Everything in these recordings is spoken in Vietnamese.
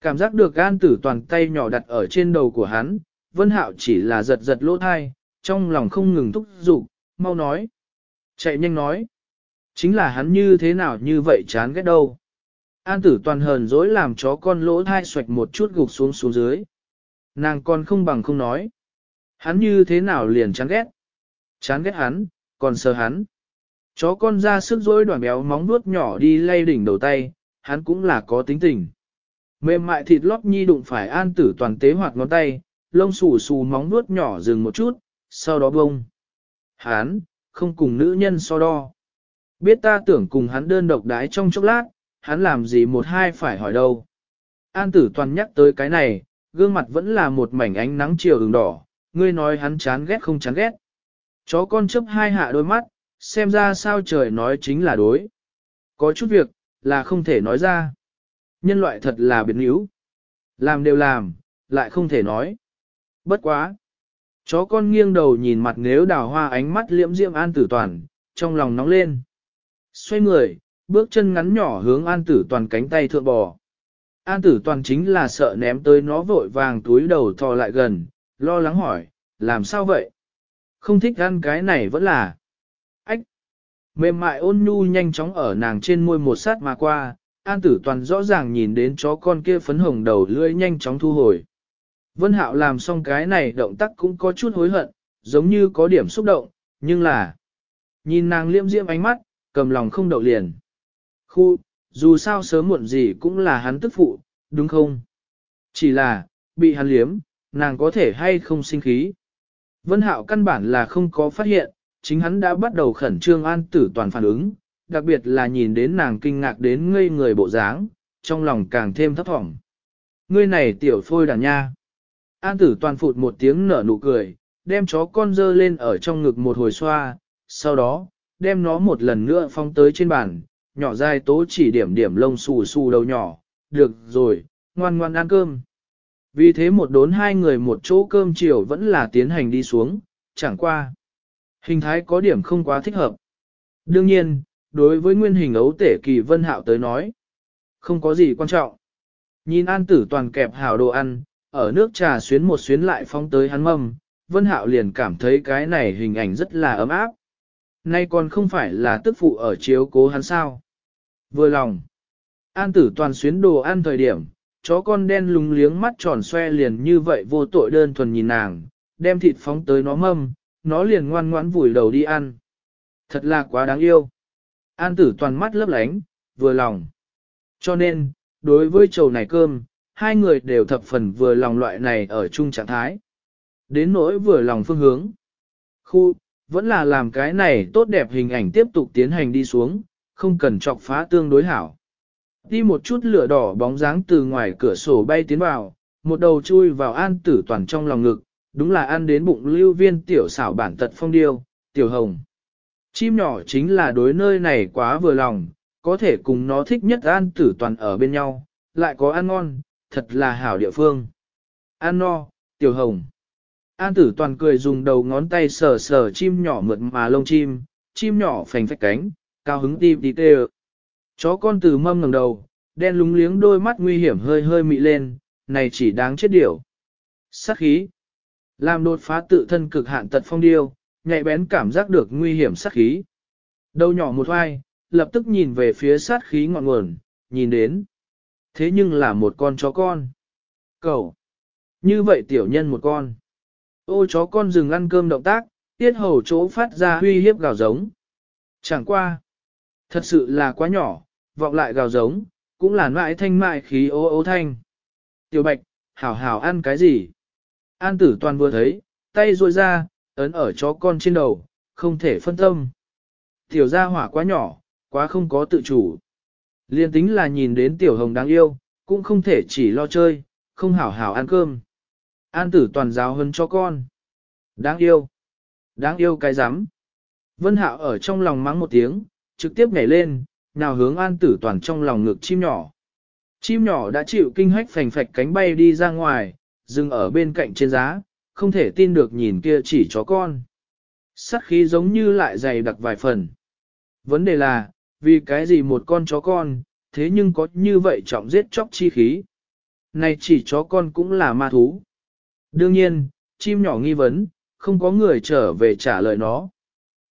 Cảm giác được an tử toàn tay nhỏ đặt ở trên đầu của hắn, Vân Hạo chỉ là giật giật lỗ thai, trong lòng không ngừng thúc giục, mau nói. Chạy nhanh nói. Chính là hắn như thế nào như vậy chán ghét đâu. An tử toàn hờn dỗi làm chó con lỗ thai xoạch một chút gục xuống xuống dưới. Nàng con không bằng không nói. Hắn như thế nào liền chán ghét. Chán ghét hắn, còn sợ hắn. Chó con ra sức dỗi đoạn béo móng nuốt nhỏ đi lay đỉnh đầu tay, hắn cũng là có tính tình. Mềm mại thịt lót nhi đụng phải an tử toàn tế hoạt ngón tay, lông xù xù móng nuốt nhỏ dừng một chút, sau đó bông. Hán, không cùng nữ nhân so đo. Biết ta tưởng cùng hắn đơn độc đái trong chốc lát, hắn làm gì một hai phải hỏi đâu. An tử toàn nhắc tới cái này, gương mặt vẫn là một mảnh ánh nắng chiều đường đỏ, ngươi nói hắn chán ghét không chán ghét. Chó con chấp hai hạ đôi mắt, xem ra sao trời nói chính là đối. Có chút việc, là không thể nói ra. Nhân loại thật là biến yếu. Làm đều làm, lại không thể nói. Bất quá. Chó con nghiêng đầu nhìn mặt nếu đào hoa ánh mắt liễm diễm an tử toàn, trong lòng nóng lên. Xoay người, bước chân ngắn nhỏ hướng an tử toàn cánh tay thượng bò. An tử toàn chính là sợ ném tới nó vội vàng túi đầu thò lại gần, lo lắng hỏi, làm sao vậy? Không thích ăn cái này vẫn là. Ách! Mềm mại ôn nhu nhanh chóng ở nàng trên môi một sát mà qua, an tử toàn rõ ràng nhìn đến chó con kia phấn hồng đầu lưỡi nhanh chóng thu hồi. Vân Hạo làm xong cái này động tác cũng có chút hối hận, giống như có điểm xúc động, nhưng là nhìn nàng liêm diễm ánh mắt, cầm lòng không đậu liền. Khu, dù sao sớm muộn gì cũng là hắn tức phụ, đúng không? Chỉ là, bị hắn liếm, nàng có thể hay không sinh khí. Vân Hạo căn bản là không có phát hiện, chính hắn đã bắt đầu khẩn trương an tử toàn phản ứng, đặc biệt là nhìn đến nàng kinh ngạc đến ngây người bộ dáng, trong lòng càng thêm thấp thỏm. Ngươi này tiểu phôi đàn nha. An tử toàn phụt một tiếng nở nụ cười, đem chó con dơ lên ở trong ngực một hồi xoa, sau đó, đem nó một lần nữa phong tới trên bàn, nhỏ dai tố chỉ điểm điểm lông xù xù đầu nhỏ, được rồi, ngoan ngoan ăn cơm. Vì thế một đốn hai người một chỗ cơm chiều vẫn là tiến hành đi xuống, chẳng qua. Hình thái có điểm không quá thích hợp. Đương nhiên, đối với nguyên hình ấu tể kỳ vân hạo tới nói, không có gì quan trọng. Nhìn an tử toàn kẹp hảo đồ ăn, ở nước trà xuyến một xuyến lại phóng tới hắn mâm, vân hạo liền cảm thấy cái này hình ảnh rất là ấm áp. Nay còn không phải là tức phụ ở chiếu cố hắn sao. Vừa lòng. An tử toàn xuyến đồ ăn thời điểm, chó con đen lúng liếng mắt tròn xoe liền như vậy vô tội đơn thuần nhìn nàng, đem thịt phóng tới nó mâm, nó liền ngoan ngoãn vùi đầu đi ăn. Thật là quá đáng yêu. An tử toàn mắt lấp lánh, vừa lòng. Cho nên, đối với chầu này cơm, hai người đều thập phần vừa lòng loại này ở chung trạng thái. Đến nỗi vừa lòng phương hướng. Khu, vẫn là làm cái này tốt đẹp hình ảnh tiếp tục tiến hành đi xuống, không cần chọc phá tương đối hảo. Đi một chút lửa đỏ bóng dáng từ ngoài cửa sổ bay tiến vào, một đầu chui vào an tử toàn trong lòng ngực, đúng là ăn đến bụng lưu viên tiểu xảo bản tật phong điêu, tiểu hồng. Chim nhỏ chính là đối nơi này quá vừa lòng, có thể cùng nó thích nhất an tử toàn ở bên nhau, lại có ăn ngon, thật là hảo địa phương. An no, tiểu hồng. An tử toàn cười dùng đầu ngón tay sờ sờ chim nhỏ mượt mà lông chim, chim nhỏ phành phách cánh, cao hứng tim đi tê Chó con từ mâm ngẩng đầu, đen lúng liếng đôi mắt nguy hiểm hơi hơi mị lên, này chỉ đáng chết điểu. Sát khí. Làm đột phá tự thân cực hạn tật phong điêu, nhạy bén cảm giác được nguy hiểm sát khí. Đầu nhỏ một hoai, lập tức nhìn về phía sát khí ngọn nguồn, nhìn đến. Thế nhưng là một con chó con. Cậu. Như vậy tiểu nhân một con. Ô chó con dừng ăn cơm động tác, tiết hầu chỗ phát ra huy hiếp gào giống. Chẳng qua. Thật sự là quá nhỏ, vọng lại gào giống, cũng là mãi thanh mại khí ô ô thanh. Tiểu bạch, hảo hảo ăn cái gì? An tử toàn vừa thấy, tay ruôi ra, ấn ở chó con trên đầu, không thể phân tâm. Tiểu gia hỏa quá nhỏ, quá không có tự chủ. Liên tính là nhìn đến tiểu hồng đáng yêu, cũng không thể chỉ lo chơi, không hảo hảo ăn cơm. An tử toàn giáo hơn cho con. Đáng yêu. Đáng yêu cái rắm Vân hạo ở trong lòng mắng một tiếng, trực tiếp nhảy lên, nào hướng an tử toàn trong lòng ngực chim nhỏ. Chim nhỏ đã chịu kinh hách phành phạch cánh bay đi ra ngoài, dừng ở bên cạnh trên giá, không thể tin được nhìn kia chỉ chó con. Sắc khí giống như lại dày đặc vài phần. Vấn đề là, vì cái gì một con chó con, thế nhưng có như vậy trọng giết chóc chi khí. này chỉ chó con cũng là ma thú. Đương nhiên, chim nhỏ nghi vấn, không có người trở về trả lời nó.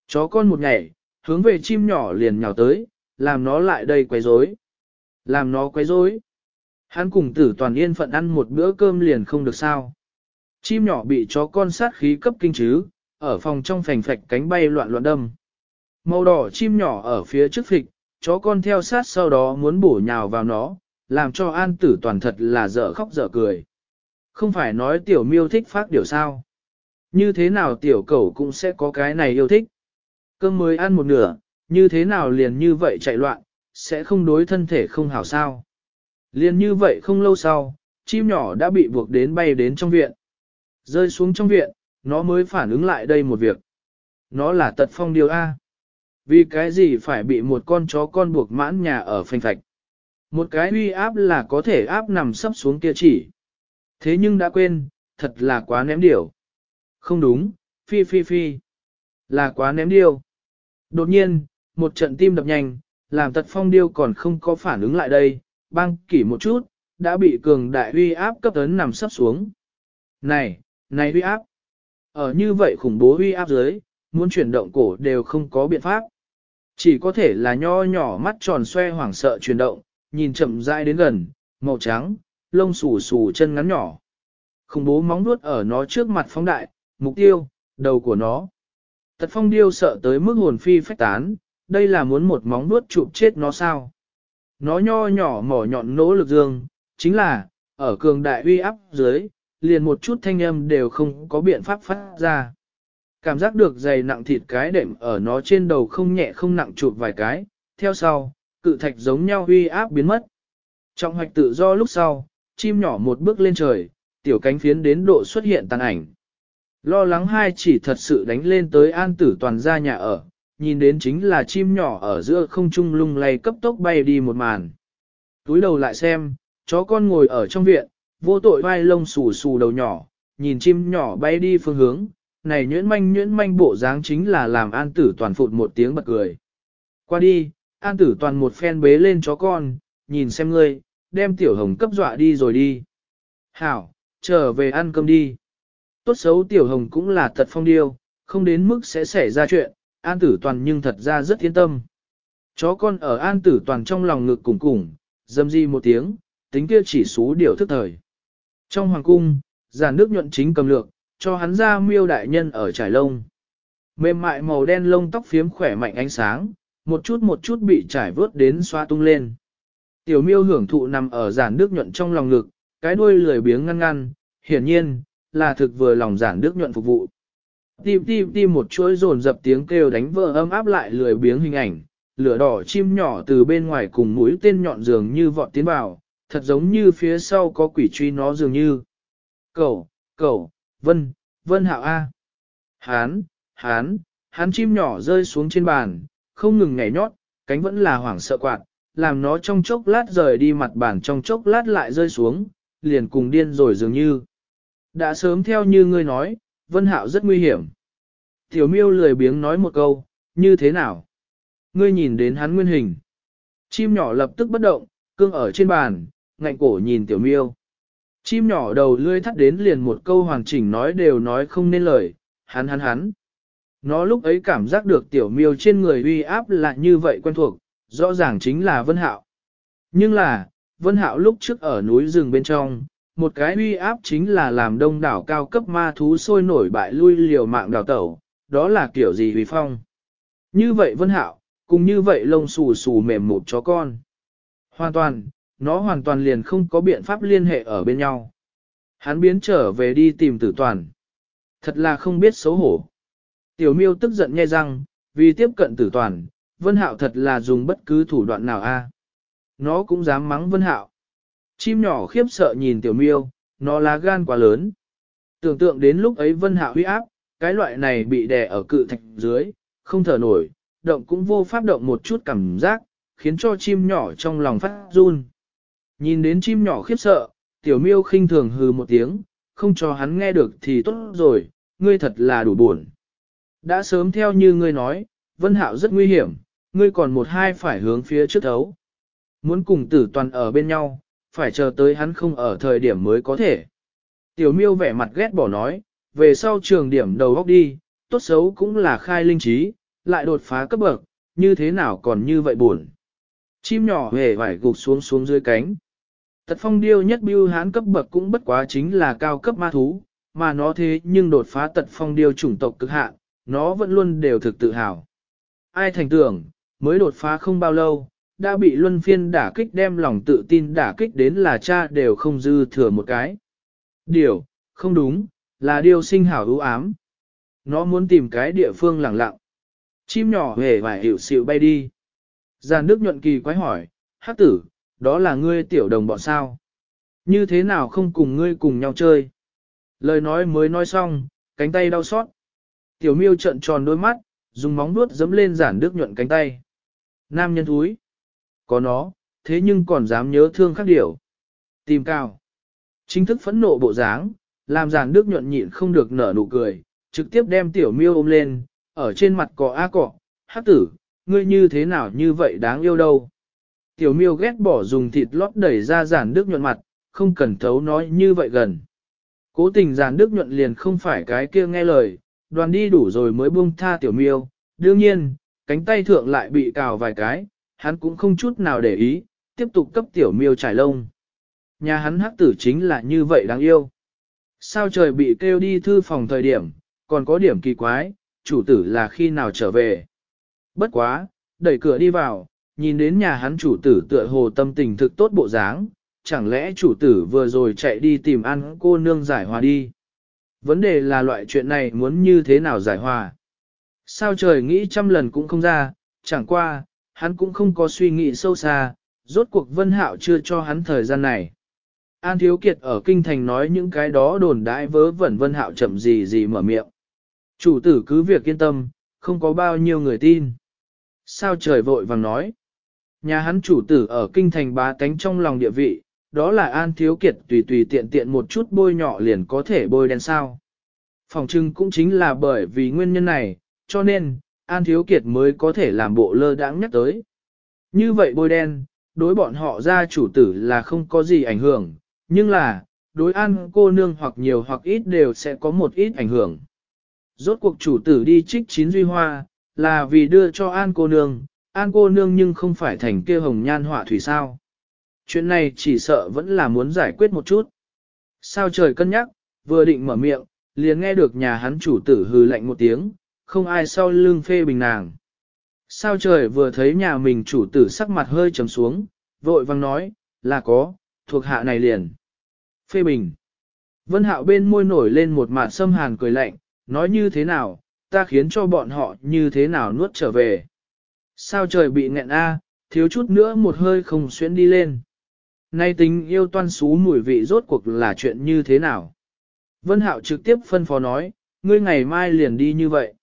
Chó con một ngày, hướng về chim nhỏ liền nhào tới, làm nó lại đây quấy rối. Làm nó quấy rối. Hắn cùng tử toàn yên phận ăn một bữa cơm liền không được sao. Chim nhỏ bị chó con sát khí cấp kinh chứ, ở phòng trong phành phạch cánh bay loạn loạn đâm. Màu đỏ chim nhỏ ở phía trước phịch, chó con theo sát sau đó muốn bổ nhào vào nó, làm cho an tử toàn thật là dở khóc dở cười. Không phải nói tiểu miêu thích phát điều sao. Như thế nào tiểu cẩu cũng sẽ có cái này yêu thích. Cơm mới ăn một nửa, như thế nào liền như vậy chạy loạn, sẽ không đối thân thể không hảo sao. Liền như vậy không lâu sau, chim nhỏ đã bị buộc đến bay đến trong viện. Rơi xuống trong viện, nó mới phản ứng lại đây một việc. Nó là tật phong điều A. Vì cái gì phải bị một con chó con buộc mãn nhà ở phanh phạch. Một cái uy áp là có thể áp nằm sấp xuống kia chỉ. Thế nhưng đã quên, thật là quá ném điều. Không đúng, phi phi phi. Là quá ném điều. Đột nhiên, một trận tim đập nhanh, làm tật phong điêu còn không có phản ứng lại đây, băng kỷ một chút, đã bị cường đại uy áp cấp tấn nằm sấp xuống. Này, này huy áp. Ở như vậy khủng bố huy áp dưới, muốn chuyển động cổ đều không có biện pháp. Chỉ có thể là nho nhỏ mắt tròn xoe hoảng sợ chuyển động, nhìn chậm rãi đến gần, màu trắng, lông xù xù chân ngắn nhỏ. Khủng bố móng nuốt ở nó trước mặt phóng đại, mục tiêu, đầu của nó. Tật phong điêu sợ tới mức hồn phi phách tán, đây là muốn một móng nuốt chụp chết nó sao. Nó nho nhỏ mỏ nhọn nỗ lực dương, chính là, ở cường đại uy áp dưới, liền một chút thanh âm đều không có biện pháp phát ra. Cảm giác được dày nặng thịt cái đệm ở nó trên đầu không nhẹ không nặng chụp vài cái, theo sau, cự thạch giống nhau uy áp biến mất. Trong hoạch tự do lúc sau, chim nhỏ một bước lên trời, tiểu cánh phiến đến độ xuất hiện tàn ảnh. Lo lắng hai chỉ thật sự đánh lên tới an tử toàn ra nhà ở, nhìn đến chính là chim nhỏ ở giữa không trung lung lay cấp tốc bay đi một màn. Túi đầu lại xem, chó con ngồi ở trong viện, vô tội vai lông xù xù đầu nhỏ, nhìn chim nhỏ bay đi phương hướng, này nhuyễn manh nhuyễn manh bộ dáng chính là làm an tử toàn phụt một tiếng bật cười. Qua đi, an tử toàn một phen bế lên chó con, nhìn xem ngươi, đem tiểu hồng cấp dọa đi rồi đi. Hảo, trở về ăn cơm đi. Tốt xấu tiểu hồng cũng là thật phong điêu, không đến mức sẽ xảy ra chuyện, an tử toàn nhưng thật ra rất yên tâm. Chó con ở an tử toàn trong lòng ngực cùng cùng, dâm di một tiếng, tính kia chỉ xú điều thức thời. Trong hoàng cung, giàn nước nhuận chính cầm lược, cho hắn ra miêu đại nhân ở trải lông. Mềm mại màu đen lông tóc phiếm khỏe mạnh ánh sáng, một chút một chút bị trải vớt đến xoa tung lên. Tiểu miêu hưởng thụ nằm ở giản nước nhuận trong lòng ngực, cái đuôi lười biếng ngăn ngăn, hiển nhiên, là thực vừa lòng giản nước nhuận phục vụ. Tìm tìm tìm một chuỗi rồn dập tiếng kêu đánh vỡ ấm áp lại lười biếng hình ảnh, lửa đỏ chim nhỏ từ bên ngoài cùng mũi tên nhọn dường như vọt tiến vào, thật giống như phía sau có quỷ truy nó dường như. cẩu cẩu vân, vân hạo A. Hán, hán, hán chim nhỏ rơi xuống trên bàn, không ngừng nhảy nhót, cánh vẫn là hoảng sợ quạt, làm nó trong chốc lát rời đi mặt bàn trong chốc lát lại rơi xuống, liền cùng điên rồi dường như. Đã sớm theo như ngươi nói, Vân Hạo rất nguy hiểm. Tiểu miêu lười biếng nói một câu, như thế nào? Ngươi nhìn đến hắn nguyên hình. Chim nhỏ lập tức bất động, cương ở trên bàn, ngạnh cổ nhìn tiểu miêu. Chim nhỏ đầu lươi thắt đến liền một câu hoàn chỉnh nói đều nói không nên lời, hắn hắn hắn. Nó lúc ấy cảm giác được tiểu miêu trên người uy áp là như vậy quen thuộc, rõ ràng chính là Vân Hạo. Nhưng là, Vân Hạo lúc trước ở núi rừng bên trong, một cái uy áp chính là làm đông đảo cao cấp ma thú sôi nổi bại lui liều mạng đào tẩu, đó là kiểu gì huy phong. Như vậy Vân Hạo, cùng như vậy lông xù xù mềm một chó con. Hoàn toàn, nó hoàn toàn liền không có biện pháp liên hệ ở bên nhau. Hắn biến trở về đi tìm tử toàn. Thật là không biết xấu hổ. Tiểu miêu tức giận nghe rằng, vì tiếp cận tử toàn, Vân Hạo thật là dùng bất cứ thủ đoạn nào a. Nó cũng dám mắng Vân Hạo. Chim nhỏ khiếp sợ nhìn tiểu miêu, nó lá gan quá lớn. Tưởng tượng đến lúc ấy Vân Hạo huy áp, cái loại này bị đè ở cự thạch dưới, không thở nổi, động cũng vô pháp động một chút cảm giác, khiến cho chim nhỏ trong lòng phát run. Nhìn đến chim nhỏ khiếp sợ, tiểu miêu khinh thường hừ một tiếng, không cho hắn nghe được thì tốt rồi, ngươi thật là đủ buồn. Đã sớm theo như ngươi nói, Vân Hạo rất nguy hiểm, ngươi còn một hai phải hướng phía trước thấu. Muốn cùng tử toàn ở bên nhau, phải chờ tới hắn không ở thời điểm mới có thể. Tiểu miêu vẻ mặt ghét bỏ nói, về sau trường điểm đầu góc đi, tốt xấu cũng là khai linh trí, lại đột phá cấp bậc, như thế nào còn như vậy buồn. Chim nhỏ hề vải gục xuống xuống dưới cánh. Tật phong điêu nhất biêu hán cấp bậc cũng bất quá chính là cao cấp ma thú, mà nó thế nhưng đột phá tật phong điêu chủng tộc cực hạn, nó vẫn luôn đều thực tự hào. Ai thành tưởng, mới đột phá không bao lâu, đã bị luân phiên đả kích đem lòng tự tin đả kích đến là cha đều không dư thừa một cái. Điều, không đúng, là điều sinh hảo ưu ám. Nó muốn tìm cái địa phương lặng lặng. Chim nhỏ hề vải hiểu xịu bay đi. Giàn nước nhuận kỳ quái hỏi, hát tử, đó là ngươi tiểu đồng bọn sao? Như thế nào không cùng ngươi cùng nhau chơi? Lời nói mới nói xong, cánh tay đau xót. Tiểu miêu trợn tròn đôi mắt, dùng móng vuốt dấm lên giản nước nhuận cánh tay. Nam nhân thúi. Có nó, thế nhưng còn dám nhớ thương khác điểu. Tìm cao. Chính thức phẫn nộ bộ dáng, làm giản nước nhuận nhịn không được nở nụ cười, trực tiếp đem tiểu miêu ôm lên, ở trên mặt cỏ a cỏ, hát tử, ngươi như thế nào như vậy đáng yêu đâu. Tiểu miêu ghét bỏ dùng thịt lót đẩy ra giản đức nhuận mặt, không cần thấu nói như vậy gần. Cố tình giản đức nhuận liền không phải cái kia nghe lời, đoàn đi đủ rồi mới buông tha tiểu miêu. Đương nhiên, cánh tay thượng lại bị cào vài cái, hắn cũng không chút nào để ý, tiếp tục cấp tiểu miêu trải lông. Nhà hắn hắc tử chính là như vậy đáng yêu. Sao trời bị kêu đi thư phòng thời điểm, còn có điểm kỳ quái, chủ tử là khi nào trở về. Bất quá, đẩy cửa đi vào, nhìn đến nhà hắn chủ tử tựa hồ tâm tình thực tốt bộ dáng, chẳng lẽ chủ tử vừa rồi chạy đi tìm ăn cô nương giải hòa đi. Vấn đề là loại chuyện này muốn như thế nào giải hòa. Sao trời nghĩ trăm lần cũng không ra, chẳng qua, hắn cũng không có suy nghĩ sâu xa, rốt cuộc vân hạo chưa cho hắn thời gian này. An Thiếu Kiệt ở kinh thành nói những cái đó đồn đãi vớ vẩn vân hạo chậm gì gì mở miệng. Chủ tử cứ việc yên tâm, không có bao nhiêu người tin. Sao trời vội vàng nói. Nhà hắn chủ tử ở kinh thành bá tánh trong lòng địa vị, đó là An Thiếu Kiệt tùy tùy tiện tiện một chút bôi nhỏ liền có thể bôi đen sao. Phòng trưng cũng chính là bởi vì nguyên nhân này, cho nên, An Thiếu Kiệt mới có thể làm bộ lơ đãng nhắc tới. Như vậy bôi đen, đối bọn họ ra chủ tử là không có gì ảnh hưởng, nhưng là, đối An cô nương hoặc nhiều hoặc ít đều sẽ có một ít ảnh hưởng. Rốt cuộc chủ tử đi trích chín duy hoa, là vì đưa cho An cô nương, An cô nương nhưng không phải thành kia hồng nhan họa thủy sao. Chuyện này chỉ sợ vẫn là muốn giải quyết một chút. Sao trời cân nhắc, vừa định mở miệng, liền nghe được nhà hắn chủ tử hừ lạnh một tiếng, không ai sau lưng phê bình nàng. Sao trời vừa thấy nhà mình chủ tử sắc mặt hơi trầm xuống, vội vang nói, là có, thuộc hạ này liền. Phê bình. Vân hạo bên môi nổi lên một mạt sâm hàn cười lạnh, nói như thế nào, ta khiến cho bọn họ như thế nào nuốt trở về. Sao trời bị nghẹn a, thiếu chút nữa một hơi không xuyên đi lên. Nay tính yêu toan xú mùi vị rốt cuộc là chuyện như thế nào? Vân Hạo trực tiếp phân phó nói, ngươi ngày mai liền đi như vậy.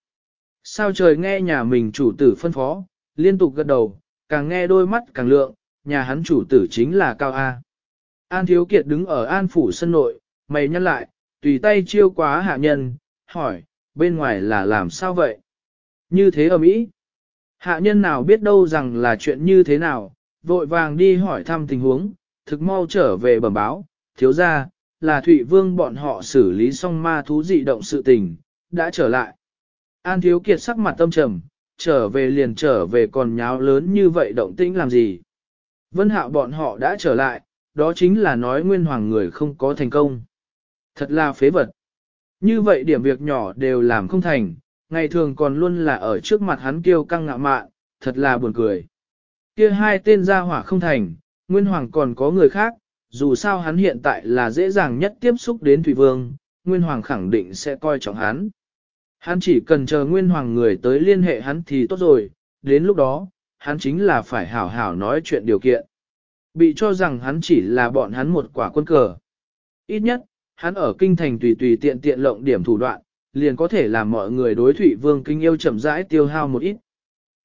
Sao trời nghe nhà mình chủ tử phân phó, liên tục gật đầu, càng nghe đôi mắt càng lượng, nhà hắn chủ tử chính là Cao A. An Thiếu Kiệt đứng ở An Phủ sân nội, mày nhăn lại, tùy tay chiêu quá hạ nhân, hỏi, bên ngoài là làm sao vậy? Như thế ở Mỹ. Hạ nhân nào biết đâu rằng là chuyện như thế nào, vội vàng đi hỏi thăm tình huống, thực mau trở về bẩm báo, thiếu ra, là Thụy Vương bọn họ xử lý xong ma thú dị động sự tình, đã trở lại. An Thiếu Kiệt sắc mặt tâm trầm, trở về liền trở về còn nháo lớn như vậy động tĩnh làm gì. Vân Hạo bọn họ đã trở lại, đó chính là nói nguyên hoàng người không có thành công. Thật là phế vật. Như vậy điểm việc nhỏ đều làm không thành, ngày thường còn luôn là ở trước mặt hắn kêu căng ngạ mạn, thật là buồn cười. Kia hai tên gia hỏa không thành, Nguyên Hoàng còn có người khác, dù sao hắn hiện tại là dễ dàng nhất tiếp xúc đến Thủy Vương, Nguyên Hoàng khẳng định sẽ coi trọng hắn. Hắn chỉ cần chờ Nguyên Hoàng người tới liên hệ hắn thì tốt rồi, đến lúc đó, hắn chính là phải hảo hảo nói chuyện điều kiện. Bị cho rằng hắn chỉ là bọn hắn một quả quân cờ. Ít nhất, hắn ở kinh thành tùy tùy tiện tiện lộng điểm thủ đoạn, liền có thể làm mọi người đối Thủy Vương kinh yêu chậm rãi tiêu hao một ít.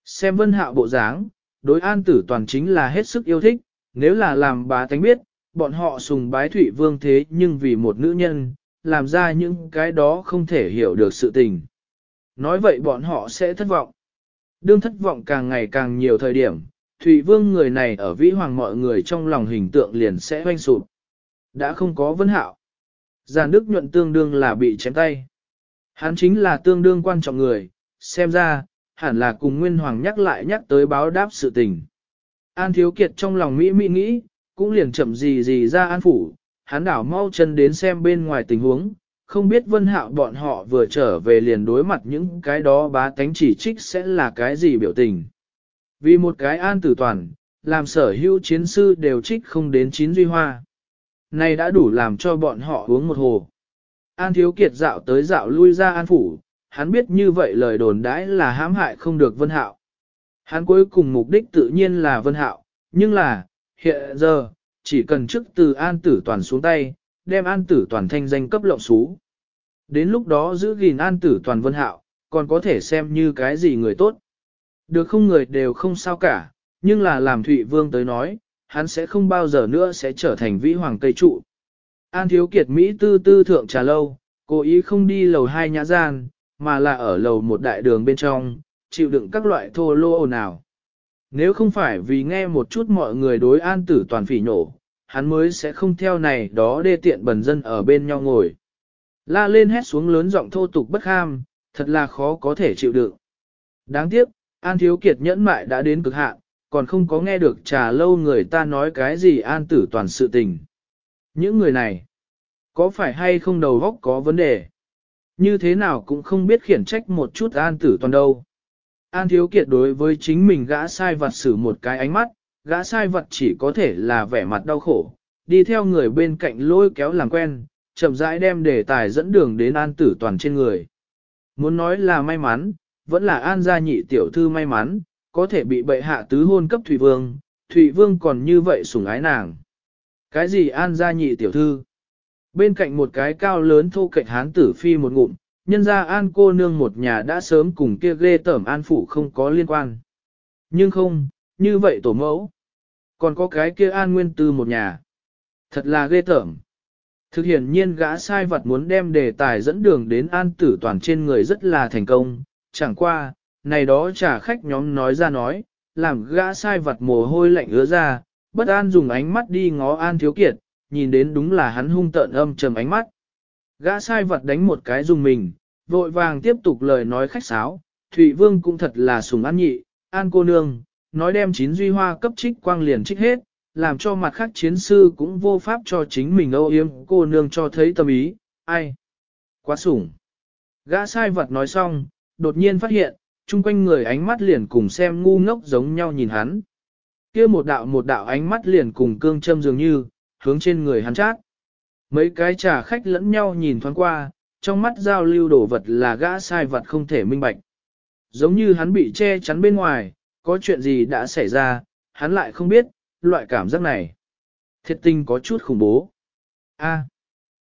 Xem vân hạo bộ dáng, đối an tử toàn chính là hết sức yêu thích, nếu là làm bá tánh biết, bọn họ sùng bái Thụy Vương thế nhưng vì một nữ nhân, làm ra những cái đó không thể hiểu được sự tình. Nói vậy bọn họ sẽ thất vọng. Đương thất vọng càng ngày càng nhiều thời điểm, Thụy Vương người này ở vĩ hoàng mọi người trong lòng hình tượng liền sẽ hoanh sụp. Đã không có vân hạo. Giàn Đức nhuận tương đương là bị chém tay. Hắn chính là tương đương quan trọng người, xem ra, hẳn là cùng Nguyên Hoàng nhắc lại nhắc tới báo đáp sự tình. An Thiếu Kiệt trong lòng Mỹ Mỹ nghĩ, cũng liền chậm gì gì ra an phủ, hắn đảo mau chân đến xem bên ngoài tình huống, không biết vân hạo bọn họ vừa trở về liền đối mặt những cái đó bá tánh chỉ trích sẽ là cái gì biểu tình. Vì một cái an tử toàn, làm sở hữu chiến sư đều trích không đến chín duy hoa. Này đã đủ làm cho bọn họ uống một hồ. An thiếu kiệt dạo tới dạo lui ra an phủ, hắn biết như vậy lời đồn đãi là hãm hại không được vân hạo. Hắn cuối cùng mục đích tự nhiên là vân hạo, nhưng là, hiện giờ, chỉ cần trước từ an tử toàn xuống tay, đem an tử toàn thanh danh cấp lộng xú. Đến lúc đó giữ gìn an tử toàn vân hạo, còn có thể xem như cái gì người tốt. Được không người đều không sao cả, nhưng là làm Thụy Vương tới nói, hắn sẽ không bao giờ nữa sẽ trở thành vĩ hoàng cây trụ. An thiếu kiệt Mỹ tư tư thượng trà lâu, cố ý không đi lầu hai nhã gian, mà là ở lầu một đại đường bên trong, chịu đựng các loại thô lô ồn ào. Nếu không phải vì nghe một chút mọi người đối an tử toàn phỉ nổ, hắn mới sẽ không theo này đó đê tiện bần dân ở bên nhau ngồi. La lên hét xuống lớn giọng thô tục bất ham, thật là khó có thể chịu đựng. Đáng tiếc, An Thiếu Kiệt nhẫn mại đã đến cực hạn, còn không có nghe được trà lâu người ta nói cái gì an tử toàn sự tình. Những người này, có phải hay không đầu góc có vấn đề? Như thế nào cũng không biết khiển trách một chút an tử toàn đâu. An Thiếu Kiệt đối với chính mình gã sai vật xử một cái ánh mắt, gã sai vật chỉ có thể là vẻ mặt đau khổ, đi theo người bên cạnh lôi kéo làm quen, chậm rãi đem đề tài dẫn đường đến an tử toàn trên người. Muốn nói là may mắn, vẫn là an gia nhị tiểu thư may mắn, có thể bị bệ hạ tứ hôn cấp Thụy Vương, Thụy Vương còn như vậy sủng ái nàng. Cái gì an gia nhị tiểu thư? Bên cạnh một cái cao lớn thô cạnh hán tử phi một ngụm, nhân ra an cô nương một nhà đã sớm cùng kia ghê tởm an phủ không có liên quan. Nhưng không, như vậy tổ mẫu. Còn có cái kia an nguyên tư một nhà. Thật là ghê tởm. Thực hiện nhiên gã sai vật muốn đem đề tài dẫn đường đến an tử toàn trên người rất là thành công, chẳng qua, này đó trả khách nhóm nói ra nói, làm gã sai vật mồ hôi lạnh ứa ra, bất an dùng ánh mắt đi ngó an thiếu kiệt, nhìn đến đúng là hắn hung tợn âm trầm ánh mắt. Gã sai vật đánh một cái dùng mình, vội vàng tiếp tục lời nói khách sáo, Thụy Vương cũng thật là sùng an nhị, an cô nương, nói đem chín duy hoa cấp trích quang liền trích hết, làm cho mặt khác chiến sư cũng vô pháp cho chính mình âu yếm cô nương cho thấy tâm ý, ai? Quá sủng. Gã sai vật nói xong, đột nhiên phát hiện, chung quanh người ánh mắt liền cùng xem ngu ngốc giống nhau nhìn hắn kia một đạo một đạo ánh mắt liền cùng cương châm dường như, hướng trên người hắn chát. Mấy cái trà khách lẫn nhau nhìn thoáng qua, trong mắt giao lưu đồ vật là gã sai vật không thể minh bạch. Giống như hắn bị che chắn bên ngoài, có chuyện gì đã xảy ra, hắn lại không biết, loại cảm giác này. Thiệt tình có chút khủng bố. A.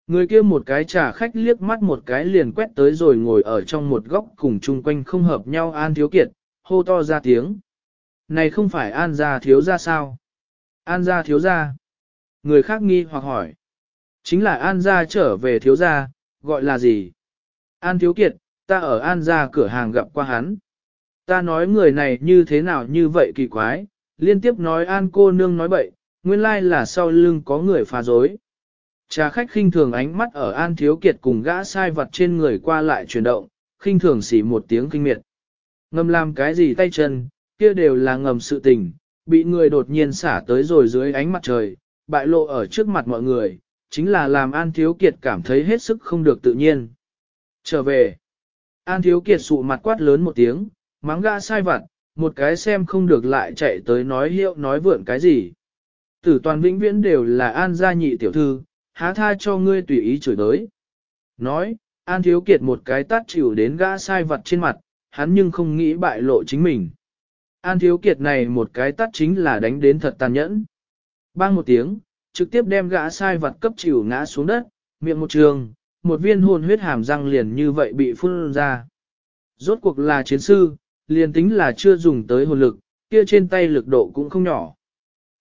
người kia một cái trà khách liếc mắt một cái liền quét tới rồi ngồi ở trong một góc cùng chung quanh không hợp nhau An Thiếu Kiệt, hô to ra tiếng. Này không phải An gia thiếu gia sao? An gia thiếu gia. Người khác nghi hoặc hỏi. Chính là An gia trở về thiếu gia, gọi là gì? An Thiếu Kiệt, ta ở An gia cửa hàng gặp qua hắn. Ta nói người này như thế nào như vậy kỳ quái, liên tiếp nói An cô nương nói bậy, nguyên lai là sau lưng có người phá dối. Trà khách khinh thường ánh mắt ở An Thiếu Kiệt cùng gã sai vật trên người qua lại chuyển động, khinh thường xỉ một tiếng kinh miệt. ngâm làm cái gì tay chân, kia đều là ngầm sự tình, bị người đột nhiên xả tới rồi dưới ánh mặt trời, bại lộ ở trước mặt mọi người, chính là làm An Thiếu Kiệt cảm thấy hết sức không được tự nhiên. Trở về, An Thiếu Kiệt sụ mặt quát lớn một tiếng, mắng gã sai vặt, một cái xem không được lại chạy tới nói hiệu nói vượn cái gì. Tử toàn vĩnh viễn đều là An gia nhị tiểu thư, há tha cho ngươi tùy ý chửi tới Nói, An Thiếu Kiệt một cái tát chịu đến gã sai vặt trên mặt, hắn nhưng không nghĩ bại lộ chính mình. An Thiếu Kiệt này một cái tát chính là đánh đến thật tàn nhẫn. Bang một tiếng, trực tiếp đem gã sai vặt cấp chịu ngã xuống đất, miệng một trường, một viên hồn huyết hàm răng liền như vậy bị phun ra. Rốt cuộc là chiến sư, liền tính là chưa dùng tới hồn lực, kia trên tay lực độ cũng không nhỏ.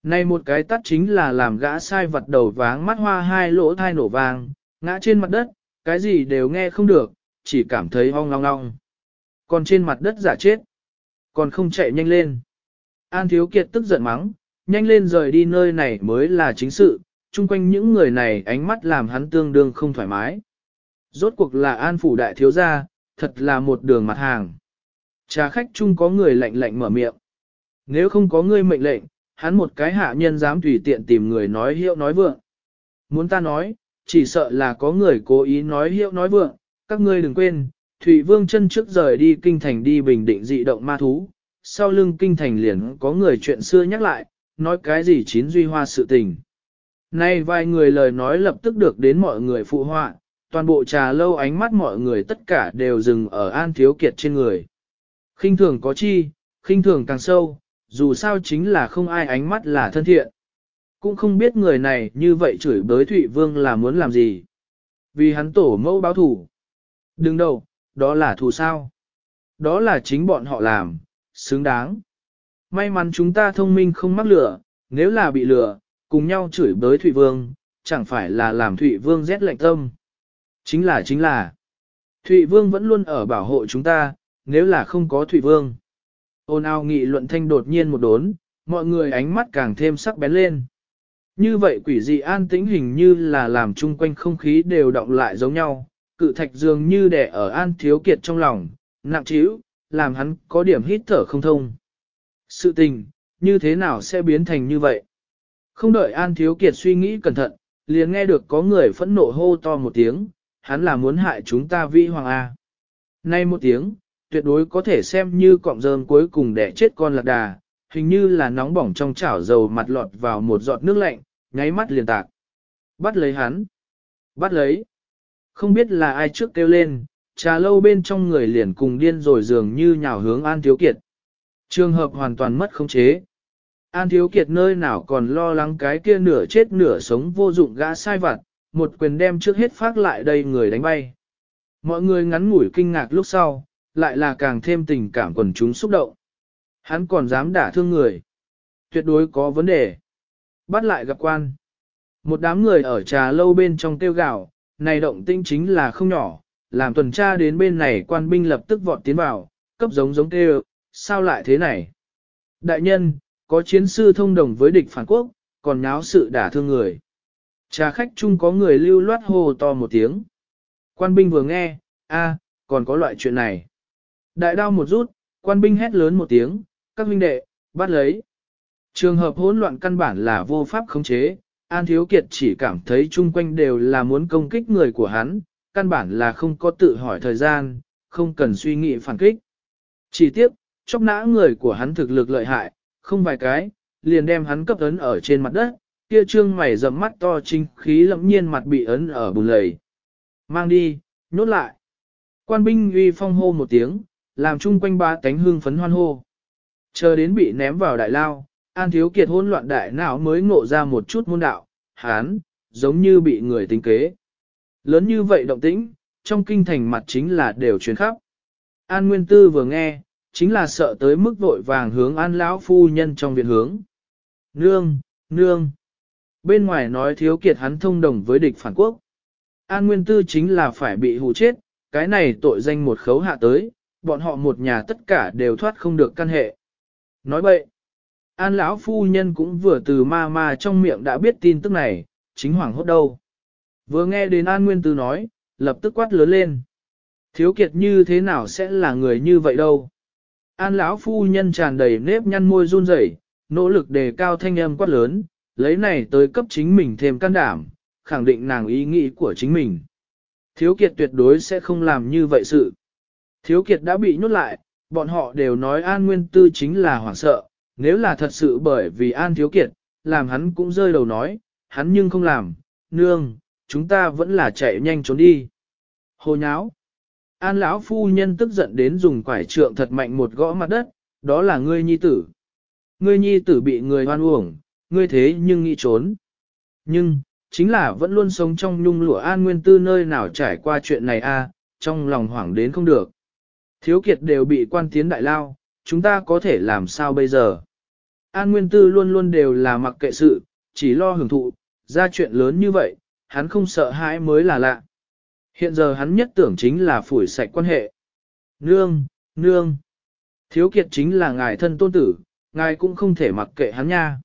Này một cái tắt chính là làm gã sai vật đầu váng mắt hoa hai lỗ thai nổ vàng, ngã trên mặt đất, cái gì đều nghe không được, chỉ cảm thấy ong long long. Còn trên mặt đất giả chết, còn không chạy nhanh lên. An Thiếu Kiệt tức giận mắng, nhanh lên rời đi nơi này mới là chính sự, chung quanh những người này ánh mắt làm hắn tương đương không thoải mái. Rốt cuộc là An Phủ Đại Thiếu Gia, thật là một đường mặt hàng. Trà khách chung có người lạnh lạnh mở miệng. Nếu không có người mệnh lệnh, hắn một cái hạ nhân dám tùy tiện tìm người nói hiệu nói vượng. Muốn ta nói, chỉ sợ là có người cố ý nói hiệu nói vượng, các ngươi đừng quên, Thụy Vương chân trước rời đi kinh thành đi bình định dị động ma thú, sau lưng kinh thành liền có người chuyện xưa nhắc lại, nói cái gì chín duy hoa sự tình. Nay vài người lời nói lập tức được đến mọi người phụ họa, toàn bộ trà lâu ánh mắt mọi người tất cả đều dừng ở An Thiếu Kiệt trên người. khinh thường có chi, khinh thường càng sâu, dù sao chính là không ai ánh mắt là thân thiện. Cũng không biết người này như vậy chửi bới Thụy Vương là muốn làm gì. Vì hắn tổ mẫu báo thủ. Đừng đâu, đó là thù sao. Đó là chính bọn họ làm, xứng đáng. May mắn chúng ta thông minh không mắc lửa, nếu là bị lửa, cùng nhau chửi bới Thụy Vương, chẳng phải là làm Thụy Vương rét lạnh tâm. Chính là chính là, Thụy Vương vẫn luôn ở bảo hộ chúng ta, nếu là không có Thụy Vương. Ôn ao nghị luận thanh đột nhiên một đốn, mọi người ánh mắt càng thêm sắc bén lên. Như vậy quỷ dị an tĩnh hình như là làm chung quanh không khí đều động lại giống nhau, cự thạch dường như đè ở an thiếu kiệt trong lòng, nặng trĩu, làm hắn có điểm hít thở không thông. Sự tình, như thế nào sẽ biến thành như vậy? Không đợi an thiếu kiệt suy nghĩ cẩn thận, liền nghe được có người phẫn nộ hô to một tiếng, hắn là muốn hại chúng ta vi hoàng A. Nay một tiếng, tuyệt đối có thể xem như cọng rơm cuối cùng đẻ chết con lạc đà, hình như là nóng bỏng trong chảo dầu mặt lọt vào một giọt nước lạnh, nháy mắt liền tạc. Bắt lấy hắn. Bắt lấy. Không biết là ai trước kêu lên, trà lâu bên trong người liền cùng điên rồi dường như nhào hướng An Thiếu Kiệt. Trường hợp hoàn toàn mất khống chế. An Thiếu Kiệt nơi nào còn lo lắng cái kia nửa chết nửa sống vô dụng gã sai vặt, một quyền đem trước hết phát lại đây người đánh bay. Mọi người ngắn ngủi kinh ngạc lúc sau, lại là càng thêm tình cảm quần chúng xúc động. Hắn còn dám đả thương người. Tuyệt đối có vấn đề. Bắt lại gặp quan. Một đám người ở trà lâu bên trong tiêu gạo, này động tinh chính là không nhỏ, làm tuần tra đến bên này quan binh lập tức vọt tiến vào, cấp giống giống kêu, sao lại thế này? Đại nhân, có chiến sư thông đồng với địch phản quốc, còn nháo sự đả thương người. Trà khách chung có người lưu loát hô to một tiếng. Quan binh vừa nghe, a, còn có loại chuyện này. Đại đao một rút, quan binh hét lớn một tiếng, các huynh đệ, bắt lấy. Trường hợp hỗn loạn căn bản là vô pháp khống chế, An Thiếu Kiệt chỉ cảm thấy chung quanh đều là muốn công kích người của hắn, căn bản là không có tự hỏi thời gian, không cần suy nghĩ phản kích. Chỉ tiếp, chóc nã người của hắn thực lực lợi hại, không vài cái, liền đem hắn cấp ấn ở trên mặt đất, kia trương mày rậm mắt to trinh khí lẫm nhiên mặt bị ấn ở bùn lầy. Mang đi, nhốt lại. Quan binh uy phong hô một tiếng, làm chung quanh ba cánh hương phấn hoan hô. Chờ đến bị ném vào đại lao, An Thiếu Kiệt hỗn loạn đại não mới ngộ ra một chút môn đạo, hán, giống như bị người tính kế. Lớn như vậy động tĩnh, trong kinh thành mặt chính là đều truyền khắp. An Nguyên Tư vừa nghe, chính là sợ tới mức vội vàng hướng An lão phu nhân trong viện hướng. Nương, nương. Bên ngoài nói Thiếu Kiệt hắn thông đồng với địch phản quốc. An Nguyên Tư chính là phải bị hù chết, cái này tội danh một khấu hạ tới, bọn họ một nhà tất cả đều thoát không được căn hệ. Nói vậy. An lão phu nhân cũng vừa từ ma ma trong miệng đã biết tin tức này, chính hoàng hốt đâu. Vừa nghe đến An Nguyên Tư nói, lập tức quát lớn lên. Thiếu kiệt như thế nào sẽ là người như vậy đâu. An lão phu nhân tràn đầy nếp nhăn môi run rẩy, nỗ lực đề cao thanh âm quát lớn, lấy này tới cấp chính mình thêm can đảm, khẳng định nàng ý nghĩ của chính mình. Thiếu kiệt tuyệt đối sẽ không làm như vậy sự. Thiếu kiệt đã bị nhốt lại, bọn họ đều nói An Nguyên Tư chính là hoảng sợ, nếu là thật sự bởi vì An Thiếu Kiệt, làm hắn cũng rơi đầu nói, hắn nhưng không làm, nương, chúng ta vẫn là chạy nhanh trốn đi. Hồ nháo. An lão phu nhân tức giận đến dùng quải trượng thật mạnh một gõ mặt đất, đó là ngươi nhi tử. Ngươi nhi tử bị người hoan uổng, ngươi thế nhưng nghĩ trốn. Nhưng, chính là vẫn luôn sống trong nhung lụa an nguyên tư nơi nào trải qua chuyện này a, trong lòng hoảng đến không được. Thiếu kiệt đều bị quan tiến đại lao, chúng ta có thể làm sao bây giờ? An Nguyên Tư luôn luôn đều là mặc kệ sự, chỉ lo hưởng thụ, ra chuyện lớn như vậy, hắn không sợ hãi mới là lạ. Hiện giờ hắn nhất tưởng chính là phủi sạch quan hệ. Nương, nương. Thiếu kiệt chính là ngài thân tôn tử, ngài cũng không thể mặc kệ hắn nha.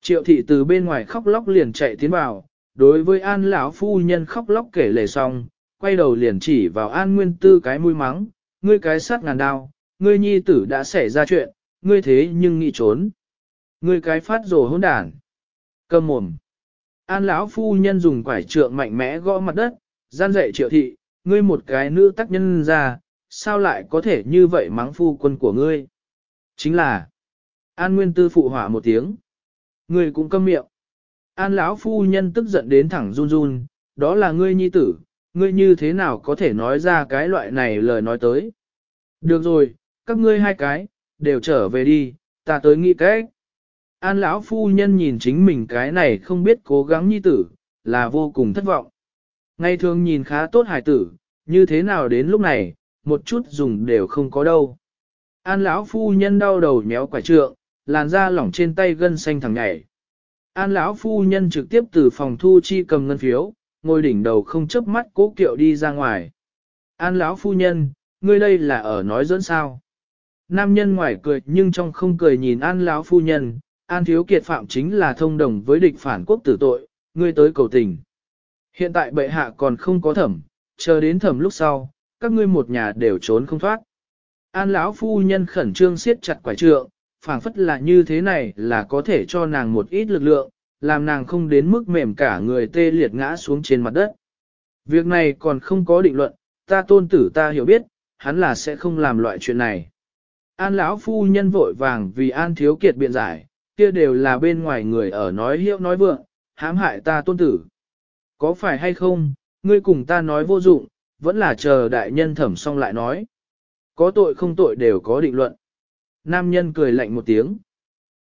Triệu thị từ bên ngoài khóc lóc liền chạy tiến vào, đối với an lão phu nhân khóc lóc kể lể xong, quay đầu liền chỉ vào an nguyên tư cái mũi mắng, ngươi cái sát ngàn đao, ngươi nhi tử đã xảy ra chuyện, ngươi thế nhưng nghĩ trốn. Ngươi cái phát rồ hỗn đản. Cầm mồm. An lão phu nhân dùng quải trượng mạnh mẽ gõ mặt đất, gian dạy triệu thị, ngươi một cái nữ tác nhân ra, sao lại có thể như vậy mắng phu quân của ngươi? Chính là, An Nguyên Tư phụ hỏa một tiếng. Ngươi cũng câm miệng. An lão phu nhân tức giận đến thẳng run run, đó là ngươi nhi tử, ngươi như thế nào có thể nói ra cái loại này lời nói tới. Được rồi, các ngươi hai cái, đều trở về đi, ta tới nghĩ cách. An lão phu nhân nhìn chính mình cái này không biết cố gắng nhi tử, là vô cùng thất vọng. Ngày thường nhìn khá tốt hài tử, như thế nào đến lúc này, một chút dùng đều không có đâu. An lão phu nhân đau đầu nhéo quả trượng, làn da lỏng trên tay gân xanh thẳng nhảy. An lão phu nhân trực tiếp từ phòng thu chi cầm ngân phiếu, ngồi đỉnh đầu không chớp mắt cố kiệu đi ra ngoài. An lão phu nhân, ngươi đây là ở nói dẫn sao? Nam nhân ngoài cười nhưng trong không cười nhìn An lão phu nhân, An thiếu kiệt phạm chính là thông đồng với địch phản quốc tử tội, ngươi tới cầu tình. Hiện tại bệ hạ còn không có thẩm, chờ đến thẩm lúc sau, các ngươi một nhà đều trốn không thoát. An lão phu nhân khẩn trương siết chặt quả trượng, phảng phất là như thế này là có thể cho nàng một ít lực lượng, làm nàng không đến mức mềm cả người tê liệt ngã xuống trên mặt đất. Việc này còn không có định luận, ta tôn tử ta hiểu biết, hắn là sẽ không làm loại chuyện này. An lão phu nhân vội vàng vì An thiếu kiệt biện giải, kia đều là bên ngoài người ở nói hiệu nói vượng, hãm hại ta tôn tử. Có phải hay không, ngươi cùng ta nói vô dụng, vẫn là chờ đại nhân thẩm xong lại nói. Có tội không tội đều có định luận. Nam nhân cười lạnh một tiếng.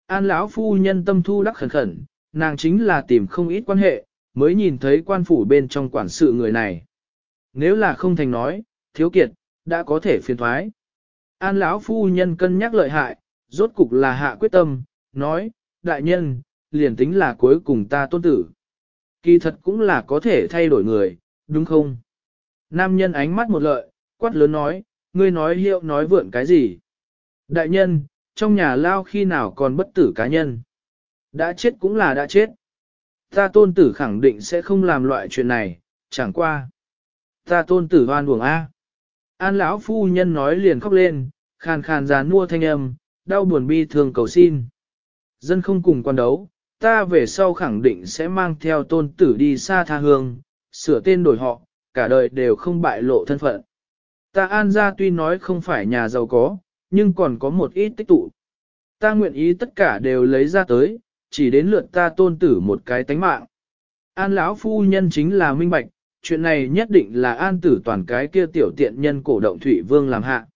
An lão phu nhân tâm thu đắc khẩn khẩn, nàng chính là tìm không ít quan hệ, mới nhìn thấy quan phủ bên trong quản sự người này. Nếu là không thành nói, thiếu kiệt, đã có thể phiền thoái. An lão phu nhân cân nhắc lợi hại, rốt cục là hạ quyết tâm, nói, đại nhân, liền tính là cuối cùng ta tôn tử. Kỳ thật cũng là có thể thay đổi người, đúng không? Nam nhân ánh mắt một lợi, quát lớn nói, ngươi nói hiệu nói vượn cái gì? Đại nhân, trong nhà lao khi nào còn bất tử cá nhân? Đã chết cũng là đã chết. Ta tôn tử khẳng định sẽ không làm loại chuyện này, chẳng qua. Ta tôn tử hoan buồng A. An lão phu nhân nói liền khóc lên, khàn khàn gián mua thanh âm, đau buồn bi thường cầu xin. Dân không cùng quan đấu, ta về sau khẳng định sẽ mang theo tôn tử đi xa tha hương, sửa tên đổi họ, cả đời đều không bại lộ thân phận. Ta an ra tuy nói không phải nhà giàu có, nhưng còn có một ít tích tụ. Ta nguyện ý tất cả đều lấy ra tới, chỉ đến lượt ta tôn tử một cái tánh mạng. An lão phu nhân chính là minh bạch, chuyện này nhất định là an tử toàn cái kia tiểu tiện nhân cổ động Thủy Vương làm hạ.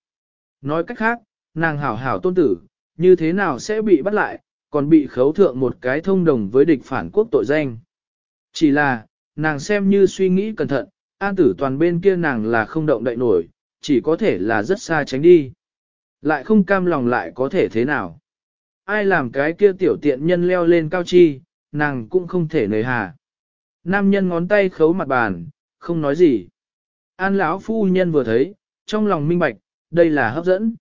Nói cách khác, nàng hảo hảo tôn tử, như thế nào sẽ bị bắt lại, còn bị khấu thượng một cái thông đồng với địch phản quốc tội danh. Chỉ là, nàng xem như suy nghĩ cẩn thận, an tử toàn bên kia nàng là không động đậy nổi, chỉ có thể là rất xa tránh đi. Lại không cam lòng lại có thể thế nào. Ai làm cái kia tiểu tiện nhân leo lên cao chi, nàng cũng không thể nời hà. Nam nhân ngón tay khấu mặt bàn, không nói gì. An lão phu nhân vừa thấy, trong lòng minh bạch, đây là hấp dẫn.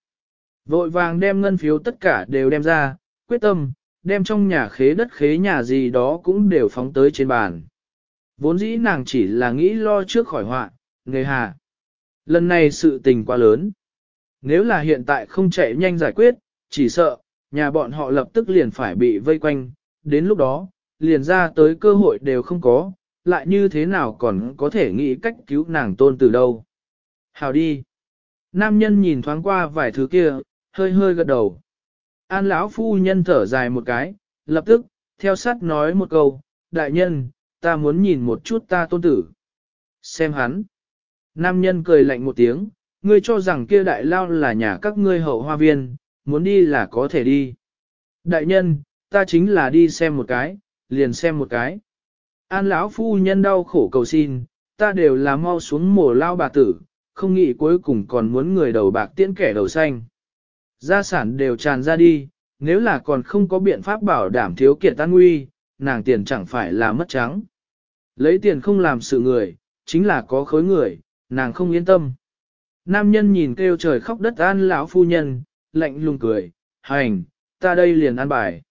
Vội vàng đem ngân phiếu tất cả đều đem ra, quyết tâm, đem trong nhà khế đất khế nhà gì đó cũng đều phóng tới trên bàn. Vốn dĩ nàng chỉ là nghĩ lo trước khỏi họa, người hà. Lần này sự tình quá lớn. Nếu là hiện tại không chạy nhanh giải quyết, chỉ sợ, nhà bọn họ lập tức liền phải bị vây quanh, đến lúc đó, liền ra tới cơ hội đều không có, lại như thế nào còn có thể nghĩ cách cứu nàng tôn từ đâu. Hào đi. Nam nhân nhìn thoáng qua vài thứ kia, hơi hơi gật đầu. An lão phu nhân thở dài một cái, lập tức, theo sát nói một câu, đại nhân, ta muốn nhìn một chút ta tôn tử. Xem hắn. Nam nhân cười lạnh một tiếng, ngươi cho rằng kia đại lao là nhà các ngươi hậu hoa viên, muốn đi là có thể đi. Đại nhân, ta chính là đi xem một cái, liền xem một cái. An lão phu nhân đau khổ cầu xin, ta đều là mau xuống mổ lao bà tử, không nghĩ cuối cùng còn muốn người đầu bạc tiễn kẻ đầu xanh. Gia sản đều tràn ra đi, nếu là còn không có biện pháp bảo đảm thiếu kiệt tan nguy, nàng tiền chẳng phải là mất trắng. Lấy tiền không làm sự người, chính là có khối người, nàng không yên tâm. Nam nhân nhìn kêu trời khóc đất an lão phu nhân, lạnh lùng cười, hành, ta đây liền ăn bài.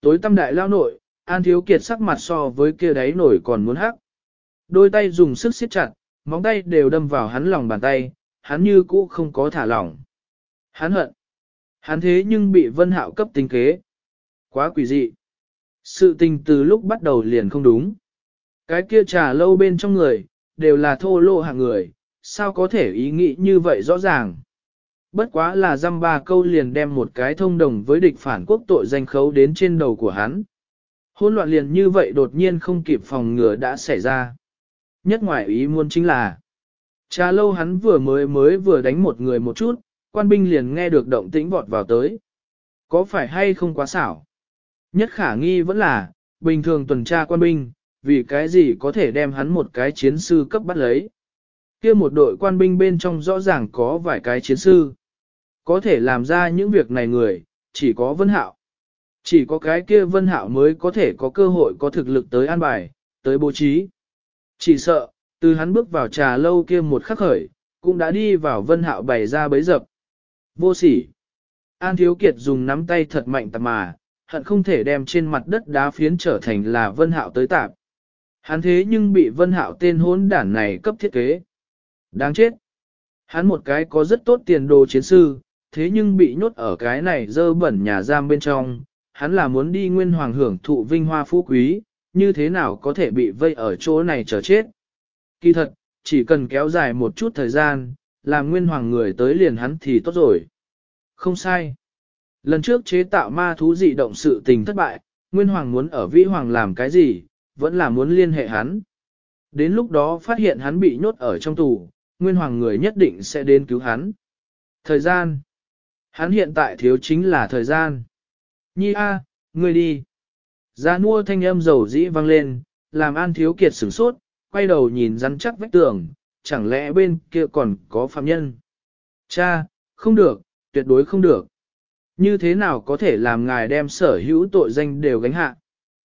Tối tâm đại lao nội, An Thiếu Kiệt sắc mặt so với kia đáy nổi còn muốn hắc. Đôi tay dùng sức siết chặt, móng tay đều đâm vào hắn lòng bàn tay, hắn như cũ không có thả lỏng. Hắn hận. Hắn thế nhưng bị vân hạo cấp tính kế. Quá quỷ dị. Sự tình từ lúc bắt đầu liền không đúng. Cái kia trà lâu bên trong người, đều là thô lô hạng người, sao có thể ý nghĩ như vậy rõ ràng. Bất quá là dăm ba câu liền đem một cái thông đồng với địch phản quốc tội danh khấu đến trên đầu của hắn. Hôn loạn liền như vậy đột nhiên không kịp phòng ngừa đã xảy ra. Nhất ngoại ý muốn chính là, trà lâu hắn vừa mới mới vừa đánh một người một chút, quan binh liền nghe được động tĩnh vọt vào tới. Có phải hay không quá xảo? Nhất khả nghi vẫn là, bình thường tuần tra quan binh, vì cái gì có thể đem hắn một cái chiến sư cấp bắt lấy. kia một đội quan binh bên trong rõ ràng có vài cái chiến sư. Có thể làm ra những việc này người, chỉ có Vân Hạo. Chỉ có cái kia Vân Hạo mới có thể có cơ hội có thực lực tới an bài, tới bố trí. Chỉ sợ, từ hắn bước vào trà lâu kia một khắc khởi, cũng đã đi vào Vân Hạo bày ra bấy dập. Vô sỉ. An Thiếu Kiệt dùng nắm tay thật mạnh tạp mà, hận không thể đem trên mặt đất đá phiến trở thành là Vân Hạo tới tạp. Hắn thế nhưng bị Vân Hạo tên hốn đản này cấp thiết kế. Đáng chết. Hắn một cái có rất tốt tiền đồ chiến sư, thế nhưng bị nhốt ở cái này dơ bẩn nhà giam bên trong, hắn là muốn đi nguyên hoàng hưởng thụ vinh hoa phú quý, như thế nào có thể bị vây ở chỗ này chờ chết. Kỳ thật, chỉ cần kéo dài một chút thời gian, làm nguyên hoàng người tới liền hắn thì tốt rồi. Không sai. Lần trước chế tạo ma thú dị động sự tình thất bại, nguyên hoàng muốn ở vĩ hoàng làm cái gì, vẫn là muốn liên hệ hắn. Đến lúc đó phát hiện hắn bị nhốt ở trong tù, nguyên hoàng người nhất định sẽ đến cứu hắn. Thời gian. Hắn hiện tại thiếu chính là thời gian. Nhi A, à, ngươi đi. Gia nua thanh âm dầu dĩ vang lên, làm an thiếu kiệt sửng sốt, quay đầu nhìn rắn chắc vách tường, chẳng lẽ bên kia còn có phạm nhân. Cha, không được, tuyệt đối không được. Như thế nào có thể làm ngài đem sở hữu tội danh đều gánh hạ?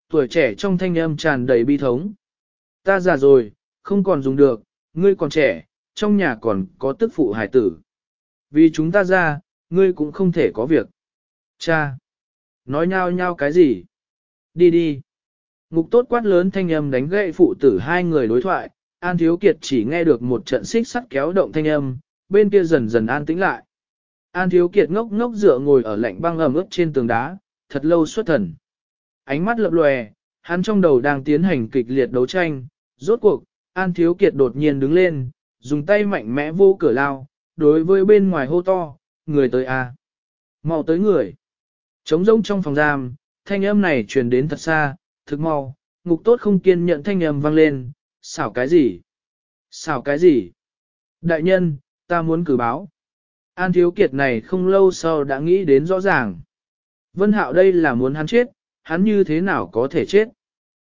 Tuổi trẻ trong thanh âm tràn đầy bi thống. Ta già rồi, không còn dùng được, ngươi còn trẻ, trong nhà còn có tức phụ hải tử. Vì chúng ta ra, ngươi cũng không thể có việc. Cha! Nói nhau nhau cái gì? Đi đi! Ngục tốt quát lớn thanh âm đánh gậy phụ tử hai người đối thoại, An Thiếu Kiệt chỉ nghe được một trận xích sắt kéo động thanh âm, bên kia dần dần an tĩnh lại. An Thiếu Kiệt ngốc ngốc dựa ngồi ở lạnh băng ẩm ướt trên tường đá, thật lâu xuất thần. Ánh mắt lập lòe, hắn trong đầu đang tiến hành kịch liệt đấu tranh, rốt cuộc, An Thiếu Kiệt đột nhiên đứng lên, dùng tay mạnh mẽ vô cửa lao, đối với bên ngoài hô to, người tới à. Mau tới người. Trống rỗng trong phòng giam, thanh âm này truyền đến thật xa, thực mau, ngục tốt không kiên nhận thanh âm vang lên, xảo cái gì? Xảo cái gì? Đại nhân, ta muốn cử báo. An thiếu kiệt này không lâu sau đã nghĩ đến rõ ràng. Vân hạo đây là muốn hắn chết, hắn như thế nào có thể chết?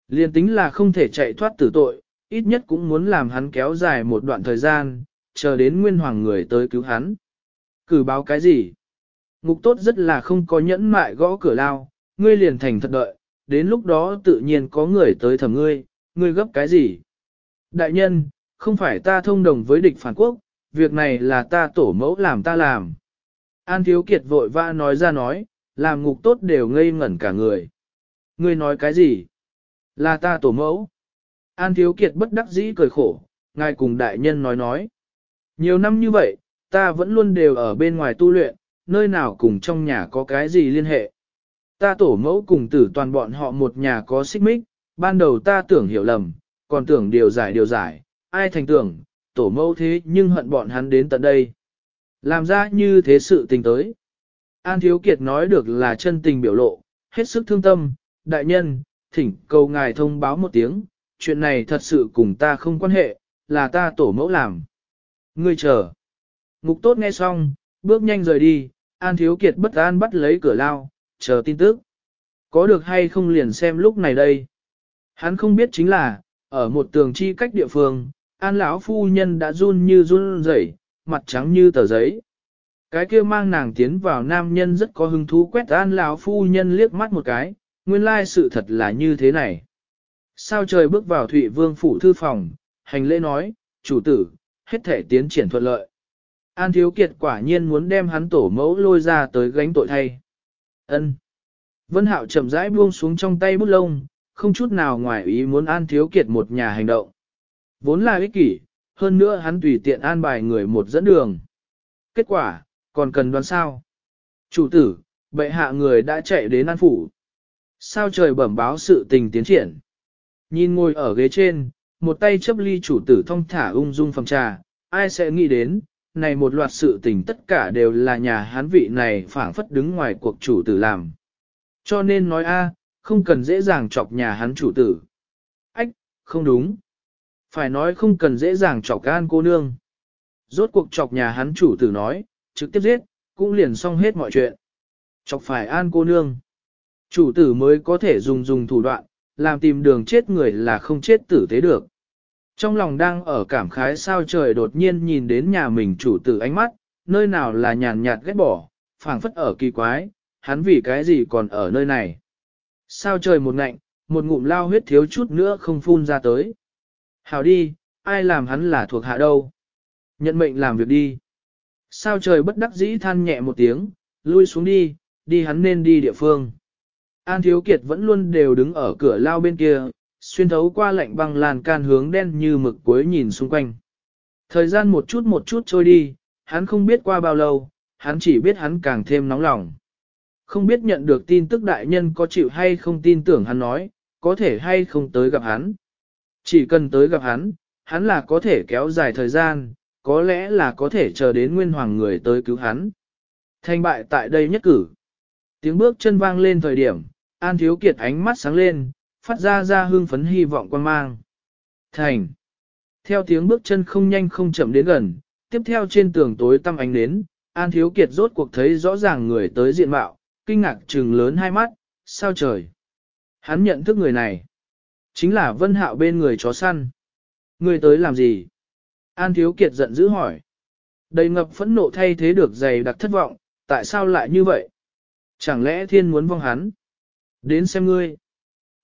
Liên tính là không thể chạy thoát tử tội, ít nhất cũng muốn làm hắn kéo dài một đoạn thời gian, chờ đến nguyên hoàng người tới cứu hắn. Cử báo cái gì? Ngục tốt rất là không có nhẫn mại gõ cửa lao, ngươi liền thành thật đợi, đến lúc đó tự nhiên có người tới thẩm ngươi, ngươi gấp cái gì? Đại nhân, không phải ta thông đồng với địch phản quốc, việc này là ta tổ mẫu làm ta làm. An Thiếu Kiệt vội vã nói ra nói, làm ngục tốt đều ngây ngẩn cả người. Ngươi nói cái gì? Là ta tổ mẫu. An Thiếu Kiệt bất đắc dĩ cười khổ, ngài cùng đại nhân nói nói. Nhiều năm như vậy, ta vẫn luôn đều ở bên ngoài tu luyện, nơi nào cùng trong nhà có cái gì liên hệ. Ta tổ mẫu cùng tử toàn bọn họ một nhà có xích mích, ban đầu ta tưởng hiểu lầm, còn tưởng điều giải điều giải, ai thành tưởng, tổ mẫu thế nhưng hận bọn hắn đến tận đây. Làm ra như thế sự tình tới. An Thiếu Kiệt nói được là chân tình biểu lộ, hết sức thương tâm, đại nhân, thỉnh cầu ngài thông báo một tiếng, chuyện này thật sự cùng ta không quan hệ, là ta tổ mẫu làm. Ngươi chờ. Ngục tốt nghe xong, bước nhanh rời đi, An Thiếu Kiệt bất an bắt lấy cửa lao, chờ tin tức. Có được hay không liền xem lúc này đây. Hắn không biết chính là, ở một tường chi cách địa phương, An lão phu nhân đã run như run rẩy, mặt trắng như tờ giấy. Cái kia mang nàng tiến vào nam nhân rất có hứng thú quét An lão phu nhân liếc mắt một cái, nguyên lai sự thật là như thế này. Sao trời bước vào Thụy Vương phủ thư phòng, hành lễ nói, chủ tử, hết thể tiến triển thuận lợi. An Thiếu Kiệt quả nhiên muốn đem hắn tổ mẫu lôi ra tới gánh tội thay. Ân. Vân Hạo chậm rãi buông xuống trong tay bút lông, không chút nào ngoài ý muốn An Thiếu Kiệt một nhà hành động. Vốn là ích kỷ, hơn nữa hắn tùy tiện an bài người một dẫn đường. Kết quả, còn cần đoán sao? Chủ tử, bệ hạ người đã chạy đến An Phủ. Sao trời bẩm báo sự tình tiến triển? Nhìn ngồi ở ghế trên, một tay chấp ly chủ tử thông thả ung dung phòng trà, ai sẽ nghĩ đến, này một loạt sự tình tất cả đều là nhà hán vị này phảng phất đứng ngoài cuộc chủ tử làm. Cho nên nói a, không cần dễ dàng chọc nhà hắn chủ tử. Ách, không đúng. Phải nói không cần dễ dàng chọc gan cô nương. Rốt cuộc chọc nhà hắn chủ tử nói, trực tiếp giết, cũng liền xong hết mọi chuyện. Chọc phải an cô nương. Chủ tử mới có thể dùng dùng thủ đoạn, làm tìm đường chết người là không chết tử tế được. Trong lòng đang ở cảm khái sao trời đột nhiên nhìn đến nhà mình chủ tử ánh mắt, nơi nào là nhàn nhạt ghét bỏ, phảng phất ở kỳ quái, hắn vì cái gì còn ở nơi này. Sao trời một ngạnh, một ngụm lao huyết thiếu chút nữa không phun ra tới. Hào đi, ai làm hắn là thuộc hạ đâu. Nhận mệnh làm việc đi. Sao trời bất đắc dĩ than nhẹ một tiếng, lui xuống đi, đi hắn nên đi địa phương. An Thiếu Kiệt vẫn luôn đều đứng ở cửa lao bên kia, xuyên thấu qua lạnh băng làn can hướng đen như mực cuối nhìn xung quanh. Thời gian một chút một chút trôi đi, hắn không biết qua bao lâu, hắn chỉ biết hắn càng thêm nóng lòng. Không biết nhận được tin tức đại nhân có chịu hay không tin tưởng hắn nói, có thể hay không tới gặp hắn. Chỉ cần tới gặp hắn, hắn là có thể kéo dài thời gian, có lẽ là có thể chờ đến nguyên hoàng người tới cứu hắn. Thành bại tại đây nhất cử. Tiếng bước chân vang lên thời điểm, An Thiếu Kiệt ánh mắt sáng lên, phát ra ra hương phấn hy vọng quan mang. Thành. Theo tiếng bước chân không nhanh không chậm đến gần, tiếp theo trên tường tối tăm ánh đến, An Thiếu Kiệt rốt cuộc thấy rõ ràng người tới diện mạo, kinh ngạc trừng lớn hai mắt, sao trời. Hắn nhận thức người này. Chính là Vân Hạo bên người chó săn. Người tới làm gì? An Thiếu Kiệt giận dữ hỏi. Đầy ngập phẫn nộ thay thế được dày đặc thất vọng, tại sao lại như vậy? Chẳng lẽ thiên muốn vong hắn? Đến xem ngươi.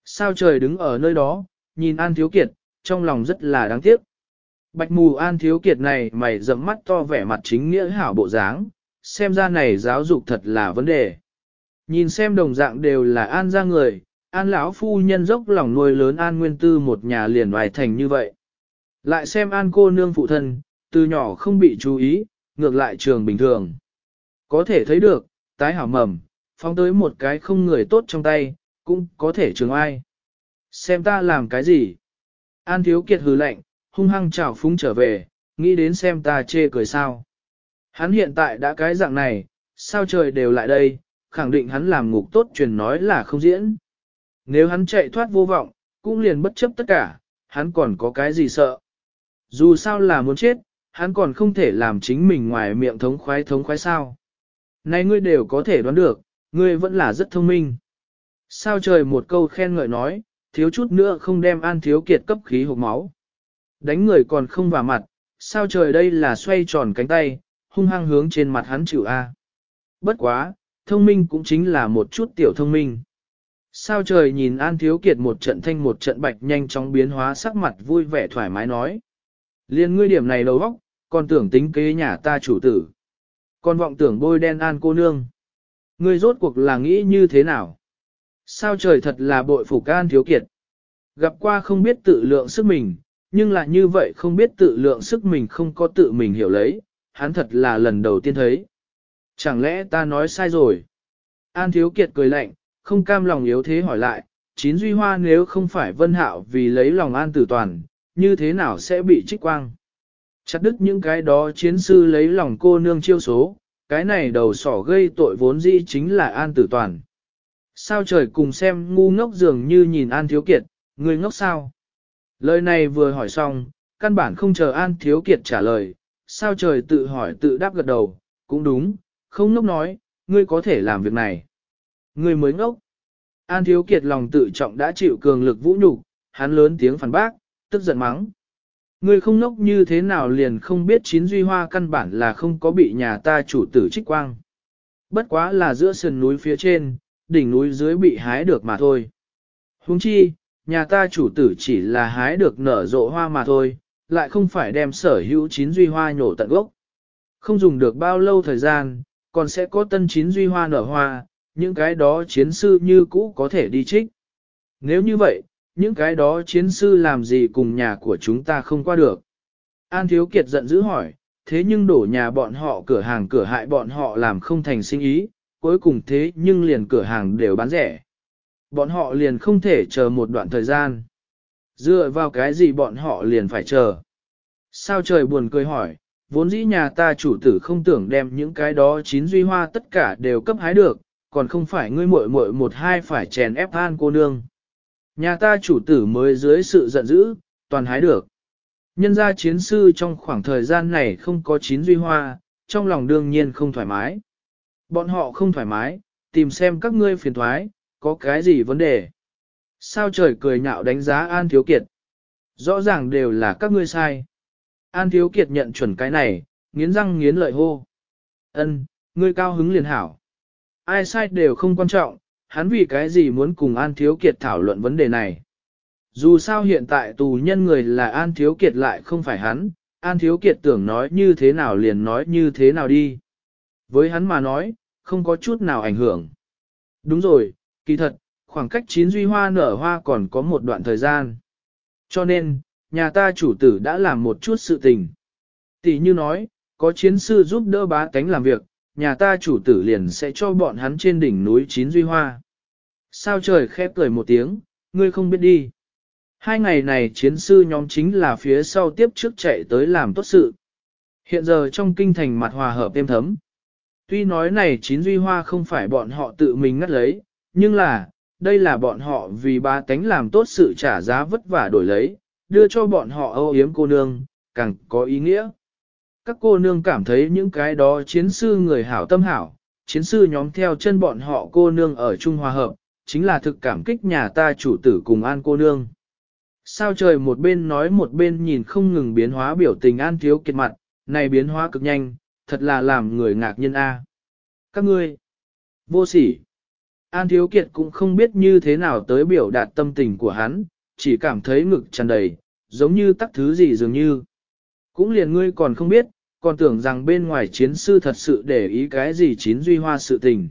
Sao trời đứng ở nơi đó, nhìn An Thiếu Kiệt, trong lòng rất là đáng tiếc. Bạch mù An Thiếu Kiệt này mày rậm mắt to vẻ mặt chính nghĩa hảo bộ dáng, xem ra này giáo dục thật là vấn đề. Nhìn xem đồng dạng đều là An ra người, An lão phu nhân dốc lòng nuôi lớn An Nguyên Tư một nhà liền hoài thành như vậy. Lại xem An cô nương phụ thân, từ nhỏ không bị chú ý, ngược lại trường bình thường. Có thể thấy được, tái hảo mầm, phóng tới một cái không người tốt trong tay, cũng có thể trường ai. Xem ta làm cái gì? An thiếu kiệt hừ lạnh, hung hăng chào phúng trở về, nghĩ đến xem ta chê cười sao. Hắn hiện tại đã cái dạng này, sao trời đều lại đây, khẳng định hắn làm ngục tốt truyền nói là không diễn. Nếu hắn chạy thoát vô vọng, cũng liền bất chấp tất cả, hắn còn có cái gì sợ. Dù sao là muốn chết, hắn còn không thể làm chính mình ngoài miệng thống khoái thống khoái sao. Này ngươi đều có thể đoán được, ngươi vẫn là rất thông minh. Sao trời một câu khen ngợi nói, thiếu chút nữa không đem an thiếu kiệt cấp khí hộp máu. Đánh người còn không vào mặt, sao trời đây là xoay tròn cánh tay, hung hăng hướng trên mặt hắn chịu A. Bất quá, thông minh cũng chính là một chút tiểu thông minh. Sao trời nhìn An Thiếu Kiệt một trận thanh một trận bạch nhanh chóng biến hóa sắc mặt vui vẻ thoải mái nói. Liên ngươi điểm này đầu óc, còn tưởng tính kế nhà ta chủ tử. Còn vọng tưởng bôi đen An cô nương. Ngươi rốt cuộc là nghĩ như thế nào? Sao trời thật là bội phục An Thiếu Kiệt. Gặp qua không biết tự lượng sức mình, nhưng là như vậy không biết tự lượng sức mình không có tự mình hiểu lấy, hắn thật là lần đầu tiên thấy. Chẳng lẽ ta nói sai rồi? An Thiếu Kiệt cười lạnh, không cam lòng yếu thế hỏi lại, chín duy hoa nếu không phải vân hạo vì lấy lòng an tử toàn, như thế nào sẽ bị trích quang? Chặt đứt những cái đó chiến sư lấy lòng cô nương chiêu số, cái này đầu sỏ gây tội vốn dĩ chính là an tử toàn. Sao trời cùng xem ngu ngốc dường như nhìn an thiếu kiệt, người ngốc sao? Lời này vừa hỏi xong, căn bản không chờ an thiếu kiệt trả lời, sao trời tự hỏi tự đáp gật đầu, cũng đúng, không ngốc nói, ngươi có thể làm việc này. Ngươi mới ngốc. An Thiếu Kiệt lòng tự trọng đã chịu cường lực vũ nhục, hắn lớn tiếng phản bác, tức giận mắng. Ngươi không ngốc như thế nào liền không biết chín duy hoa căn bản là không có bị nhà ta chủ tử trích quang. Bất quá là giữa sườn núi phía trên, đỉnh núi dưới bị hái được mà thôi. Huống chi, nhà ta chủ tử chỉ là hái được nở rộ hoa mà thôi, lại không phải đem sở hữu chín duy hoa nhổ tận gốc. Không dùng được bao lâu thời gian, còn sẽ có tân chín duy hoa nở hoa, những cái đó chiến sư như cũ có thể đi trích. Nếu như vậy, những cái đó chiến sư làm gì cùng nhà của chúng ta không qua được. An Thiếu Kiệt giận dữ hỏi, thế nhưng đổ nhà bọn họ cửa hàng cửa hại bọn họ làm không thành sinh ý, cuối cùng thế nhưng liền cửa hàng đều bán rẻ. Bọn họ liền không thể chờ một đoạn thời gian. Dựa vào cái gì bọn họ liền phải chờ. Sao trời buồn cười hỏi, vốn dĩ nhà ta chủ tử không tưởng đem những cái đó chín duy hoa tất cả đều cấp hái được, còn không phải ngươi muội muội một hai phải chèn ép an cô nương. Nhà ta chủ tử mới dưới sự giận dữ, toàn hái được. Nhân gia chiến sư trong khoảng thời gian này không có chín duy hoa, trong lòng đương nhiên không thoải mái. Bọn họ không thoải mái, tìm xem các ngươi phiền thoái, có cái gì vấn đề. Sao trời cười nhạo đánh giá An Thiếu Kiệt? Rõ ràng đều là các ngươi sai. An Thiếu Kiệt nhận chuẩn cái này, nghiến răng nghiến lợi hô. Ân, ngươi cao hứng liền hảo. Ai sai đều không quan trọng, hắn vì cái gì muốn cùng An Thiếu Kiệt thảo luận vấn đề này. Dù sao hiện tại tù nhân người là An Thiếu Kiệt lại không phải hắn, An Thiếu Kiệt tưởng nói như thế nào liền nói như thế nào đi. Với hắn mà nói, không có chút nào ảnh hưởng. Đúng rồi, kỳ thật, khoảng cách chín duy hoa nở hoa còn có một đoạn thời gian. Cho nên, nhà ta chủ tử đã làm một chút sự tình. Tỷ như nói, có chiến sư giúp đỡ bá tánh làm việc, nhà ta chủ tử liền sẽ cho bọn hắn trên đỉnh núi chín duy hoa. Sao trời khép cười một tiếng, ngươi không biết đi. Hai ngày này chiến sư nhóm chính là phía sau tiếp trước chạy tới làm tốt sự. Hiện giờ trong kinh thành mặt hòa hợp êm thấm. Tuy nói này chín duy hoa không phải bọn họ tự mình ngắt lấy, nhưng là, đây là bọn họ vì ba tánh làm tốt sự trả giá vất vả đổi lấy, đưa cho bọn họ âu yếm cô nương, càng có ý nghĩa. Các cô nương cảm thấy những cái đó chiến sư người hảo tâm hảo, chiến sư nhóm theo chân bọn họ cô nương ở Trung Hòa Hợp, chính là thực cảm kích nhà ta chủ tử cùng an cô nương. Sao trời một bên nói một bên nhìn không ngừng biến hóa biểu tình an thiếu kiệt mặt, này biến hóa cực nhanh, thật là làm người ngạc nhiên a. Các ngươi, vô sỉ. An thiếu kiệt cũng không biết như thế nào tới biểu đạt tâm tình của hắn, chỉ cảm thấy ngực tràn đầy, giống như tắc thứ gì dường như. Cũng liền ngươi còn không biết, còn tưởng rằng bên ngoài chiến sư thật sự để ý cái gì chín duy hoa sự tình.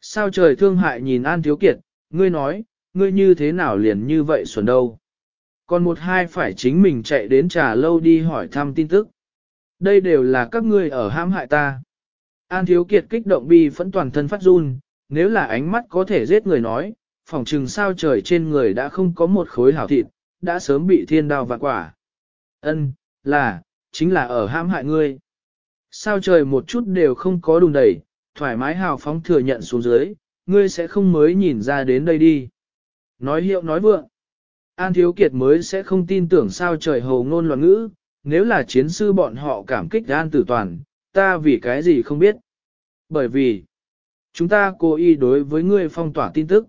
Sao trời thương hại nhìn An Thiếu Kiệt, ngươi nói, ngươi như thế nào liền như vậy xuẩn đâu. Còn một hai phải chính mình chạy đến trà lâu đi hỏi thăm tin tức. Đây đều là các ngươi ở hãm hại ta. An Thiếu Kiệt kích động bi phẫn toàn thân phát run, nếu là ánh mắt có thể giết người nói, phòng trừng sao trời trên người đã không có một khối hảo thịt, đã sớm bị thiên đao vạn quả. Ân, là, chính là ở hãm hại ngươi. Sao trời một chút đều không có đùn đẩy, thoải mái hào phóng thừa nhận xuống dưới, ngươi sẽ không mới nhìn ra đến đây đi. Nói hiệu nói vượng. An Thiếu Kiệt mới sẽ không tin tưởng sao trời hầu ngôn loạn ngữ, nếu là chiến sư bọn họ cảm kích An Tử Toàn, ta vì cái gì không biết. Bởi vì, chúng ta cố ý đối với ngươi phong tỏa tin tức.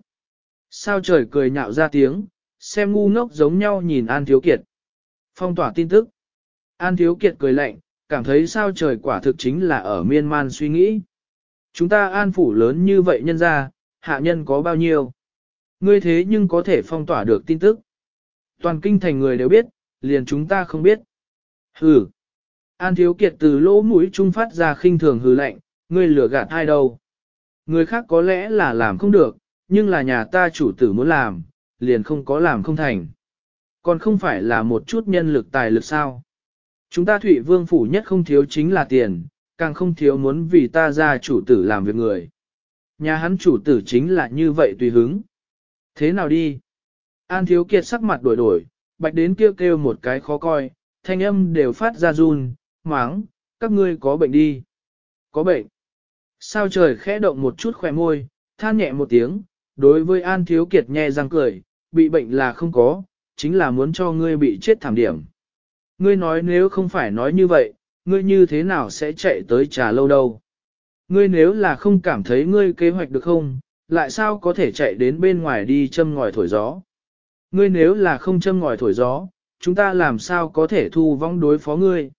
Sao trời cười nhạo ra tiếng, xem ngu ngốc giống nhau nhìn An Thiếu Kiệt. Phong tỏa tin tức. An Thiếu Kiệt cười lạnh, cảm thấy sao trời quả thực chính là ở miên man suy nghĩ. Chúng ta an phủ lớn như vậy nhân ra, hạ nhân có bao nhiêu? Ngươi thế nhưng có thể phong tỏa được tin tức. Toàn kinh thành người đều biết, liền chúng ta không biết. Hừ. An Thiếu Kiệt từ lỗ mũi trung phát ra khinh thường hừ lạnh, ngươi lừa gạt ai đâu. Người khác có lẽ là làm không được, nhưng là nhà ta chủ tử muốn làm, liền không có làm không thành. Còn không phải là một chút nhân lực tài lực sao. Chúng ta Thụy Vương Phủ nhất không thiếu chính là tiền, càng không thiếu muốn vì ta ra chủ tử làm việc người. Nhà hắn chủ tử chính là như vậy tùy hứng. Thế nào đi? An Thiếu Kiệt sắc mặt đổi đổi, bạch đến kêu kêu một cái khó coi, thanh âm đều phát ra run, máng, các ngươi có bệnh đi. Có bệnh. Sao trời khẽ động một chút khỏe môi, than nhẹ một tiếng, đối với An Thiếu Kiệt nhẹ răng cười, bị bệnh là không có, chính là muốn cho ngươi bị chết thảm điểm. Ngươi nói nếu không phải nói như vậy, ngươi như thế nào sẽ chạy tới trà lâu đâu? Ngươi nếu là không cảm thấy ngươi kế hoạch được không, lại sao có thể chạy đến bên ngoài đi châm ngòi thổi gió? Ngươi nếu là không châm ngòi thổi gió, chúng ta làm sao có thể thu vong đối phó ngươi?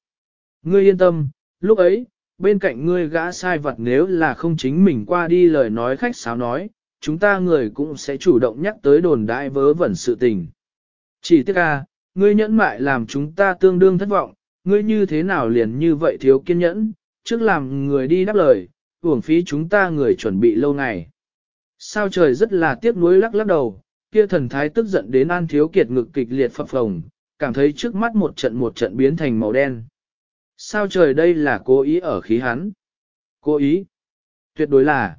Ngươi yên tâm, lúc ấy, bên cạnh ngươi gã sai vật nếu là không chính mình qua đi lời nói khách sáo nói, chúng ta người cũng sẽ chủ động nhắc tới đồn đại vớ vẩn sự tình. Chỉ tiếc à, ngươi nhẫn mại làm chúng ta tương đương thất vọng, ngươi như thế nào liền như vậy thiếu kiên nhẫn, trước làm người đi đáp lời, uổng phí chúng ta người chuẩn bị lâu ngày. Sao trời rất là tiếc nuối lắc lắc đầu, kia thần thái tức giận đến An Thiếu Kiệt ngực kịch liệt phập phồng, cảm thấy trước mắt một trận một trận biến thành màu đen. Sao trời đây là cố ý ở khí hắn? Cố ý? Tuyệt đối là.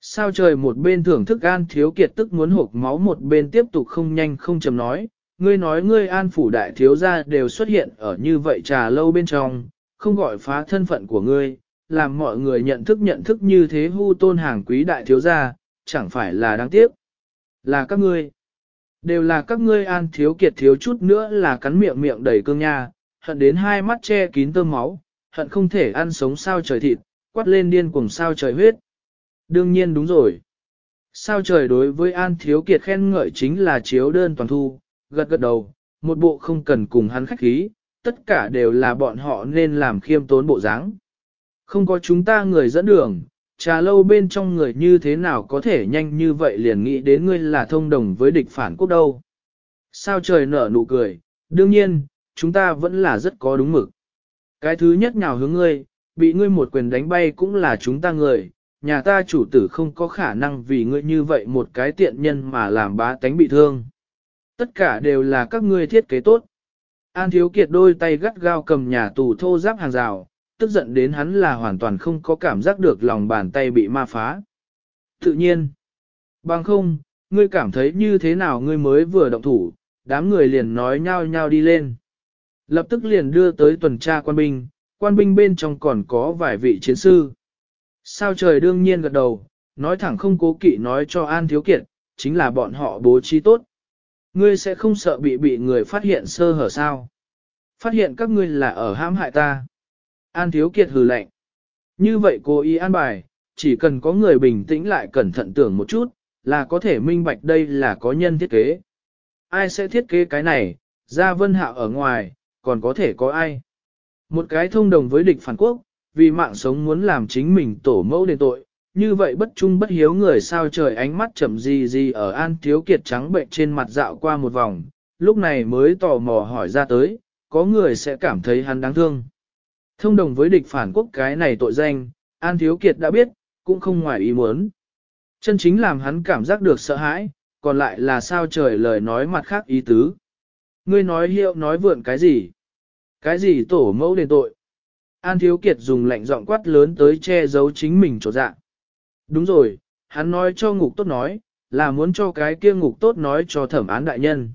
Sao trời một bên thưởng thức An Thiếu Kiệt tức muốn hộp máu một bên tiếp tục không nhanh không chầm nói, ngươi nói ngươi An Phủ Đại Thiếu gia đều xuất hiện ở như vậy trà lâu bên trong, không gọi phá thân phận của ngươi, làm mọi người nhận thức nhận thức như thế hu tôn hàng quý Đại Thiếu gia, chẳng phải là đáng tiếc. Là các ngươi. Đều là các ngươi An Thiếu Kiệt thiếu chút nữa là cắn miệng miệng đầy cương nha, hận đến hai mắt che kín tơm máu, hận không thể ăn sống sao trời thịt, quát lên điên cùng sao trời huyết. Đương nhiên đúng rồi. Sao trời đối với An Thiếu Kiệt khen ngợi chính là chiếu đơn toàn thu, gật gật đầu, một bộ không cần cùng hắn khách khí, tất cả đều là bọn họ nên làm khiêm tốn bộ dáng. Không có chúng ta người dẫn đường, trà lâu bên trong người như thế nào có thể nhanh như vậy liền nghĩ đến ngươi là thông đồng với địch phản quốc đâu. Sao trời nở nụ cười, đương nhiên, chúng ta vẫn là rất có đúng mực. Cái thứ nhất nhào hướng ngươi, bị ngươi một quyền đánh bay cũng là chúng ta người, nhà ta chủ tử không có khả năng vì ngươi như vậy một cái tiện nhân mà làm bá tánh bị thương. Tất cả đều là các ngươi thiết kế tốt. An Thiếu Kiệt đôi tay gắt gao cầm nhà tù thô giáp hàng rào, tức giận đến hắn là hoàn toàn không có cảm giác được lòng bàn tay bị ma phá. Tự nhiên, bằng không, ngươi cảm thấy như thế nào ngươi mới vừa động thủ, đám người liền nói nhau nhau đi lên. Lập tức liền đưa tới tuần tra quan binh, quan binh bên trong còn có vài vị chiến sư. Sao trời đương nhiên gật đầu, nói thẳng không cố kỵ nói cho An Thiếu Kiệt, chính là bọn họ bố trí tốt. Ngươi sẽ không sợ bị bị người phát hiện sơ hở sao? Phát hiện các ngươi là ở hãm hại ta. An Thiếu Kiệt hừ lạnh. Như vậy cố ý an bài, chỉ cần có người bình tĩnh lại cẩn thận tưởng một chút, là có thể minh bạch đây là có nhân thiết kế. Ai sẽ thiết kế cái này, ra vân Hạ ở ngoài, còn có thể có ai? Một cái thông đồng với địch phản quốc, vì mạng sống muốn làm chính mình tổ mẫu đền tội, như vậy bất trung bất hiếu người sao trời ánh mắt chậm gì gì ở An Thiếu Kiệt trắng bệnh trên mặt dạo qua một vòng, lúc này mới tò mò hỏi ra tới, có người sẽ cảm thấy hắn đáng thương. Thông đồng với địch phản quốc cái này tội danh, An Thiếu Kiệt đã biết, cũng không ngoài ý muốn. Chân chính làm hắn cảm giác được sợ hãi, còn lại là sao trời lời nói mặt khác ý tứ. Ngươi nói hiệu nói vượn cái gì? Cái gì tổ mẫu đền tội? An Thiếu Kiệt dùng lạnh giọng quát lớn tới che giấu chính mình chỗ dạng. Đúng rồi, hắn nói cho ngục tốt nói, là muốn cho cái kia ngục tốt nói cho thẩm án đại nhân.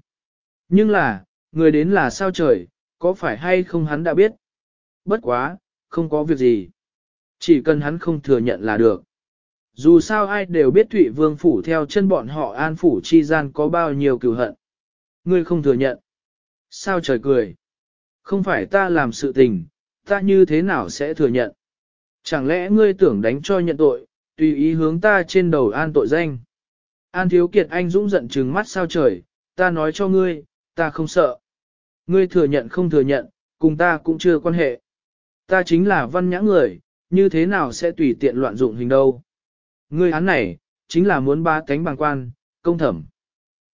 Nhưng là, người đến là sao trời, có phải hay không hắn đã biết? Bất quá, không có việc gì. Chỉ cần hắn không thừa nhận là được. Dù sao ai đều biết Thụy Vương Phủ theo chân bọn họ an phủ chi gian có bao nhiêu cừu hận. Ngươi không thừa nhận. Sao trời cười? Không phải ta làm sự tình, ta như thế nào sẽ thừa nhận? Chẳng lẽ ngươi tưởng đánh cho nhận tội, tùy ý hướng ta trên đầu an tội danh? An thiếu kiệt anh dũng giận trừng mắt sao trời, ta nói cho ngươi, ta không sợ. Ngươi thừa nhận không thừa nhận, cùng ta cũng chưa quan hệ. Ta chính là văn nhã người, như thế nào sẽ tùy tiện loạn dụng hình đâu. Ngươi án này, chính là muốn ba cánh bằng quan, công thẩm.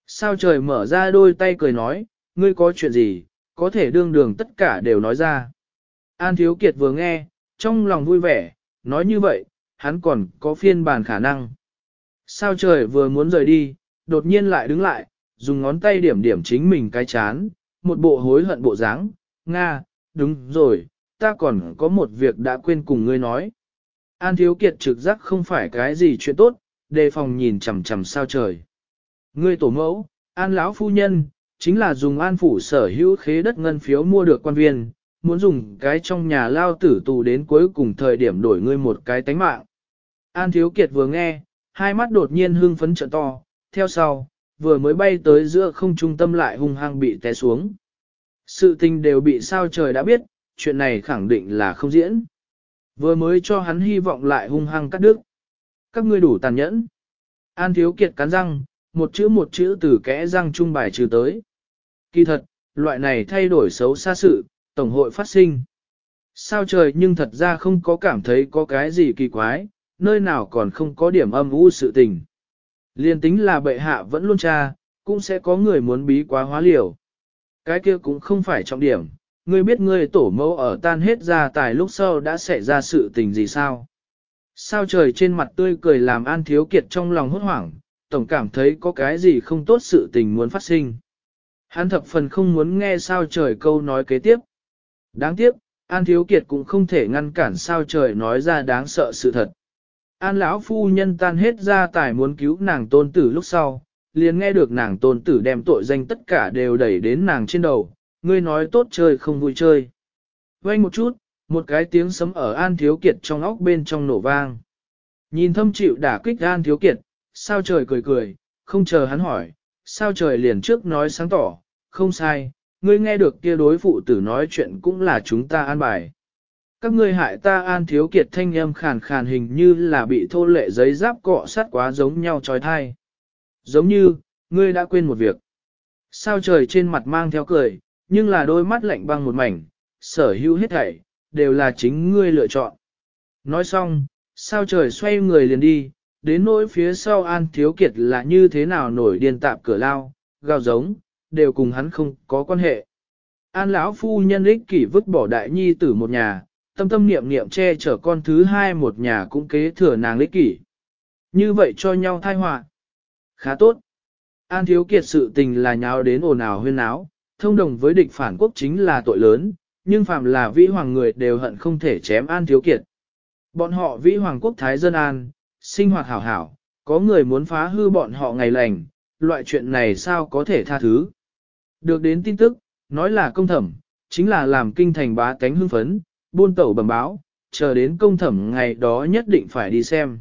Sao trời mở ra đôi tay cười nói, ngươi có chuyện gì, có thể đương đường tất cả đều nói ra. An Thiếu Kiệt vừa nghe, trong lòng vui vẻ, nói như vậy, hắn còn có phiên bản khả năng. Sao trời vừa muốn rời đi, đột nhiên lại đứng lại, dùng ngón tay điểm điểm chính mình cái chán, một bộ hối hận bộ dáng. Nga, đúng rồi, ta còn có một việc đã quên cùng ngươi nói. An Thiếu Kiệt trực giác không phải cái gì chuyện tốt, đề phòng nhìn chằm chằm sao trời. Ngươi tổ mẫu, An lão phu nhân, chính là dùng an phủ sở hữu khế đất ngân phiếu mua được quan viên, muốn dùng cái trong nhà lao tử tù đến cuối cùng thời điểm đổi ngươi một cái tánh mạng. An Thiếu Kiệt vừa nghe, hai mắt đột nhiên hưng phấn trợ to, theo sau, vừa mới bay tới giữa không trung tâm lại hung hăng bị té xuống. Sự tình đều bị sao trời đã biết, chuyện này khẳng định là không diễn. Vừa mới cho hắn hy vọng lại hung hăng cắt đứt. Các ngươi đủ tàn nhẫn. An Thiếu Kiệt cắn răng, một chữ một chữ từ kẽ răng trung bài trừ tới. Kỳ thật, loại này thay đổi xấu xa sự, Tổng hội phát sinh. Sao trời nhưng thật ra không có cảm thấy có cái gì kỳ quái, nơi nào còn không có điểm âm u sự tình. Liên tính là bệ hạ vẫn luôn tra, cũng sẽ có người muốn bí quá hóa liều. Cái kia cũng không phải trọng điểm, ngươi biết ngươi tổ mẫu ở tan hết gia tài lúc sau đã xảy ra sự tình gì sao? Sao trời trên mặt tươi cười làm An Thiếu Kiệt trong lòng hốt hoảng, tổng cảm thấy có cái gì không tốt sự tình muốn phát sinh. Hắn thập phần không muốn nghe sao trời câu nói kế tiếp. Đáng tiếc, An Thiếu Kiệt cũng không thể ngăn cản sao trời nói ra đáng sợ sự thật. An lão phu nhân tan hết ra tài muốn cứu nàng tôn tử lúc sau, liền nghe được nàng tôn tử đem tội danh tất cả đều đẩy đến nàng trên đầu, ngươi nói tốt chơi không vui chơi. Quay một chút, một cái tiếng sấm ở An Thiếu Kiệt trong óc bên trong nổ vang. Nhìn thâm chịu đả kích An Thiếu Kiệt, sao trời cười cười, không chờ hắn hỏi, sao trời liền trước nói sáng tỏ, không sai, ngươi nghe được kia đối phụ tử nói chuyện cũng là chúng ta an bài. Các ngươi hại ta An Thiếu Kiệt thanh âm khàn khàn hình như là bị thô lệ giấy giáp cọ sát quá giống nhau trói thai. Giống như, ngươi đã quên một việc. Sao trời trên mặt mang theo cười, nhưng là đôi mắt lạnh băng một mảnh, sở hữu hết thảy, đều là chính ngươi lựa chọn. Nói xong, sao trời xoay người liền đi, đến nỗi phía sau An Thiếu Kiệt là như thế nào nổi điên tạp cửa lao, gào giống, đều cùng hắn không có quan hệ. An lão phu nhân ích kỷ vứt bỏ đại nhi tử một nhà, tâm tâm niệm niệm che chở con thứ hai một nhà cũng kế thừa nàng ích kỷ. Như vậy cho nhau thai họa Khá tốt. An thiếu kiệt sự tình là nháo đến ồn ào huyên náo, thông đồng với địch phản quốc chính là tội lớn, nhưng phạm là vĩ hoàng người đều hận không thể chém an thiếu kiệt. Bọn họ vĩ hoàng quốc thái dân an, sinh hoạt hảo hảo, có người muốn phá hư bọn họ ngày lành, loại chuyện này sao có thể tha thứ. Được đến tin tức, nói là công thẩm, chính là làm kinh thành bá tánh hưng phấn, buôn tẩu bẩm báo, chờ đến công thẩm ngày đó nhất định phải đi xem.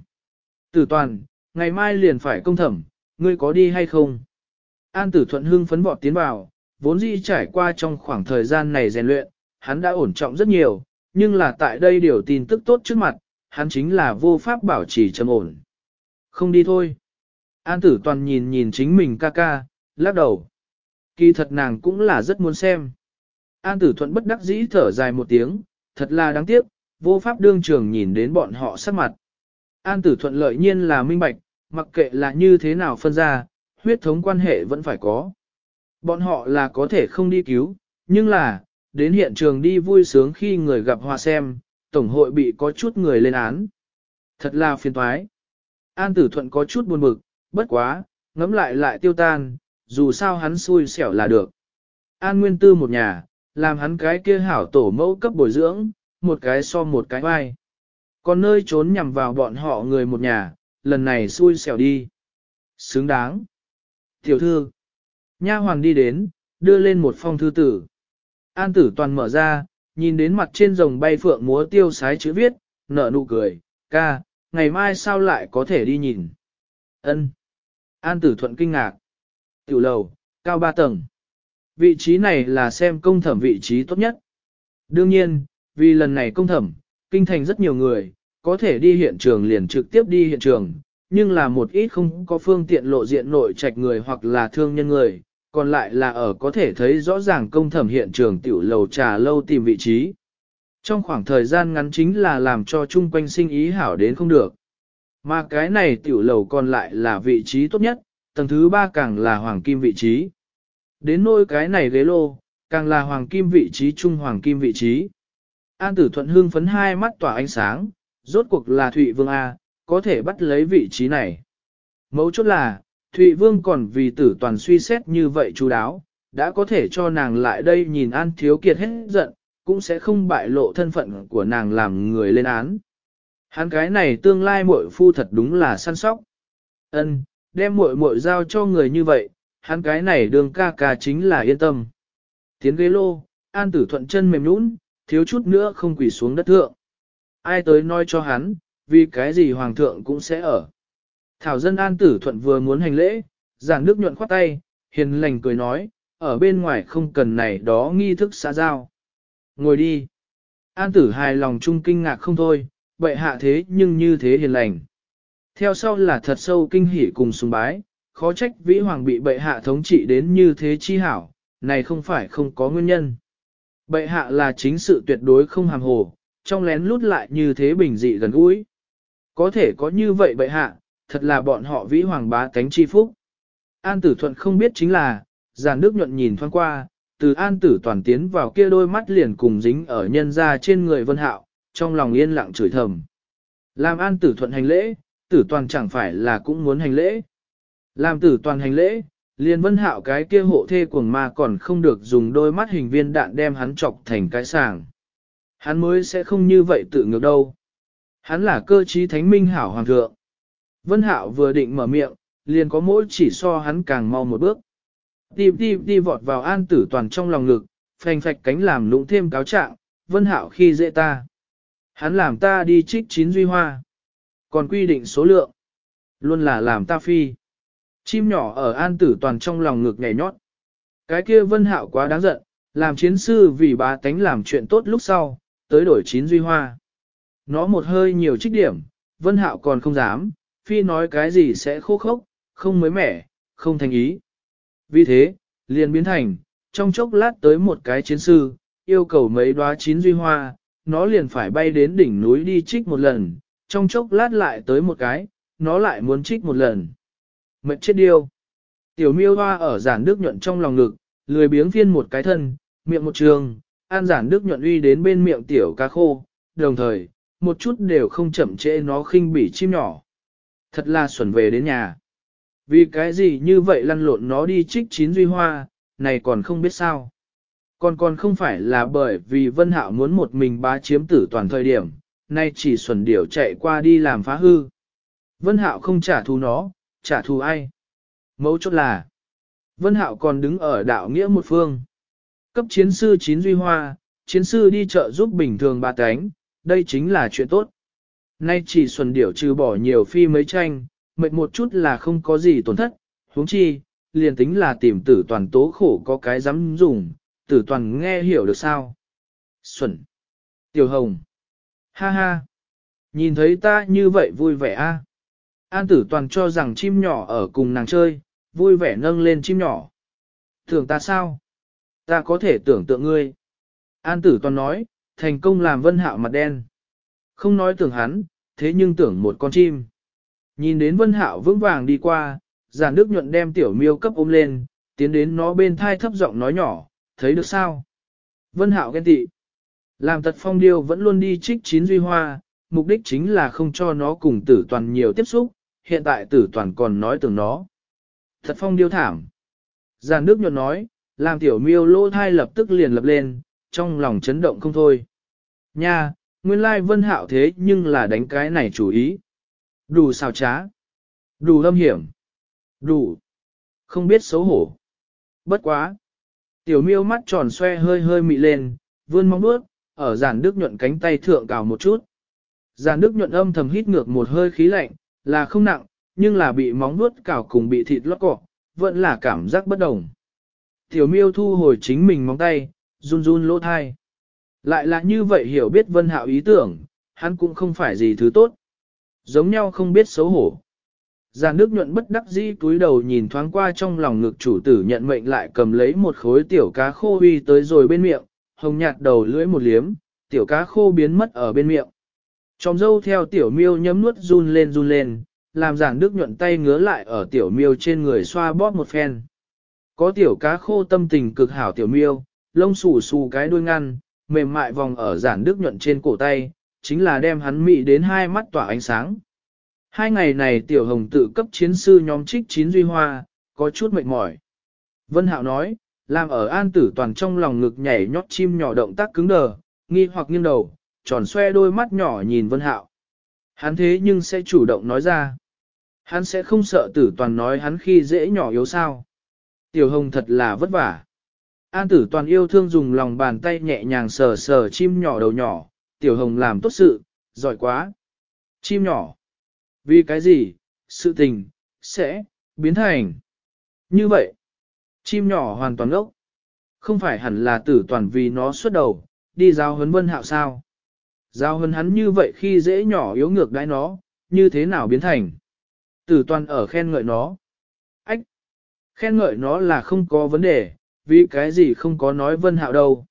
Tử toàn, ngày mai liền phải công thẩm, ngươi có đi hay không? An tử thuận hưng phấn vọt tiến vào, vốn dĩ trải qua trong khoảng thời gian này rèn luyện, hắn đã ổn trọng rất nhiều, nhưng là tại đây điều tin tức tốt trước mặt, hắn chính là vô pháp bảo trì trầm ổn. Không đi thôi. An tử toàn nhìn nhìn chính mình ca ca, lắc đầu. Kỳ thật nàng cũng là rất muốn xem. An tử thuận bất đắc dĩ thở dài một tiếng, thật là đáng tiếc, vô pháp đương trường nhìn đến bọn họ sắc mặt. An tử thuận lợi nhiên là minh bạch, mặc kệ là như thế nào phân ra, huyết thống quan hệ vẫn phải có. Bọn họ là có thể không đi cứu, nhưng là, đến hiện trường đi vui sướng khi người gặp hoa xem, tổng hội bị có chút người lên án. Thật là phiền toái. An tử thuận có chút buồn bực, bất quá, ngẫm lại lại tiêu tan, dù sao hắn xui xẻo là được. An nguyên tư một nhà, làm hắn cái kia hảo tổ mẫu cấp bồi dưỡng, một cái so một cái vai. Còn nơi trốn nhằm vào bọn họ người một nhà, lần này xui xẻo đi. Xứng đáng. Tiểu thư. Nha hoàng đi đến, đưa lên một phong thư tử. An tử toàn mở ra, nhìn đến mặt trên rồng bay phượng múa tiêu sái chữ viết, nở nụ cười, ca, ngày mai sao lại có thể đi nhìn. Ân. An tử thuận kinh ngạc. Tiểu lầu, cao ba tầng. Vị trí này là xem công thẩm vị trí tốt nhất. Đương nhiên, vì lần này công thẩm, kinh thành rất nhiều người, có thể đi hiện trường liền trực tiếp đi hiện trường, nhưng là một ít không có phương tiện lộ diện nội trạch người hoặc là thương nhân người, còn lại là ở có thể thấy rõ ràng công thẩm hiện trường tiểu lầu trà lâu tìm vị trí. Trong khoảng thời gian ngắn chính là làm cho chung quanh sinh ý hảo đến không được. Mà cái này tiểu lầu còn lại là vị trí tốt nhất, tầng thứ ba càng là hoàng kim vị trí. Đến nôi cái này ghế lô, càng là hoàng kim vị trí trung hoàng kim vị trí. An tử thuận hương phấn hai mắt tỏa ánh sáng, rốt cuộc là Thụy Vương A, có thể bắt lấy vị trí này. Mấu chốt là, Thụy Vương còn vì tử toàn suy xét như vậy chú đáo, đã có thể cho nàng lại đây nhìn An Thiếu Kiệt hết giận, cũng sẽ không bại lộ thân phận của nàng làm người lên án. Hắn cái này tương lai muội phu thật đúng là săn sóc. Ân, đem muội muội giao cho người như vậy, hắn cái này đường ca ca chính là yên tâm. Tiến ghế lô, An Tử Thuận chân mềm nũng, thiếu chút nữa không quỳ xuống đất thượng. Ai tới nói cho hắn, vì cái gì hoàng thượng cũng sẽ ở. Thảo dân An Tử Thuận vừa muốn hành lễ, giảng nước nhuận khoát tay, hiền lành cười nói, ở bên ngoài không cần này đó nghi thức xã giao. Ngồi đi. An Tử hài lòng trung kinh ngạc không thôi, bệ hạ thế nhưng như thế hiền lành. Theo sau là thật sâu kinh hỉ cùng sùng bái, khó trách vĩ hoàng bị bệ hạ thống trị đến như thế chi hảo, này không phải không có nguyên nhân. Bệ hạ là chính sự tuyệt đối không hàm hồ, trong lén lút lại như thế bình dị gần gũi. Có thể có như vậy bệ hạ, thật là bọn họ vĩ hoàng bá cánh chi phúc. An tử thuận không biết chính là, giàn nước nhuận nhìn thoáng qua, từ an tử toàn tiến vào kia đôi mắt liền cùng dính ở nhân ra trên người vân hạo, trong lòng yên lặng chửi thầm. Làm an tử thuận hành lễ, tử toàn chẳng phải là cũng muốn hành lễ. Làm tử toàn hành lễ, liền vân hạo cái kia hộ thê cuồng ma còn không được dùng đôi mắt hình viên đạn đem hắn chọc thành cái sàng. Hắn mới sẽ không như vậy tự ngược đâu. Hắn là cơ trí thánh minh hảo hoàng thượng. Vân hạo vừa định mở miệng, liền có mỗi chỉ so hắn càng mau một bước. Đi đi đi vọt vào an tử toàn trong lòng ngực, phành phạch cánh làm lũng thêm cáo trạng, vân hạo khi dễ ta. Hắn làm ta đi trích chín duy hoa. Còn quy định số lượng. Luôn là làm ta phi. Chim nhỏ ở an tử toàn trong lòng ngực nhảy nhót. Cái kia vân hạo quá đáng giận, làm chiến sư vì bá tánh làm chuyện tốt lúc sau, tới đổi chín duy hoa. Nó một hơi nhiều trích điểm, vân hạo còn không dám, phi nói cái gì sẽ khô khốc, không mới mẻ, không thành ý. Vì thế, liền biến thành, trong chốc lát tới một cái chiến sư, yêu cầu mấy đóa chín duy hoa, nó liền phải bay đến đỉnh núi đi trích một lần, trong chốc lát lại tới một cái, nó lại muốn trích một lần. Mệt chết điêu. Tiểu miêu hoa ở giản đức nhuận trong lòng ngực, lười biếng phiên một cái thân, miệng một trường, an giản đức nhuận uy đến bên miệng tiểu cá khô, đồng thời, một chút đều không chậm trễ nó khinh bỉ chim nhỏ. Thật là xuẩn về đến nhà. Vì cái gì như vậy lăn lộn nó đi trích chín duy hoa, này còn không biết sao. Còn còn không phải là bởi vì Vân Hạo muốn một mình bá chiếm tử toàn thời điểm, nay chỉ xuẩn điểu chạy qua đi làm phá hư. Vân Hạo không trả thù nó, trả thù ai? Mấu chốt là, Vân Hạo còn đứng ở đạo nghĩa một phương. Cấp chiến sư chín duy hoa, chiến sư đi chợ giúp bình thường ba cánh, đây chính là chuyện tốt. Nay chỉ xuân điểu trừ bỏ nhiều phi mấy tranh, mệt một chút là không có gì tổn thất, huống chi, liền tính là tìm tử toàn tố khổ có cái dám dùng, tử toàn nghe hiểu được sao. Xuân. Tiểu Hồng. Ha ha. Nhìn thấy ta như vậy vui vẻ a. An tử toàn cho rằng chim nhỏ ở cùng nàng chơi, vui vẻ nâng lên chim nhỏ. Tưởng ta sao? Ta có thể tưởng tượng ngươi. An tử toàn nói, thành công làm vân hạo mặt đen. Không nói tưởng hắn, thế nhưng tưởng một con chim. Nhìn đến vân hạo vững vàng đi qua, giản đức nhuận đem tiểu miêu cấp ôm lên, tiến đến nó bên thai thấp giọng nói nhỏ, thấy được sao? Vân hạo ghen tị. Làm tật phong điêu vẫn luôn đi trích chín duy hoa, mục đích chính là không cho nó cùng tử toàn nhiều tiếp xúc, hiện tại tử toàn còn nói tưởng nó. Tật phong điêu thảm. Giàn nước nhuận nói, làm tiểu miêu lô thai lập tức liền lập lên, trong lòng chấn động không thôi. Nha, nguyên lai vân hạo thế nhưng là đánh cái này chủ ý. Đủ xào trá. Đủ lâm hiểm. Đủ. Không biết xấu hổ. Bất quá. Tiểu miêu mắt tròn xoe hơi hơi mị lên, vươn mong bước, ở giàn đức nhuận cánh tay thượng cào một chút. Giàn đức nhuận âm thầm hít ngược một hơi khí lạnh, là không nặng, nhưng là bị móng vuốt cào cùng bị thịt lót cọ, vẫn là cảm giác bất đồng. Tiểu miêu thu hồi chính mình móng tay, run run lỗ thai. Lại là như vậy hiểu biết vân hạo ý tưởng, hắn cũng không phải gì thứ tốt. Giống nhau không biết xấu hổ. Giàn nước nhuận bất đắc dĩ túi đầu nhìn thoáng qua trong lòng ngực chủ tử nhận mệnh lại cầm lấy một khối tiểu cá khô huy tới rồi bên miệng, hồng nhạt đầu lưỡi một liếm, tiểu cá khô biến mất ở bên miệng. Tròm dâu theo tiểu miêu nhấm nuốt run lên run lên, làm giản đức nhuận tay ngứa lại ở tiểu miêu trên người xoa bóp một phen. Có tiểu cá khô tâm tình cực hảo tiểu miêu, lông xù xù cái đuôi ngăn, mềm mại vòng ở giản đức nhuận trên cổ tay, chính là đem hắn mị đến hai mắt tỏa ánh sáng. Hai ngày này tiểu hồng tự cấp chiến sư nhóm trích chín duy hoa, có chút mệt mỏi. Vân Hạo nói, làm ở an tử toàn trong lòng ngực nhảy nhót chim nhỏ động tác cứng đờ, nghi hoặc nghiêng đầu, tròn xoe đôi mắt nhỏ nhìn Vân Hạo. Hắn thế nhưng sẽ chủ động nói ra. Hắn sẽ không sợ tử toàn nói hắn khi dễ nhỏ yếu sao. Tiểu hồng thật là vất vả. An tử toàn yêu thương dùng lòng bàn tay nhẹ nhàng sờ sờ chim nhỏ đầu nhỏ, tiểu hồng làm tốt sự, giỏi quá. Chim nhỏ. Vì cái gì, sự tình, sẽ, biến thành. Như vậy, chim nhỏ hoàn toàn ngốc. Không phải hẳn là tử toàn vì nó xuất đầu, đi giao huấn vân hạo sao. Giao huấn hắn như vậy khi dễ nhỏ yếu ngược đãi nó, như thế nào biến thành. Tử toàn ở khen ngợi nó. Ách! Khen ngợi nó là không có vấn đề, vì cái gì không có nói vân hạo đâu.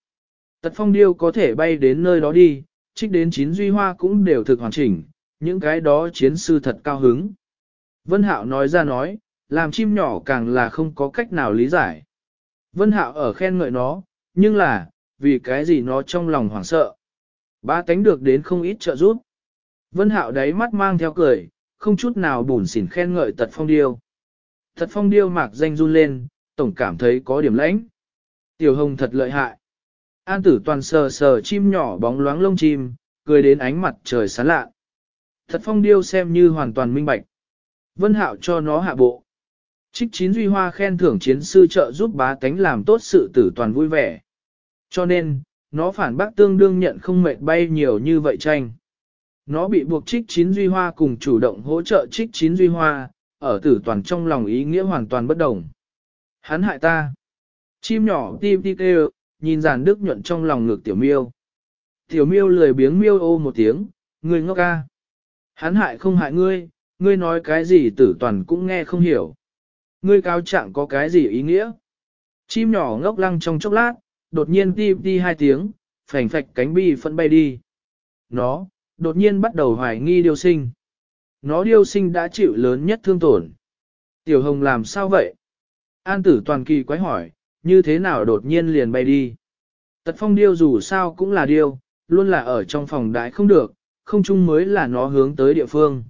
Tật phong điêu có thể bay đến nơi đó đi, trích đến chín duy hoa cũng đều thực hoàn chỉnh, những cái đó chiến sư thật cao hứng. Vân hạo nói ra nói, làm chim nhỏ càng là không có cách nào lý giải. Vân hạo ở khen ngợi nó, nhưng là, vì cái gì nó trong lòng hoảng sợ. Ba tánh được đến không ít trợ giúp. Vân Hạo đáy mắt mang theo cười, không chút nào bùn xỉn khen ngợi tật phong điêu. Tật phong điêu mạc danh run lên, tổng cảm thấy có điểm lãnh. Tiểu hồng thật lợi hại. An tử toàn sờ sờ chim nhỏ bóng loáng lông chim, cười đến ánh mặt trời sáng lạ. Thật phong điêu xem như hoàn toàn minh bạch. Vân hạo cho nó hạ bộ. Trích chín duy hoa khen thưởng chiến sư trợ giúp bá tánh làm tốt sự tử toàn vui vẻ. Cho nên, nó phản bác tương đương nhận không mệt bay nhiều như vậy tranh. Nó bị buộc trích chín duy hoa cùng chủ động hỗ trợ trích chín duy hoa, ở tử toàn trong lòng ý nghĩa hoàn toàn bất đồng. Hắn hại ta. Chim nhỏ tim ti kêu, nhìn giàn đức nhuận trong lòng ngược tiểu miêu. Tiểu miêu lười biếng miêu ô một tiếng, người ngốc ca. Hắn hại không hại ngươi, ngươi nói cái gì tử toàn cũng nghe không hiểu. Ngươi cao trạng có cái gì ý nghĩa? Chim nhỏ ngốc lăng trong chốc lát, đột nhiên ti ti hai tiếng, phành phạch cánh bi phẫn bay đi. Nó, đột nhiên bắt đầu hoài nghi điêu sinh. Nó điêu sinh đã chịu lớn nhất thương tổn. Tiểu hồng làm sao vậy? An tử toàn kỳ quái hỏi, như thế nào đột nhiên liền bay đi? Tật phong điêu dù sao cũng là điêu, luôn là ở trong phòng đại không được, không chung mới là nó hướng tới địa phương.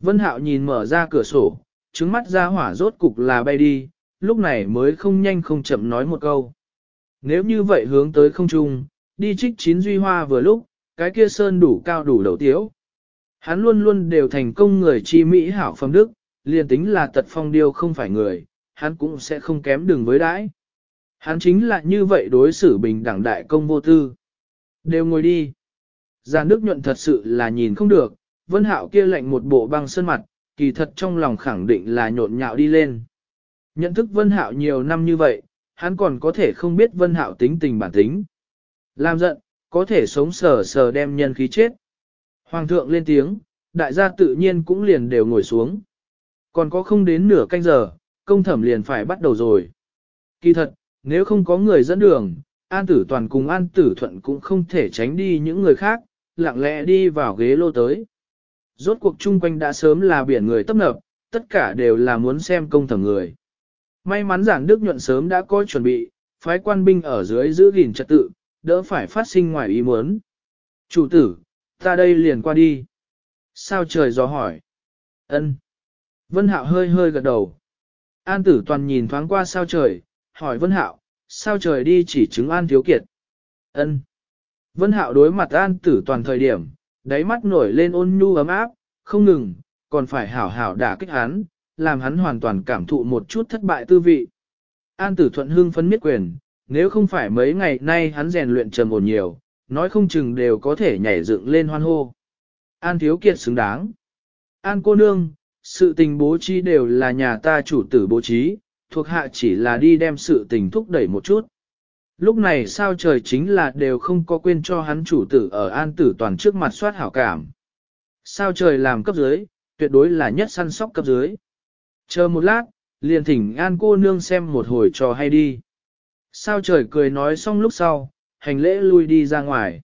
Vân Hạo nhìn mở ra cửa sổ, trứng mắt ra hỏa rốt cục là bay đi, lúc này mới không nhanh không chậm nói một câu. Nếu như vậy hướng tới không trung, đi trích chín duy hoa vừa lúc, cái kia sơn đủ cao đủ đầu tiếu. Hắn luôn luôn đều thành công người chi mỹ hảo phẩm đức, liền tính là tật phong điêu không phải người, hắn cũng sẽ không kém đường với đãi. Hắn chính là như vậy đối xử bình đẳng đại công vô tư. Đều ngồi đi. Già nước nhuận thật sự là nhìn không được, vân hạo kia lạnh một bộ băng sơn mặt, kỳ thật trong lòng khẳng định là nhộn nhạo đi lên. Nhận thức vân hạo nhiều năm như vậy, hắn còn có thể không biết vân hạo tính tình bản tính. Làm giận, có thể sống sờ sờ đem nhân khí chết. Hoàng thượng lên tiếng, đại gia tự nhiên cũng liền đều ngồi xuống. Còn có không đến nửa canh giờ, công thẩm liền phải bắt đầu rồi. Kỳ thật, nếu không có người dẫn đường, An Tử Toàn cùng An Tử Thuận cũng không thể tránh đi những người khác, lặng lẽ đi vào ghế lô tới. Rốt cuộc chung quanh đã sớm là biển người tấp nập, tất cả đều là muốn xem công thẩm người. May mắn giảng Đức nhuận sớm đã có chuẩn bị, phái quan binh ở dưới giữ gìn trật tự, đỡ phải phát sinh ngoài ý muốn. Chủ tử, ta đây liền qua đi. Sao trời gió hỏi? ân Vân Hạo hơi hơi gật đầu. An tử toàn nhìn thoáng qua sao trời, hỏi Vân Hạo, sao trời đi chỉ chứng An Thiếu Kiệt? ân Vân Hạo đối mặt An tử toàn thời điểm, đáy mắt nổi lên ôn nhu ấm áp, không ngừng, còn phải hảo hảo đả kích hắn, làm hắn hoàn toàn cảm thụ một chút thất bại tư vị. An tử thuận hưng phấn miết quyền, nếu không phải mấy ngày nay hắn rèn luyện trầm ổn nhiều, nói không chừng đều có thể nhảy dựng lên hoan hô. An thiếu kiệt xứng đáng. An cô nương, sự tình bố trí đều là nhà ta chủ tử bố trí, thuộc hạ chỉ là đi đem sự tình thúc đẩy một chút. Lúc này sao trời chính là đều không có quên cho hắn chủ tử ở an tử toàn trước mặt soát hảo cảm. Sao trời làm cấp dưới, tuyệt đối là nhất săn sóc cấp dưới. Chờ một lát, liền thỉnh an cô nương xem một hồi trò hay đi. Sao trời cười nói xong lúc sau, hành lễ lui đi ra ngoài.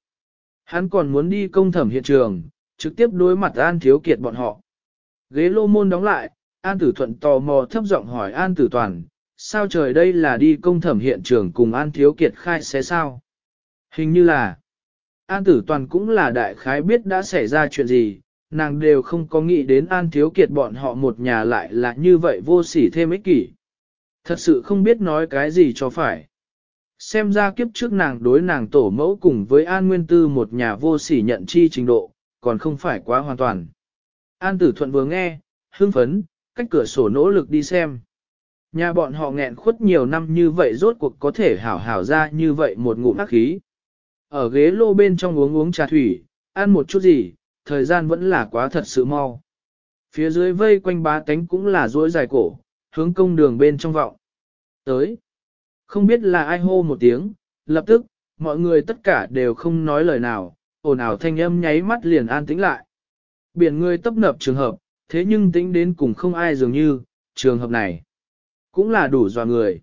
Hắn còn muốn đi công thẩm hiện trường, trực tiếp đối mặt An Thiếu Kiệt bọn họ. Ghế lô môn đóng lại, An Tử Thuận tò mò thấp giọng hỏi An Tử Toàn, sao trời đây là đi công thẩm hiện trường cùng An Thiếu Kiệt khai xé sao? Hình như là, An Tử Toàn cũng là đại khái biết đã xảy ra chuyện gì, nàng đều không có nghĩ đến An Thiếu Kiệt bọn họ một nhà lại là như vậy vô sỉ thêm ích kỷ. Thật sự không biết nói cái gì cho phải. Xem ra kiếp trước nàng đối nàng tổ mẫu cùng với An Nguyên Tư một nhà vô sỉ nhận chi trình độ, còn không phải quá hoàn toàn. An Tử Thuận vừa nghe, hưng phấn, cách cửa sổ nỗ lực đi xem. Nhà bọn họ nghẹn khuất nhiều năm như vậy rốt cuộc có thể hảo hảo ra như vậy một ngụm ác khí. Ở ghế lô bên trong uống uống trà thủy, ăn một chút gì, thời gian vẫn là quá thật sự mau. Phía dưới vây quanh bá tánh cũng là duỗi dài cổ, hướng công đường bên trong vọng. Tới. Không biết là ai hô một tiếng, lập tức, mọi người tất cả đều không nói lời nào, ồn ào thanh âm nháy mắt liền an tĩnh lại. Biển người tấp nập trường hợp, thế nhưng tính đến cùng không ai dường như, trường hợp này cũng là đủ dò người.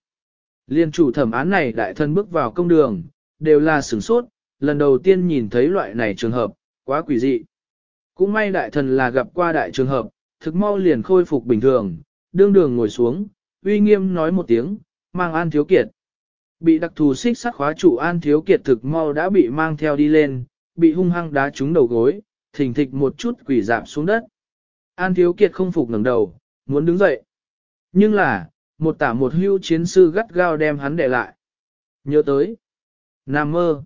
Liên chủ thẩm án này đại thân bước vào công đường, đều là sửng sốt, lần đầu tiên nhìn thấy loại này trường hợp, quá quỷ dị. Cũng may đại thần là gặp qua đại trường hợp, thực mau liền khôi phục bình thường, đương đường ngồi xuống, uy nghiêm nói một tiếng, mang An Thiếu Kiệt. Bị đặc thù xích sắt khóa trụ An Thiếu Kiệt thực mau đã bị mang theo đi lên, bị hung hăng đá trúng đầu gối, thình thịch một chút quỷ dạp xuống đất. An Thiếu Kiệt không phục ngẩng đầu, muốn đứng dậy. Nhưng là, một tả một hưu chiến sư gắt gao đem hắn để lại. Nhớ tới. Nam mơ.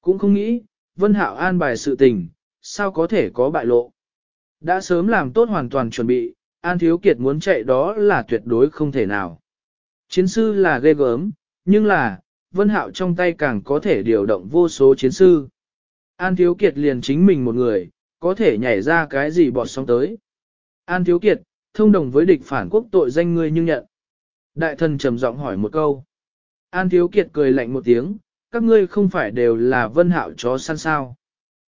Cũng không nghĩ, Vân Hạo an bài sự tình, sao có thể có bại lộ. Đã sớm làm tốt hoàn toàn chuẩn bị, An Thiếu Kiệt muốn chạy đó là tuyệt đối không thể nào. Chiến sư là ghê gớm, nhưng là, Vân Hạo trong tay càng có thể điều động vô số chiến sư. An Thiếu Kiệt liền chính mình một người, có thể nhảy ra cái gì bọt sóng tới. An Thiếu Kiệt, thông đồng với địch phản quốc tội danh ngươi nhưng nhận. Đại thần trầm giọng hỏi một câu. An Thiếu Kiệt cười lạnh một tiếng, các ngươi không phải đều là Vân Hạo chó săn sao.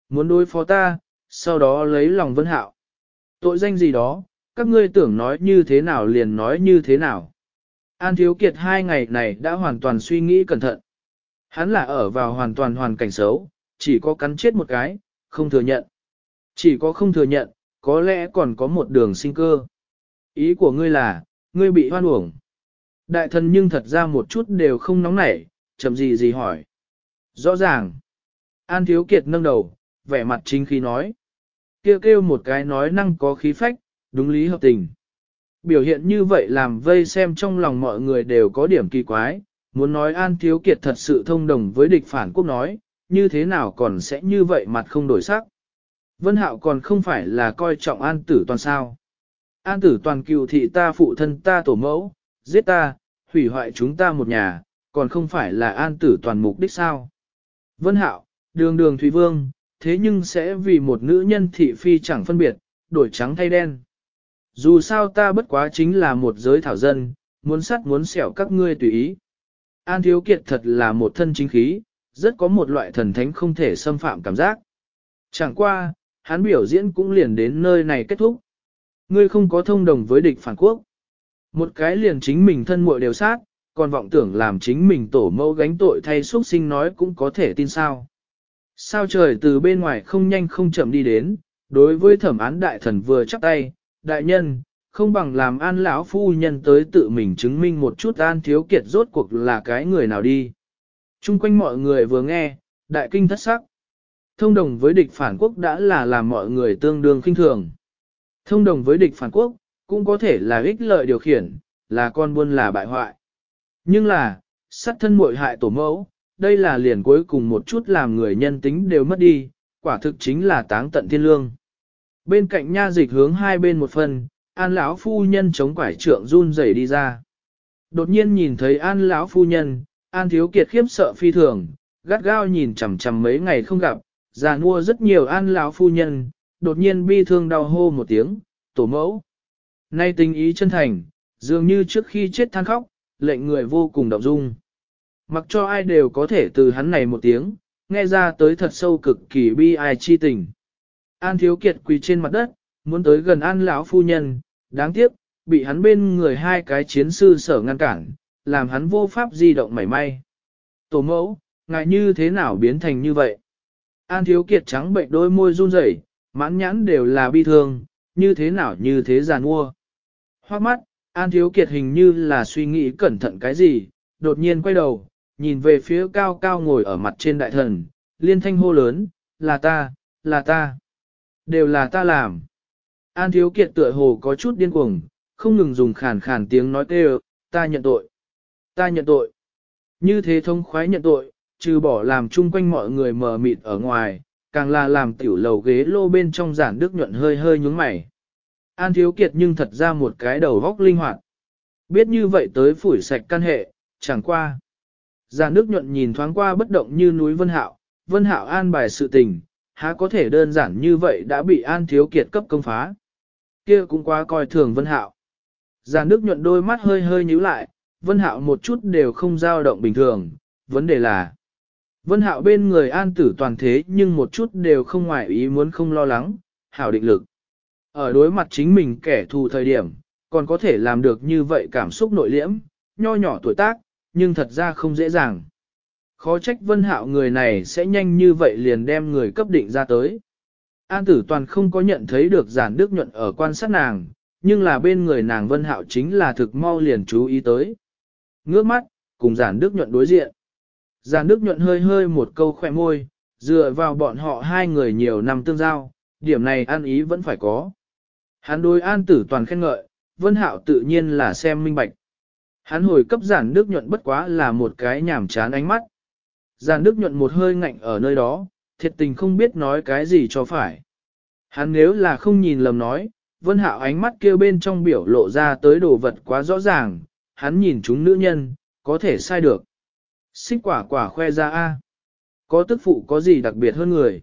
Muốn đối phó ta, sau đó lấy lòng Vân Hạo. Tội danh gì đó, các ngươi tưởng nói như thế nào liền nói như thế nào. An Thiếu Kiệt hai ngày này đã hoàn toàn suy nghĩ cẩn thận. Hắn là ở vào hoàn toàn hoàn cảnh xấu, chỉ có cắn chết một cái, không thừa nhận. Chỉ có không thừa nhận, có lẽ còn có một đường sinh cơ. Ý của ngươi là, ngươi bị hoan uổng. Đại thần nhưng thật ra một chút đều không nóng nảy, chậm gì gì hỏi. Rõ ràng. An Thiếu Kiệt nâng đầu, vẻ mặt chính khí nói. Kêu kêu một cái nói năng có khí phách, đúng lý hợp tình. Biểu hiện như vậy làm vây xem trong lòng mọi người đều có điểm kỳ quái, muốn nói An Thiếu Kiệt thật sự thông đồng với địch phản quốc nói, như thế nào còn sẽ như vậy mặt không đổi sắc. Vân Hạo còn không phải là coi trọng An Tử Toàn sao. An Tử Toàn cựu thị ta phụ thân ta tổ mẫu, giết ta, hủy hoại chúng ta một nhà, còn không phải là An Tử Toàn mục đích sao. Vân Hạo, đường đường Thủy Vương, thế nhưng sẽ vì một nữ nhân thị phi chẳng phân biệt, đổi trắng thay đen. Dù sao ta bất quá chính là một giới thảo dân, muốn sắt muốn xẻo các ngươi tùy ý. An Thiếu Kiệt thật là một thân chính khí, rất có một loại thần thánh không thể xâm phạm cảm giác. Chẳng qua, hắn biểu diễn cũng liền đến nơi này kết thúc. Ngươi không có thông đồng với địch phản quốc. Một cái liền chính mình thân muội đều sát, còn vọng tưởng làm chính mình tổ mẫu gánh tội thay xuất sinh nói cũng có thể tin sao. Sao trời từ bên ngoài không nhanh không chậm đi đến, đối với thẩm án đại thần vừa chắp tay, đại nhân, không bằng làm an lão phu nhân tới tự mình chứng minh một chút an thiếu kiệt rốt cuộc là cái người nào đi. Trung quanh mọi người vừa nghe, đại kinh thất sắc. Thông đồng với địch phản quốc đã là làm mọi người tương đương khinh thường. Thông đồng với địch phản quốc, cũng có thể là ích lợi điều khiển, là con buôn là bại hoại. Nhưng là, sát thân muội hại tổ mẫu, đây là liền cuối cùng một chút làm người nhân tính đều mất đi, quả thực chính là táng tận thiên lương. Bên cạnh nha dịch hướng hai bên một phần, an lão phu nhân chống quải trượng run rẩy đi ra. Đột nhiên nhìn thấy an lão phu nhân, an thiếu kiệt khiếp sợ phi thường, gắt gao nhìn chằm chằm mấy ngày không gặp, già mua rất nhiều an lão phu nhân, đột nhiên bi thương đau hô một tiếng, tổ mẫu. Nay tình ý chân thành, dường như trước khi chết than khóc, lệnh người vô cùng động dung. Mặc cho ai đều có thể từ hắn này một tiếng, nghe ra tới thật sâu cực kỳ bi ai chi tình. An thiếu kiệt quỳ trên mặt đất, muốn tới gần an lão phu nhân, đáng tiếc, bị hắn bên người hai cái chiến sư sở ngăn cản, làm hắn vô pháp di động mảy may. Tổ mẫu, ngài như thế nào biến thành như vậy? An thiếu kiệt trắng bệnh đôi môi run rẩy, mãn nhãn đều là bi thương, như thế nào như thế giàn mua. Hoác mắt, An thiếu kiệt hình như là suy nghĩ cẩn thận cái gì, đột nhiên quay đầu, nhìn về phía cao cao ngồi ở mặt trên đại thần, liên thanh hô lớn, là ta, là ta, đều là ta làm. An thiếu kiệt tựa hồ có chút điên cuồng, không ngừng dùng khàn khàn tiếng nói kêu, ta nhận tội, ta nhận tội. Như thế thông khoái nhận tội, trừ bỏ làm chung quanh mọi người mờ mịt ở ngoài, càng là làm tiểu lầu ghế lô bên trong giản đức nhuận hơi hơi nhúng mày. An thiếu kiệt nhưng thật ra một cái đầu góc linh hoạt. Biết như vậy tới phủi sạch căn hệ, chẳng qua. Già nước nhuận nhìn thoáng qua bất động như núi Vân Hạo, Vân Hạo an bài sự tình, há có thể đơn giản như vậy đã bị An thiếu kiệt cấp công phá. Kia cũng quá coi thường Vân Hạo. Già nước nhuận đôi mắt hơi hơi nhíu lại, Vân Hạo một chút đều không dao động bình thường, vấn đề là Vân Hạo bên người an tử toàn thế nhưng một chút đều không ngoại ý muốn không lo lắng, hảo định lực. Ở đối mặt chính mình kẻ thù thời điểm, còn có thể làm được như vậy cảm xúc nội liễm, nho nhỏ tuổi tác, nhưng thật ra không dễ dàng. Khó trách Vân Hạo người này sẽ nhanh như vậy liền đem người cấp định ra tới. An tử toàn không có nhận thấy được giản đức nhuận ở quan sát nàng, nhưng là bên người nàng Vân Hạo chính là thực mau liền chú ý tới. Ngước mắt, cùng giản đức nhuận đối diện. Giản đức nhuận hơi hơi một câu khỏe môi, dựa vào bọn họ hai người nhiều năm tương giao, điểm này an ý vẫn phải có. Hắn đối an tử toàn khen ngợi, vân hạo tự nhiên là xem minh bạch. Hắn hồi cấp giản đức nhuận bất quá là một cái nhảm chán ánh mắt. Giản đức nhuận một hơi ngạnh ở nơi đó, thiệt tình không biết nói cái gì cho phải. Hắn nếu là không nhìn lầm nói, vân hạo ánh mắt kêu bên trong biểu lộ ra tới đồ vật quá rõ ràng, hắn nhìn chúng nữ nhân, có thể sai được. Xích quả quả khoe ra A. Có tức phụ có gì đặc biệt hơn người.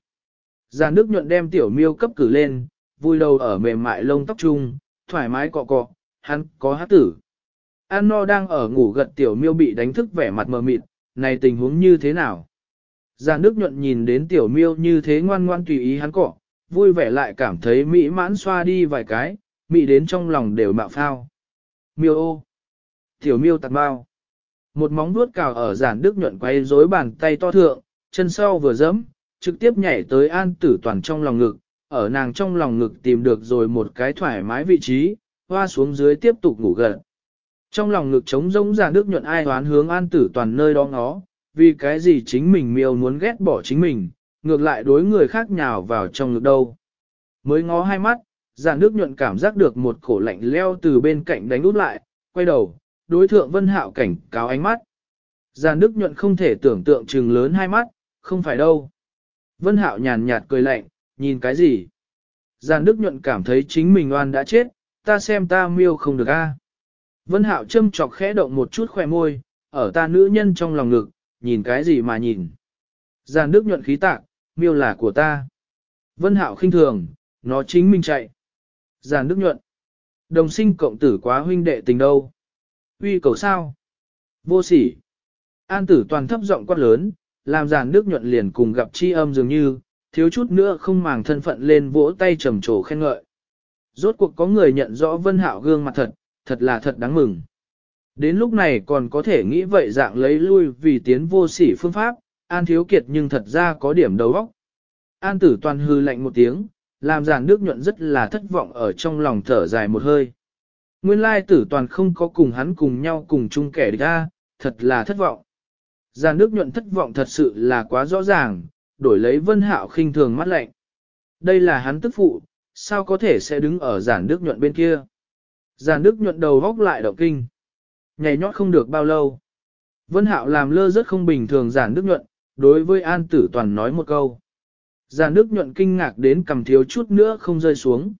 Giàn Đức nhuận đem tiểu miêu cấp cử lên, vui đầu ở mềm mại lông tóc trung, thoải mái cọ cọ, hắn có hát tử. An no đang ở ngủ gật tiểu miêu bị đánh thức vẻ mặt mờ mịt, này tình huống như thế nào? Giàn nước nhuận nhìn đến tiểu miêu như thế ngoan ngoan tùy ý hắn cọ, vui vẻ lại cảm thấy mỹ mãn xoa đi vài cái, mỹ đến trong lòng đều mạo phao. Miêu ô! Tiểu miêu tạt bao! Một móng vuốt cào ở giản đức nhuận quay rối bàn tay to thượng, chân sau vừa dẫm, trực tiếp nhảy tới an tử toàn trong lòng ngực, ở nàng trong lòng ngực tìm được rồi một cái thoải mái vị trí, hoa xuống dưới tiếp tục ngủ gần. Trong lòng ngực trống rỗng ra nước nhuận ai hoán hướng an tử toàn nơi đó ngó, vì cái gì chính mình miêu muốn ghét bỏ chính mình, ngược lại đối người khác nhào vào trong ngực đâu. Mới ngó hai mắt, giản nước nhuận cảm giác được một cổ lạnh leo từ bên cạnh đánh út lại, quay đầu, đối thượng vân hạo cảnh cáo ánh mắt. Giàn Đức nhuận không thể tưởng tượng trừng lớn hai mắt, không phải đâu. Vân hạo nhàn nhạt cười lạnh, nhìn cái gì? Giàn Đức nhuận cảm thấy chính mình oan đã chết, ta xem ta miêu không được a. Vân hạo châm chọc khẽ động một chút khỏe môi, ở ta nữ nhân trong lòng ngực, nhìn cái gì mà nhìn. Giàn Đức nhuận khí tạc, miêu là của ta. Vân hạo khinh thường, nó chính mình chạy. Giàn Đức nhuận. Đồng sinh cộng tử quá huynh đệ tình đâu. Uy cầu sao? Vô sỉ. An tử toàn thấp giọng quát lớn, làm giàn Đức nhuận liền cùng gặp chi âm dường như, thiếu chút nữa không màng thân phận lên vỗ tay trầm trồ khen ngợi. Rốt cuộc có người nhận rõ vân hạo gương mặt thật, thật là thật đáng mừng. Đến lúc này còn có thể nghĩ vậy dạng lấy lui vì tiến vô sỉ phương pháp, An thiếu kiệt nhưng thật ra có điểm đầu óc. An tử toàn hư lạnh một tiếng, làm giản nước nhuận rất là thất vọng ở trong lòng thở dài một hơi. Nguyên lai tử toàn không có cùng hắn cùng nhau cùng chung kẻ địch ra, thật là thất vọng. Giản nước nhuận thất vọng thật sự là quá rõ ràng, đổi lấy vân hạo khinh thường mắt lạnh. Đây là hắn tức phụ, sao có thể sẽ đứng ở Giản Đức nhuận bên kia. Giản Đức nhuận đầu góc lại động kinh. Nhảy nhót không được bao lâu. Vân hạo làm lơ rất không bình thường Giản Đức nhuận, đối với an tử toàn nói một câu. Giản Đức nhuận kinh ngạc đến cầm thiếu chút nữa không rơi xuống.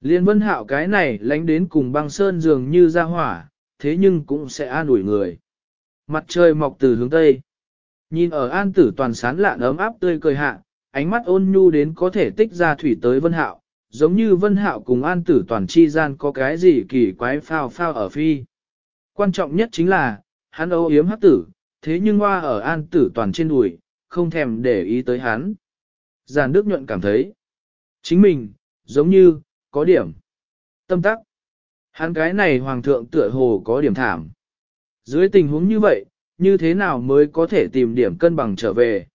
Liên vân hạo cái này lánh đến cùng băng sơn dường như ra hỏa, thế nhưng cũng sẽ an ủi người. Mặt trời mọc từ hướng tây. Nhìn ở an tử toàn sán lạn ấm áp tươi cười hạ, ánh mắt ôn nhu đến có thể tích ra thủy tới vân hạo, giống như vân hạo cùng an tử toàn chi gian có cái gì kỳ quái phao phao ở phi. Quan trọng nhất chính là, hắn âu yếm hắc tử, thế nhưng hoa ở an tử toàn trên đùi, không thèm để ý tới hắn. Giàn Đức nhuận cảm thấy, chính mình, giống như, có điểm. Tâm tắc. Hắn cái này hoàng thượng tựa hồ có điểm thảm. Dưới tình huống như vậy, như thế nào mới có thể tìm điểm cân bằng trở về?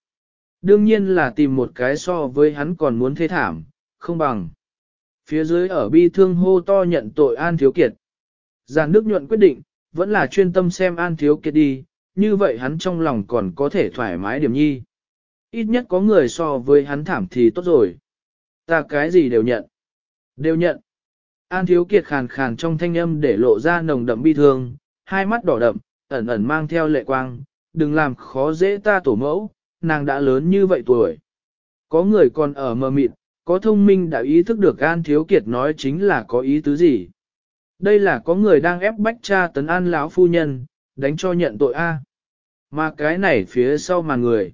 Đương nhiên là tìm một cái so với hắn còn muốn thế thảm, không bằng. Phía dưới ở bi thương hô to nhận tội An Thiếu Kiệt. Giàn Đức nhuận quyết định, vẫn là chuyên tâm xem An Thiếu Kiệt đi, như vậy hắn trong lòng còn có thể thoải mái điểm nhi. Ít nhất có người so với hắn thảm thì tốt rồi. Ta cái gì đều nhận. Đều nhận. An Thiếu Kiệt khàn khàn trong thanh âm để lộ ra nồng đậm bi thương, hai mắt đỏ đậm, ẩn ẩn mang theo lệ quang, đừng làm khó dễ ta tổ mẫu, nàng đã lớn như vậy tuổi. Có người còn ở mờ mịt, có thông minh đã ý thức được An Thiếu Kiệt nói chính là có ý tứ gì. Đây là có người đang ép bách cha tấn an lão phu nhân, đánh cho nhận tội A. Mà cái này phía sau mà người.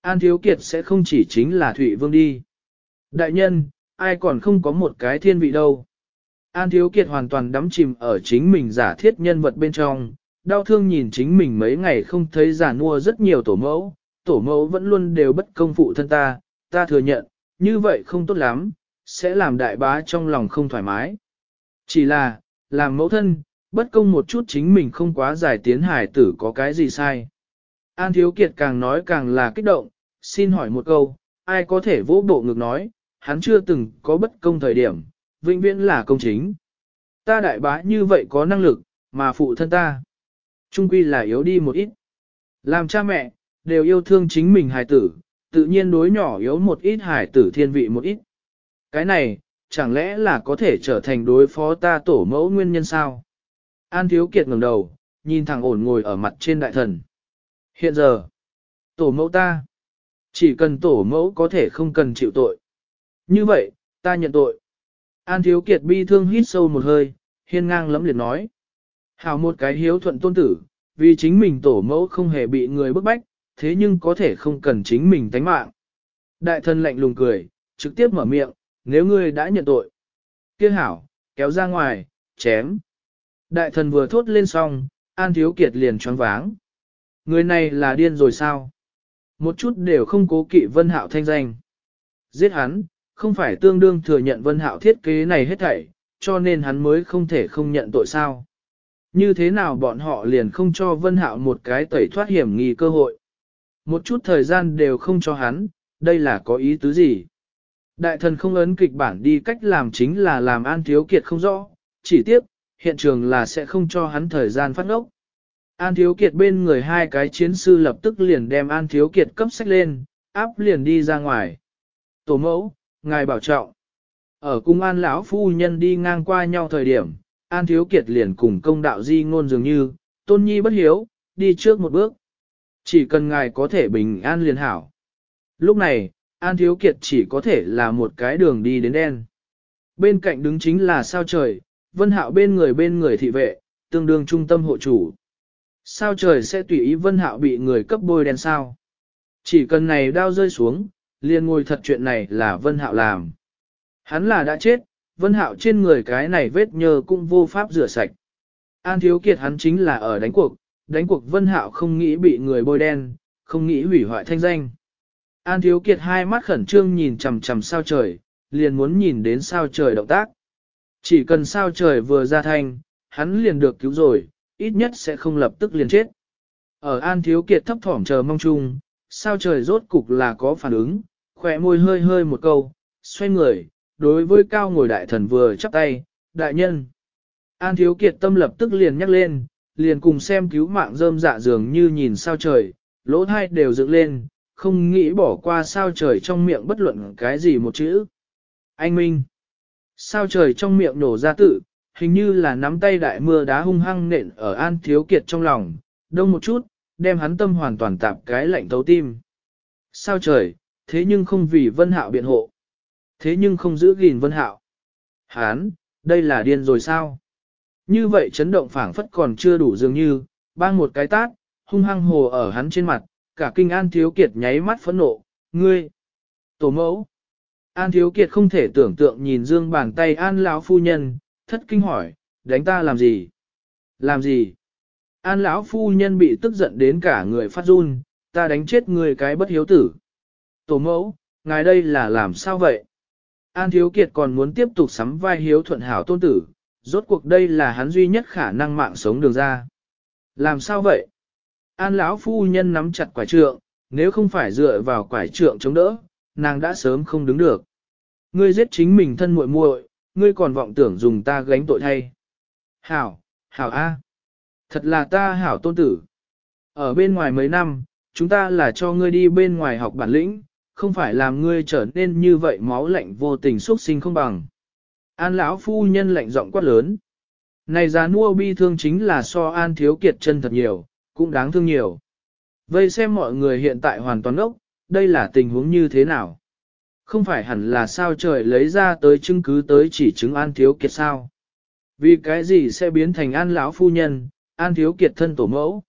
An Thiếu Kiệt sẽ không chỉ chính là Thụy Vương đi. Đại nhân, ai còn không có một cái thiên vị đâu. An Thiếu Kiệt hoàn toàn đắm chìm ở chính mình giả thiết nhân vật bên trong, đau thương nhìn chính mình mấy ngày không thấy giả mua rất nhiều tổ mẫu, tổ mẫu vẫn luôn đều bất công phụ thân ta, ta thừa nhận, như vậy không tốt lắm, sẽ làm đại bá trong lòng không thoải mái. Chỉ là, làm mẫu thân, bất công một chút chính mình không quá giải tiến hải tử có cái gì sai. An Thiếu Kiệt càng nói càng là kích động, xin hỏi một câu, ai có thể vỗ bộ ngực nói, hắn chưa từng có bất công thời điểm, vĩnh viễn là công chính. Ta đại bá như vậy có năng lực, mà phụ thân ta. Trung quy là yếu đi một ít. Làm cha mẹ, đều yêu thương chính mình hài tử, tự nhiên đối nhỏ yếu một ít hài tử thiên vị một ít. Cái này, chẳng lẽ là có thể trở thành đối phó ta tổ mẫu nguyên nhân sao? An Thiếu Kiệt ngẩng đầu, nhìn thẳng ổn ngồi ở mặt trên đại thần. Hiện giờ, tổ mẫu ta, chỉ cần tổ mẫu có thể không cần chịu tội. Như vậy, ta nhận tội. An Thiếu Kiệt bi thương hít sâu một hơi, hiên ngang lẫm liệt nói. Hảo một cái hiếu thuận tôn tử, vì chính mình tổ mẫu không hề bị người bức bách, thế nhưng có thể không cần chính mình tánh mạng. Đại thần lạnh lùng cười, trực tiếp mở miệng, nếu ngươi đã nhận tội. kia hảo, kéo ra ngoài, chém. Đại thần vừa thốt lên xong, An Thiếu Kiệt liền choáng váng. Người này là điên rồi sao? Một chút đều không cố kỵ Vân Hạo thanh danh. Giết hắn, không phải tương đương thừa nhận Vân Hạo thiết kế này hết thảy, cho nên hắn mới không thể không nhận tội sao. Như thế nào bọn họ liền không cho Vân Hạo một cái tẩy thoát hiểm nghi cơ hội. Một chút thời gian đều không cho hắn, đây là có ý tứ gì? Đại thần không ấn kịch bản đi cách làm chính là làm An Thiếu Kiệt không rõ, chỉ tiếp, hiện trường là sẽ không cho hắn thời gian phát ngốc. An Thiếu Kiệt bên người hai cái chiến sư lập tức liền đem An Thiếu Kiệt cấp sách lên, áp liền đi ra ngoài. Tổ mẫu, ngài bảo trọng. Ở cung An lão phu nhân đi ngang qua nhau thời điểm, An Thiếu Kiệt liền cùng công đạo di ngôn dường như, tôn nhi bất hiếu, đi trước một bước. Chỉ cần ngài có thể bình an liền hảo. Lúc này, An Thiếu Kiệt chỉ có thể là một cái đường đi đến đen. Bên cạnh đứng chính là sao trời, Vân Hạo bên người bên người thị vệ, tương đương trung tâm hộ chủ. Sao trời sẽ tùy ý Vân Hạo bị người cấp bôi đen sao? Chỉ cần này đao rơi xuống, liền ngồi thật chuyện này là Vân Hạo làm. Hắn là đã chết, Vân Hạo trên người cái này vết nhơ cũng vô pháp rửa sạch. An Thiếu Kiệt hắn chính là ở đánh cuộc, đánh cuộc Vân Hạo không nghĩ bị người bôi đen, không nghĩ hủy hoại thanh danh. An Thiếu Kiệt hai mắt khẩn trương nhìn chằm chằm sao trời, liền muốn nhìn đến sao trời động tác. Chỉ cần sao trời vừa ra thanh, hắn liền được cứu rồi, ít nhất sẽ không lập tức liền chết. Ở An Thiếu Kiệt thấp thỏm chờ mong chung, sao trời rốt cục là có phản ứng, khỏe môi hơi hơi một câu, xoay người, đối với cao ngồi đại thần vừa chắp tay, đại nhân. An Thiếu Kiệt tâm lập tức liền nhắc lên, liền cùng xem cứu mạng rơm dạ dường như nhìn sao trời, lỗ thai đều dựng lên, không nghĩ bỏ qua sao trời trong miệng bất luận cái gì một chữ. Anh Minh. Sao trời trong miệng nổ ra tự, hình như là nắm tay đại mưa đá hung hăng nện ở An Thiếu Kiệt trong lòng, đông một chút, đem hắn tâm hoàn toàn tạp cái lạnh thấu tim. Sao trời, thế nhưng không vì Vân Hạo biện hộ. Thế nhưng không giữ gìn Vân Hạo. Hán, đây là điên rồi sao? Như vậy chấn động phảng phất còn chưa đủ dường như, bang một cái tát, hung hăng hồ ở hắn trên mặt, cả kinh An Thiếu Kiệt nháy mắt phẫn nộ, ngươi, tổ mẫu. An Thiếu Kiệt không thể tưởng tượng nhìn dương bàn tay An lão phu nhân, thất kinh hỏi, đánh ta làm gì? Làm gì? An lão phu nhân bị tức giận đến cả người phát run, ta đánh chết người cái bất hiếu tử. Tổ mẫu, ngài đây là làm sao vậy? An Thiếu Kiệt còn muốn tiếp tục sắm vai hiếu thuận hảo tôn tử, rốt cuộc đây là hắn duy nhất khả năng mạng sống đường ra. Làm sao vậy? An lão phu nhân nắm chặt quải trượng, nếu không phải dựa vào quải trượng chống đỡ, nàng đã sớm không đứng được. Ngươi giết chính mình thân muội muội, ngươi còn vọng tưởng dùng ta gánh tội thay. Hảo, hảo A. Thật là ta hảo tôn tử. Ở bên ngoài mấy năm, chúng ta là cho ngươi đi bên ngoài học bản lĩnh, không phải làm ngươi trở nên như vậy máu lạnh vô tình xuất sinh không bằng. An lão phu nhân lạnh giọng quát lớn. Này già nua bi thương chính là so an thiếu kiệt chân thật nhiều, cũng đáng thương nhiều. Vây xem mọi người hiện tại hoàn toàn ốc, đây là tình huống như thế nào? Không phải hẳn là sao trời lấy ra tới chứng cứ tới chỉ chứng an thiếu kiệt sao? Vì cái gì sẽ biến thành an lão phu nhân, an thiếu kiệt thân tổ mẫu?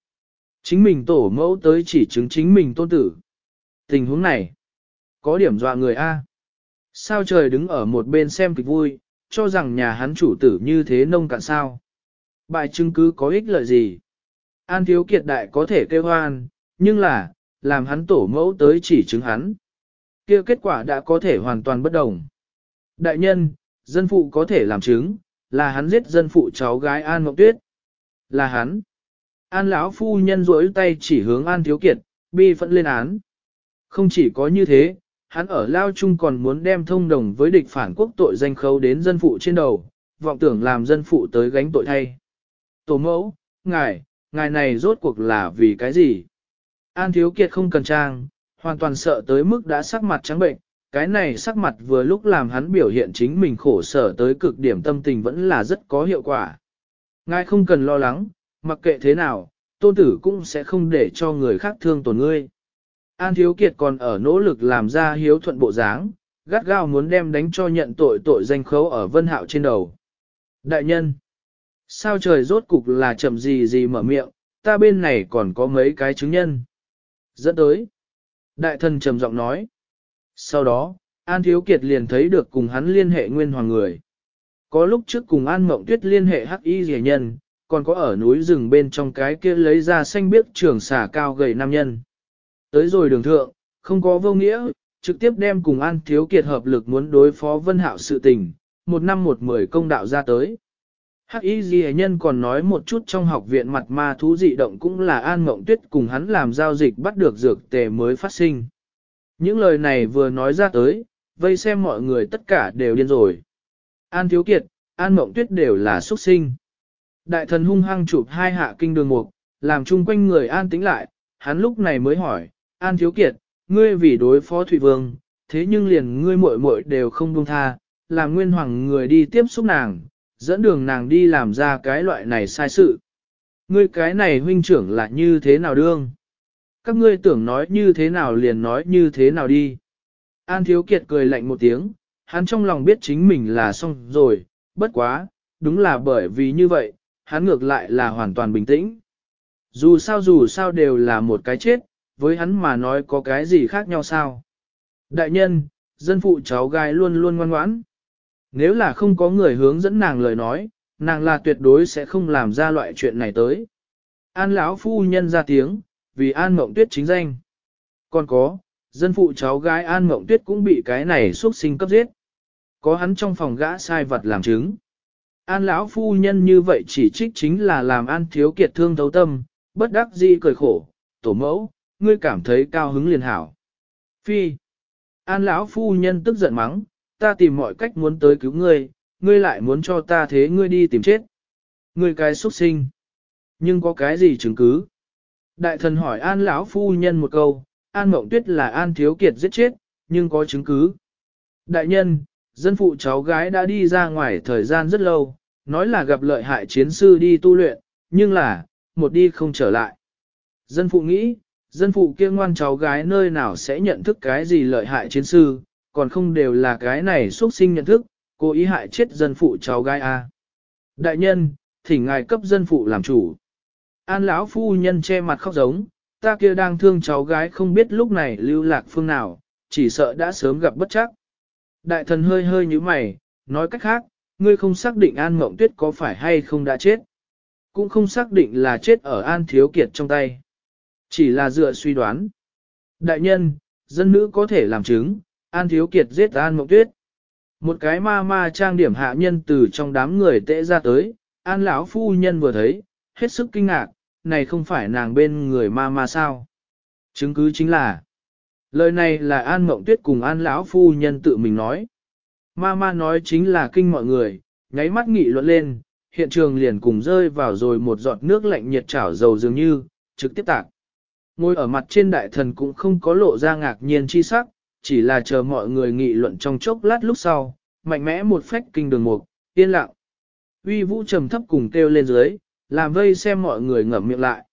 Chính mình tổ mẫu tới chỉ chứng chính mình tôn tử. Tình huống này, có điểm dọa người A. Sao trời đứng ở một bên xem kịch vui, cho rằng nhà hắn chủ tử như thế nông cạn sao. Bài chứng cứ có ích lợi gì? An thiếu kiệt đại có thể kêu hoan, nhưng là, làm hắn tổ mẫu tới chỉ chứng hắn. kia kết quả đã có thể hoàn toàn bất đồng. Đại nhân, dân phụ có thể làm chứng, là hắn giết dân phụ cháu gái An ngọc Tuyết. Là hắn. An lão phu nhân rỗi tay chỉ hướng An Thiếu Kiệt, bi phẫn lên án. Không chỉ có như thế, hắn ở Lao Trung còn muốn đem thông đồng với địch phản quốc tội danh khấu đến dân phụ trên đầu, vọng tưởng làm dân phụ tới gánh tội thay. Tổ mẫu, ngài, ngài này rốt cuộc là vì cái gì? An Thiếu Kiệt không cần trang, hoàn toàn sợ tới mức đã sắc mặt trắng bệnh, cái này sắc mặt vừa lúc làm hắn biểu hiện chính mình khổ sở tới cực điểm tâm tình vẫn là rất có hiệu quả. Ngài không cần lo lắng, mặc kệ thế nào, tôn tử cũng sẽ không để cho người khác thương tổn ngươi. An Thiếu Kiệt còn ở nỗ lực làm ra hiếu thuận bộ dáng, gắt gao muốn đem đánh cho nhận tội tội danh khấu ở vân hạo trên đầu. Đại nhân, sao trời rốt cục là chậm gì gì mở miệng, ta bên này còn có mấy cái chứng nhân. Dẫn tới. Đại thần trầm giọng nói. Sau đó, An Thiếu Kiệt liền thấy được cùng hắn liên hệ nguyên hoàng người. Có lúc trước cùng An Mộng Tuyết liên hệ hắc y rẻ nhân, còn có ở núi rừng bên trong cái kia lấy ra xanh biếc trường xà cao gầy nam nhân. Tới rồi đường thượng, không có vô nghĩa, trực tiếp đem cùng An Thiếu Kiệt hợp lực muốn đối phó Vân Hạo sự tình, một năm một mười công đạo ra tới. Hắc Y Ghi Nhân còn nói một chút trong học viện mặt ma thú dị động cũng là An Ngộng Tuyết cùng hắn làm giao dịch bắt được dược tề mới phát sinh. Những lời này vừa nói ra tới, vây xem mọi người tất cả đều điên rồi. An Thiếu Kiệt, An Ngộng Tuyết đều là xuất sinh. Đại thần hung hăng chụp hai hạ kinh đường mục, làm chung quanh người an tĩnh lại, hắn lúc này mới hỏi, An Thiếu Kiệt, ngươi vì đối phó Thủy Vương, thế nhưng liền ngươi muội muội đều không buông tha, làm nguyên hoàng người đi tiếp xúc nàng, dẫn đường nàng đi làm ra cái loại này sai sự. Ngươi cái này huynh trưởng là như thế nào đương? Các ngươi tưởng nói như thế nào liền nói như thế nào đi. An Thiếu Kiệt cười lạnh một tiếng, hắn trong lòng biết chính mình là xong rồi, bất quá, đúng là bởi vì như vậy, hắn ngược lại là hoàn toàn bình tĩnh. Dù sao dù sao đều là một cái chết, với hắn mà nói có cái gì khác nhau sao? Đại nhân, dân phụ cháu gái luôn luôn ngoan ngoãn. Nếu là không có người hướng dẫn nàng lời nói, nàng là tuyệt đối sẽ không làm ra loại chuyện này tới. An lão phu nhân ra tiếng, vì An Mộng Tuyết chính danh. Còn có, dân phụ cháu gái An Mộng Tuyết cũng bị cái này xuất sinh cấp giết. Có hắn trong phòng gã sai vật làm chứng. An lão phu nhân như vậy chỉ trích chính là làm An thiếu kiệt thương thấu tâm, bất đắc dĩ cười khổ, tổ mẫu, ngươi cảm thấy cao hứng liền hảo. Phi. An lão phu nhân tức giận mắng, ta tìm mọi cách muốn tới cứu ngươi, ngươi lại muốn cho ta thế ngươi đi tìm chết. Ngươi cái xuất sinh. Nhưng có cái gì chứng cứ? Đại thần hỏi An lão phu nhân một câu, An Mộng Tuyết là An Thiếu Kiệt giết chết, nhưng có chứng cứ. Đại nhân, dân phụ cháu gái đã đi ra ngoài thời gian rất lâu, nói là gặp lợi hại chiến sư đi tu luyện, nhưng là, một đi không trở lại. Dân phụ nghĩ, dân phụ kia ngoan cháu gái nơi nào sẽ nhận thức cái gì lợi hại chiến sư, còn không đều là cái này xuất sinh nhận thức, cố ý hại chết dân phụ cháu gái a. À. Đại nhân, thỉnh ngài cấp dân phụ làm chủ. An lão phu nhân che mặt khóc giống, ta kia đang thương cháu gái không biết lúc này lưu lạc phương nào, chỉ sợ đã sớm gặp bất chắc. Đại thần hơi hơi như mày, nói cách khác, ngươi không xác định An Mộng Tuyết có phải hay không đã chết. Cũng không xác định là chết ở An Thiếu Kiệt trong tay. Chỉ là dựa suy đoán. Đại nhân, dân nữ có thể làm chứng, An Thiếu Kiệt giết An Mộng Tuyết. Một cái ma ma trang điểm hạ nhân từ trong đám người tệ ra tới, An lão phu nhân vừa thấy, hết sức kinh ngạc, này không phải nàng bên người ma ma sao. Chứng cứ chính là, lời này là An Mộng Tuyết cùng An lão phu nhân tự mình nói. Ma ma nói chính là kinh mọi người, nháy mắt nghị luận lên, hiện trường liền cùng rơi vào rồi một giọt nước lạnh nhiệt chảo dầu dường như, trực tiếp tạc. Ngồi ở mặt trên đại thần cũng không có lộ ra ngạc nhiên chi sắc, chỉ là chờ mọi người nghị luận trong chốc lát lúc sau, mạnh mẽ một phách kinh đường mục, yên lặng. Uy vũ trầm thấp cùng kêu lên dưới, làm vây xem mọi người ngậm miệng lại.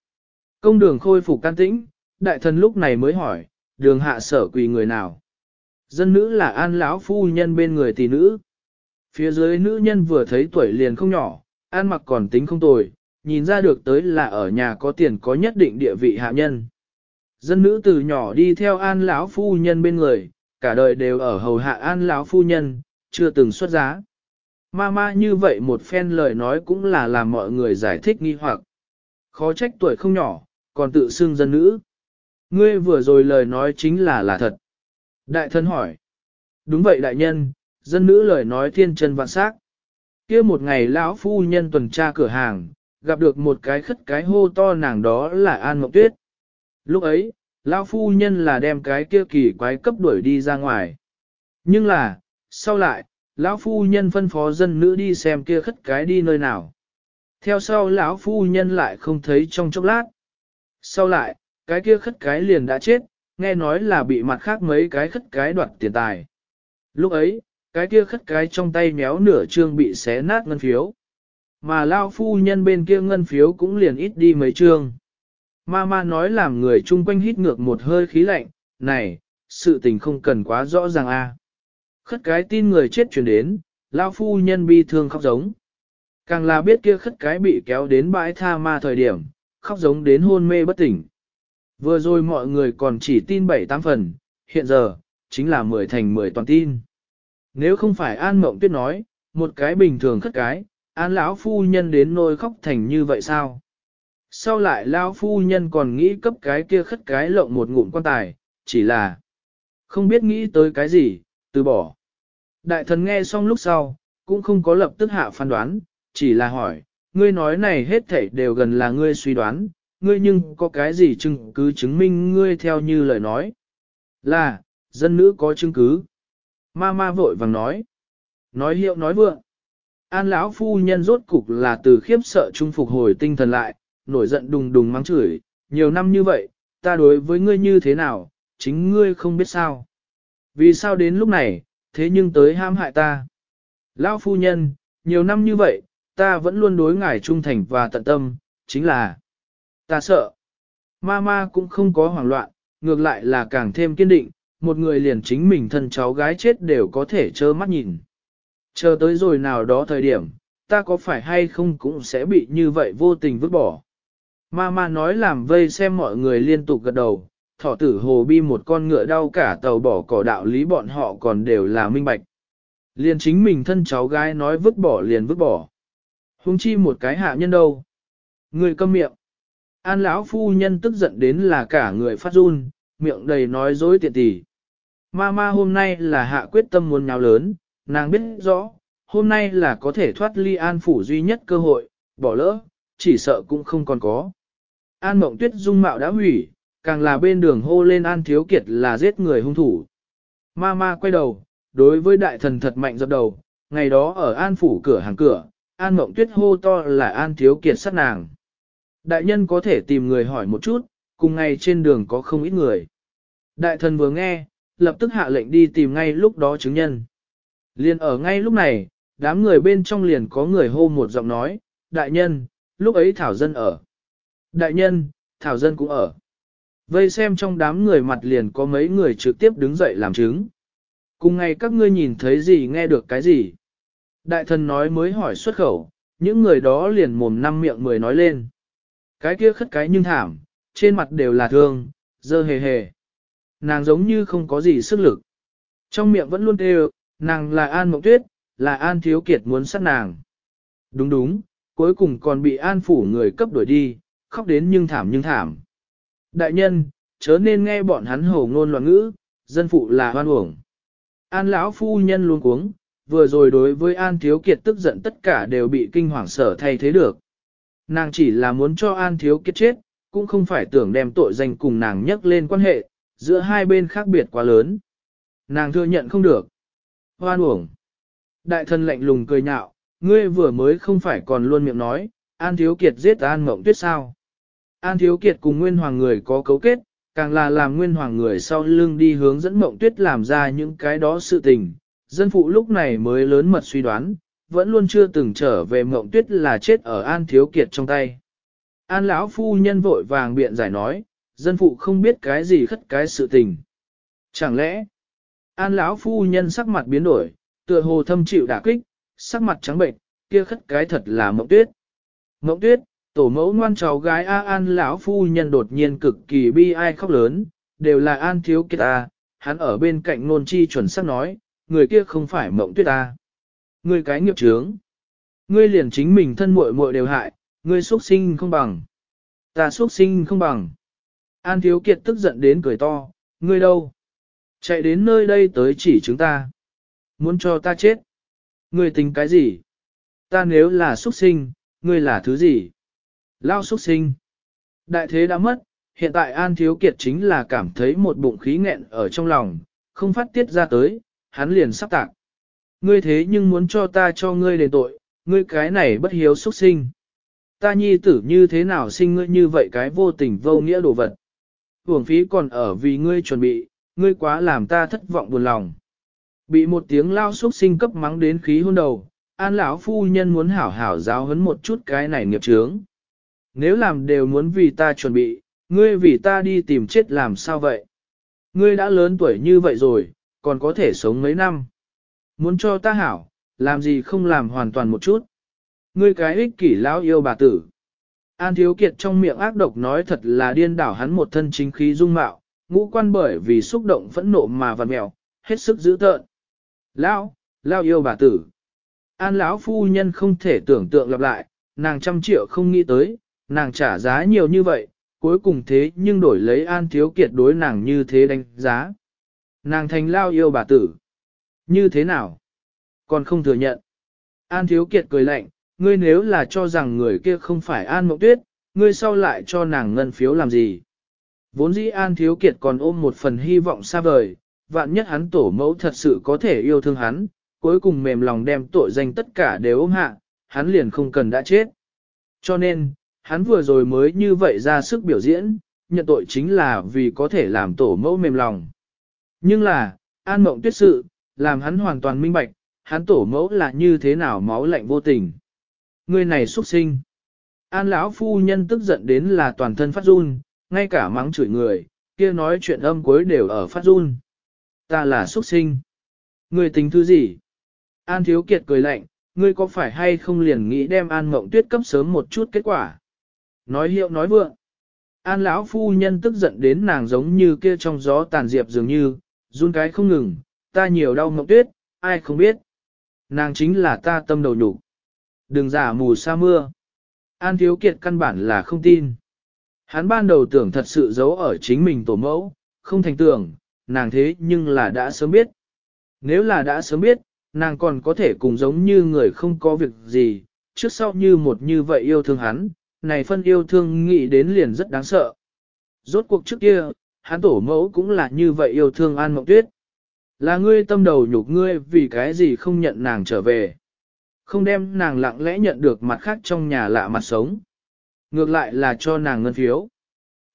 Công đường khôi phục can tĩnh, đại thần lúc này mới hỏi, đường hạ sở quỳ người nào? Dân nữ là an lão phu nhân bên người tỷ nữ. Phía dưới nữ nhân vừa thấy tuổi liền không nhỏ, an mặc còn tính không tồi, nhìn ra được tới là ở nhà có tiền có nhất định địa vị hạ nhân. Dân nữ từ nhỏ đi theo an lão phu nhân bên người, cả đời đều ở hầu hạ an lão phu nhân, chưa từng xuất giá. Ma ma như vậy một phen lời nói cũng là làm mọi người giải thích nghi hoặc. Khó trách tuổi không nhỏ, còn tự xưng dân nữ. Ngươi vừa rồi lời nói chính là là thật. Đại thân hỏi. Đúng vậy đại nhân, dân nữ lời nói thiên chân vạn sắc. kia một ngày lão phu nhân tuần tra cửa hàng, gặp được một cái khất cái hô to nàng đó là An ngọc Tuyết. Lúc ấy, lão phu nhân là đem cái kia kỳ quái cấp đuổi đi ra ngoài. Nhưng là, sau lại, lão phu nhân phân phó dân nữ đi xem kia khất cái đi nơi nào. Theo sau lão phu nhân lại không thấy trong chốc lát. Sau lại, cái kia khất cái liền đã chết, nghe nói là bị mặt khác mấy cái khất cái đoạt tiền tài. Lúc ấy, cái kia khất cái trong tay méo nửa trương bị xé nát ngân phiếu. Mà lao phu nhân bên kia ngân phiếu cũng liền ít đi mấy trương. Ma ma nói làm người chung quanh hít ngược một hơi khí lạnh, này, sự tình không cần quá rõ ràng a. Khất cái tin người chết chuyển đến, lao phu nhân bi thương khóc giống. Càng là biết kia khất cái bị kéo đến bãi tha ma thời điểm, khóc giống đến hôn mê bất tỉnh. Vừa rồi mọi người còn chỉ tin bảy tám phần, hiện giờ, chính là mười thành mười toàn tin. Nếu không phải An Mộng Tuyết nói, một cái bình thường khất cái, An lão phu nhân đến nôi khóc thành như vậy sao? Sau lại lão phu nhân còn nghĩ cấp cái kia khất cái lộng một ngụm quan tài, chỉ là không biết nghĩ tới cái gì, từ bỏ. Đại thần nghe xong lúc sau, cũng không có lập tức hạ phán đoán, chỉ là hỏi, ngươi nói này hết thảy đều gần là ngươi suy đoán, ngươi nhưng có cái gì chứng cứ chứng minh ngươi theo như lời nói. Là, dân nữ có chứng cứ. Ma ma vội vàng nói. Nói hiệu nói vượng. An lão phu nhân rốt cục là từ khiếp sợ trung phục hồi tinh thần lại, nổi giận đùng đùng mắng chửi, nhiều năm như vậy, ta đối với ngươi như thế nào, chính ngươi không biết sao. Vì sao đến lúc này, thế nhưng tới ham hại ta. Lão phu nhân, nhiều năm như vậy, ta vẫn luôn đối ngài trung thành và tận tâm, chính là ta sợ. Ma ma cũng không có hoảng loạn, ngược lại là càng thêm kiên định, một người liền chính mình thân cháu gái chết đều có thể trơ mắt nhìn. Chờ tới rồi nào đó thời điểm, ta có phải hay không cũng sẽ bị như vậy vô tình vứt bỏ. Ma ma nói làm vây xem mọi người liên tục gật đầu, thỏ tử hồ bi một con ngựa đau cả tàu bỏ cỏ đạo lý bọn họ còn đều là minh bạch. Liền chính mình thân cháu gái nói vứt bỏ liền vứt bỏ. Hung chi một cái hạ nhân đâu. Người câm miệng. An lão phu nhân tức giận đến là cả người phát run, miệng đầy nói dối tiện tỉ. Ma ma hôm nay là hạ quyết tâm muốn nhào lớn, nàng biết rõ, hôm nay là có thể thoát ly an phủ duy nhất cơ hội, bỏ lỡ, chỉ sợ cũng không còn có. An mộng tuyết dung mạo đã hủy, càng là bên đường hô lên an thiếu kiệt là giết người hung thủ. Ma ma quay đầu, đối với đại thần thật mạnh dập đầu, ngày đó ở an phủ cửa hàng cửa, an mộng tuyết hô to là an thiếu kiệt sát nàng. Đại nhân có thể tìm người hỏi một chút, cùng ngày trên đường có không ít người. Đại thần vừa nghe, lập tức hạ lệnh đi tìm ngay lúc đó chứng nhân. Liền ở ngay lúc này, đám người bên trong liền có người hô một giọng nói, đại nhân, lúc ấy Thảo Dân ở. Đại nhân, Thảo Dân cũng ở. Vây xem trong đám người mặt liền có mấy người trực tiếp đứng dậy làm chứng. Cùng ngày các ngươi nhìn thấy gì nghe được cái gì. Đại thần nói mới hỏi xuất khẩu, những người đó liền mồm năm miệng mười nói lên. Cái kia khất cái nhưng thảm, trên mặt đều là thương, dơ hề hề. Nàng giống như không có gì sức lực. Trong miệng vẫn luôn kêu, nàng là An Mộng Tuyết, là An Thiếu Kiệt muốn sát nàng. Đúng đúng, cuối cùng còn bị An phủ người cấp đuổi đi, khóc đến nhưng thảm nhưng thảm. Đại nhân, chớ nên nghe bọn hắn hổ ngôn loạn ngữ, dân phụ là hoan uổng. An lão phu nhân luôn cuống, vừa rồi đối với An Thiếu Kiệt tức giận tất cả đều bị kinh hoàng sở thay thế được. Nàng chỉ là muốn cho An Thiếu Kiệt chết, cũng không phải tưởng đem tội danh cùng nàng nhắc lên quan hệ, giữa hai bên khác biệt quá lớn. Nàng thừa nhận không được. Hoan uổng. Đại thần lạnh lùng cười nhạo, ngươi vừa mới không phải còn luôn miệng nói, An Thiếu Kiệt giết An Mộng Tuyết sao. An Thiếu Kiệt cùng Nguyên Hoàng người có cấu kết, càng là làm Nguyên Hoàng người sau lưng đi hướng dẫn Mộng Tuyết làm ra những cái đó sự tình. Dân phụ lúc này mới lớn mật suy đoán, vẫn luôn chưa từng trở về Mộng Tuyết là chết ở An Thiếu Kiệt trong tay. An lão phu nhân vội vàng biện giải nói, dân phụ không biết cái gì khất cái sự tình. Chẳng lẽ, An lão phu nhân sắc mặt biến đổi, tựa hồ thâm chịu đả kích, sắc mặt trắng bệnh, kia khất cái thật là mộng tuyết. Mộng tuyết, tổ mẫu ngoan cháu gái A An lão phu nhân đột nhiên cực kỳ bi ai khóc lớn, đều là An thiếu kiệt ta. hắn ở bên cạnh nôn chi chuẩn xác nói, người kia không phải mộng tuyết ta. Người cái nghiệp trướng. Ngươi liền chính mình thân muội muội đều hại, ngươi xuất sinh không bằng. Ta xuất sinh không bằng. An thiếu kiệt tức giận đến cười to, ngươi đâu? Chạy đến nơi đây tới chỉ chúng ta. Muốn cho ta chết. Ngươi tính cái gì? Ta nếu là xuất sinh, ngươi là thứ gì? Lao xuất sinh. Đại thế đã mất, hiện tại An Thiếu Kiệt chính là cảm thấy một bụng khí nghẹn ở trong lòng, không phát tiết ra tới, hắn liền sắp tạc. Ngươi thế nhưng muốn cho ta cho ngươi đền tội, ngươi cái này bất hiếu xuất sinh. Ta nhi tử như thế nào sinh ngươi như vậy cái vô tình vô nghĩa đồ vật. hưởng phí còn ở vì ngươi chuẩn bị, ngươi quá làm ta thất vọng buồn lòng. Bị một tiếng lao xúc sinh cấp mắng đến khí hôn đầu, an lão phu nhân muốn hảo hảo giáo hấn một chút cái này nghiệp chướng. Nếu làm đều muốn vì ta chuẩn bị, ngươi vì ta đi tìm chết làm sao vậy? Ngươi đã lớn tuổi như vậy rồi, còn có thể sống mấy năm. Muốn cho ta hảo, làm gì không làm hoàn toàn một chút. Ngươi cái ích kỷ lão yêu bà tử. An Thiếu Kiệt trong miệng ác độc nói thật là điên đảo hắn một thân chính khí dung mạo, ngũ quan bởi vì xúc động phẫn nộ mà vằn mèo, hết sức dữ tợn. Lão, lão yêu bà tử. An lão phu nhân không thể tưởng tượng lặp lại, nàng trăm triệu không nghĩ tới, nàng trả giá nhiều như vậy, cuối cùng thế nhưng đổi lấy An Thiếu Kiệt đối nàng như thế đánh giá. Nàng thành lao yêu bà tử. Như thế nào? Còn không thừa nhận. An Thiếu Kiệt cười lạnh, ngươi nếu là cho rằng người kia không phải An Mộng Tuyết, ngươi sau lại cho nàng ngân phiếu làm gì? Vốn dĩ An Thiếu Kiệt còn ôm một phần hy vọng xa vời, vạn nhất hắn tổ mẫu thật sự có thể yêu thương hắn, cuối cùng mềm lòng đem tội danh tất cả đều ôm hạ, hắn liền không cần đã chết. Cho nên, hắn vừa rồi mới như vậy ra sức biểu diễn, nhận tội chính là vì có thể làm tổ mẫu mềm lòng. Nhưng là, An Mộng Tuyết sự, làm hắn hoàn toàn minh bạch, hắn tổ mẫu là như thế nào máu lạnh vô tình. Người này xuất sinh. An lão phu nhân tức giận đến là toàn thân phát run, ngay cả mắng chửi người, kia nói chuyện âm cuối đều ở phát run. Ta là xuất sinh. Người tính thứ gì? An thiếu kiệt cười lạnh, ngươi có phải hay không liền nghĩ đem An Mộng Tuyết cấp sớm một chút kết quả? Nói hiệu nói vượng. An lão phu nhân tức giận đến nàng giống như kia trong gió tàn diệp dường như, run cái không ngừng, ta nhiều đau Mộng Tuyết, ai không biết. Nàng chính là ta tâm đầu nhục. Đừng giả mù sa mưa. An thiếu kiệt căn bản là không tin. Hắn ban đầu tưởng thật sự giấu ở chính mình tổ mẫu, không thành tưởng, nàng thế nhưng là đã sớm biết. Nếu là đã sớm biết, nàng còn có thể cùng giống như người không có việc gì, trước sau như một như vậy yêu thương hắn, này phân yêu thương nghĩ đến liền rất đáng sợ. Rốt cuộc trước kia, hắn tổ mẫu cũng là như vậy yêu thương An Mộng Tuyết. Là ngươi tâm đầu nhục ngươi vì cái gì không nhận nàng trở về. Không đem nàng lặng lẽ nhận được mặt khác trong nhà lạ mặt sống. Ngược lại là cho nàng ngân phiếu.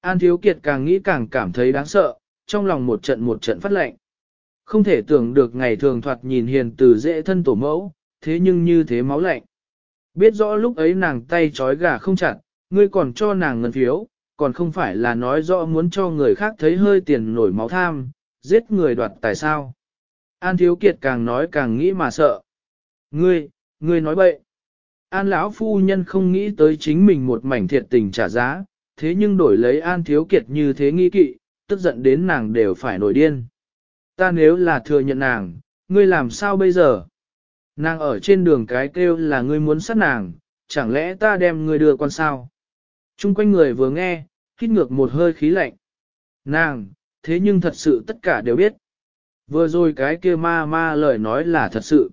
An Thiếu Kiệt càng nghĩ càng cảm thấy đáng sợ, trong lòng một trận một trận phát lệnh. Không thể tưởng được ngày thường thoạt nhìn hiền từ dễ thân tổ mẫu, thế nhưng như thế máu lạnh. Biết rõ lúc ấy nàng tay trói gà không chặt, ngươi còn cho nàng ngân phiếu, còn không phải là nói rõ muốn cho người khác thấy hơi tiền nổi máu tham, giết người đoạt tài sao. An Thiếu Kiệt càng nói càng nghĩ mà sợ. Ngươi, ngươi nói bậy. An lão phu nhân không nghĩ tới chính mình một mảnh thiệt tình trả giá, thế nhưng đổi lấy An Thiếu Kiệt như thế nghi kỵ, tức giận đến nàng đều phải nổi điên. Ta nếu là thừa nhận nàng, ngươi làm sao bây giờ? Nàng ở trên đường cái kêu là ngươi muốn sát nàng, chẳng lẽ ta đem ngươi đưa con sao? Trung quanh người vừa nghe, hít ngược một hơi khí lạnh. Nàng, thế nhưng thật sự tất cả đều biết. Vừa rồi cái kia ma ma lời nói là thật sự.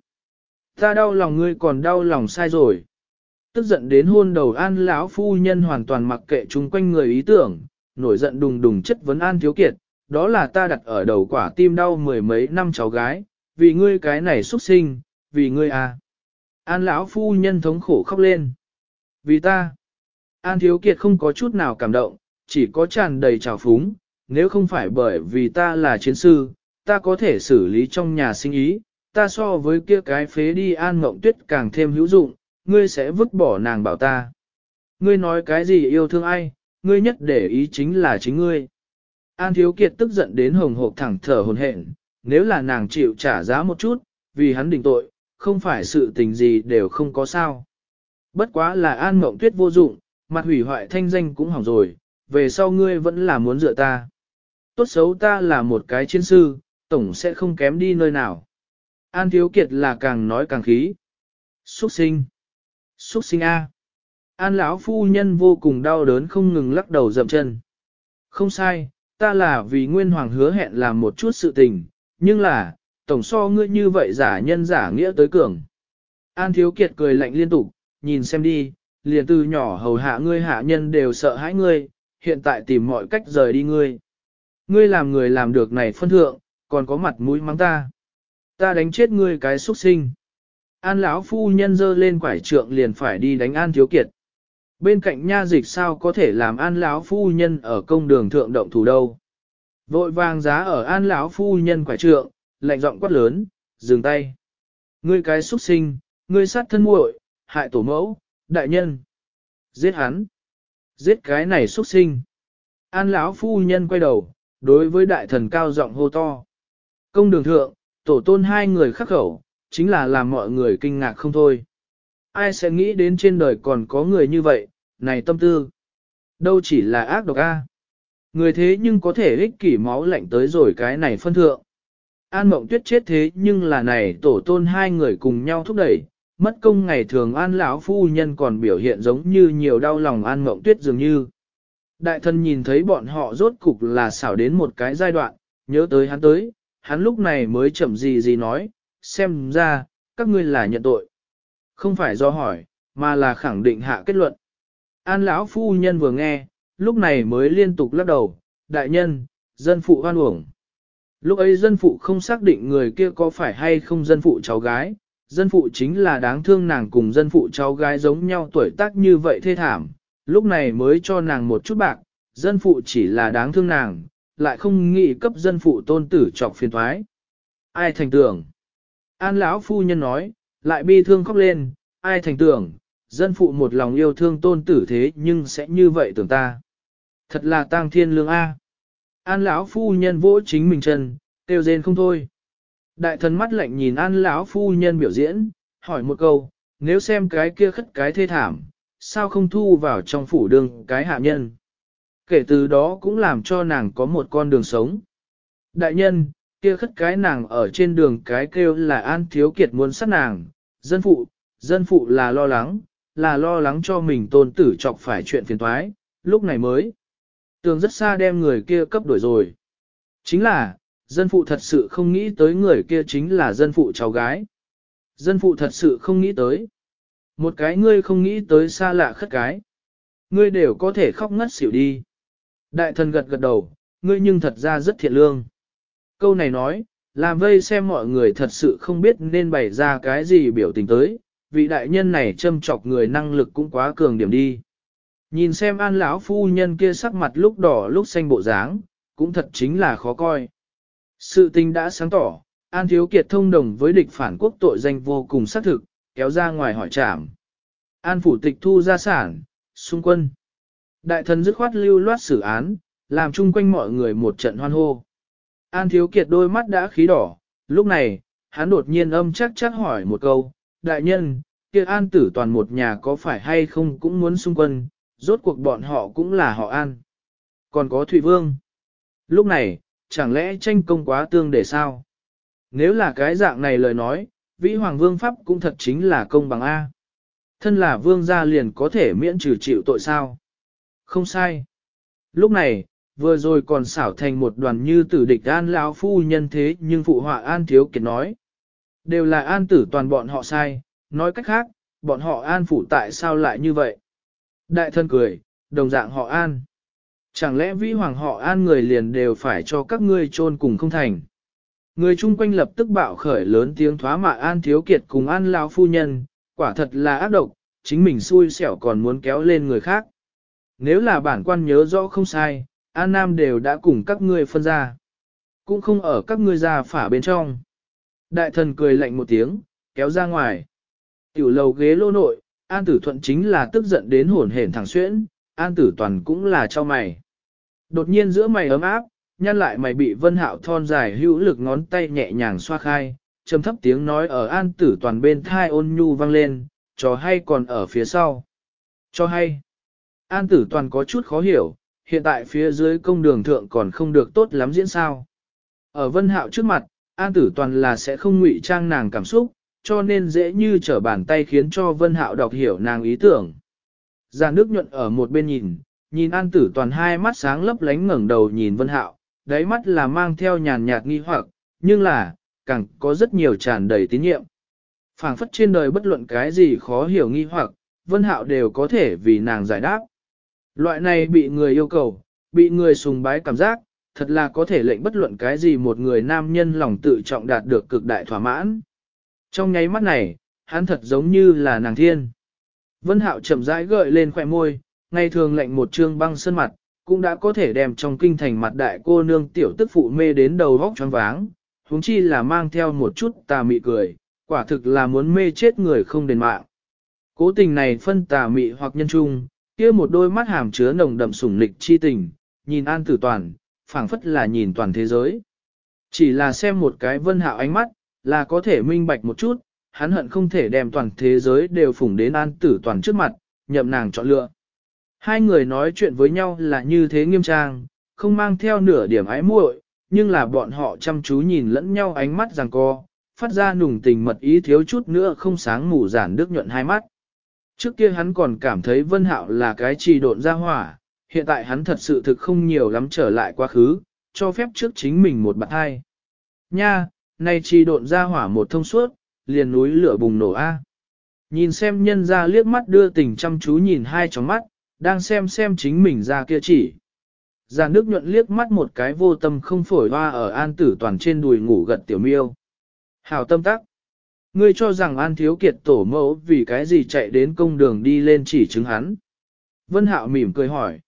Ta đau lòng ngươi còn đau lòng sai rồi. Tức giận đến hôn đầu an lão phu nhân hoàn toàn mặc kệ chung quanh người ý tưởng, nổi giận đùng đùng chất vấn an thiếu kiệt, đó là ta đặt ở đầu quả tim đau mười mấy năm cháu gái, vì ngươi cái này xuất sinh, vì ngươi à. An lão phu nhân thống khổ khóc lên. Vì ta. An thiếu kiệt không có chút nào cảm động, chỉ có tràn đầy trào phúng, nếu không phải bởi vì ta là chiến sư, ta có thể xử lý trong nhà sinh ý, ta so với kia cái phế đi an mộng tuyết càng thêm hữu dụng, ngươi sẽ vứt bỏ nàng bảo ta. Ngươi nói cái gì yêu thương ai, ngươi nhất để ý chính là chính ngươi. An Thiếu Kiệt tức giận đến hồng hộp thẳng thở hồn hển, nếu là nàng chịu trả giá một chút, vì hắn định tội, không phải sự tình gì đều không có sao. Bất quá là An Mộng Tuyết vô dụng, mặt hủy hoại thanh danh cũng hỏng rồi, về sau ngươi vẫn là muốn dựa ta. Tốt xấu ta là một cái chiến sư, tổng sẽ không kém đi nơi nào. An Thiếu Kiệt là càng nói càng khí. Xuất sinh. Xuất sinh A. An lão phu nhân vô cùng đau đớn không ngừng lắc đầu dậm chân. Không sai, ta là vì Nguyên Hoàng hứa hẹn làm một chút sự tình, nhưng là, tổng so ngươi như vậy giả nhân giả nghĩa tới cường. An Thiếu Kiệt cười lạnh liên tục, nhìn xem đi, liền từ nhỏ hầu hạ ngươi hạ nhân đều sợ hãi ngươi, hiện tại tìm mọi cách rời đi ngươi. Ngươi làm người làm được này phân thượng, còn có mặt mũi mắng ta. Ta đánh chết ngươi cái xuất sinh. An lão phu nhân dơ lên quải trượng liền phải đi đánh An Thiếu Kiệt. bên cạnh nha dịch sao có thể làm an lão phu nhân ở công đường thượng động thủ đâu. Vội vàng giá ở an lão phu nhân quải trượng, lạnh giọng quát lớn, dừng tay. Ngươi cái xuất sinh, ngươi sát thân muội, hại tổ mẫu, đại nhân. Giết hắn. Giết cái này xuất sinh. An lão phu nhân quay đầu, đối với đại thần cao giọng hô to. Công đường thượng, tổ tôn hai người khắc khẩu, chính là làm mọi người kinh ngạc không thôi. Ai sẽ nghĩ đến trên đời còn có người như vậy, này tâm tư. Đâu chỉ là ác độc a. Người thế nhưng có thể ích kỷ máu lạnh tới rồi cái này phân thượng. An mộng tuyết chết thế nhưng là này tổ tôn hai người cùng nhau thúc đẩy, mất công ngày thường an lão phu nhân còn biểu hiện giống như nhiều đau lòng an mộng tuyết dường như. Đại thân nhìn thấy bọn họ rốt cục là xảo đến một cái giai đoạn, nhớ tới hắn tới, hắn lúc này mới chậm gì gì nói, xem ra, các ngươi là nhận tội. Không phải do hỏi, mà là khẳng định hạ kết luận. An lão phu nhân vừa nghe, lúc này mới liên tục lắc đầu, đại nhân, dân phụ hoan uổng. Lúc ấy dân phụ không xác định người kia có phải hay không dân phụ cháu gái, dân phụ chính là đáng thương nàng cùng dân phụ cháu gái giống nhau tuổi tác như vậy thê thảm, lúc này mới cho nàng một chút bạc, dân phụ chỉ là đáng thương nàng, lại không nghĩ cấp dân phụ tôn tử trọc phiền thoái. Ai thành tưởng? An lão phu nhân nói, lại bi thương khóc lên, ai thành tưởng, dân phụ một lòng yêu thương tôn tử thế nhưng sẽ như vậy tưởng ta. Thật là tang thiên lương A. An lão phu nhân vỗ chính mình chân, tiêu rên không thôi. Đại thần mắt lạnh nhìn an lão phu nhân biểu diễn, hỏi một câu, nếu xem cái kia khất cái thê thảm, sao không thu vào trong phủ đường cái hạ nhân. Kể từ đó cũng làm cho nàng có một con đường sống. Đại nhân, kia khất cái nàng ở trên đường cái kêu là an thiếu kiệt muốn sát nàng, dân phụ, dân phụ là lo lắng, là lo lắng cho mình tôn tử chọc phải chuyện phiền toái. lúc này mới. Tường rất xa đem người kia cấp đuổi rồi. Chính là, dân phụ thật sự không nghĩ tới người kia chính là dân phụ cháu gái. Dân phụ thật sự không nghĩ tới. Một cái ngươi không nghĩ tới xa lạ khất cái. Ngươi đều có thể khóc ngất xỉu đi. Đại thần gật gật đầu, ngươi nhưng thật ra rất thiện lương. Câu này nói, làm vây xem mọi người thật sự không biết nên bày ra cái gì biểu tình tới, vị đại nhân này châm chọc người năng lực cũng quá cường điểm đi. Nhìn xem an lão phu nhân kia sắc mặt lúc đỏ lúc xanh bộ dáng, cũng thật chính là khó coi. Sự tình đã sáng tỏ, An Thiếu Kiệt thông đồng với địch phản quốc tội danh vô cùng xác thực, kéo ra ngoài hỏi trảm. An phủ tịch thu gia sản, xung quân. Đại thần dứt khoát lưu loát xử án, làm chung quanh mọi người một trận hoan hô. An Thiếu Kiệt đôi mắt đã khí đỏ, lúc này, hắn đột nhiên âm chắc chắc hỏi một câu, đại nhân, kia An tử toàn một nhà có phải hay không cũng muốn xung quân, rốt cuộc bọn họ cũng là họ An. Còn có Thụy Vương. Lúc này, chẳng lẽ tranh công quá tương để sao? Nếu là cái dạng này lời nói, vĩ hoàng vương pháp cũng thật chính là công bằng A. Thân là vương gia liền có thể miễn trừ chịu tội sao? Không sai. Lúc này, vừa rồi còn xảo thành một đoàn như tử địch an lão phu nhân thế nhưng phụ họa an thiếu kiệt nói. Đều là an tử toàn bọn họ sai, nói cách khác, bọn họ an phụ tại sao lại như vậy? Đại thân cười, đồng dạng họ an. Chẳng lẽ vĩ hoàng họ an người liền đều phải cho các ngươi chôn cùng không thành? Người chung quanh lập tức bạo khởi lớn tiếng thoá mạ an thiếu kiệt cùng an lao phu nhân, quả thật là ác độc, chính mình xui xẻo còn muốn kéo lên người khác. Nếu là bản quan nhớ rõ không sai, an nam đều đã cùng các ngươi phân ra. Cũng không ở các ngươi ra phả bên trong. Đại thần cười lạnh một tiếng, kéo ra ngoài. Tiểu lầu ghế lô nội, an tử thuận chính là tức giận đến hồn hển thẳng xuyễn, an tử toàn cũng là cho mày. Đột nhiên giữa mày ấm áp, nhăn lại mày bị vân hạo thon dài hữu lực ngón tay nhẹ nhàng xoa khai, trầm thấp tiếng nói ở an tử toàn bên thai ôn nhu vang lên, cho hay còn ở phía sau. Cho hay. An tử toàn có chút khó hiểu, hiện tại phía dưới công đường thượng còn không được tốt lắm diễn sao. Ở vân hạo trước mặt, an tử toàn là sẽ không ngụy trang nàng cảm xúc, cho nên dễ như trở bàn tay khiến cho vân hạo đọc hiểu nàng ý tưởng. Già nước nhuận ở một bên nhìn, nhìn an tử toàn hai mắt sáng lấp lánh ngẩng đầu nhìn vân hạo, đáy mắt là mang theo nhàn nhạt nghi hoặc, nhưng là, càng có rất nhiều tràn đầy tín nhiệm. phảng phất trên đời bất luận cái gì khó hiểu nghi hoặc, vân hạo đều có thể vì nàng giải đáp. Loại này bị người yêu cầu, bị người sùng bái cảm giác, thật là có thể lệnh bất luận cái gì một người nam nhân lòng tự trọng đạt được cực đại thỏa mãn. Trong nháy mắt này, hắn thật giống như là nàng thiên. Vân Hạo chậm rãi gợi lên khỏe môi, ngày thường lệnh một trương băng sơn mặt, cũng đã có thể đem trong kinh thành mặt đại cô nương tiểu tức phụ mê đến đầu vóc choáng váng, huống chi là mang theo một chút tà mị cười, quả thực là muốn mê chết người không đền mạng. Cố tình này phân tà mị hoặc nhân trung, kia một đôi mắt hàm chứa nồng đậm sủng lịch chi tình, nhìn an tử toàn, phảng phất là nhìn toàn thế giới. Chỉ là xem một cái vân hạo ánh mắt, là có thể minh bạch một chút, hắn hận không thể đem toàn thế giới đều phủng đến an tử toàn trước mặt, nhậm nàng chọn lựa. Hai người nói chuyện với nhau là như thế nghiêm trang, không mang theo nửa điểm ái muội, nhưng là bọn họ chăm chú nhìn lẫn nhau ánh mắt rằng co, phát ra nùng tình mật ý thiếu chút nữa không sáng mù giản đức nhuận hai mắt. Trước kia hắn còn cảm thấy Vân Hạo là cái trì độn ra hỏa, hiện tại hắn thật sự thực không nhiều lắm trở lại quá khứ, cho phép trước chính mình một bạn hai. Nha, nay trì độn ra hỏa một thông suốt, liền núi lửa bùng nổ A. Nhìn xem nhân ra liếc mắt đưa tình chăm chú nhìn hai tróng mắt, đang xem xem chính mình ra kia chỉ. Già nước nhuận liếc mắt một cái vô tâm không phổi hoa ở an tử toàn trên đùi ngủ gật tiểu miêu. Hào tâm tắc. Ngươi cho rằng an thiếu kiệt tổ mẫu vì cái gì chạy đến công đường đi lên chỉ chứng hắn. Vân Hạo mỉm cười hỏi.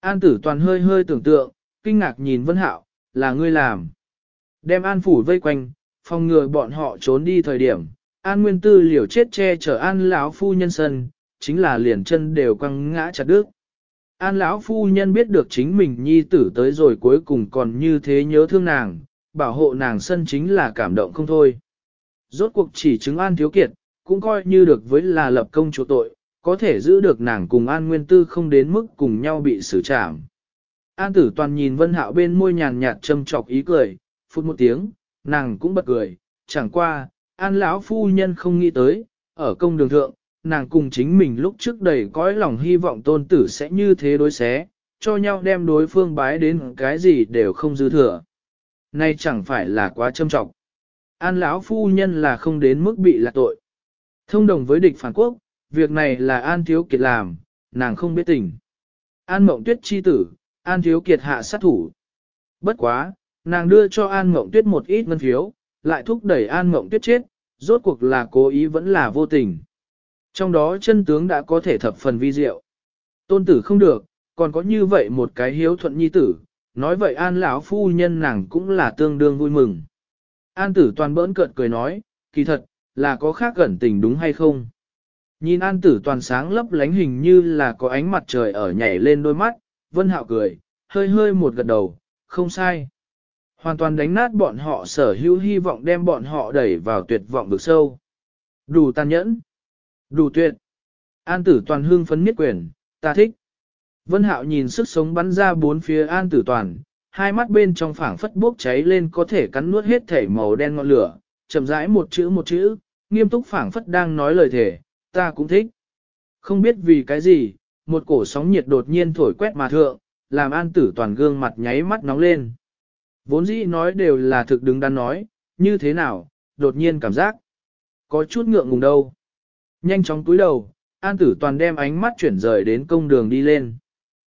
An tử toàn hơi hơi tưởng tượng, kinh ngạc nhìn Vân Hạo, là ngươi làm. Đem an phủ vây quanh, phòng ngừa bọn họ trốn đi thời điểm, an nguyên tư liều chết che chở an lão phu nhân sân, chính là liền chân đều quăng ngã chặt đứt. An lão phu nhân biết được chính mình nhi tử tới rồi cuối cùng còn như thế nhớ thương nàng, bảo hộ nàng sân chính là cảm động không thôi. Rốt cuộc chỉ chứng an thiếu kiệt, cũng coi như được với là lập công chỗ tội, có thể giữ được nàng cùng an nguyên tư không đến mức cùng nhau bị xử trảm. An tử toàn nhìn vân hạo bên môi nhàn nhạt châm chọc ý cười, phút một tiếng, nàng cũng bật cười, chẳng qua, an lão phu nhân không nghĩ tới, ở công đường thượng, nàng cùng chính mình lúc trước đầy cõi lòng hy vọng tôn tử sẽ như thế đối xé, cho nhau đem đối phương bái đến cái gì đều không dư thừa. Nay chẳng phải là quá châm trọng. An lão phu nhân là không đến mức bị lạc tội. Thông đồng với địch phản quốc, việc này là An Thiếu Kiệt làm, nàng không biết tình. An Mộng Tuyết chi tử, An Thiếu Kiệt hạ sát thủ. Bất quá, nàng đưa cho An Mộng Tuyết một ít ngân phiếu, lại thúc đẩy An Mộng Tuyết chết, rốt cuộc là cố ý vẫn là vô tình. Trong đó chân tướng đã có thể thập phần vi diệu. Tôn tử không được, còn có như vậy một cái hiếu thuận nhi tử, nói vậy An lão phu nhân nàng cũng là tương đương vui mừng. An tử toàn bỡn cợt cười nói, kỳ thật, là có khác gần tình đúng hay không? Nhìn an tử toàn sáng lấp lánh hình như là có ánh mặt trời ở nhảy lên đôi mắt, vân hạo cười, hơi hơi một gật đầu, không sai. Hoàn toàn đánh nát bọn họ sở hữu hy vọng đem bọn họ đẩy vào tuyệt vọng vực sâu. Đủ tàn nhẫn. Đủ tuyệt. An tử toàn hương phấn miết quyền, ta thích. Vân hạo nhìn sức sống bắn ra bốn phía an tử toàn, hai mắt bên trong phảng phất bốc cháy lên có thể cắn nuốt hết thể màu đen ngọn lửa, chậm rãi một chữ một chữ, nghiêm túc phảng phất đang nói lời thể, ta cũng thích. Không biết vì cái gì, một cổ sóng nhiệt đột nhiên thổi quét mà thượng, làm an tử toàn gương mặt nháy mắt nóng lên. Vốn dĩ nói đều là thực đứng đắn nói, như thế nào, đột nhiên cảm giác. Có chút ngượng ngùng đâu. Nhanh chóng túi đầu, an tử toàn đem ánh mắt chuyển rời đến công đường đi lên.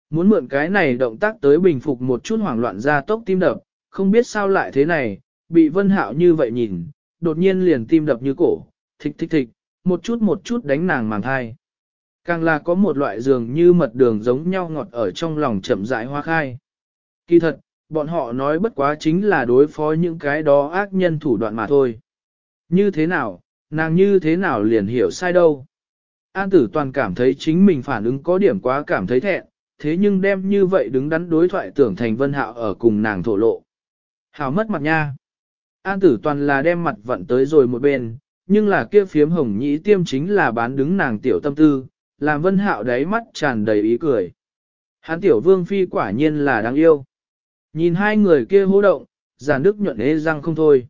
Muốn mượn cái này động tác tới bình phục một chút hoảng loạn ra tốc tim đập, không biết sao lại thế này, bị vân hạo như vậy nhìn, đột nhiên liền tim đập như cổ, thịch thịch thịch, một chút một chút đánh nàng màng thai. Càng là có một loại dường như mật đường giống nhau ngọt ở trong lòng chậm rãi hoa khai. Kỳ thật, bọn họ nói bất quá chính là đối phó những cái đó ác nhân thủ đoạn mà thôi. Như thế nào, nàng như thế nào liền hiểu sai đâu. An tử toàn cảm thấy chính mình phản ứng có điểm quá cảm thấy thẹn, thế nhưng đem như vậy đứng đắn đối thoại tưởng thành vân hạo ở cùng nàng thổ lộ. Hào mất mặt nha. An tử toàn là đem mặt vận tới rồi một bên, nhưng là kia phiếm hồng nhĩ tiêm chính là bán đứng nàng tiểu tâm tư, làm vân hạo đáy mắt tràn đầy ý cười. Hán tiểu vương phi quả nhiên là đáng yêu. Nhìn hai người kia hô động, giản đức nhuận ê răng không thôi.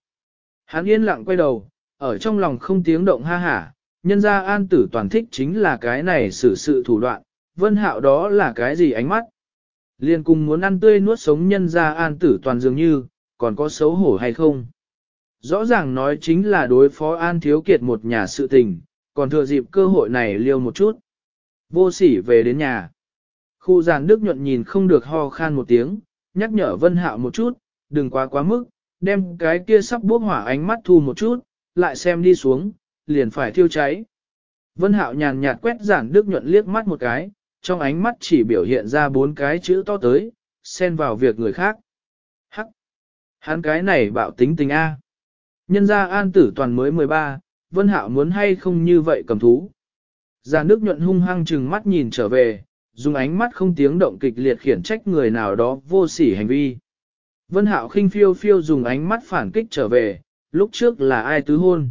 Hắn yên lặng quay đầu, ở trong lòng không tiếng động ha hả, nhân ra an tử toàn thích chính là cái này xử sự thủ đoạn, vân hạo đó là cái gì ánh mắt. Liên cùng muốn ăn tươi nuốt sống nhân ra an tử toàn dường như, còn có xấu hổ hay không. Rõ ràng nói chính là đối phó an thiếu kiệt một nhà sự tình, còn thừa dịp cơ hội này liêu một chút. Vô sỉ về đến nhà. Khu giàn đức nhuận nhìn không được ho khan một tiếng, nhắc nhở vân hạo một chút, đừng quá quá mức, đem cái kia sắp bốc hỏa ánh mắt thu một chút, lại xem đi xuống, liền phải thiêu cháy. Vân Hạo nhàn nhạt quét giản đức nhuận liếc mắt một cái, trong ánh mắt chỉ biểu hiện ra bốn cái chữ to tới, xen vào việc người khác. Hắc! Hắn cái này bạo tính tình A. Nhân gia an tử toàn mới 13, Vân Hạo muốn hay không như vậy cầm thú. Giản đức nhuận hung hăng chừng mắt nhìn trở về, dùng ánh mắt không tiếng động kịch liệt khiển trách người nào đó vô sỉ hành vi. Vân Hạo khinh phiêu phiêu dùng ánh mắt phản kích trở về, lúc trước là ai tứ hôn.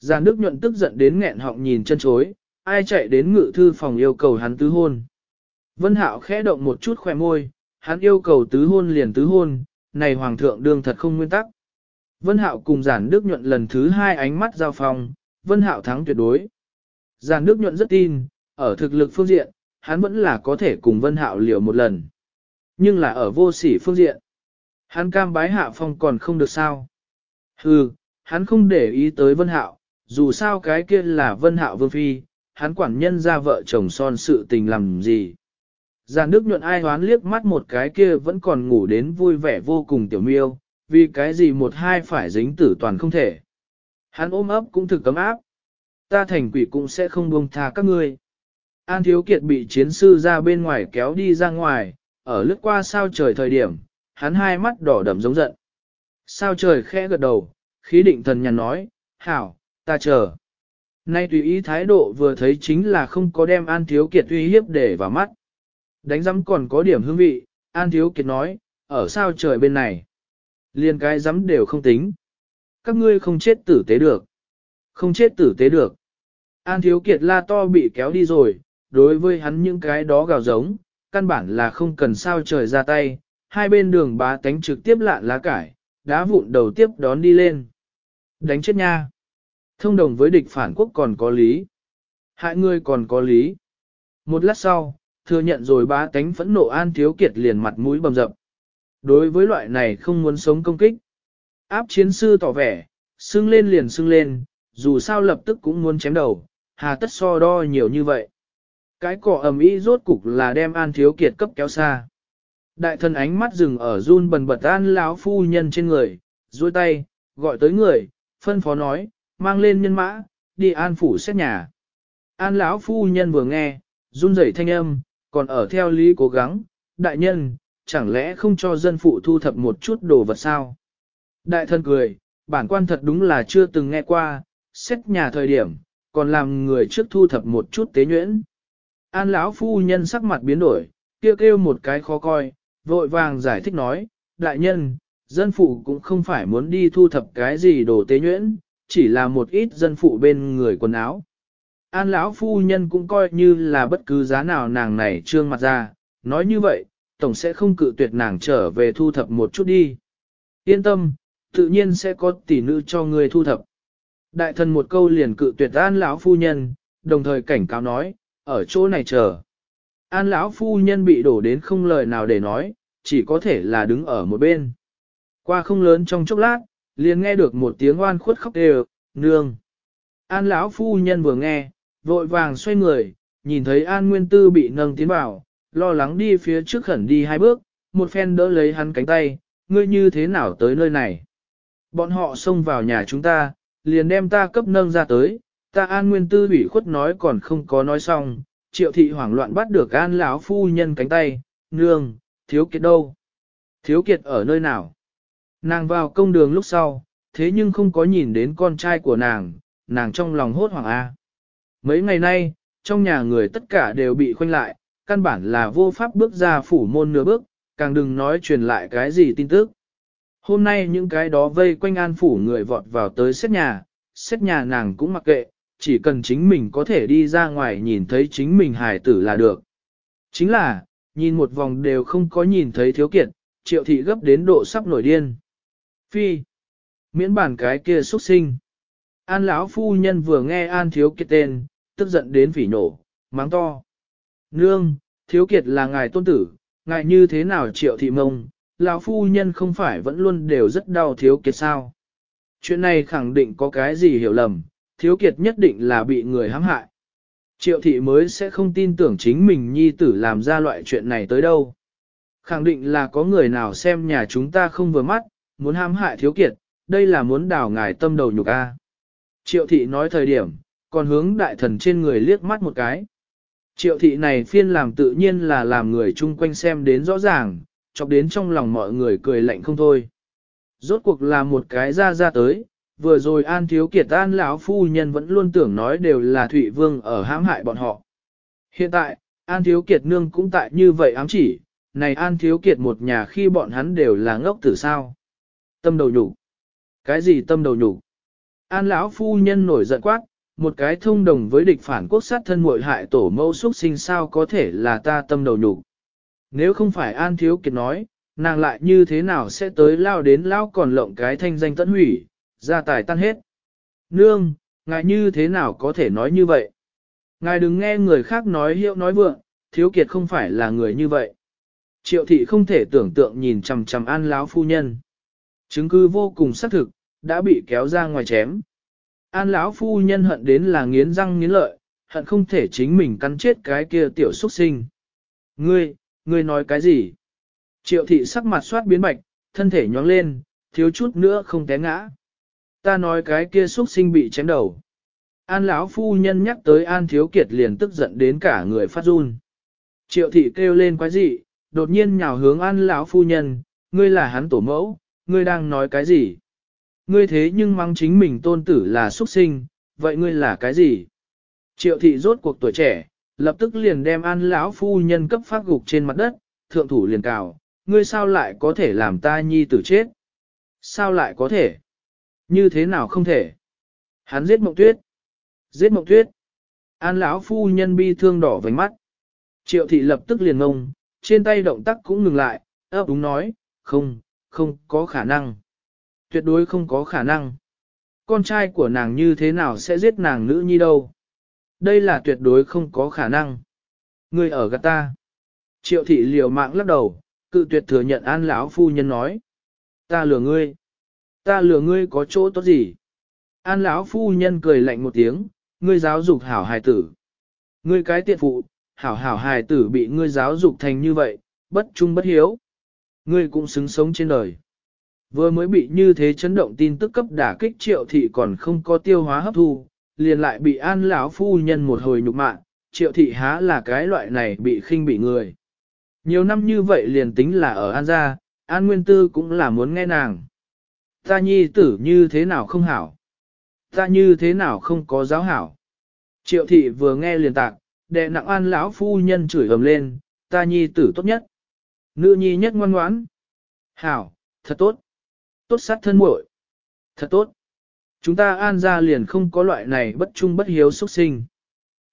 Giàn Đức nhuận tức giận đến nghẹn họng nhìn chân chối, ai chạy đến ngự thư phòng yêu cầu hắn tứ hôn. Vân Hạo khẽ động một chút khỏe môi, hắn yêu cầu tứ hôn liền tứ hôn, này hoàng thượng đương thật không nguyên tắc. Vân Hạo cùng Giản Đức nhuận lần thứ hai ánh mắt giao phòng, Vân Hạo thắng tuyệt đối. Giản Đức nhuận rất tin, ở thực lực phương diện, hắn vẫn là có thể cùng Vân Hạo liều một lần. Nhưng là ở vô sỉ phương diện. Hắn cam bái hạ phong còn không được sao. Hừ, hắn không để ý tới Vân Hạo, dù sao cái kia là Vân Hạo Vương Phi, hắn quản nhân ra vợ chồng son sự tình làm gì. Giàn Đức nhuận ai hoán liếc mắt một cái kia vẫn còn ngủ đến vui vẻ vô cùng tiểu miêu, vì cái gì một hai phải dính tử toàn không thể. Hắn ôm ấp cũng thực cấm áp. Ta thành quỷ cũng sẽ không buông tha các ngươi. An Thiếu Kiệt bị chiến sư ra bên ngoài kéo đi ra ngoài, ở lướt qua sao trời thời điểm, hắn hai mắt đỏ đậm giống giận. Sao trời khẽ gật đầu, khí định thần nhàn nói, hảo, ta chờ. Nay tùy ý thái độ vừa thấy chính là không có đem An Thiếu Kiệt uy hiếp để vào mắt. Đánh giấm còn có điểm hương vị, An Thiếu Kiệt nói, ở sao trời bên này. Liên cái giấm đều không tính. Các ngươi không chết tử tế được. Không chết tử tế được. An Thiếu Kiệt la to bị kéo đi rồi, đối với hắn những cái đó gào giống, căn bản là không cần sao trời ra tay, hai bên đường bá tánh trực tiếp lạn lá cải, đá vụn đầu tiếp đón đi lên. Đánh chết nha. Thông đồng với địch phản quốc còn có lý. Hại ngươi còn có lý. Một lát sau, thừa nhận rồi bá tánh phẫn nộ an thiếu kiệt liền mặt mũi bầm dập. Đối với loại này không muốn sống công kích. Áp chiến sư tỏ vẻ, xưng lên liền xưng lên, dù sao lập tức cũng muốn chém đầu, hà tất so đo nhiều như vậy. Cái cỏ ầm ĩ rốt cục là đem an thiếu kiệt cấp kéo xa. Đại thần ánh mắt dừng ở run bần bật an lão phu nhân trên người, duỗi tay, gọi tới người, phân phó nói, mang lên nhân mã, đi an phủ xét nhà. An lão phu nhân vừa nghe, run rẩy thanh âm, còn ở theo lý cố gắng, đại nhân, chẳng lẽ không cho dân phụ thu thập một chút đồ vật sao? Đại thân cười, bản quan thật đúng là chưa từng nghe qua, xét nhà thời điểm, còn làm người trước thu thập một chút tế nhuyễn. An lão phu nhân sắc mặt biến đổi, kêu kêu một cái khó coi, vội vàng giải thích nói, đại nhân, dân phụ cũng không phải muốn đi thu thập cái gì đồ tế nhuyễn, chỉ là một ít dân phụ bên người quần áo. An lão phu nhân cũng coi như là bất cứ giá nào nàng này trương mặt ra, nói như vậy, tổng sẽ không cự tuyệt nàng trở về thu thập một chút đi. Yên tâm, tự nhiên sẽ có tỷ nữ cho người thu thập. Đại thần một câu liền cự tuyệt an lão phu nhân, đồng thời cảnh cáo nói, ở chỗ này chờ. An lão phu nhân bị đổ đến không lời nào để nói, chỉ có thể là đứng ở một bên. Qua không lớn trong chốc lát, liền nghe được một tiếng oan khuất khóc đều, nương. An lão phu nhân vừa nghe, vội vàng xoay người, nhìn thấy An Nguyên Tư bị nâng tiến vào, lo lắng đi phía trước khẩn đi hai bước, một phen đỡ lấy hắn cánh tay, ngươi như thế nào tới nơi này. Bọn họ xông vào nhà chúng ta, liền đem ta cấp nâng ra tới, ta An Nguyên Tư ủy khuất nói còn không có nói xong, triệu thị hoảng loạn bắt được An lão phu nhân cánh tay, nương, thiếu kiệt đâu? Thiếu kiệt ở nơi nào? Nàng vào công đường lúc sau, thế nhưng không có nhìn đến con trai của nàng, nàng trong lòng hốt hoảng A. Mấy ngày nay, trong nhà người tất cả đều bị khoanh lại, căn bản là vô pháp bước ra phủ môn nửa bước, càng đừng nói truyền lại cái gì tin tức. Hôm nay những cái đó vây quanh an phủ người vọt vào tới xét nhà, xét nhà nàng cũng mặc kệ, chỉ cần chính mình có thể đi ra ngoài nhìn thấy chính mình hài tử là được. Chính là, nhìn một vòng đều không có nhìn thấy thiếu kiệt, triệu thị gấp đến độ sắp nổi điên. Phi, miễn bản cái kia xuất sinh. An lão phu nhân vừa nghe An thiếu kiệt tên, tức giận đến phỉ nổ, mắng to. Nương, thiếu kiệt là ngài tôn tử, ngài như thế nào triệu thị mông, lão phu nhân không phải vẫn luôn đều rất đau thiếu kiệt sao. Chuyện này khẳng định có cái gì hiểu lầm, thiếu kiệt nhất định là bị người hãm hại. Triệu thị mới sẽ không tin tưởng chính mình nhi tử làm ra loại chuyện này tới đâu. Khẳng định là có người nào xem nhà chúng ta không vừa mắt, muốn hãm hại thiếu kiệt, đây là muốn đào ngài tâm đầu nhục a. Triệu thị nói thời điểm, còn hướng đại thần trên người liếc mắt một cái. Triệu thị này phiên làm tự nhiên là làm người chung quanh xem đến rõ ràng, chọc đến trong lòng mọi người cười lạnh không thôi. Rốt cuộc là một cái ra ra tới, vừa rồi An Thiếu Kiệt An lão phu nhân vẫn luôn tưởng nói đều là Thụy Vương ở hãm hại bọn họ. Hiện tại, An Thiếu Kiệt nương cũng tại như vậy ám chỉ, này An Thiếu Kiệt một nhà khi bọn hắn đều là ngốc tử sao. Tâm đầu nhục. Cái gì tâm đầu nhục? An lão phu nhân nổi giận quát, một cái thông đồng với địch phản quốc sát thân muội hại tổ mẫu xuất sinh sao có thể là ta tâm đầu nhục. Nếu không phải An Thiếu Kiệt nói, nàng lại như thế nào sẽ tới lao đến lao còn lộng cái thanh danh tận hủy, gia tài tan hết. Nương, ngài như thế nào có thể nói như vậy? Ngài đừng nghe người khác nói hiệu nói vượng, Thiếu Kiệt không phải là người như vậy. Triệu thị không thể tưởng tượng nhìn chằm chằm An lão phu nhân. Chứng cứ vô cùng xác thực, đã bị kéo ra ngoài chém. An lão phu nhân hận đến là nghiến răng nghiến lợi, hận không thể chính mình cắn chết cái kia tiểu xuất sinh. Ngươi, ngươi nói cái gì? Triệu thị sắc mặt soát biến bạch, thân thể nhóng lên, thiếu chút nữa không té ngã. Ta nói cái kia xuất sinh bị chém đầu. An lão phu nhân nhắc tới An Thiếu Kiệt liền tức giận đến cả người phát run. Triệu thị kêu lên quái gì, đột nhiên nhào hướng An lão phu nhân, ngươi là hắn tổ mẫu, ngươi đang nói cái gì? Ngươi thế nhưng mắng chính mình tôn tử là xuất sinh, vậy ngươi là cái gì? Triệu thị rốt cuộc tuổi trẻ, lập tức liền đem an lão phu nhân cấp phát gục trên mặt đất, thượng thủ liền cào, ngươi sao lại có thể làm ta nhi tử chết? Sao lại có thể? Như thế nào không thể? Hắn giết mộng tuyết. Giết mộng tuyết. An lão phu nhân bi thương đỏ vành mắt. Triệu thị lập tức liền ngông, trên tay động tác cũng ngừng lại, ấp đúng nói, không, không có khả năng. Tuyệt đối không có khả năng. Con trai của nàng như thế nào sẽ giết nàng nữ nhi đâu? Đây là tuyệt đối không có khả năng. người ở gạt ta. Triệu thị liều mạng lắc đầu, cự tuyệt thừa nhận an lão phu nhân nói. Ta lừa ngươi. Ta lừa ngươi có chỗ tốt gì? An lão phu nhân cười lạnh một tiếng, ngươi giáo dục hảo hài tử. Ngươi cái tiện phụ, hảo hảo hài tử bị ngươi giáo dục thành như vậy, bất trung bất hiếu. Ngươi cũng xứng sống trên đời. Vừa mới bị như thế chấn động tin tức cấp đả kích triệu thị còn không có tiêu hóa hấp thu, liền lại bị an lão phu nhân một hồi nhục mạ, triệu thị há là cái loại này bị khinh bị người. Nhiều năm như vậy liền tính là ở an gia, an nguyên tư cũng là muốn nghe nàng. Ta nhi tử như thế nào không hảo? Ta như thế nào không có giáo hảo? Triệu thị vừa nghe liền tạc, đệ nặng an lão phu nhân chửi ầm lên, ta nhi tử tốt nhất. Nữ nhi nhất ngoan ngoãn. Hảo, thật tốt. Tốt sát thân muội. Thật tốt. Chúng ta an ra liền không có loại này bất trung bất hiếu xuất sinh.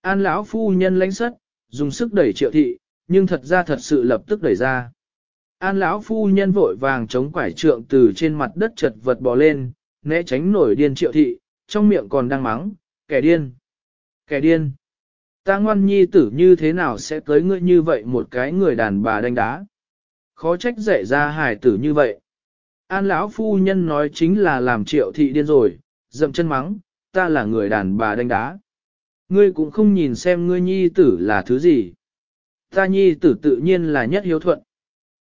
An lão phu nhân lãnh sất, dùng sức đẩy triệu thị, nhưng thật ra thật sự lập tức đẩy ra. An lão phu nhân vội vàng chống quải trượng từ trên mặt đất chật vật bò lên, né tránh nổi điên triệu thị, trong miệng còn đang mắng, kẻ điên. Kẻ điên. Ta ngoan nhi tử như thế nào sẽ tới ngươi như vậy một cái người đàn bà đánh đá. Khó trách dạy ra hài tử như vậy. An lão phu nhân nói chính là làm triệu thị điên rồi, dậm chân mắng, ta là người đàn bà đánh đá. Ngươi cũng không nhìn xem ngươi nhi tử là thứ gì. Ta nhi tử tự nhiên là nhất hiếu thuận.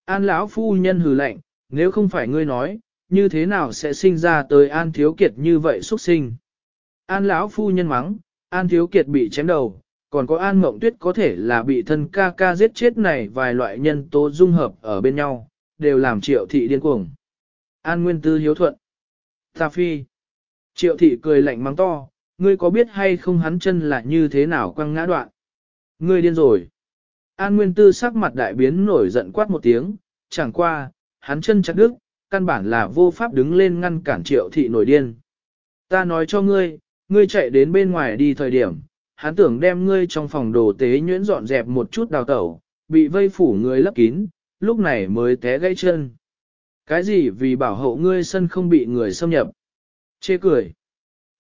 An lão phu nhân hừ lạnh, nếu không phải ngươi nói, như thế nào sẽ sinh ra tới An Thiếu Kiệt như vậy xuất sinh. An lão phu nhân mắng, An Thiếu Kiệt bị chém đầu, còn có An Mộng Tuyết có thể là bị thân ca ca giết chết này vài loại nhân tố dung hợp ở bên nhau, đều làm triệu thị điên cuồng. An Nguyên Tư hiếu thuận. Ta phi. Triệu thị cười lạnh mắng to, ngươi có biết hay không hắn chân là như thế nào quăng ngã đoạn. Ngươi điên rồi. An Nguyên Tư sắc mặt đại biến nổi giận quát một tiếng, chẳng qua, hắn chân chặt đứt, căn bản là vô pháp đứng lên ngăn cản triệu thị nổi điên. Ta nói cho ngươi, ngươi chạy đến bên ngoài đi thời điểm, hắn tưởng đem ngươi trong phòng đồ tế nhuyễn dọn dẹp một chút đào tẩu, bị vây phủ người lấp kín, lúc này mới té gãy chân. Cái gì vì bảo hộ ngươi sân không bị người xâm nhập? Chê cười.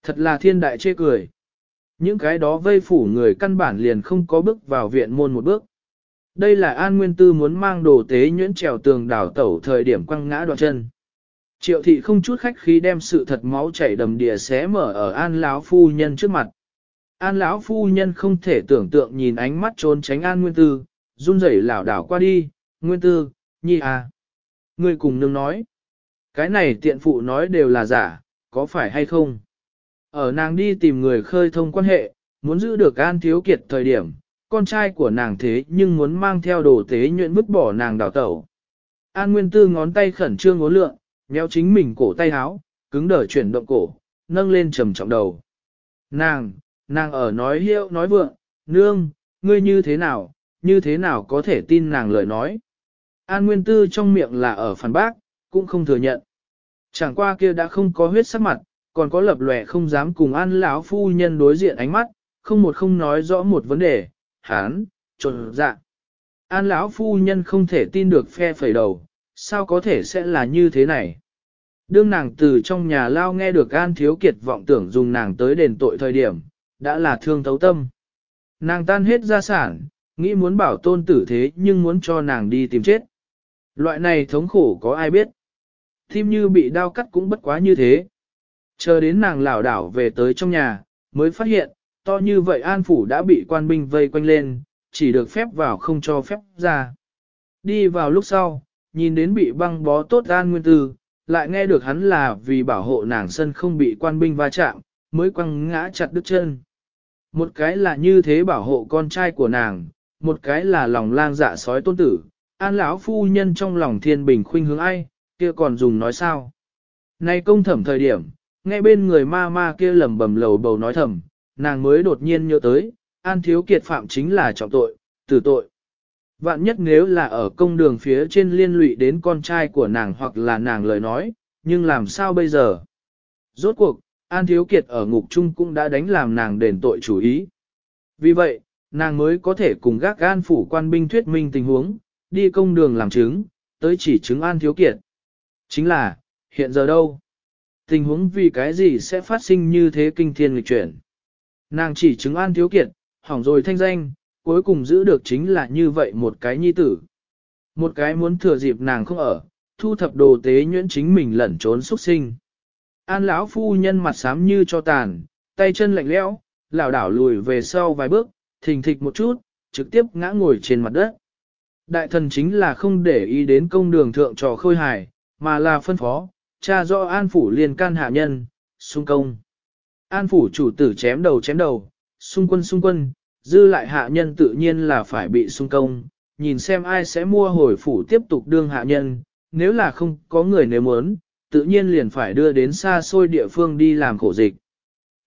Thật là thiên đại chê cười. Những cái đó vây phủ người căn bản liền không có bước vào viện môn một bước. Đây là An Nguyên Tư muốn mang đồ tế nhuyễn trèo tường đảo tẩu thời điểm quăng ngã đoạn chân. Triệu thị không chút khách khí đem sự thật máu chảy đầm đìa xé mở ở An lão phu nhân trước mặt. An lão phu nhân không thể tưởng tượng nhìn ánh mắt trốn tránh An Nguyên Tư, run rẩy lảo đảo qua đi, Nguyên Tư, nhi à. Ngươi cùng nương nói. Cái này tiện phụ nói đều là giả, có phải hay không? Ở nàng đi tìm người khơi thông quan hệ, muốn giữ được An Thiếu Kiệt thời điểm, con trai của nàng thế nhưng muốn mang theo đồ tế nhuyễn vứt bỏ nàng đào tẩu. An Nguyên Tư ngón tay khẩn trương ngố lượng, méo chính mình cổ tay háo, cứng đờ chuyển động cổ, nâng lên trầm trọng đầu. Nàng, nàng ở nói hiệu nói vượng, nương, ngươi như thế nào, như thế nào có thể tin nàng lời nói. An Nguyên Tư trong miệng là ở phản bác, cũng không thừa nhận. Chẳng qua kia đã không có huyết sắc mặt, còn có lập lòe không dám cùng An lão phu nhân đối diện ánh mắt, không một không nói rõ một vấn đề, hán, trộn dạ. An lão phu nhân không thể tin được phe phẩy đầu, sao có thể sẽ là như thế này. Đương nàng từ trong nhà lao nghe được An Thiếu Kiệt vọng tưởng dùng nàng tới đền tội thời điểm, đã là thương thấu tâm. Nàng tan hết gia sản, nghĩ muốn bảo tôn tử thế nhưng muốn cho nàng đi tìm chết. Loại này thống khổ có ai biết. thim như bị đau cắt cũng bất quá như thế. Chờ đến nàng lảo đảo về tới trong nhà, mới phát hiện, to như vậy an phủ đã bị quan binh vây quanh lên, chỉ được phép vào không cho phép ra. Đi vào lúc sau, nhìn đến bị băng bó tốt an nguyên tư, lại nghe được hắn là vì bảo hộ nàng sân không bị quan binh va chạm, mới quăng ngã chặt đứt chân. Một cái là như thế bảo hộ con trai của nàng, một cái là lòng lang dạ sói tôn tử, an lão phu nhân trong lòng thiên bình khuynh hướng ai, kia còn dùng nói sao. Nay công thẩm thời điểm, nghe bên người ma ma kia lầm bầm lầu bầu nói thầm, nàng mới đột nhiên nhớ tới, an thiếu kiệt phạm chính là trọng tội, tử tội. Vạn nhất nếu là ở công đường phía trên liên lụy đến con trai của nàng hoặc là nàng lời nói, nhưng làm sao bây giờ? Rốt cuộc, An Thiếu Kiệt ở ngục chung cũng đã đánh làm nàng đền tội chủ ý. Vì vậy, nàng mới có thể cùng gác gan phủ quan binh thuyết minh tình huống, đi công đường làm chứng, tới chỉ chứng An Thiếu Kiệt. Chính là, hiện giờ đâu? Tình huống vì cái gì sẽ phát sinh như thế kinh thiên lịch chuyển? Nàng chỉ chứng An Thiếu Kiệt, hỏng rồi thanh danh, cuối cùng giữ được chính là như vậy một cái nhi tử. Một cái muốn thừa dịp nàng không ở, thu thập đồ tế nhuyễn chính mình lẩn trốn xuất sinh. An lão phu nhân mặt xám như cho tàn, tay chân lạnh lẽo, lảo đảo lùi về sau vài bước, thình thịch một chút, trực tiếp ngã ngồi trên mặt đất. Đại thần chính là không để ý đến công đường thượng trò khôi hài, mà là phân phó, cha do an phủ liền can hạ nhân, xung công. An phủ chủ tử chém đầu chém đầu, xung quân xung quân, dư lại hạ nhân tự nhiên là phải bị xung công, nhìn xem ai sẽ mua hồi phủ tiếp tục đương hạ nhân, nếu là không có người nếu muốn, tự nhiên liền phải đưa đến xa xôi địa phương đi làm khổ dịch.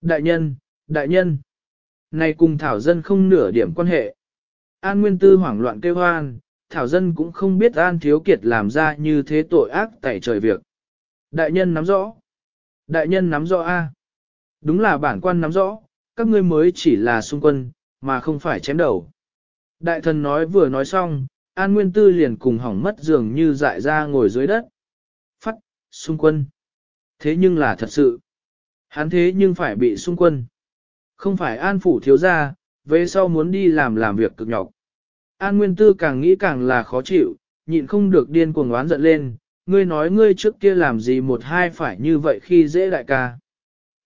Đại nhân, đại nhân, này cùng Thảo Dân không nửa điểm quan hệ. An Nguyên Tư hoảng loạn kêu hoan, Thảo Dân cũng không biết An Thiếu Kiệt làm ra như thế tội ác tại trời việc. Đại nhân nắm rõ. Đại nhân nắm rõ A. Đúng là bản quan nắm rõ, các ngươi mới chỉ là xung quân, mà không phải chém đầu. Đại thần nói vừa nói xong, An Nguyên Tư liền cùng hỏng mất dường như dại ra ngồi dưới đất. Phát, xung quân. Thế nhưng là thật sự. Hắn thế nhưng phải bị xung quân. Không phải An Phủ thiếu ra, về sau muốn đi làm làm việc cực nhọc. An Nguyên Tư càng nghĩ càng là khó chịu, nhịn không được điên cuồng oán giận lên, ngươi nói ngươi trước kia làm gì một hai phải như vậy khi dễ đại ca.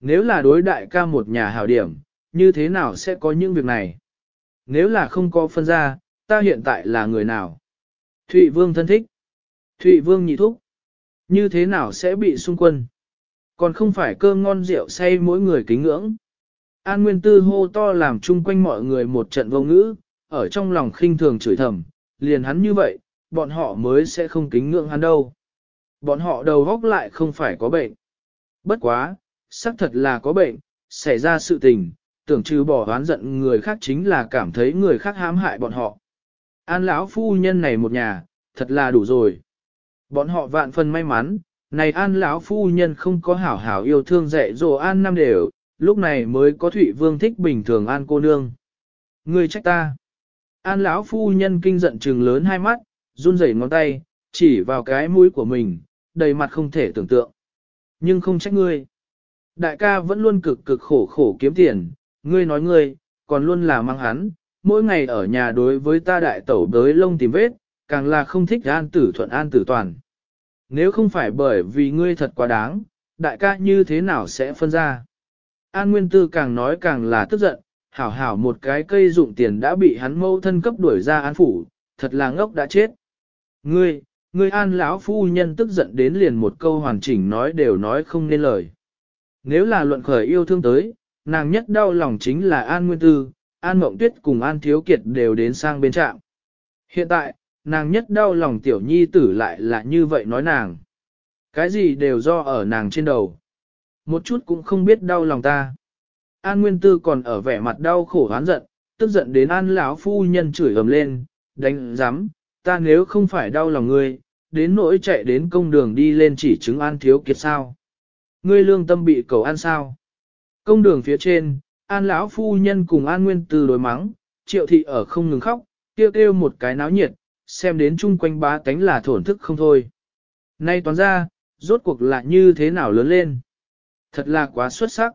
Nếu là đối đại ca một nhà hảo điểm, như thế nào sẽ có những việc này? Nếu là không có phân ra, ta hiện tại là người nào? Thụy Vương thân thích. Thụy Vương nhị thúc. Như thế nào sẽ bị xung quân? Còn không phải cơm ngon rượu say mỗi người kính ngưỡng. An Nguyên Tư hô to làm chung quanh mọi người một trận vô ngữ, ở trong lòng khinh thường chửi thầm, liền hắn như vậy, bọn họ mới sẽ không kính ngưỡng hắn đâu. Bọn họ đầu góc lại không phải có bệnh. Bất quá, xác thật là có bệnh, xảy ra sự tình, tưởng trừ bỏ oán giận người khác chính là cảm thấy người khác hãm hại bọn họ. An lão phu nhân này một nhà, thật là đủ rồi. Bọn họ vạn phần may mắn, này an lão phu nhân không có hảo hảo yêu thương dạy dỗ an năm đều, lúc này mới có thụy vương thích bình thường an cô nương. Ngươi trách ta. An lão phu nhân kinh giận trừng lớn hai mắt, run rẩy ngón tay, chỉ vào cái mũi của mình, đầy mặt không thể tưởng tượng. Nhưng không trách ngươi. Đại ca vẫn luôn cực cực khổ khổ kiếm tiền, ngươi nói ngươi, còn luôn là mang hắn, mỗi ngày ở nhà đối với ta đại tẩu đới lông tìm vết, càng là không thích an tử thuận an tử toàn. Nếu không phải bởi vì ngươi thật quá đáng, đại ca như thế nào sẽ phân ra? An Nguyên Tư càng nói càng là tức giận, hảo hảo một cái cây dụng tiền đã bị hắn mâu thân cấp đuổi ra an phủ, thật là ngốc đã chết. Ngươi, ngươi an lão phu nhân tức giận đến liền một câu hoàn chỉnh nói đều nói không nên lời. Nếu là luận khởi yêu thương tới, nàng nhất đau lòng chính là An Nguyên Tư, An Mộng Tuyết cùng An Thiếu Kiệt đều đến sang bên trạm. Hiện tại, nàng nhất đau lòng tiểu nhi tử lại là như vậy nói nàng. Cái gì đều do ở nàng trên đầu. Một chút cũng không biết đau lòng ta. An Nguyên Tư còn ở vẻ mặt đau khổ hán giận, tức giận đến An lão phu nhân chửi ầm lên, đánh giám, ta nếu không phải đau lòng ngươi, đến nỗi chạy đến công đường đi lên chỉ chứng An Thiếu Kiệt sao. Ngươi lương tâm bị cầu ăn sao. Công đường phía trên, An lão phu nhân cùng An Nguyên từ đối mắng, triệu thị ở không ngừng khóc, kêu kêu một cái náo nhiệt, xem đến chung quanh bá tánh là thổn thức không thôi. Nay toán ra, rốt cuộc là như thế nào lớn lên. Thật là quá xuất sắc.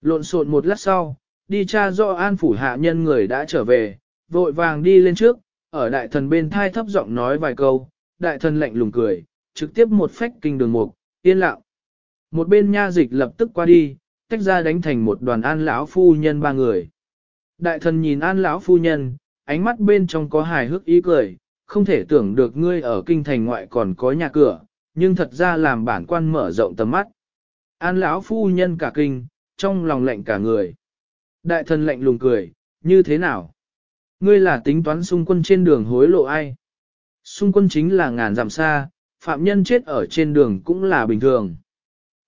Lộn xộn một lát sau, đi cha do an phủ hạ nhân người đã trở về, vội vàng đi lên trước, ở đại thần bên thai thấp giọng nói vài câu, đại thần lạnh lùng cười, trực tiếp một phách kinh đường mục, yên lặng. Một bên nha dịch lập tức qua đi, tách ra đánh thành một đoàn an lão phu nhân ba người. Đại thần nhìn an lão phu nhân, ánh mắt bên trong có hài hước ý cười, không thể tưởng được ngươi ở kinh thành ngoại còn có nhà cửa, nhưng thật ra làm bản quan mở rộng tầm mắt. An lão phu nhân cả kinh, trong lòng lạnh cả người. Đại thần lạnh lùng cười, như thế nào? Ngươi là tính toán xung quân trên đường hối lộ ai? Xung quân chính là ngàn dặm xa, phạm nhân chết ở trên đường cũng là bình thường.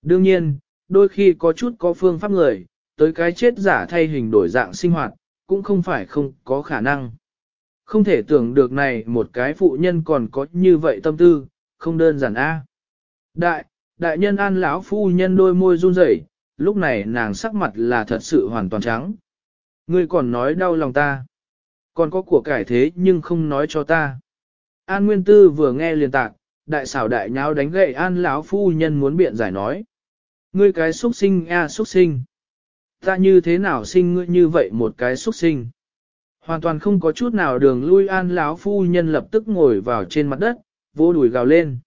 Đương nhiên, đôi khi có chút có phương pháp người, tới cái chết giả thay hình đổi dạng sinh hoạt, cũng không phải không có khả năng. Không thể tưởng được này một cái phụ nhân còn có như vậy tâm tư, không đơn giản a. Đại, đại nhân an lão phu nhân đôi môi run rẩy, lúc này nàng sắc mặt là thật sự hoàn toàn trắng. Ngươi còn nói đau lòng ta. Còn có của cải thế nhưng không nói cho ta. An Nguyên Tư vừa nghe liền tạc, đại xảo đại nháo đánh gậy An lão phu nhân muốn biện giải nói. Ngươi cái xuất sinh a à, xuất sinh. Ta như thế nào sinh ngươi như vậy một cái xuất sinh. Hoàn toàn không có chút nào đường lui An lão phu nhân lập tức ngồi vào trên mặt đất, vô đùi gào lên.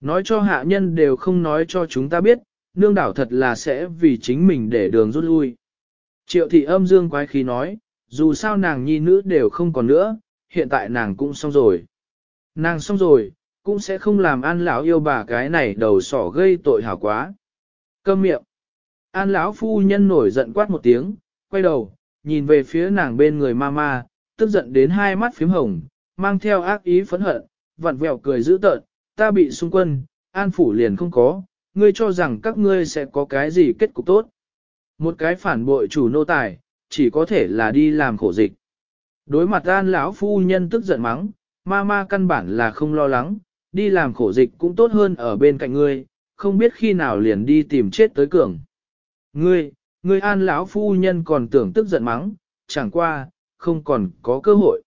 Nói cho hạ nhân đều không nói cho chúng ta biết, nương đảo thật là sẽ vì chính mình để đường rút lui. Triệu thị âm dương quái khí nói, dù sao nàng nhi nữ đều không còn nữa, hiện tại nàng cũng xong rồi. Nàng xong rồi, cũng sẽ không làm an lão yêu bà cái này đầu sỏ gây tội hảo quá. Câm miệng. An lão phu nhân nổi giận quát một tiếng, quay đầu, nhìn về phía nàng bên người ma ma, tức giận đến hai mắt phím hồng, mang theo ác ý phẫn hận, vặn vẹo cười dữ tợn, ta bị xung quân, an phủ liền không có, ngươi cho rằng các ngươi sẽ có cái gì kết cục tốt. Một cái phản bội chủ nô tài, chỉ có thể là đi làm khổ dịch. Đối mặt an lão phu nhân tức giận mắng, ma ma căn bản là không lo lắng, đi làm khổ dịch cũng tốt hơn ở bên cạnh ngươi, không biết khi nào liền đi tìm chết tới cường. Ngươi, ngươi an lão phu nhân còn tưởng tức giận mắng, chẳng qua, không còn có cơ hội.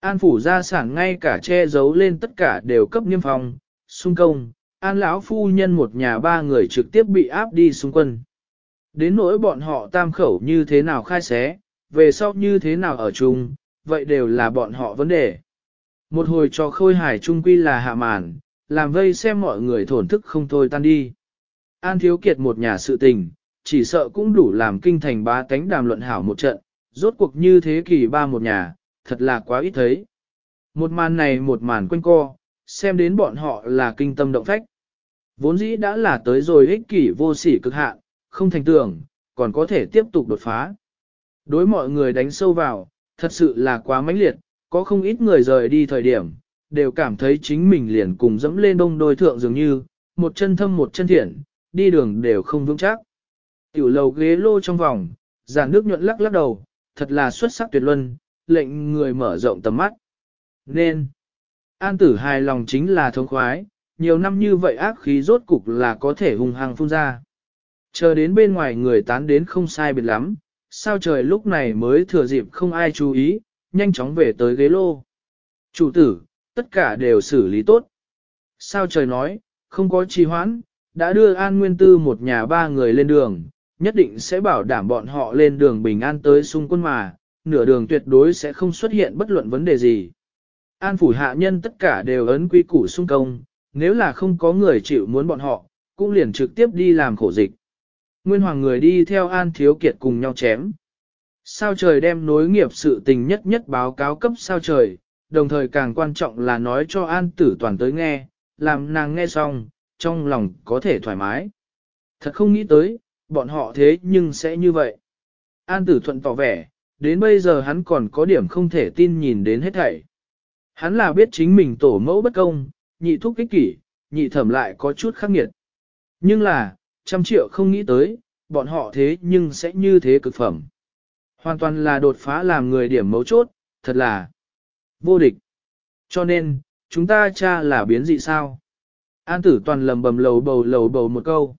An phủ gia sản ngay cả che giấu lên tất cả đều cấp niêm phong, xung công, an lão phu nhân một nhà ba người trực tiếp bị áp đi xung quân. Đến nỗi bọn họ tam khẩu như thế nào khai xé, về sau như thế nào ở chung, vậy đều là bọn họ vấn đề. Một hồi cho khôi hải trung quy là hạ màn, làm vây xem mọi người thổn thức không thôi tan đi. An thiếu kiệt một nhà sự tình, chỉ sợ cũng đủ làm kinh thành ba cánh đàm luận hảo một trận, rốt cuộc như thế kỷ ba một nhà, thật là quá ít thấy. Một màn này một màn quanh co, xem đến bọn họ là kinh tâm động phách. Vốn dĩ đã là tới rồi ích kỷ vô sỉ cực hạn, không thành tưởng, còn có thể tiếp tục đột phá. Đối mọi người đánh sâu vào, thật sự là quá mãnh liệt, có không ít người rời đi thời điểm, đều cảm thấy chính mình liền cùng dẫm lên đông đôi thượng dường như, một chân thâm một chân thiện, đi đường đều không vững chắc. Tiểu lầu ghế lô trong vòng, giàn nước nhuận lắc lắc đầu, thật là xuất sắc tuyệt luân, lệnh người mở rộng tầm mắt. Nên, an tử hài lòng chính là thông khoái, nhiều năm như vậy ác khí rốt cục là có thể hung hăng phun ra. Chờ đến bên ngoài người tán đến không sai biệt lắm, sao trời lúc này mới thừa dịp không ai chú ý, nhanh chóng về tới ghế lô. Chủ tử, tất cả đều xử lý tốt. Sao trời nói, không có trì hoãn, đã đưa An Nguyên Tư một nhà ba người lên đường, nhất định sẽ bảo đảm bọn họ lên đường bình an tới xung quân mà, nửa đường tuyệt đối sẽ không xuất hiện bất luận vấn đề gì. An phủ hạ nhân tất cả đều ấn quy củ xung công, nếu là không có người chịu muốn bọn họ, cũng liền trực tiếp đi làm khổ dịch. Nguyên hoàng người đi theo An Thiếu Kiệt cùng nhau chém. Sao trời đem nối nghiệp sự tình nhất nhất báo cáo cấp sao trời, đồng thời càng quan trọng là nói cho An Tử Toàn tới nghe, làm nàng nghe xong, trong lòng có thể thoải mái. Thật không nghĩ tới, bọn họ thế nhưng sẽ như vậy. An tử thuận tỏ vẻ, đến bây giờ hắn còn có điểm không thể tin nhìn đến hết thảy. Hắn là biết chính mình tổ mẫu bất công, nhị thúc kích kỷ, nhị thẩm lại có chút khắc nghiệt. Nhưng là, trăm triệu không nghĩ tới, bọn họ thế nhưng sẽ như thế cực phẩm. Hoàn toàn là đột phá làm người điểm mấu chốt, thật là vô địch. Cho nên, chúng ta cha là biến dị sao? An tử toàn lầm bầm lầu bầu lầu bầu một câu.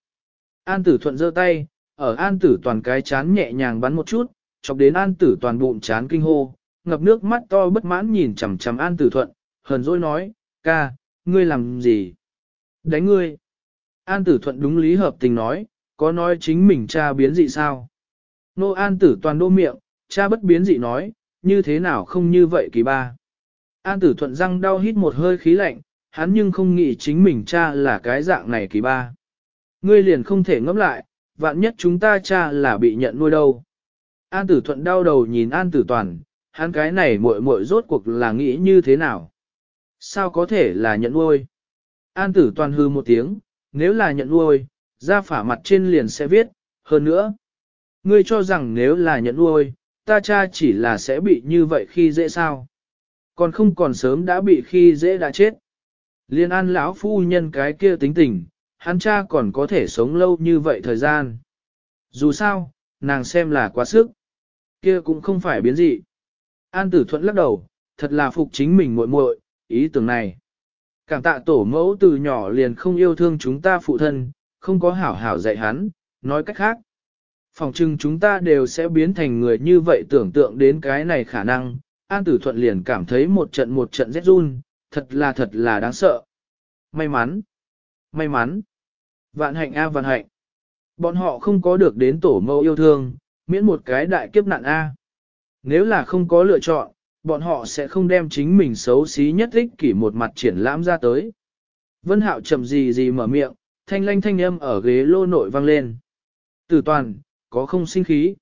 An tử thuận giơ tay, ở an tử toàn cái chán nhẹ nhàng bắn một chút, chọc đến an tử toàn bụng chán kinh hô, ngập nước mắt to bất mãn nhìn chằm chằm an tử thuận, hờn dỗi nói, ca, ngươi làm gì? Đánh ngươi. An tử thuận đúng lý hợp tình nói, có nói chính mình cha biến dị sao? Nô an tử toàn đô miệng, cha bất biến dị nói, như thế nào không như vậy kỳ ba. An tử thuận răng đau hít một hơi khí lạnh, hắn nhưng không nghĩ chính mình cha là cái dạng này kỳ ba. Ngươi liền không thể ngẫm lại, vạn nhất chúng ta cha là bị nhận nuôi đâu. An tử thuận đau đầu nhìn an tử toàn, hắn cái này muội muội rốt cuộc là nghĩ như thế nào? Sao có thể là nhận nuôi? An tử toàn hư một tiếng, nếu là nhận nuôi, ra phả mặt trên liền sẽ viết, hơn nữa. Ngươi cho rằng nếu là nhận nuôi, ta cha chỉ là sẽ bị như vậy khi dễ sao? Còn không còn sớm đã bị khi dễ đã chết. Liên an lão phu nhân cái kia tính tình, hắn cha còn có thể sống lâu như vậy thời gian. Dù sao, nàng xem là quá sức. Kia cũng không phải biến dị. An tử thuận lắc đầu, thật là phục chính mình muội muội, ý tưởng này. Cảm tạ tổ mẫu từ nhỏ liền không yêu thương chúng ta phụ thân, không có hảo hảo dạy hắn, nói cách khác. Phòng trưng chúng ta đều sẽ biến thành người như vậy tưởng tượng đến cái này khả năng, An Tử Thuận liền cảm thấy một trận một trận rét run, thật là thật là đáng sợ. May mắn, may mắn, vạn hạnh a vạn hạnh. Bọn họ không có được đến tổ mẫu yêu thương, miễn một cái đại kiếp nạn a. Nếu là không có lựa chọn, bọn họ sẽ không đem chính mình xấu xí nhất ích kỷ một mặt triển lãm ra tới. Vân Hạo chậm gì gì mở miệng, thanh lanh thanh âm ở ghế lô nội vang lên. Tử toàn, có không sinh khí.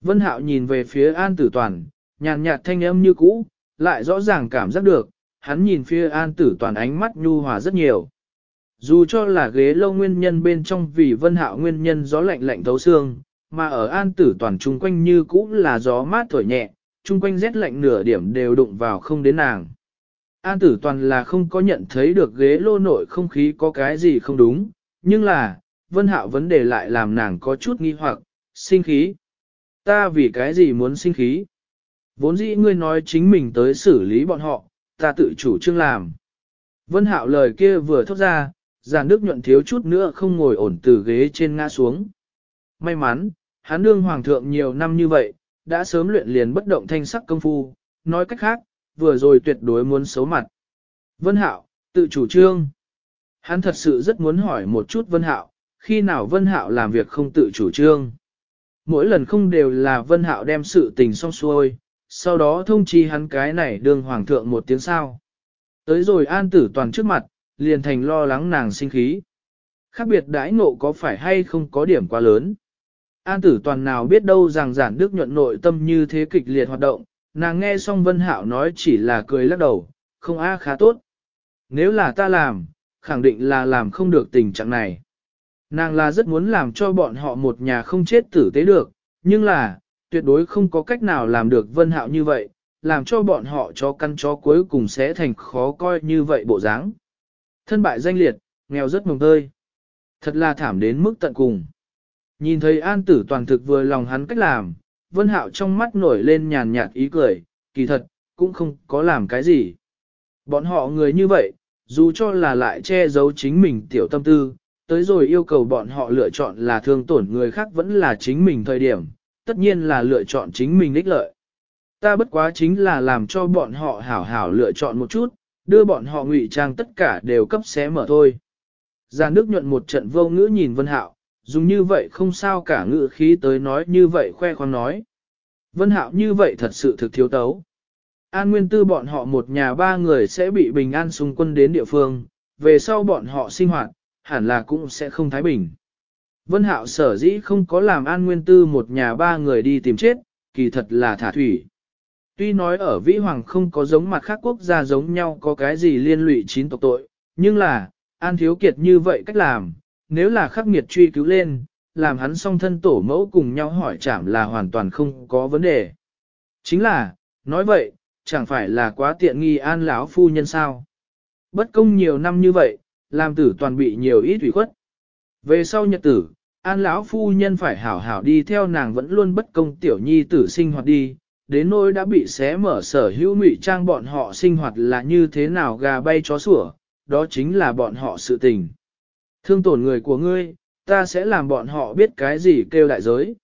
Vân Hạo nhìn về phía An Tử toàn, nhàn nhạt thanh âm như cũ, lại rõ ràng cảm giác được, hắn nhìn phía An Tử toàn ánh mắt nhu hòa rất nhiều. Dù cho là ghế lâu nguyên nhân bên trong vì Vân Hạo nguyên nhân gió lạnh lạnh thấu xương, mà ở An Tử toàn chung quanh như cũ là gió mát thổi nhẹ, chung quanh rét lạnh nửa điểm đều đụng vào không đến nàng. An tử toàn là không có nhận thấy được ghế lô nội không khí có cái gì không đúng, nhưng là, vân hạo vấn đề lại làm nàng có chút nghi hoặc, sinh khí. Ta vì cái gì muốn sinh khí? Vốn dĩ ngươi nói chính mình tới xử lý bọn họ, ta tự chủ trương làm. Vân hạo lời kia vừa thốt ra, giàn nước nhuận thiếu chút nữa không ngồi ổn từ ghế trên ngã xuống. May mắn, hắn đương hoàng thượng nhiều năm như vậy, đã sớm luyện liền bất động thanh sắc công phu, nói cách khác, vừa rồi tuyệt đối muốn xấu mặt. Vân Hạo, tự chủ trương. Hắn thật sự rất muốn hỏi một chút Vân Hạo, khi nào Vân Hạo làm việc không tự chủ trương. Mỗi lần không đều là Vân Hạo đem sự tình xong xuôi, sau đó thông chi hắn cái này đương hoàng thượng một tiếng sao. Tới rồi an tử toàn trước mặt, liền thành lo lắng nàng sinh khí. Khác biệt đãi ngộ có phải hay không có điểm quá lớn. An tử toàn nào biết đâu rằng giản đức nhuận nội tâm như thế kịch liệt hoạt động, nàng nghe xong Vân Hạo nói chỉ là cười lắc đầu, không a khá tốt. Nếu là ta làm, khẳng định là làm không được tình trạng này. Nàng là rất muốn làm cho bọn họ một nhà không chết tử tế được, nhưng là, tuyệt đối không có cách nào làm được Vân Hạo như vậy, làm cho bọn họ cho căn chó cuối cùng sẽ thành khó coi như vậy bộ dáng. Thân bại danh liệt, nghèo rất mồng tơi. Thật là thảm đến mức tận cùng. Nhìn thấy an tử toàn thực vừa lòng hắn cách làm, vân hạo trong mắt nổi lên nhàn nhạt ý cười, kỳ thật, cũng không có làm cái gì. Bọn họ người như vậy, dù cho là lại che giấu chính mình tiểu tâm tư, tới rồi yêu cầu bọn họ lựa chọn là thương tổn người khác vẫn là chính mình thời điểm, tất nhiên là lựa chọn chính mình đích lợi. Ta bất quá chính là làm cho bọn họ hảo hảo lựa chọn một chút, đưa bọn họ ngụy trang tất cả đều cấp xé mở thôi. Giàn Đức nhuận một trận vô ngữ nhìn Vân Hạo, dùng như vậy không sao cả ngữ khí tới nói như vậy khoe khoang nói. Vân Hạo như vậy thật sự thực thiếu tấu. An Nguyên Tư bọn họ một nhà ba người sẽ bị bình an xung quân đến địa phương, về sau bọn họ sinh hoạt, hẳn là cũng sẽ không thái bình. Vân Hạo sở dĩ không có làm An Nguyên Tư một nhà ba người đi tìm chết, kỳ thật là thả thủy. Tuy nói ở Vĩ Hoàng không có giống mặt khác quốc gia giống nhau có cái gì liên lụy chín tộc tội, nhưng là, An Thiếu Kiệt như vậy cách làm, nếu là khắc nghiệt truy cứu lên, làm hắn song thân tổ mẫu cùng nhau hỏi chảm là hoàn toàn không có vấn đề. Chính là, nói vậy, chẳng phải là quá tiện nghi an lão phu nhân sao. Bất công nhiều năm như vậy, làm tử toàn bị nhiều ít ủy khuất. Về sau nhật tử, an lão phu nhân phải hảo hảo đi theo nàng vẫn luôn bất công tiểu nhi tử sinh hoạt đi, đến nỗi đã bị xé mở sở hữu ngụy trang bọn họ sinh hoạt là như thế nào gà bay chó sủa, đó chính là bọn họ sự tình. Thương tổn người của ngươi, ta sẽ làm bọn họ biết cái gì kêu đại giới.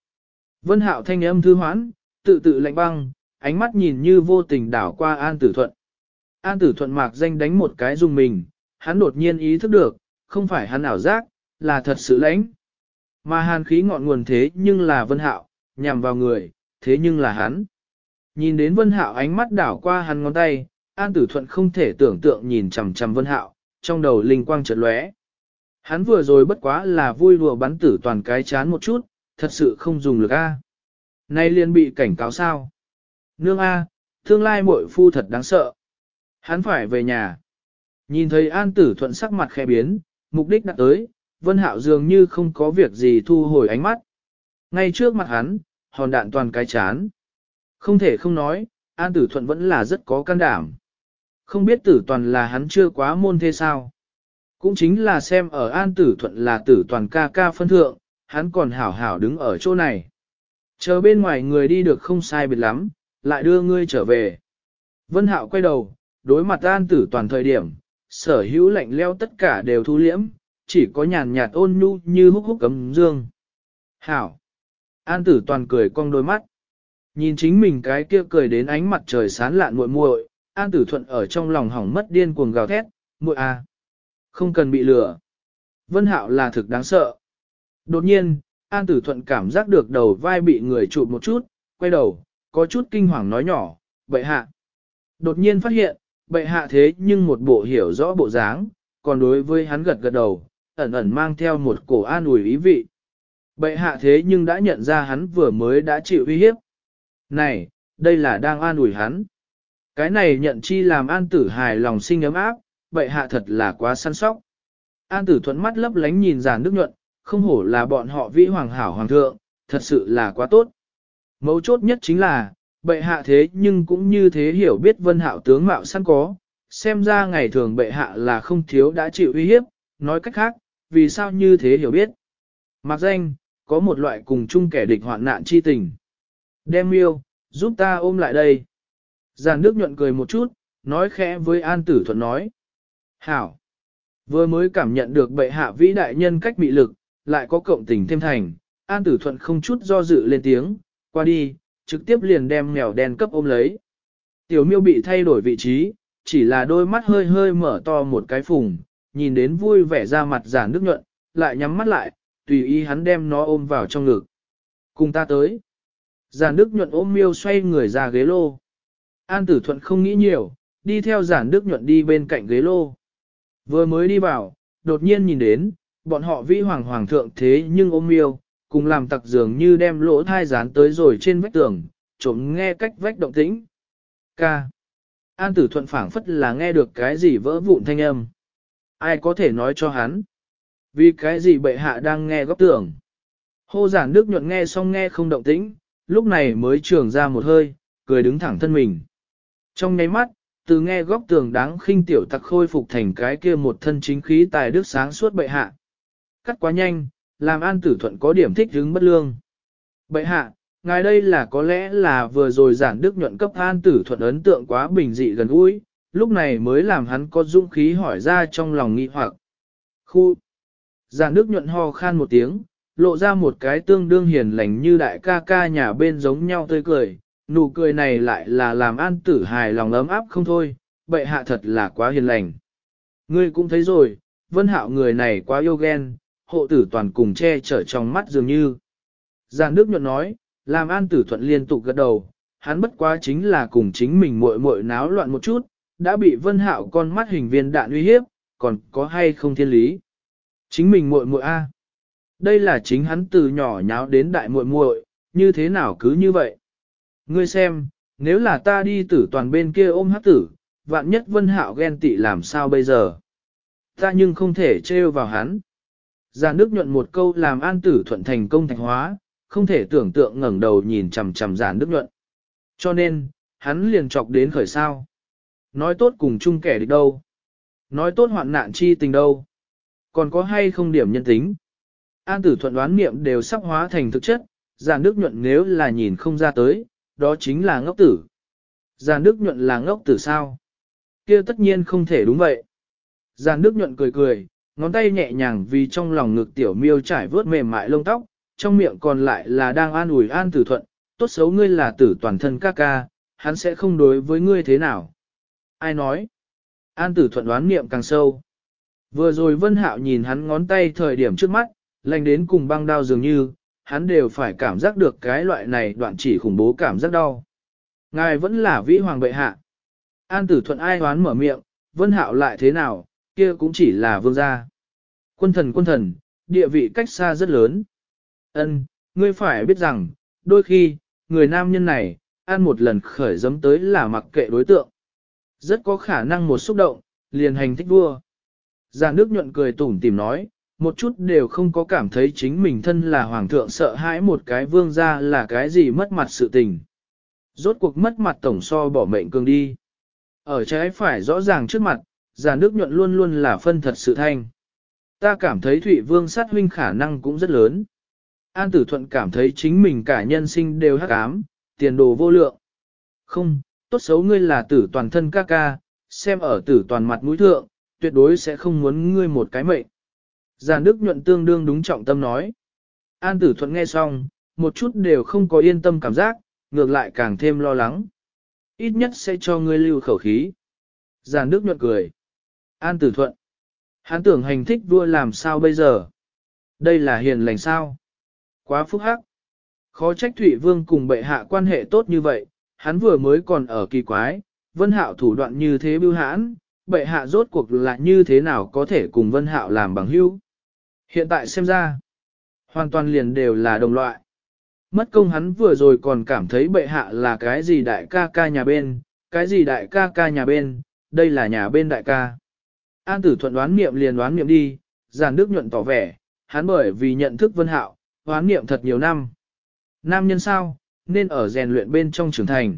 Vân hạo thanh âm thư hoãn, tự tự lạnh băng, ánh mắt nhìn như vô tình đảo qua An Tử Thuận. An Tử Thuận mạc danh đánh một cái dùng mình, hắn đột nhiên ý thức được, không phải hắn ảo giác, là thật sự lãnh. Mà hàn khí ngọn nguồn thế nhưng là Vân Hạo, nhằm vào người, thế nhưng là hắn. Nhìn đến Vân Hạo ánh mắt đảo qua hắn ngón tay, An Tử Thuận không thể tưởng tượng nhìn chằm chằm Vân Hạo, trong đầu linh quang chợt lóe. Hắn vừa rồi bất quá là vui đùa bắn tử toàn cái chán một chút, thật sự không dùng lực a. Nay liền bị cảnh cáo sao? Nương a, tương lai muội phu thật đáng sợ. Hắn phải về nhà. Nhìn thấy An Tử Thuận sắc mặt khẽ biến, mục đích đặt tới, Vân Hạo dường như không có việc gì thu hồi ánh mắt. Ngay trước mặt hắn, hòn đạn toàn cái chán. Không thể không nói, An Tử Thuận vẫn là rất có can đảm. Không biết tử toàn là hắn chưa quá môn thế sao. Cũng chính là xem ở An Tử Thuận là tử toàn ca ca phân thượng, hắn còn hảo hảo đứng ở chỗ này. Chờ bên ngoài người đi được không sai biệt lắm, lại đưa ngươi trở về. Vân Hạo quay đầu, đối mặt An Tử Toàn thời điểm, sở hữu lạnh leo tất cả đều thu liễm, chỉ có nhàn nhạt ôn nhu như húc húc cấm dương. Hảo! An Tử Toàn cười cong đôi mắt. Nhìn chính mình cái kia cười đến ánh mặt trời sán lạn muội muội, An Tử Thuận ở trong lòng hỏng mất điên cuồng gào thét, muội à! Không cần bị lừa. Vân Hạo là thực đáng sợ. Đột nhiên, An Tử Thuận cảm giác được đầu vai bị người chụp một chút, quay đầu, có chút kinh hoàng nói nhỏ, bệ hạ. Đột nhiên phát hiện, bệ hạ thế nhưng một bộ hiểu rõ bộ dáng, còn đối với hắn gật gật đầu, ẩn ẩn mang theo một cổ an ủi ý vị. Bệ hạ thế nhưng đã nhận ra hắn vừa mới đã chịu uy hiếp. Này, đây là đang an ủi hắn. Cái này nhận chi làm an tử hài lòng sinh ấm áp, bệ hạ thật là quá săn sóc. An tử thuận mắt lấp lánh nhìn giàn nước nhuận, không hổ là bọn họ vĩ hoàng hảo hoàng thượng, thật sự là quá tốt. Mấu chốt nhất chính là, bệ hạ thế nhưng cũng như thế hiểu biết vân hạo tướng mạo săn có, xem ra ngày thường bệ hạ là không thiếu đã chịu uy hiếp, nói cách khác, vì sao như thế hiểu biết. Mặc danh, có một loại cùng chung kẻ địch hoạn nạn chi tình. Đem yêu, giúp ta ôm lại đây. Giàn nước nhuận cười một chút, nói khẽ với An Tử Thuận nói. Hảo! Vừa mới cảm nhận được bệ hạ vĩ đại nhân cách bị lực, lại có cộng tình thêm thành, An Tử Thuận không chút do dự lên tiếng, qua đi, trực tiếp liền đem mèo đen cấp ôm lấy. Tiểu miêu bị thay đổi vị trí, chỉ là đôi mắt hơi hơi mở to một cái phùng, nhìn đến vui vẻ ra mặt giản nước nhuận, lại nhắm mắt lại, tùy ý hắn đem nó ôm vào trong ngực. Cùng ta tới. Giản Đức Nhuận ôm miêu xoay người ra ghế lô. An Tử Thuận không nghĩ nhiều, đi theo Giản Đức Nhuận đi bên cạnh ghế lô. Vừa mới đi vào, đột nhiên nhìn đến, bọn họ vĩ hoàng hoàng thượng thế nhưng ôm miêu, cùng làm tặc dường như đem lỗ thai dán tới rồi trên vách tường, trộm nghe cách vách động tĩnh. Ca. An tử thuận phảng phất là nghe được cái gì vỡ vụn thanh âm. Ai có thể nói cho hắn? Vì cái gì bệ hạ đang nghe góc tưởng? Hô giản đức nhuận nghe xong nghe không động tĩnh, lúc này mới trường ra một hơi, cười đứng thẳng thân mình. Trong nháy mắt, từ nghe góc tường đáng khinh tiểu tặc khôi phục thành cái kia một thân chính khí tài đức sáng suốt bệ hạ. Cắt quá nhanh, làm an tử thuận có điểm thích hứng bất lương. Bệ hạ, ngài đây là có lẽ là vừa rồi giản đức nhuận cấp an tử thuận ấn tượng quá bình dị gần gũi, lúc này mới làm hắn có dũng khí hỏi ra trong lòng nghi hoặc. Khu! giàn nước nhuận ho khan một tiếng, lộ ra một cái tương đương hiền lành như đại ca ca nhà bên giống nhau tươi cười, nụ cười này lại là làm an tử hài lòng ấm áp không thôi, bệ hạ thật là quá hiền lành. Ngươi cũng thấy rồi, vân hạo người này quá yêu ghen, hộ tử toàn cùng che chở trong mắt dường như. Giàn nước nhuận nói, làm an tử thuận liên tục gật đầu, hắn bất quá chính là cùng chính mình muội muội náo loạn một chút, đã bị vân hạo con mắt hình viên đạn uy hiếp, còn có hay không thiên lý. Chính mình muội muội a, à? Đây là chính hắn từ nhỏ nháo đến đại muội muội, như thế nào cứ như vậy? Ngươi xem, nếu là ta đi tử toàn bên kia ôm hát tử, vạn nhất vân hạo ghen tị làm sao bây giờ? Ta nhưng không thể trêu vào hắn. Giàn Đức nhuận một câu làm an tử thuận thành công thành hóa, không thể tưởng tượng ngẩng đầu nhìn chằm chằm giàn Đức nhuận. Cho nên, hắn liền chọc đến khởi sao. Nói tốt cùng chung kẻ địch đâu. Nói tốt hoạn nạn chi tình đâu. Còn có hay không điểm nhân tính. An tử thuận đoán niệm đều sắp hóa thành thực chất, giàn Đức nhuận nếu là nhìn không ra tới, đó chính là ngốc tử. Giàn Đức nhuận là ngốc tử sao? kia tất nhiên không thể đúng vậy. Giàn Đức nhuận cười cười, ngón tay nhẹ nhàng vì trong lòng ngực tiểu miêu trải vớt mềm mại lông tóc, trong miệng còn lại là đang an ủi an tử thuận, tốt xấu ngươi là tử toàn thân ca ca, hắn sẽ không đối với ngươi thế nào. Ai nói? An tử thuận đoán niệm càng sâu. Vừa rồi Vân Hạo nhìn hắn ngón tay thời điểm trước mắt, lành đến cùng băng đau dường như, hắn đều phải cảm giác được cái loại này đoạn chỉ khủng bố cảm giác đau. Ngài vẫn là vĩ hoàng bệ hạ. An tử thuận ai hoán mở miệng, Vân Hạo lại thế nào, kia cũng chỉ là vương gia. Quân thần quân thần, địa vị cách xa rất lớn. Ân, ngươi phải biết rằng, đôi khi, người nam nhân này, ăn một lần khởi dấm tới là mặc kệ đối tượng. Rất có khả năng một xúc động, liền hành thích vua. Già nước nhuận cười tủm tìm nói, một chút đều không có cảm thấy chính mình thân là hoàng thượng sợ hãi một cái vương gia là cái gì mất mặt sự tình. Rốt cuộc mất mặt tổng so bỏ mệnh cường đi. Ở trái phải rõ ràng trước mặt, già nước nhuận luôn luôn là phân thật sự thanh. Ta cảm thấy Thụy Vương sát huynh khả năng cũng rất lớn. An tử thuận cảm thấy chính mình cả nhân sinh đều hắc ám, tiền đồ vô lượng. Không, tốt xấu ngươi là tử toàn thân ca ca, xem ở tử toàn mặt mũi thượng, tuyệt đối sẽ không muốn ngươi một cái mệnh. Giàn Đức nhuận tương đương đúng trọng tâm nói. An tử thuận nghe xong, một chút đều không có yên tâm cảm giác, ngược lại càng thêm lo lắng. Ít nhất sẽ cho ngươi lưu khẩu khí. Giàn Đức nhuận cười. An tử thuận. Hắn tưởng hành thích vua làm sao bây giờ? Đây là hiền lành sao? Quá phúc hắc. Khó trách Thụy Vương cùng bệ hạ quan hệ tốt như vậy, hắn vừa mới còn ở kỳ quái, vân hạo thủ đoạn như thế bưu hãn, bệ hạ rốt cuộc là như thế nào có thể cùng vân hạo làm bằng hữu. Hiện tại xem ra, hoàn toàn liền đều là đồng loại. Mất công hắn vừa rồi còn cảm thấy bệ hạ là cái gì đại ca ca nhà bên, cái gì đại ca ca nhà bên, đây là nhà bên đại ca. An tử thuận đoán niệm liền đoán niệm đi, giàn đức nhuận tỏ vẻ, hắn bởi vì nhận thức vân hạo, đoán niệm thật nhiều năm. Nam nhân sao, nên ở rèn luyện bên trong trưởng thành.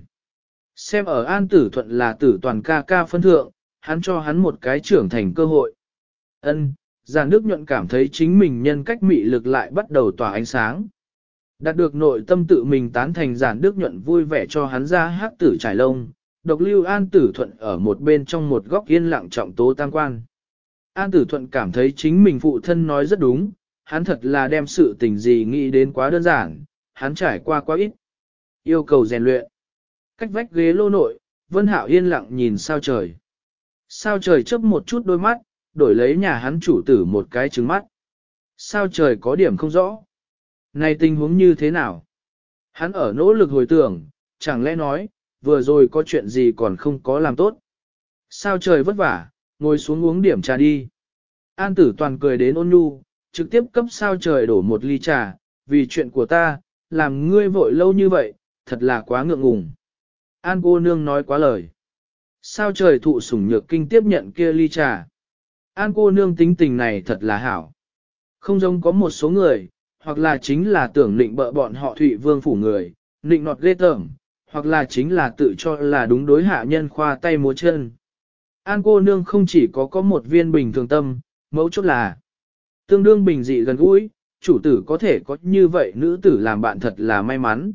Xem ở an tử thuận là tử toàn ca ca phân thượng, hắn cho hắn một cái trưởng thành cơ hội. Ân, giàn đức nhuận cảm thấy chính mình nhân cách mị lực lại bắt đầu tỏa ánh sáng. Đạt được nội tâm tự mình tán thành giản đức nhuận vui vẻ cho hắn ra hát tử trải lông, độc lưu an tử thuận ở một bên trong một góc yên lặng trọng tố tăng quan. An tử thuận cảm thấy chính mình phụ thân nói rất đúng, hắn thật là đem sự tình gì nghĩ đến quá đơn giản, hắn trải qua quá ít. Yêu cầu rèn luyện. Cách vách ghế lô nội, Vân Hạo yên lặng nhìn sao trời. Sao trời chớp một chút đôi mắt, đổi lấy nhà hắn chủ tử một cái trứng mắt. Sao trời có điểm không rõ. Này tình huống như thế nào? Hắn ở nỗ lực hồi tưởng, chẳng lẽ nói, vừa rồi có chuyện gì còn không có làm tốt. Sao trời vất vả, ngồi xuống uống điểm trà đi. An tử toàn cười đến ôn nhu, trực tiếp cấp sao trời đổ một ly trà, vì chuyện của ta, làm ngươi vội lâu như vậy, thật là quá ngượng ngùng. An cô nương nói quá lời. Sao trời thụ sủng nhược kinh tiếp nhận kia ly trà. An cô nương tính tình này thật là hảo. Không giống có một số người, hoặc là chính là tưởng định bợ bọn họ thụy vương phủ người, định nọt ghê tởm, hoặc là chính là tự cho là đúng đối hạ nhân khoa tay múa chân. An cô nương không chỉ có có một viên bình thường tâm, mẫu chốt là tương đương bình dị gần gũi, chủ tử có thể có như vậy nữ tử làm bạn thật là may mắn.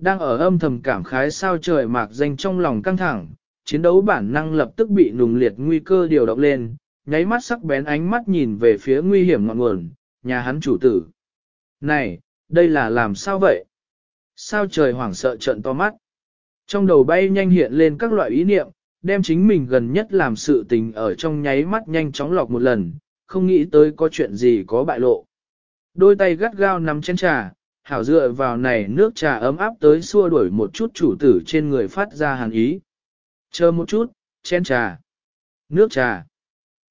Đang ở âm thầm cảm khái sao trời mạc danh trong lòng căng thẳng, chiến đấu bản năng lập tức bị nùng liệt nguy cơ điều động lên, nháy mắt sắc bén ánh mắt nhìn về phía nguy hiểm ngọn nguồn, nhà hắn chủ tử. Này, đây là làm sao vậy? Sao trời hoảng sợ trận to mắt? Trong đầu bay nhanh hiện lên các loại ý niệm, đem chính mình gần nhất làm sự tình ở trong nháy mắt nhanh chóng lọc một lần, không nghĩ tới có chuyện gì có bại lộ. Đôi tay gắt gao nắm chén trà, hảo dựa vào này nước trà ấm áp tới xua đuổi một chút chủ tử trên người phát ra hàn ý. Chờ một chút, chén trà. Nước trà.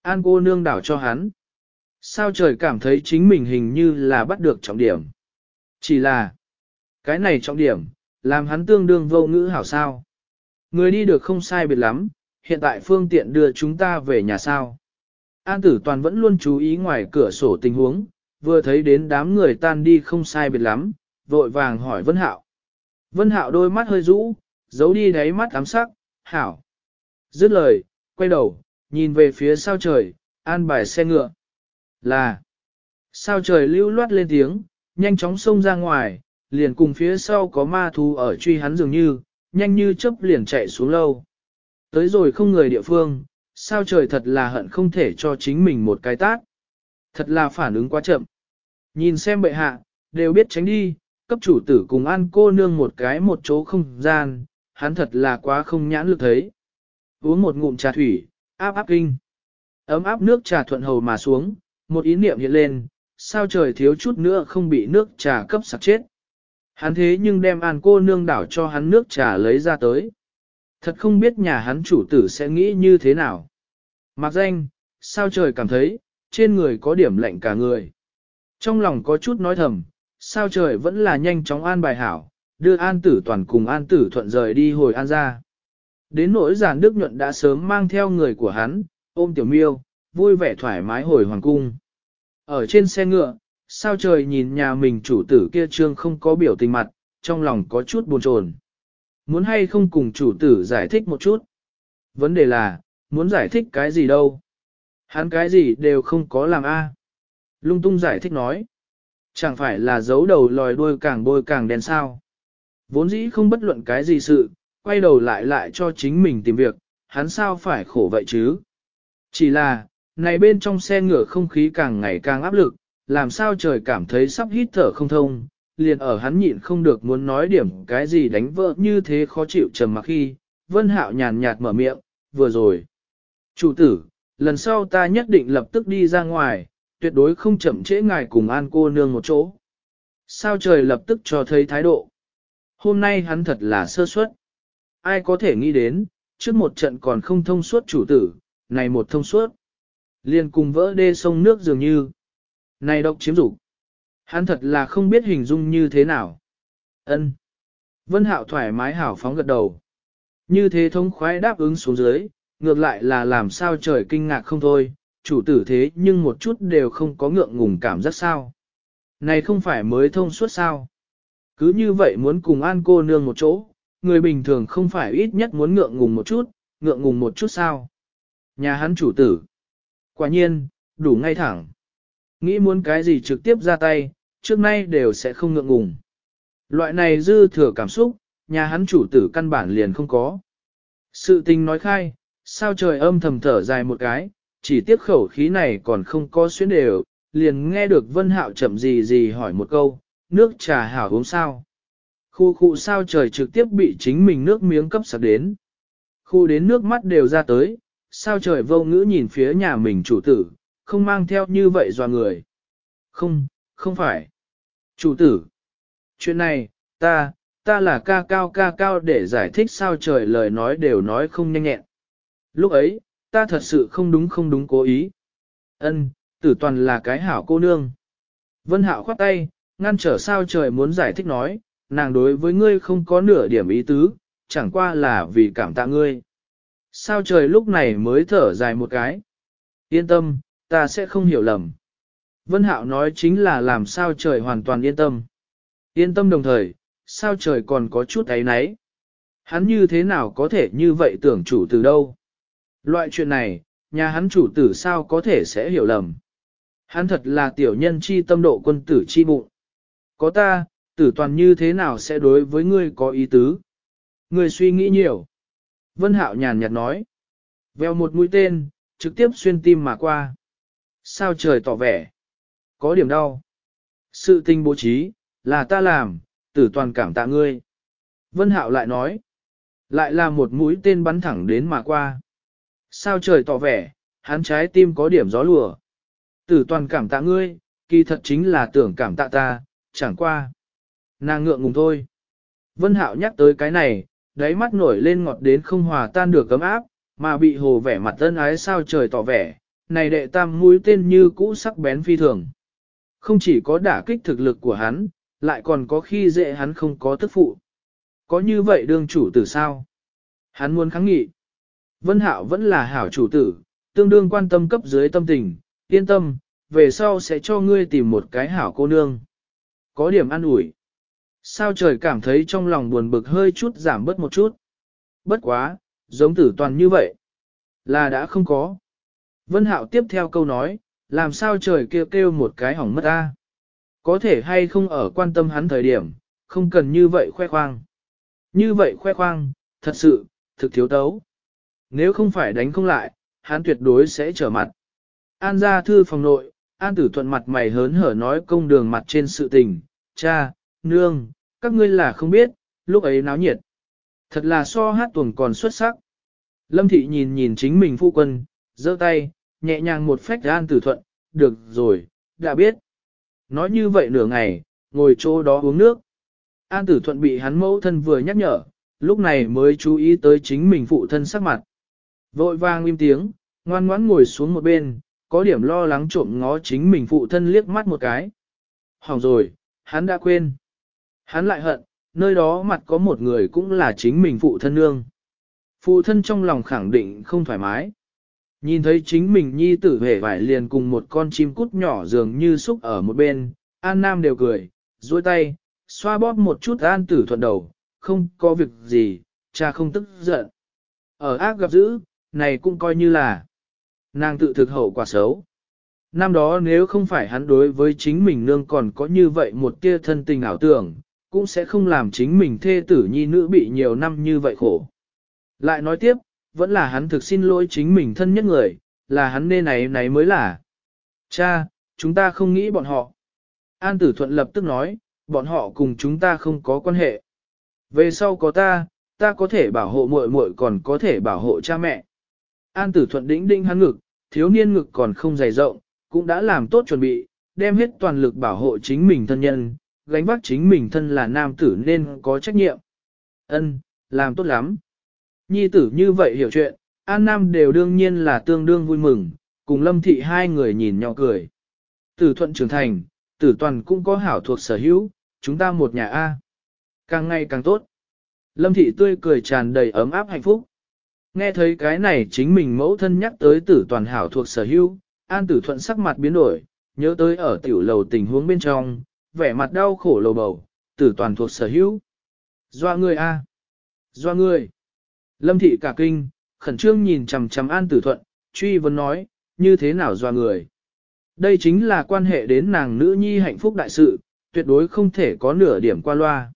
An cô nương đảo cho hắn. Sao trời cảm thấy chính mình hình như là bắt được trọng điểm. Chỉ là, cái này trọng điểm, làm hắn tương đương vô ngữ hảo sao. Người đi được không sai biệt lắm, hiện tại phương tiện đưa chúng ta về nhà sao. An tử toàn vẫn luôn chú ý ngoài cửa sổ tình huống, vừa thấy đến đám người tan đi không sai biệt lắm, vội vàng hỏi Vân Hạo. Vân Hạo đôi mắt hơi rũ, giấu đi đáy mắt ám sắc, hảo. Dứt lời, quay đầu, nhìn về phía sao trời, an bài xe ngựa. Là, sao trời lưu loát lên tiếng, nhanh chóng xông ra ngoài, liền cùng phía sau có ma thú ở truy hắn dường như, nhanh như chớp liền chạy xuống lâu. Tới rồi không người địa phương, sao trời thật là hận không thể cho chính mình một cái tát. Thật là phản ứng quá chậm. Nhìn xem bệ hạ, đều biết tránh đi, cấp chủ tử cùng an cô nương một cái một chỗ không gian, hắn thật là quá không nhãn lực thấy. Uống một ngụm trà thủy, áp áp kinh. Ấm áp nước trà thuận hầu mà xuống, một ý niệm hiện lên, sao trời thiếu chút nữa không bị nước trà cấp sặc chết. Hắn thế nhưng đem an cô nương đảo cho hắn nước trà lấy ra tới. Thật không biết nhà hắn chủ tử sẽ nghĩ như thế nào. Mặc danh, sao trời cảm thấy, trên người có điểm lạnh cả người. Trong lòng có chút nói thầm, sao trời vẫn là nhanh chóng an bài hảo, đưa an tử toàn cùng an tử thuận rời đi hồi an ra. Đến nỗi giản đức nhuận đã sớm mang theo người của hắn, ôm tiểu miêu, vui vẻ thoải mái hồi hoàng cung. Ở trên xe ngựa, sao trời nhìn nhà mình chủ tử kia trương không có biểu tình mặt, trong lòng có chút buồn chồn. Muốn hay không cùng chủ tử giải thích một chút? Vấn đề là, muốn giải thích cái gì đâu? Hắn cái gì đều không có làm a. Lung tung giải thích nói. Chẳng phải là giấu đầu lòi đuôi càng bôi càng đen sao. Vốn dĩ không bất luận cái gì sự, quay đầu lại lại cho chính mình tìm việc, hắn sao phải khổ vậy chứ? Chỉ là, này bên trong xe ngựa không khí càng ngày càng áp lực, làm sao trời cảm thấy sắp hít thở không thông, liền ở hắn nhịn không được muốn nói điểm cái gì đánh vỡ như thế khó chịu trầm mặc khi, Vân Hạo nhàn nhạt mở miệng, vừa rồi. Chủ tử, lần sau ta nhất định lập tức đi ra ngoài, tuyệt đối không chậm trễ ngài cùng an cô nương một chỗ. Sao trời lập tức cho thấy thái độ. Hôm nay hắn thật là sơ suất. Ai có thể nghĩ đến, trước một trận còn không thông suốt chủ tử, này một thông suốt. Liền cùng vỡ đê sông nước dường như. Này độc chiếm dục Hắn thật là không biết hình dung như thế nào. Ân. Vân Hạo thoải mái hảo phóng gật đầu. Như thế thông khoái đáp ứng xuống dưới, ngược lại là làm sao trời kinh ngạc không thôi, chủ tử thế nhưng một chút đều không có ngượng ngùng cảm giác sao. Này không phải mới thông suốt sao. Cứ như vậy muốn cùng an cô nương một chỗ, người bình thường không phải ít nhất muốn ngượng ngùng một chút, ngượng ngùng một chút sao. Nhà hắn chủ tử. Quả nhiên, đủ ngay thẳng. Nghĩ muốn cái gì trực tiếp ra tay, trước nay đều sẽ không ngượng ngùng. Loại này dư thừa cảm xúc, nhà hắn chủ tử căn bản liền không có. Sự tình nói khai, sao trời âm thầm thở dài một cái, chỉ tiếc khẩu khí này còn không có xuyến đều, liền nghe được Vân Hạo chậm gì gì hỏi một câu, nước trà hảo uống sao. Khu khu sao trời trực tiếp bị chính mình nước miếng cấp sạc đến. Khu đến nước mắt đều ra tới, sao trời vô ngữ nhìn phía nhà mình chủ tử, không mang theo như vậy dò người. Không, không phải. Chủ tử. Chuyện này, ta, ta là ca cao ca cao để giải thích sao trời lời nói đều nói không nhanh nhẹn. Lúc ấy, ta thật sự không đúng không đúng cố ý. Ân, tử toàn là cái hảo cô nương. Vân hạo khoát tay, ngăn trở sao trời muốn giải thích nói, nàng đối với ngươi không có nửa điểm ý tứ, chẳng qua là vì cảm tạ ngươi. Sao trời lúc này mới thở dài một cái. Yên tâm, ta sẽ không hiểu lầm. Vân Hạo nói chính là làm sao trời hoàn toàn yên tâm. Yên tâm đồng thời, sao trời còn có chút ấy nấy. Hắn như thế nào có thể như vậy tưởng chủ từ đâu? Loại chuyện này, nhà hắn chủ tử sao có thể sẽ hiểu lầm. Hắn thật là tiểu nhân chi tâm độ quân tử chi bụng. Có ta, tử toàn như thế nào sẽ đối với ngươi có ý tứ? Ngươi suy nghĩ nhiều. Vân Hạo nhàn nhạt nói. Vèo một mũi tên, trực tiếp xuyên tim mà qua. Sao trời tỏ vẻ. Có điểm đau. Sự tình bố trí, là ta làm, tử toàn cảm tạ ngươi. Vân Hạo lại nói. Lại là một mũi tên bắn thẳng đến mà qua. Sao trời tỏ vẻ, hắn trái tim có điểm gió lùa. Tử toàn cảm tạ ngươi, kỳ thật chính là tưởng cảm tạ ta, chẳng qua. Nàng ngượng ngùng thôi. Vân Hạo nhắc tới cái này, đáy mắt nổi lên ngọt đến không hòa tan được cấm áp, mà bị hồ vẻ mặt tân ái sao trời tỏ vẻ, này đệ tam mũi tên như cũ sắc bén phi thường. Không chỉ có đả kích thực lực của hắn, lại còn có khi dễ hắn không có tức phụ. Có như vậy đương chủ tử sao? Hắn muốn kháng nghị. Vân Hạo vẫn là hảo chủ tử, tương đương quan tâm cấp dưới tâm tình, yên tâm, về sau sẽ cho ngươi tìm một cái hảo cô nương. Có điểm ăn ủi. Sao trời cảm thấy trong lòng buồn bực hơi chút giảm bớt một chút. Bất quá, giống tử toàn như vậy. Là đã không có. Vân Hạo tiếp theo câu nói, làm sao trời kêu kêu một cái hỏng mất ta. Có thể hay không ở quan tâm hắn thời điểm, không cần như vậy khoe khoang. Như vậy khoe khoang, thật sự, thực thiếu tấu. Nếu không phải đánh không lại, hắn tuyệt đối sẽ trở mặt. An ra thư phòng nội, An tử thuận mặt mày hớn hở nói công đường mặt trên sự tình, cha, nương, các ngươi là không biết, lúc ấy náo nhiệt. Thật là so hát tuồng còn xuất sắc. Lâm thị nhìn nhìn chính mình phu quân, giơ tay, nhẹ nhàng một phách An tử thuận, được rồi, đã biết. Nói như vậy nửa ngày, ngồi chỗ đó uống nước. An tử thuận bị hắn mẫu thân vừa nhắc nhở, lúc này mới chú ý tới chính mình phụ thân sắc mặt. Vội vang im tiếng, ngoan ngoãn ngồi xuống một bên, có điểm lo lắng trộm ngó chính mình phụ thân liếc mắt một cái. Hỏng rồi, hắn đã quên. Hắn lại hận, nơi đó mặt có một người cũng là chính mình phụ thân nương. Phụ thân trong lòng khẳng định không thoải mái. Nhìn thấy chính mình nhi tử hề vải liền cùng một con chim cút nhỏ dường như xúc ở một bên, An Nam đều cười, duỗi tay, xoa bóp một chút An tử thuận đầu, không có việc gì, cha không tức giận. Ở ác gặp dữ, này cũng coi như là nàng tự thực hậu quả xấu. Năm đó nếu không phải hắn đối với chính mình nương còn có như vậy một tia thân tình ảo tưởng, cũng sẽ không làm chính mình thê tử nhi nữ bị nhiều năm như vậy khổ. Lại nói tiếp, vẫn là hắn thực xin lỗi chính mình thân nhất người, là hắn nên này này mới là. Cha, chúng ta không nghĩ bọn họ. An tử thuận lập tức nói, bọn họ cùng chúng ta không có quan hệ. Về sau có ta, ta có thể bảo hộ muội muội còn có thể bảo hộ cha mẹ. An tử thuận đĩnh đinh hắn ngực, thiếu niên ngực còn không dày rộng, cũng đã làm tốt chuẩn bị, đem hết toàn lực bảo hộ chính mình thân nhân, gánh vác chính mình thân là nam tử nên có trách nhiệm. Ân, làm tốt lắm. Nhi tử như vậy hiểu chuyện, An Nam đều đương nhiên là tương đương vui mừng, cùng Lâm Thị hai người nhìn nhỏ cười. Tử thuận trưởng thành, tử toàn cũng có hảo thuộc sở hữu, chúng ta một nhà A. Càng ngày càng tốt. Lâm Thị tươi cười tràn đầy ấm áp hạnh phúc. Nghe thấy cái này chính mình mẫu thân nhắc tới tử toàn hảo thuộc sở hữu, An tử thuận sắc mặt biến đổi, nhớ tới ở tiểu lầu tình huống bên trong, vẻ mặt đau khổ lầu bầu, tử toàn thuộc sở hữu. Doa người a, à? Doa người. Lâm thị cả kinh, khẩn trương nhìn chằm chằm An tử thuận, truy vấn nói, như thế nào doa người. Đây chính là quan hệ đến nàng nữ nhi hạnh phúc đại sự, tuyệt đối không thể có nửa điểm qua loa.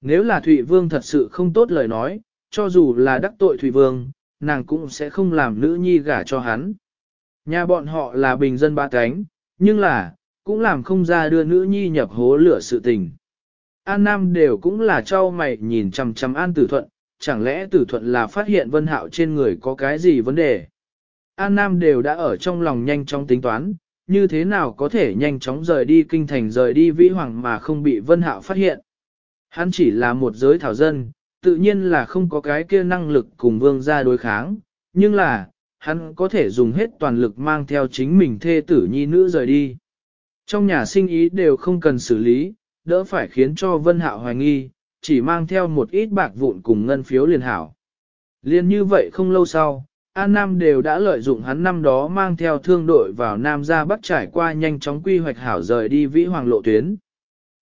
Nếu là Thụy Vương thật sự không tốt lời nói, cho dù là đắc tội thủy Vương, nàng cũng sẽ không làm nữ nhi gả cho hắn. Nhà bọn họ là bình dân ba cánh, nhưng là, cũng làm không ra đưa nữ nhi nhập hố lửa sự tình. An Nam đều cũng là trao mày nhìn chằm chằm An Tử Thuận, chẳng lẽ Tử Thuận là phát hiện Vân Hạo trên người có cái gì vấn đề. An Nam đều đã ở trong lòng nhanh chóng tính toán, như thế nào có thể nhanh chóng rời đi kinh thành rời đi vĩ hoàng mà không bị Vân Hạo phát hiện. Hắn chỉ là một giới thảo dân, tự nhiên là không có cái kia năng lực cùng vương gia đối kháng, nhưng là, hắn có thể dùng hết toàn lực mang theo chính mình thê tử nhi nữ rời đi. Trong nhà sinh ý đều không cần xử lý, đỡ phải khiến cho Vân Hạo hoài nghi, chỉ mang theo một ít bạc vụn cùng ngân phiếu liền hảo. Liên như vậy không lâu sau, An Nam đều đã lợi dụng hắn năm đó mang theo thương đội vào Nam ra Bắc trải qua nhanh chóng quy hoạch hảo rời đi vĩ hoàng lộ tuyến.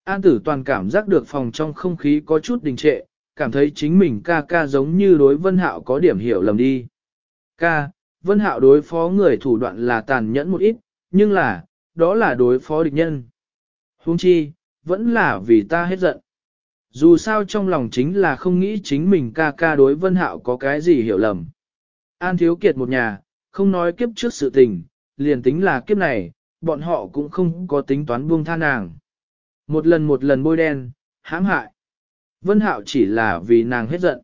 An tử toàn cảm giác được phòng trong không khí có chút đình trệ, cảm thấy chính mình ca ca giống như đối Vân Hạo có điểm hiểu lầm đi. Ca, Vân Hạo đối phó người thủ đoạn là tàn nhẫn một ít, nhưng là, đó là đối phó địch nhân. Huống chi, vẫn là vì ta hết giận. Dù sao trong lòng chính là không nghĩ chính mình ca ca đối Vân Hạo có cái gì hiểu lầm. An thiếu kiệt một nhà, không nói kiếp trước sự tình, liền tính là kiếp này, bọn họ cũng không có tính toán buông tha nàng. Một lần một lần bôi đen, hãm hại. Vân Hạo chỉ là vì nàng hết giận.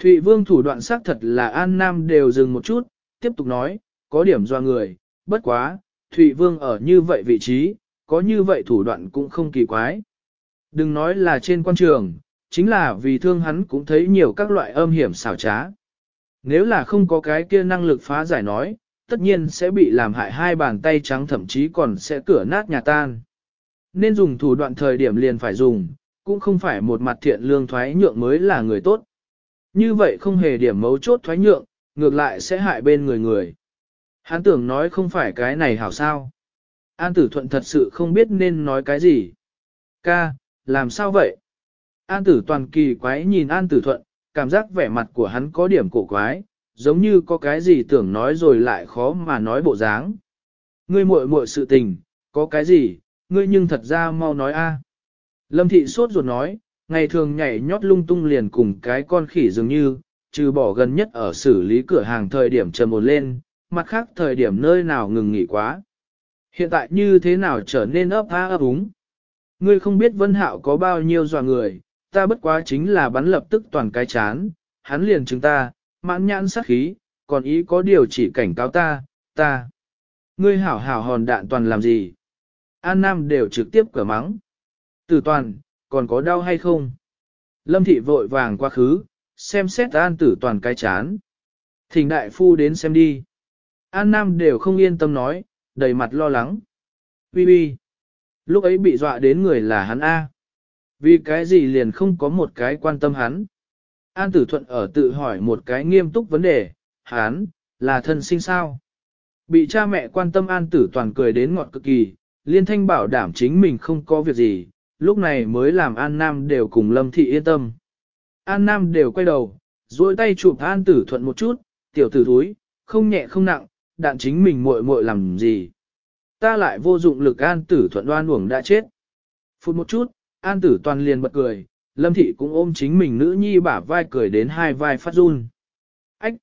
Thụy Vương thủ đoạn xác thật là An Nam đều dừng một chút, tiếp tục nói, có điểm do người, bất quá, Thụy Vương ở như vậy vị trí, có như vậy thủ đoạn cũng không kỳ quái. Đừng nói là trên quan trường, chính là vì thương hắn cũng thấy nhiều các loại âm hiểm xảo trá. Nếu là không có cái kia năng lực phá giải nói, tất nhiên sẽ bị làm hại hai bàn tay trắng thậm chí còn sẽ cửa nát nhà tan. Nên dùng thủ đoạn thời điểm liền phải dùng, cũng không phải một mặt thiện lương thoái nhượng mới là người tốt. Như vậy không hề điểm mấu chốt thoái nhượng, ngược lại sẽ hại bên người người. Hắn tưởng nói không phải cái này hảo sao. An tử thuận thật sự không biết nên nói cái gì. Ca, làm sao vậy? An tử toàn kỳ quái nhìn an tử thuận, cảm giác vẻ mặt của hắn có điểm cổ quái, giống như có cái gì tưởng nói rồi lại khó mà nói bộ dáng. Ngươi muội muội sự tình, có cái gì, ngươi nhưng thật ra mau nói a. Lâm thị sốt ruột nói, ngày thường nhảy nhót lung tung liền cùng cái con khỉ dường như, trừ bỏ gần nhất ở xử lý cửa hàng thời điểm trầm một lên, mặt khác thời điểm nơi nào ngừng nghỉ quá. Hiện tại như thế nào trở nên ấp á ấp úng. Ngươi không biết vân hạo có bao nhiêu dò người, ta bất quá chính là bắn lập tức toàn cái chán, hắn liền chứng ta, mãn nhãn sát khí, còn ý có điều chỉ cảnh cáo ta, ta. Ngươi hảo hảo hòn đạn toàn làm gì? An Nam đều trực tiếp cửa mắng. Tử toàn, còn có đau hay không? Lâm thị vội vàng qua khứ, xem xét an tử toàn cái chán. Thỉnh đại phu đến xem đi. An Nam đều không yên tâm nói, đầy mặt lo lắng. Bi bi. Lúc ấy bị dọa đến người là hắn A. Vì cái gì liền không có một cái quan tâm hắn. An tử thuận ở tự hỏi một cái nghiêm túc vấn đề, hắn, là thân sinh sao? Bị cha mẹ quan tâm an tử toàn cười đến ngọt cực kỳ, liên thanh bảo đảm chính mình không có việc gì, lúc này mới làm An Nam đều cùng Lâm Thị yên tâm. An Nam đều quay đầu, duỗi tay chụp An tử thuận một chút, tiểu tử thúi, không nhẹ không nặng, đạn chính mình muội muội làm gì. Ta lại vô dụng lực An tử thuận đoan uổng đã chết. Phút một chút, An tử toàn liền bật cười, Lâm Thị cũng ôm chính mình nữ nhi bả vai cười đến hai vai phát run. Ách!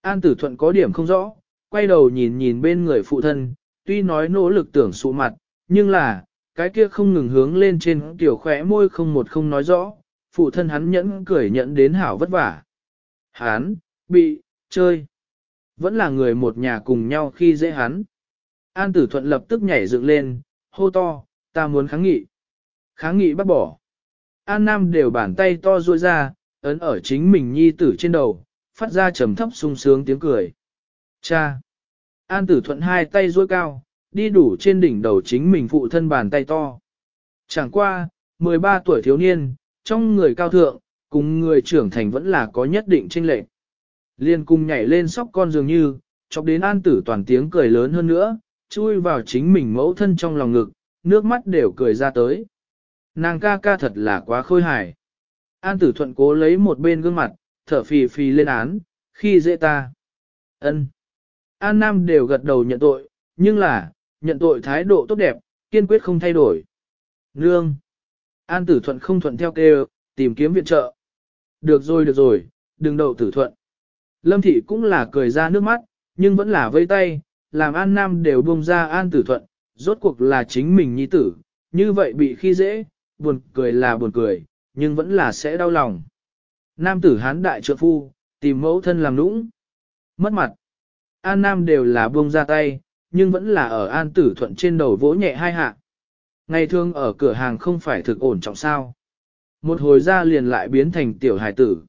An tử thuận có điểm không rõ, quay đầu nhìn nhìn bên người phụ thân, tuy nói nỗ lực tưởng sụ mặt, nhưng là, cái kia không ngừng hướng lên trên tiểu khỏe môi không một không nói rõ, phụ thân hắn nhẫn cười nhẫn đến hảo vất vả. Hắn, bị, chơi. Vẫn là người một nhà cùng nhau khi dễ hắn. An tử thuận lập tức nhảy dựng lên, hô to, ta muốn kháng nghị. Kháng nghị bắt bỏ. An Nam đều bàn tay to ruôi ra, ấn ở chính mình nhi tử trên đầu, phát ra trầm thấp sung sướng tiếng cười. Cha! An tử thuận hai tay ruôi cao, đi đủ trên đỉnh đầu chính mình phụ thân bàn tay to. Chẳng qua, 13 tuổi thiếu niên, trong người cao thượng, cùng người trưởng thành vẫn là có nhất định chênh lệch. Liên cùng nhảy lên sóc con dường như, chọc đến an tử toàn tiếng cười lớn hơn nữa, chui vào chính mình mẫu thân trong lòng ngực, nước mắt đều cười ra tới. Nàng ca ca thật là quá khôi hài. An tử thuận cố lấy một bên gương mặt, thở phì phì lên án, khi dễ ta. ân An Nam đều gật đầu nhận tội, nhưng là, nhận tội thái độ tốt đẹp, kiên quyết không thay đổi. Nương! An tử thuận không thuận theo kêu, tìm kiếm viện trợ. Được rồi được rồi, đừng đậu tử thuận. Lâm thị cũng là cười ra nước mắt, nhưng vẫn là vây tay, làm An Nam đều buông ra An tử thuận, rốt cuộc là chính mình nhi tử, như vậy bị khi dễ, buồn cười là buồn cười, nhưng vẫn là sẽ đau lòng. Nam tử hán đại trượng phu, tìm mẫu thân làm nũng. Mất mặt. An Nam đều là buông ra tay, nhưng vẫn là ở An tử thuận trên đầu vỗ nhẹ hai hạ. Ngày thường ở cửa hàng không phải thực ổn trọng sao. Một hồi ra liền lại biến thành tiểu hải tử.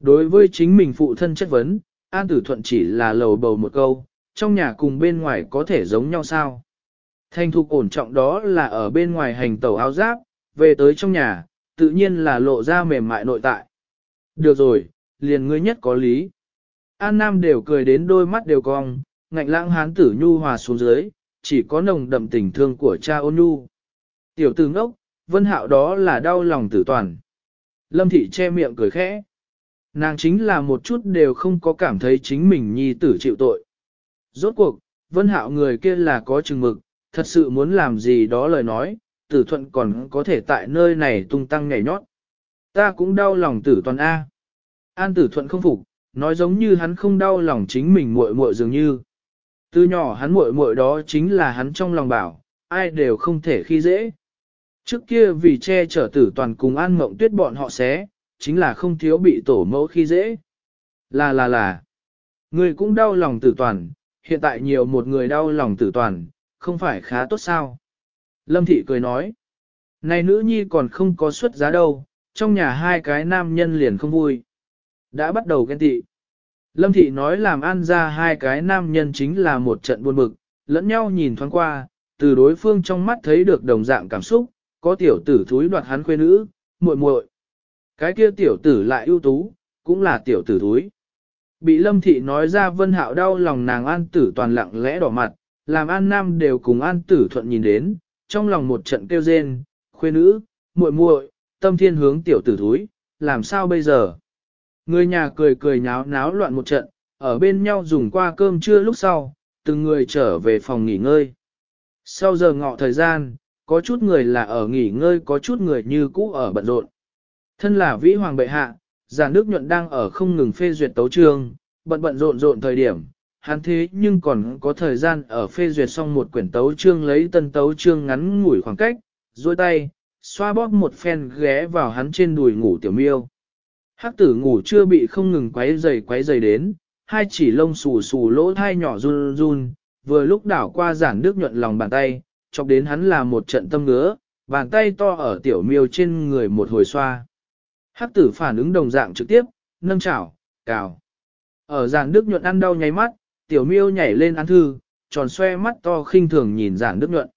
Đối với chính mình phụ thân chất vấn, An tử thuận chỉ là lầu bầu một câu, trong nhà cùng bên ngoài có thể giống nhau sao. Thành thục ổn trọng đó là ở bên ngoài hành tàu áo giáp, về tới trong nhà, tự nhiên là lộ ra mềm mại nội tại. Được rồi, liền ngươi nhất có lý. An Nam đều cười đến đôi mắt đều cong, ngạnh lãng hán tử nhu hòa xuống dưới, chỉ có nồng đậm tình thương của cha ôn nhu. Tiểu tử ngốc, vân hạo đó là đau lòng tử toàn. Lâm thị che miệng cười khẽ. Nàng chính là một chút đều không có cảm thấy chính mình nhi tử chịu tội. Rốt cuộc, vân hạo người kia là có chừng mực, thật sự muốn làm gì đó lời nói, tử thuận còn có thể tại nơi này tung tăng nhảy nhót. Ta cũng đau lòng tử toàn A. An tử thuận không phục, nói giống như hắn không đau lòng chính mình muội muội dường như. Từ nhỏ hắn muội muội đó chính là hắn trong lòng bảo, ai đều không thể khi dễ. Trước kia vì che chở tử toàn cùng an mộng tuyết bọn họ xé, chính là không thiếu bị tổ mẫu khi dễ. Là là là, người cũng đau lòng tử toàn, hiện tại nhiều một người đau lòng tử toàn, không phải khá tốt sao. Lâm Thị cười nói, này nữ nhi còn không có xuất giá đâu, trong nhà hai cái nam nhân liền không vui. Đã bắt đầu ghen tị. Lâm Thị nói làm An ra hai cái nam nhân chính là một trận buồn bực, lẫn nhau nhìn thoáng qua, từ đối phương trong mắt thấy được đồng dạng cảm xúc, có tiểu tử thúi đoạt hắn khuê nữ, muội muội. Cái kia tiểu tử lại ưu tú, cũng là tiểu tử thúi. Bị Lâm Thị nói ra Vân Hạo đau lòng nàng an tử toàn lặng lẽ đỏ mặt, làm An Nam đều cùng An Tử Thuận nhìn đến, trong lòng một trận kêu rên, khuê nữ, muội muội, tâm thiên hướng tiểu tử thúi, làm sao bây giờ? Người nhà cười cười nháo náo loạn một trận, ở bên nhau dùng qua cơm trưa lúc sau, từng người trở về phòng nghỉ ngơi. Sau giờ ngọ thời gian, có chút người là ở nghỉ ngơi có chút người như cũ ở bận rộn. Thân là vĩ hoàng bệ hạ, giả nước nhuận đang ở không ngừng phê duyệt tấu trương, bận bận rộn rộn thời điểm, hắn thế nhưng còn có thời gian ở phê duyệt xong một quyển tấu trương lấy tân tấu trương ngắn ngủi khoảng cách, duỗi tay, xoa bóp một phen ghé vào hắn trên đùi ngủ tiểu miêu. Hắc tử ngủ chưa bị không ngừng quấy dày quấy dày đến, hai chỉ lông xù xù lỗ thai nhỏ run run, vừa lúc đảo qua giản nước nhuận lòng bàn tay, chọc đến hắn là một trận tâm ngứa, bàn tay to ở tiểu miêu trên người một hồi xoa. Hắc tử phản ứng đồng dạng trực tiếp, nâng chảo, cào. Ở giản nước nhuận ăn đau nháy mắt, tiểu miêu nhảy lên ăn thư, tròn xoe mắt to khinh thường nhìn giản nước nhuận.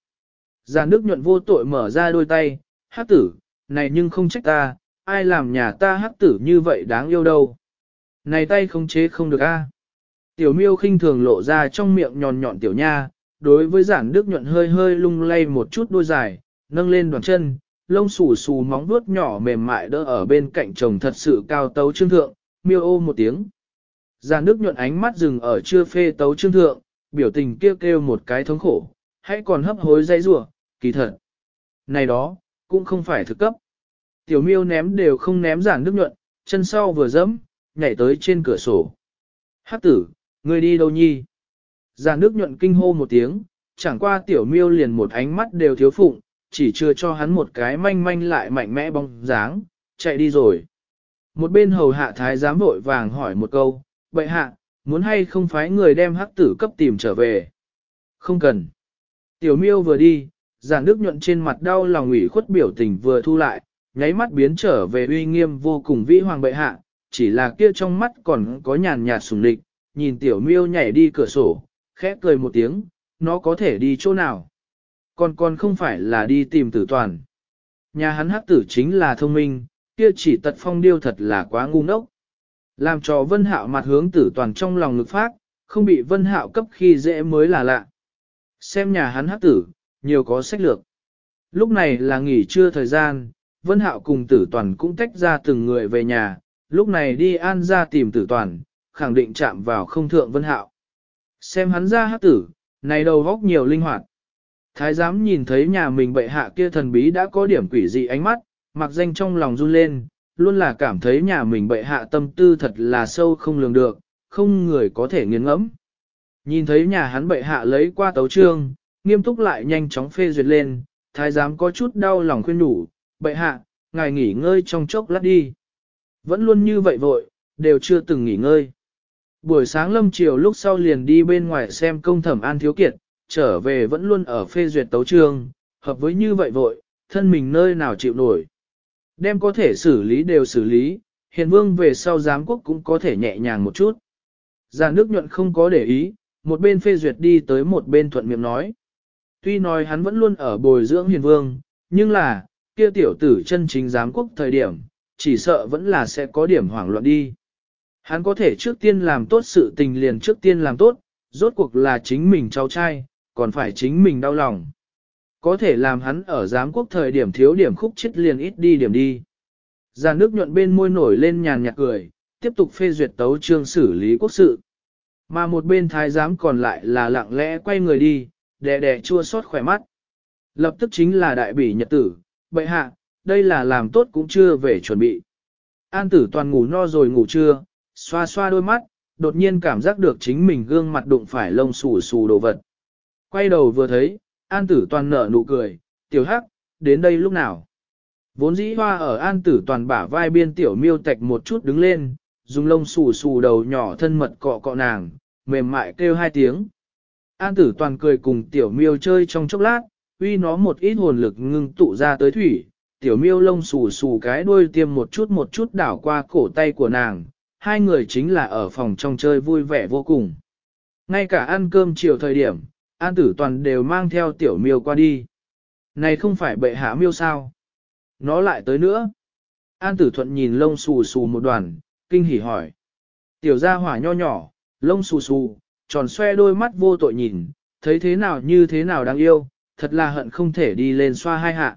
Giản nước nhuận vô tội mở ra đôi tay, hắc tử, này nhưng không trách ta, ai làm nhà ta hắc tử như vậy đáng yêu đâu. Này tay không chế không được a. Tiểu miêu khinh thường lộ ra trong miệng nhọn nhọn tiểu nha, đối với giản đức nhuận hơi hơi lung lay một chút đôi dài, nâng lên đoàn chân, lông xù xù móng vuốt nhỏ mềm mại đỡ ở bên cạnh chồng thật sự cao tấu trương thượng, miêu ô một tiếng. Giản đức nhuận ánh mắt dừng ở chưa phê tấu trương thượng, biểu tình kêu kêu một cái thống khổ, hãy còn hấp hối dây rủa kỳ thật. Này đó, cũng không phải thực cấp. Tiểu miêu ném đều không ném giản đức nhuận, chân sau vừa dẫm, nhảy tới trên cửa sổ. Hát tử, ngươi đi đâu nhi? Giản đức nhuận kinh hô một tiếng, chẳng qua tiểu miêu liền một ánh mắt đều thiếu phụng, chỉ chưa cho hắn một cái manh manh lại mạnh mẽ bóng dáng, chạy đi rồi. Một bên hầu hạ thái giám vội vàng hỏi một câu, bệ hạ, muốn hay không phái người đem hắc tử cấp tìm trở về? Không cần. Tiểu miêu vừa đi, giản đức nhuận trên mặt đau lòng ủy khuất biểu tình vừa thu lại, nháy mắt biến trở về uy nghiêm vô cùng vĩ hoàng bệ hạ, chỉ là kia trong mắt còn có nhàn nhạt sùng địch, nhìn tiểu miêu nhảy đi cửa sổ, khẽ cười một tiếng, nó có thể đi chỗ nào. Còn còn không phải là đi tìm tử toàn. Nhà hắn hắc tử chính là thông minh, kia chỉ tật phong điêu thật là quá ngu ngốc. Làm cho vân hạo mặt hướng tử toàn trong lòng ngực phát, không bị vân hạo cấp khi dễ mới là lạ. Xem nhà hắn hắc tử, nhiều có sách lược. Lúc này là nghỉ trưa thời gian, vân hạo cùng tử toàn cũng tách ra từng người về nhà, lúc này đi an ra tìm tử toàn, khẳng định chạm vào không thượng vân hạo. Xem hắn ra hắc tử, này đầu góc nhiều linh hoạt. Thái giám nhìn thấy nhà mình bệ hạ kia thần bí đã có điểm quỷ dị ánh mắt, mặc danh trong lòng run lên, luôn là cảm thấy nhà mình bệ hạ tâm tư thật là sâu không lường được, không người có thể nghiền ngẫm. Nhìn thấy nhà hắn bệ hạ lấy qua tấu trương, nghiêm túc lại nhanh chóng phê duyệt lên, thái giám có chút đau lòng khuyên nhủ, bệ hạ, ngài nghỉ ngơi trong chốc lát đi. Vẫn luôn như vậy vội, đều chưa từng nghỉ ngơi. Buổi sáng lâm chiều lúc sau liền đi bên ngoài xem công thẩm an thiếu kiệt, trở về vẫn luôn ở phê duyệt tấu trường, hợp với như vậy vội, thân mình nơi nào chịu nổi. Đem có thể xử lý đều xử lý, hiền vương về sau giám quốc cũng có thể nhẹ nhàng một chút. Già nước nhuận không có để ý, một bên phê duyệt đi tới một bên thuận miệng nói. Tuy nói hắn vẫn luôn ở bồi dưỡng hiền vương, nhưng là, kia tiểu tử chân chính giám quốc thời điểm, chỉ sợ vẫn là sẽ có điểm hoảng loạn đi. Hắn có thể trước tiên làm tốt sự tình liền trước tiên làm tốt, rốt cuộc là chính mình cháu trai, còn phải chính mình đau lòng. Có thể làm hắn ở giám quốc thời điểm thiếu điểm khúc chết liền ít đi điểm đi. Già nước nhuận bên môi nổi lên nhàn nhạt cười, tiếp tục phê duyệt tấu trương xử lý quốc sự. Mà một bên thái giám còn lại là lặng lẽ quay người đi, đè đè chua xót khỏe mắt. Lập tức chính là đại bỉ nhật tử, bệ hạ, đây là làm tốt cũng chưa về chuẩn bị. An tử toàn ngủ no rồi ngủ chưa, xoa xoa đôi mắt, đột nhiên cảm giác được chính mình gương mặt đụng phải lông xù xù đồ vật. Quay đầu vừa thấy, an tử toàn nở nụ cười, tiểu hắc, đến đây lúc nào. Vốn dĩ hoa ở an tử toàn bả vai biên tiểu miêu tạch một chút đứng lên, dùng lông xù xù đầu nhỏ thân mật cọ cọ nàng, mềm mại kêu hai tiếng. An tử toàn cười cùng tiểu miêu chơi trong chốc lát, uy nó một ít hồn lực ngưng tụ ra tới thủy, tiểu miêu lông xù xù cái đuôi tiêm một chút một chút đảo qua cổ tay của nàng, hai người chính là ở phòng trong chơi vui vẻ vô cùng. Ngay cả ăn cơm chiều thời điểm, an tử toàn đều mang theo tiểu miêu qua đi. Này không phải bệ hạ miêu sao? Nó lại tới nữa. An tử thuận nhìn lông xù xù một đoàn, kinh hỉ hỏi. Tiểu gia hỏa nho nhỏ, lông xù xù, tròn xoe đôi mắt vô tội nhìn, thấy thế nào như thế nào đáng yêu, thật là hận không thể đi lên xoa hai hạ.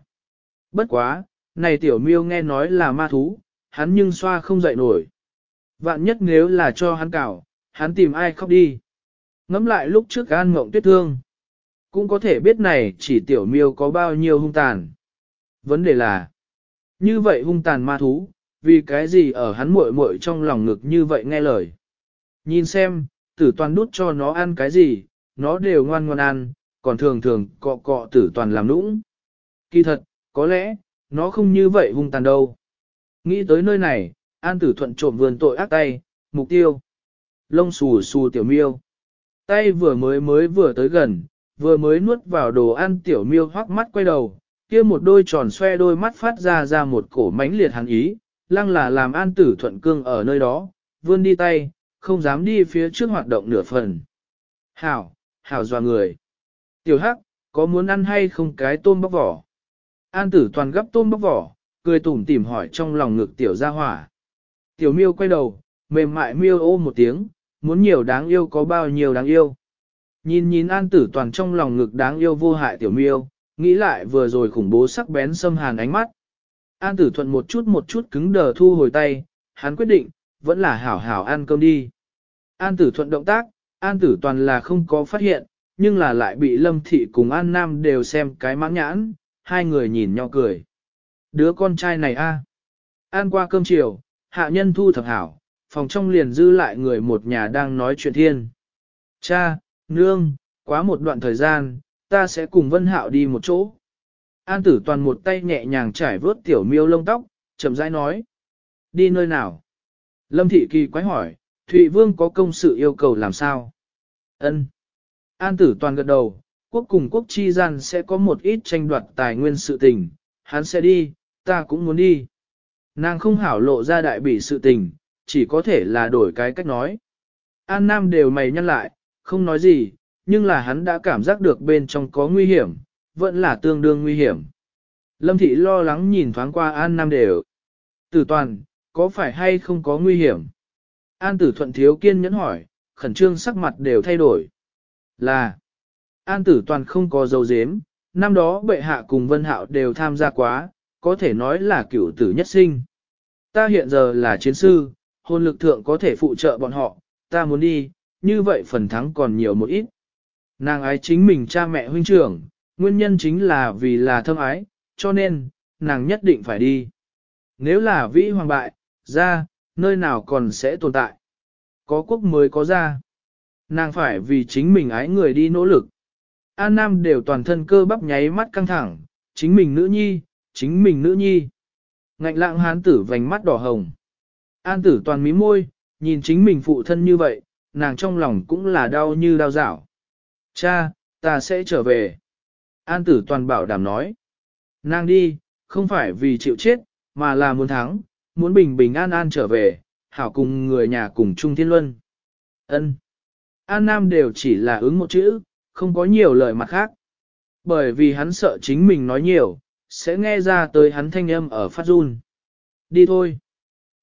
Bất quá, này tiểu miêu nghe nói là ma thú, hắn nhưng xoa không dậy nổi. Vạn nhất nếu là cho hắn cào, hắn tìm ai khóc đi. Ngắm lại lúc trước gan mộng tuyết thương. Cũng có thể biết này chỉ tiểu miêu có bao nhiêu hung tàn. Vấn đề là, như vậy hung tàn ma thú, vì cái gì ở hắn muội muội trong lòng ngực như vậy nghe lời. Nhìn xem, tử toàn đút cho nó ăn cái gì, nó đều ngoan ngoan ăn, còn thường thường cọ cọ tử toàn làm nũng. Kỳ thật, có lẽ, nó không như vậy hung tàn đâu. Nghĩ tới nơi này, an tử thuận trộm vườn tội ác tay, mục tiêu. Lông xù xù tiểu miêu. Tay vừa mới mới vừa tới gần, vừa mới nuốt vào đồ ăn tiểu miêu hoắc mắt quay đầu, kia một đôi tròn xoe đôi mắt phát ra ra một cổ mánh liệt hắn ý, lăng là làm an tử thuận cương ở nơi đó, vươn đi tay, không dám đi phía trước hoạt động nửa phần. Hảo, hảo dò người. Tiểu hắc, có muốn ăn hay không cái tôm bóc vỏ? An tử toàn gấp tôm bóc vỏ, cười tủm tỉm hỏi trong lòng ngực tiểu gia hỏa. Tiểu miêu quay đầu, mềm mại miêu ô một tiếng, muốn nhiều đáng yêu có bao nhiêu đáng yêu. Nhìn nhìn an tử toàn trong lòng ngực đáng yêu vô hại tiểu miêu, nghĩ lại vừa rồi khủng bố sắc bén xâm hàn ánh mắt. An tử thuận một chút một chút cứng đờ thu hồi tay, hắn quyết định, vẫn là hảo hảo ăn cơm đi. An tử thuận động tác, an tử toàn là không có phát hiện, nhưng là lại bị lâm thị cùng an nam đều xem cái mãn nhãn, hai người nhìn nhau cười. Đứa con trai này a, An qua cơm chiều, hạ nhân thu thập hảo, phòng trong liền dư lại người một nhà đang nói chuyện thiên. Cha, nương, quá một đoạn thời gian, ta sẽ cùng Vân Hạo đi một chỗ. An tử toàn một tay nhẹ nhàng trải vớt tiểu miêu lông tóc, chậm rãi nói. Đi nơi nào? Lâm Thị Kỳ quái hỏi, Thụy Vương có công sự yêu cầu làm sao? Ân. An tử toàn gật đầu, quốc cùng quốc chi gian sẽ có một ít tranh đoạt tài nguyên sự tình, hắn sẽ đi, ta cũng muốn đi. Nàng không hảo lộ ra đại bị sự tình, chỉ có thể là đổi cái cách nói. An Nam đều mày nhăn lại, không nói gì, nhưng là hắn đã cảm giác được bên trong có nguy hiểm, vẫn là tương đương nguy hiểm. Lâm Thị lo lắng nhìn thoáng qua An Nam đều. Tử toàn, có phải hay không có nguy hiểm? An tử thuận thiếu kiên nhẫn hỏi, khẩn trương sắc mặt đều thay đổi. Là, An tử toàn không có dấu dếm, năm đó bệ hạ cùng Vân Hạo đều tham gia quá, có thể nói là cửu tử nhất sinh. Ta hiện giờ là chiến sư, hồn lực thượng có thể phụ trợ bọn họ, ta muốn đi, như vậy phần thắng còn nhiều một ít. Nàng ái chính mình cha mẹ huynh trưởng, nguyên nhân chính là vì là thâm ái, cho nên, nàng nhất định phải đi. Nếu là vĩ hoàng bại, ra, nơi nào còn sẽ tồn tại. Có quốc mới có ra. Nàng phải vì chính mình ái người đi nỗ lực. An Nam đều toàn thân cơ bắp nháy mắt căng thẳng, chính mình nữ nhi, chính mình nữ nhi. Ngạnh lạng hán tử vành mắt đỏ hồng. An tử toàn mí môi, nhìn chính mình phụ thân như vậy, nàng trong lòng cũng là đau như đau dạo. Cha, ta sẽ trở về. An tử toàn bảo đảm nói. Nàng đi, không phải vì chịu chết, mà là muốn thắng, muốn bình bình an an trở về, hảo cùng người nhà cùng chung thiên luân. Ân. An Nam đều chỉ là ứng một chữ, không có nhiều lời mặt khác. Bởi vì hắn sợ chính mình nói nhiều, sẽ nghe ra tới hắn thanh âm ở phát run. Đi thôi.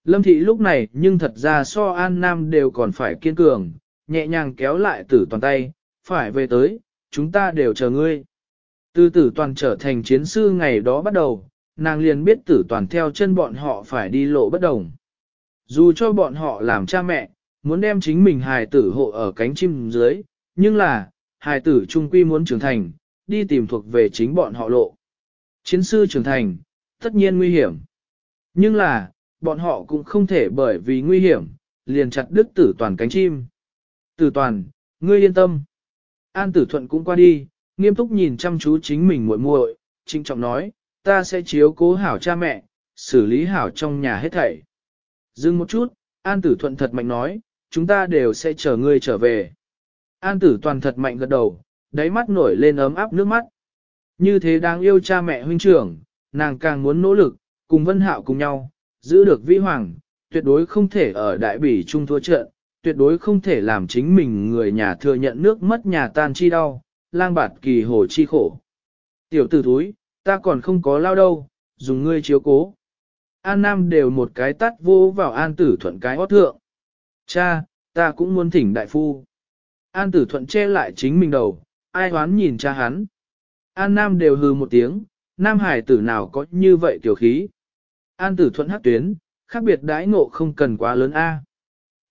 Lâm thị lúc này nhưng thật ra so An Nam đều còn phải kiên cường, nhẹ nhàng kéo lại tử toàn tay, phải về tới, chúng ta đều chờ ngươi. Từ tử toàn trở thành chiến sư ngày đó bắt đầu, nàng liền biết tử toàn theo chân bọn họ phải đi lộ bất đồng. Dù cho bọn họ làm cha mẹ, muốn đem chính mình hài tử hộ ở cánh chim dưới, nhưng là, hài tử trung quy muốn trưởng thành, đi tìm thuộc về chính bọn họ lộ. Chiến sư trưởng thành, tất nhiên nguy hiểm. Nhưng là, bọn họ cũng không thể bởi vì nguy hiểm, liền chặt đứt tử toàn cánh chim. Tử toàn, ngươi yên tâm. An tử thuận cũng qua đi, nghiêm túc nhìn chăm chú chính mình muội muội, trinh trọng nói, ta sẽ chiếu cố hảo cha mẹ, xử lý hảo trong nhà hết thảy. Dừng một chút, An tử thuận thật mạnh nói, chúng ta đều sẽ chờ ngươi trở về. An tử toàn thật mạnh gật đầu, đáy mắt nổi lên ấm áp nước mắt. Như thế đang yêu cha mẹ huynh trưởng, nàng càng muốn nỗ lực, cùng Vân Hạo cùng nhau, giữ được vĩ hoàng, tuyệt đối không thể ở đại bỉ trung thua trận, tuyệt đối không thể làm chính mình người nhà thừa nhận nước mất nhà tan chi đau, lang bạt kỳ hồ chi khổ. Tiểu tử thúi, ta còn không có lao đâu, dùng ngươi chiếu cố. An Nam đều một cái tắt vô vào An Tử Thuận cái hót thượng. Cha, ta cũng muốn thỉnh đại phu. An Tử Thuận che lại chính mình đầu, ai hoán nhìn cha hắn. An Nam đều hừ một tiếng, Nam Hải tử nào có như vậy tiểu khí. An tử thuận hát tuyến, khác biệt đãi ngộ không cần quá lớn A.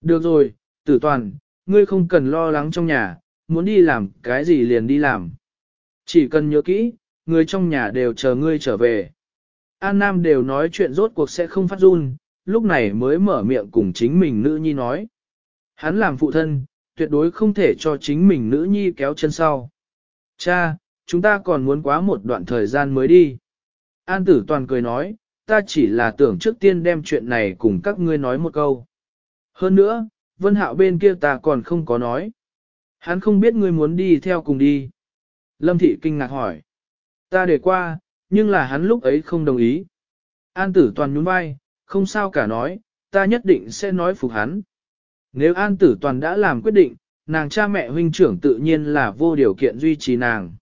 Được rồi, tử toàn, ngươi không cần lo lắng trong nhà, muốn đi làm cái gì liền đi làm. Chỉ cần nhớ kỹ, người trong nhà đều chờ ngươi trở về. An Nam đều nói chuyện rốt cuộc sẽ không phát run, lúc này mới mở miệng cùng chính mình nữ nhi nói. Hắn làm phụ thân, tuyệt đối không thể cho chính mình nữ nhi kéo chân sau. Cha, chúng ta còn muốn quá một đoạn thời gian mới đi. An tử toàn cười nói, ta chỉ là tưởng trước tiên đem chuyện này cùng các ngươi nói một câu. Hơn nữa, vân hạo bên kia ta còn không có nói. Hắn không biết ngươi muốn đi theo cùng đi. Lâm thị kinh ngạc hỏi. Ta để qua, nhưng là hắn lúc ấy không đồng ý. An tử toàn nhún vai, không sao cả nói, ta nhất định sẽ nói phục hắn. Nếu an tử toàn đã làm quyết định, nàng cha mẹ huynh trưởng tự nhiên là vô điều kiện duy trì nàng.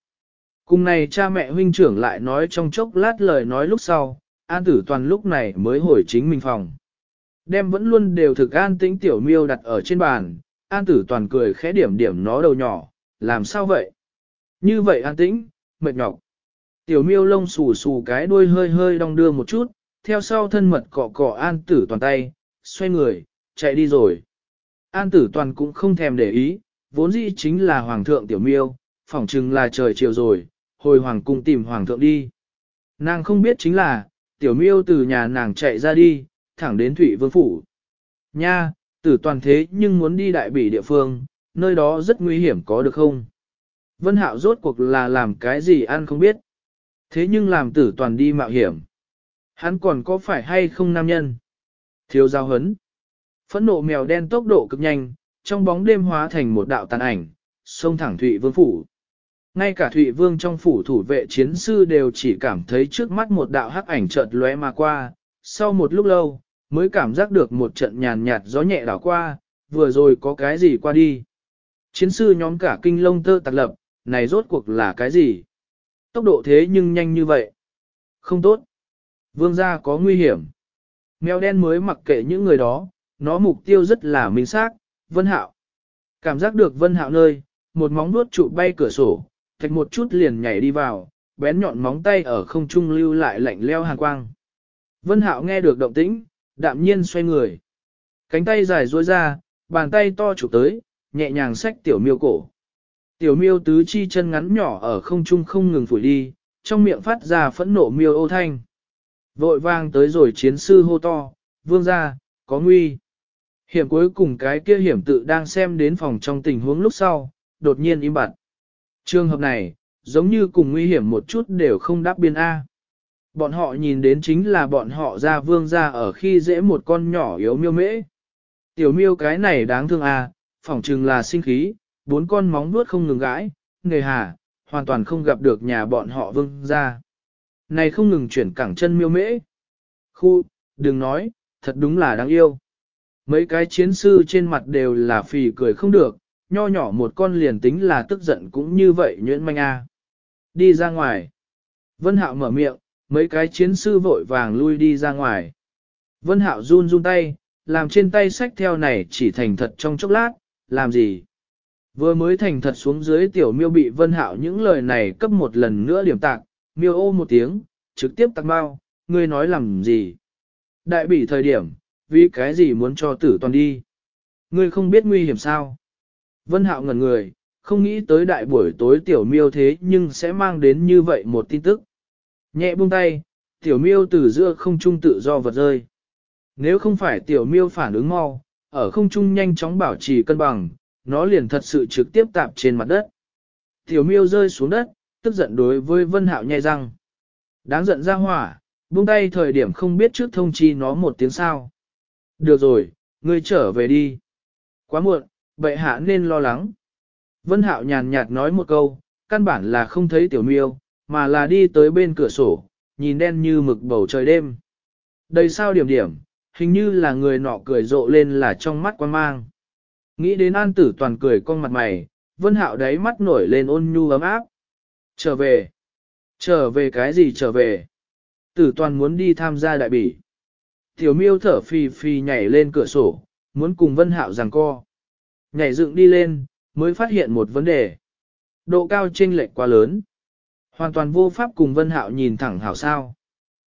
Cùng này cha mẹ huynh trưởng lại nói trong chốc lát lời nói lúc sau, an tử toàn lúc này mới hồi chính mình phòng. Đem vẫn luôn đều thực an tĩnh tiểu miêu đặt ở trên bàn, an tử toàn cười khẽ điểm điểm nó đầu nhỏ, làm sao vậy? Như vậy an tĩnh, mệt nhọc. Tiểu miêu lông xù xù cái đuôi hơi hơi đong đưa một chút, theo sau thân mật cọ cọ an tử toàn tay, xoay người, chạy đi rồi. An tử toàn cũng không thèm để ý, vốn dĩ chính là hoàng thượng tiểu miêu, phỏng chừng là trời chiều rồi, hồi hoàng cung tìm hoàng thượng đi. Nàng không biết chính là, tiểu miêu từ nhà nàng chạy ra đi, thẳng đến thủy Vương Phủ. Nha, tử toàn thế nhưng muốn đi đại bỉ địa phương, nơi đó rất nguy hiểm có được không? Vân Hạo rốt cuộc là làm cái gì ăn không biết. Thế nhưng làm tử toàn đi mạo hiểm. Hắn còn có phải hay không nam nhân? Thiếu giao hấn. Phẫn nộ mèo đen tốc độ cực nhanh, trong bóng đêm hóa thành một đạo tàn ảnh, xông thẳng Thụy Vương Phủ. Ngay cả Thụy Vương trong phủ thủ vệ chiến sư đều chỉ cảm thấy trước mắt một đạo hắc ảnh chợt lóe mà qua, sau một lúc lâu, mới cảm giác được một trận nhàn nhạt gió nhẹ đảo qua, vừa rồi có cái gì qua đi. Chiến sư nhóm cả kinh lông tơ tạc lập, này rốt cuộc là cái gì? Tốc độ thế nhưng nhanh như vậy. Không tốt. Vương gia có nguy hiểm. Mèo đen mới mặc kệ những người đó, nó mục tiêu rất là minh xác, Vân Hạo. Cảm giác được Vân Hạo nơi, một móng vuốt trụ bay cửa sổ, thạch một chút liền nhảy đi vào, bén nhọn móng tay ở không trung lưu lại lạnh leo hàn quang. Vân Hạo nghe được động tĩnh, đạm nhiên xoay người. Cánh tay dài duỗi ra, bàn tay to chụp tới, nhẹ nhàng xách tiểu miêu cổ. Tiểu miêu tứ chi chân ngắn nhỏ ở không trung không ngừng phủi đi, trong miệng phát ra phẫn nộ miêu ô thanh. Vội vang tới rồi chiến sư hô to, vương ra, có nguy. Hiểm cuối cùng cái kia hiểm tự đang xem đến phòng trong tình huống lúc sau, đột nhiên im bặt. Trường hợp này, giống như cùng nguy hiểm một chút đều không đáp biên A. Bọn họ nhìn đến chính là bọn họ ra vương ra ở khi dễ một con nhỏ yếu miêu mễ. Tiểu miêu cái này đáng thương A, phỏng chừng là sinh khí, bốn con móng vuốt không ngừng gãi, nghề hà, hoàn toàn không gặp được nhà bọn họ vương ra. Này không ngừng chuyển cẳng chân miêu mễ. Khu, đừng nói, thật đúng là đáng yêu. Mấy cái chiến sư trên mặt đều là phì cười không được, nho nhỏ một con liền tính là tức giận cũng như vậy nhuyễn manh a. Đi ra ngoài. Vân Hạo mở miệng, mấy cái chiến sư vội vàng lui đi ra ngoài. Vân Hạo run run tay, làm trên tay sách theo này chỉ thành thật trong chốc lát, làm gì? Vừa mới thành thật xuống dưới tiểu miêu bị Vân Hạo những lời này cấp một lần nữa điểm tạc, miêu ô một tiếng, trực tiếp tạc bao, ngươi nói làm gì? Đại bỉ thời điểm, vì cái gì muốn cho tử toàn đi? Ngươi không biết nguy hiểm sao? Vân Hạo ngẩn người, không nghĩ tới đại buổi tối tiểu miêu thế nhưng sẽ mang đến như vậy một tin tức. Nhẹ buông tay, tiểu miêu từ giữa không trung tự do vật rơi. Nếu không phải tiểu miêu phản ứng mau, ở không trung nhanh chóng bảo trì cân bằng, nó liền thật sự trực tiếp tạp trên mặt đất. Tiểu miêu rơi xuống đất, tức giận đối với Vân Hạo nhai răng. Đáng giận ra hỏa, buông tay thời điểm không biết trước thông chi nó một tiếng sao. Được rồi, ngươi trở về đi. Quá muộn, bệ hạ nên lo lắng. Vân Hạo nhàn nhạt nói một câu, căn bản là không thấy tiểu miêu, mà là đi tới bên cửa sổ, nhìn đen như mực bầu trời đêm. Đầy sao điểm điểm, hình như là người nọ cười rộ lên là trong mắt quan mang. Nghĩ đến an tử toàn cười con mặt mày, vân hạo đáy mắt nổi lên ôn nhu ấm áp. Trở về. Trở về cái gì trở về? Tử toàn muốn đi tham gia đại bỉ. Tiểu miêu thở phì phì nhảy lên cửa sổ, muốn cùng vân hạo giằng co. Nhảy dựng đi lên, mới phát hiện một vấn đề. Độ cao chênh lệch quá lớn. Hoàn toàn vô pháp cùng Vân Hạo nhìn thẳng hảo sao.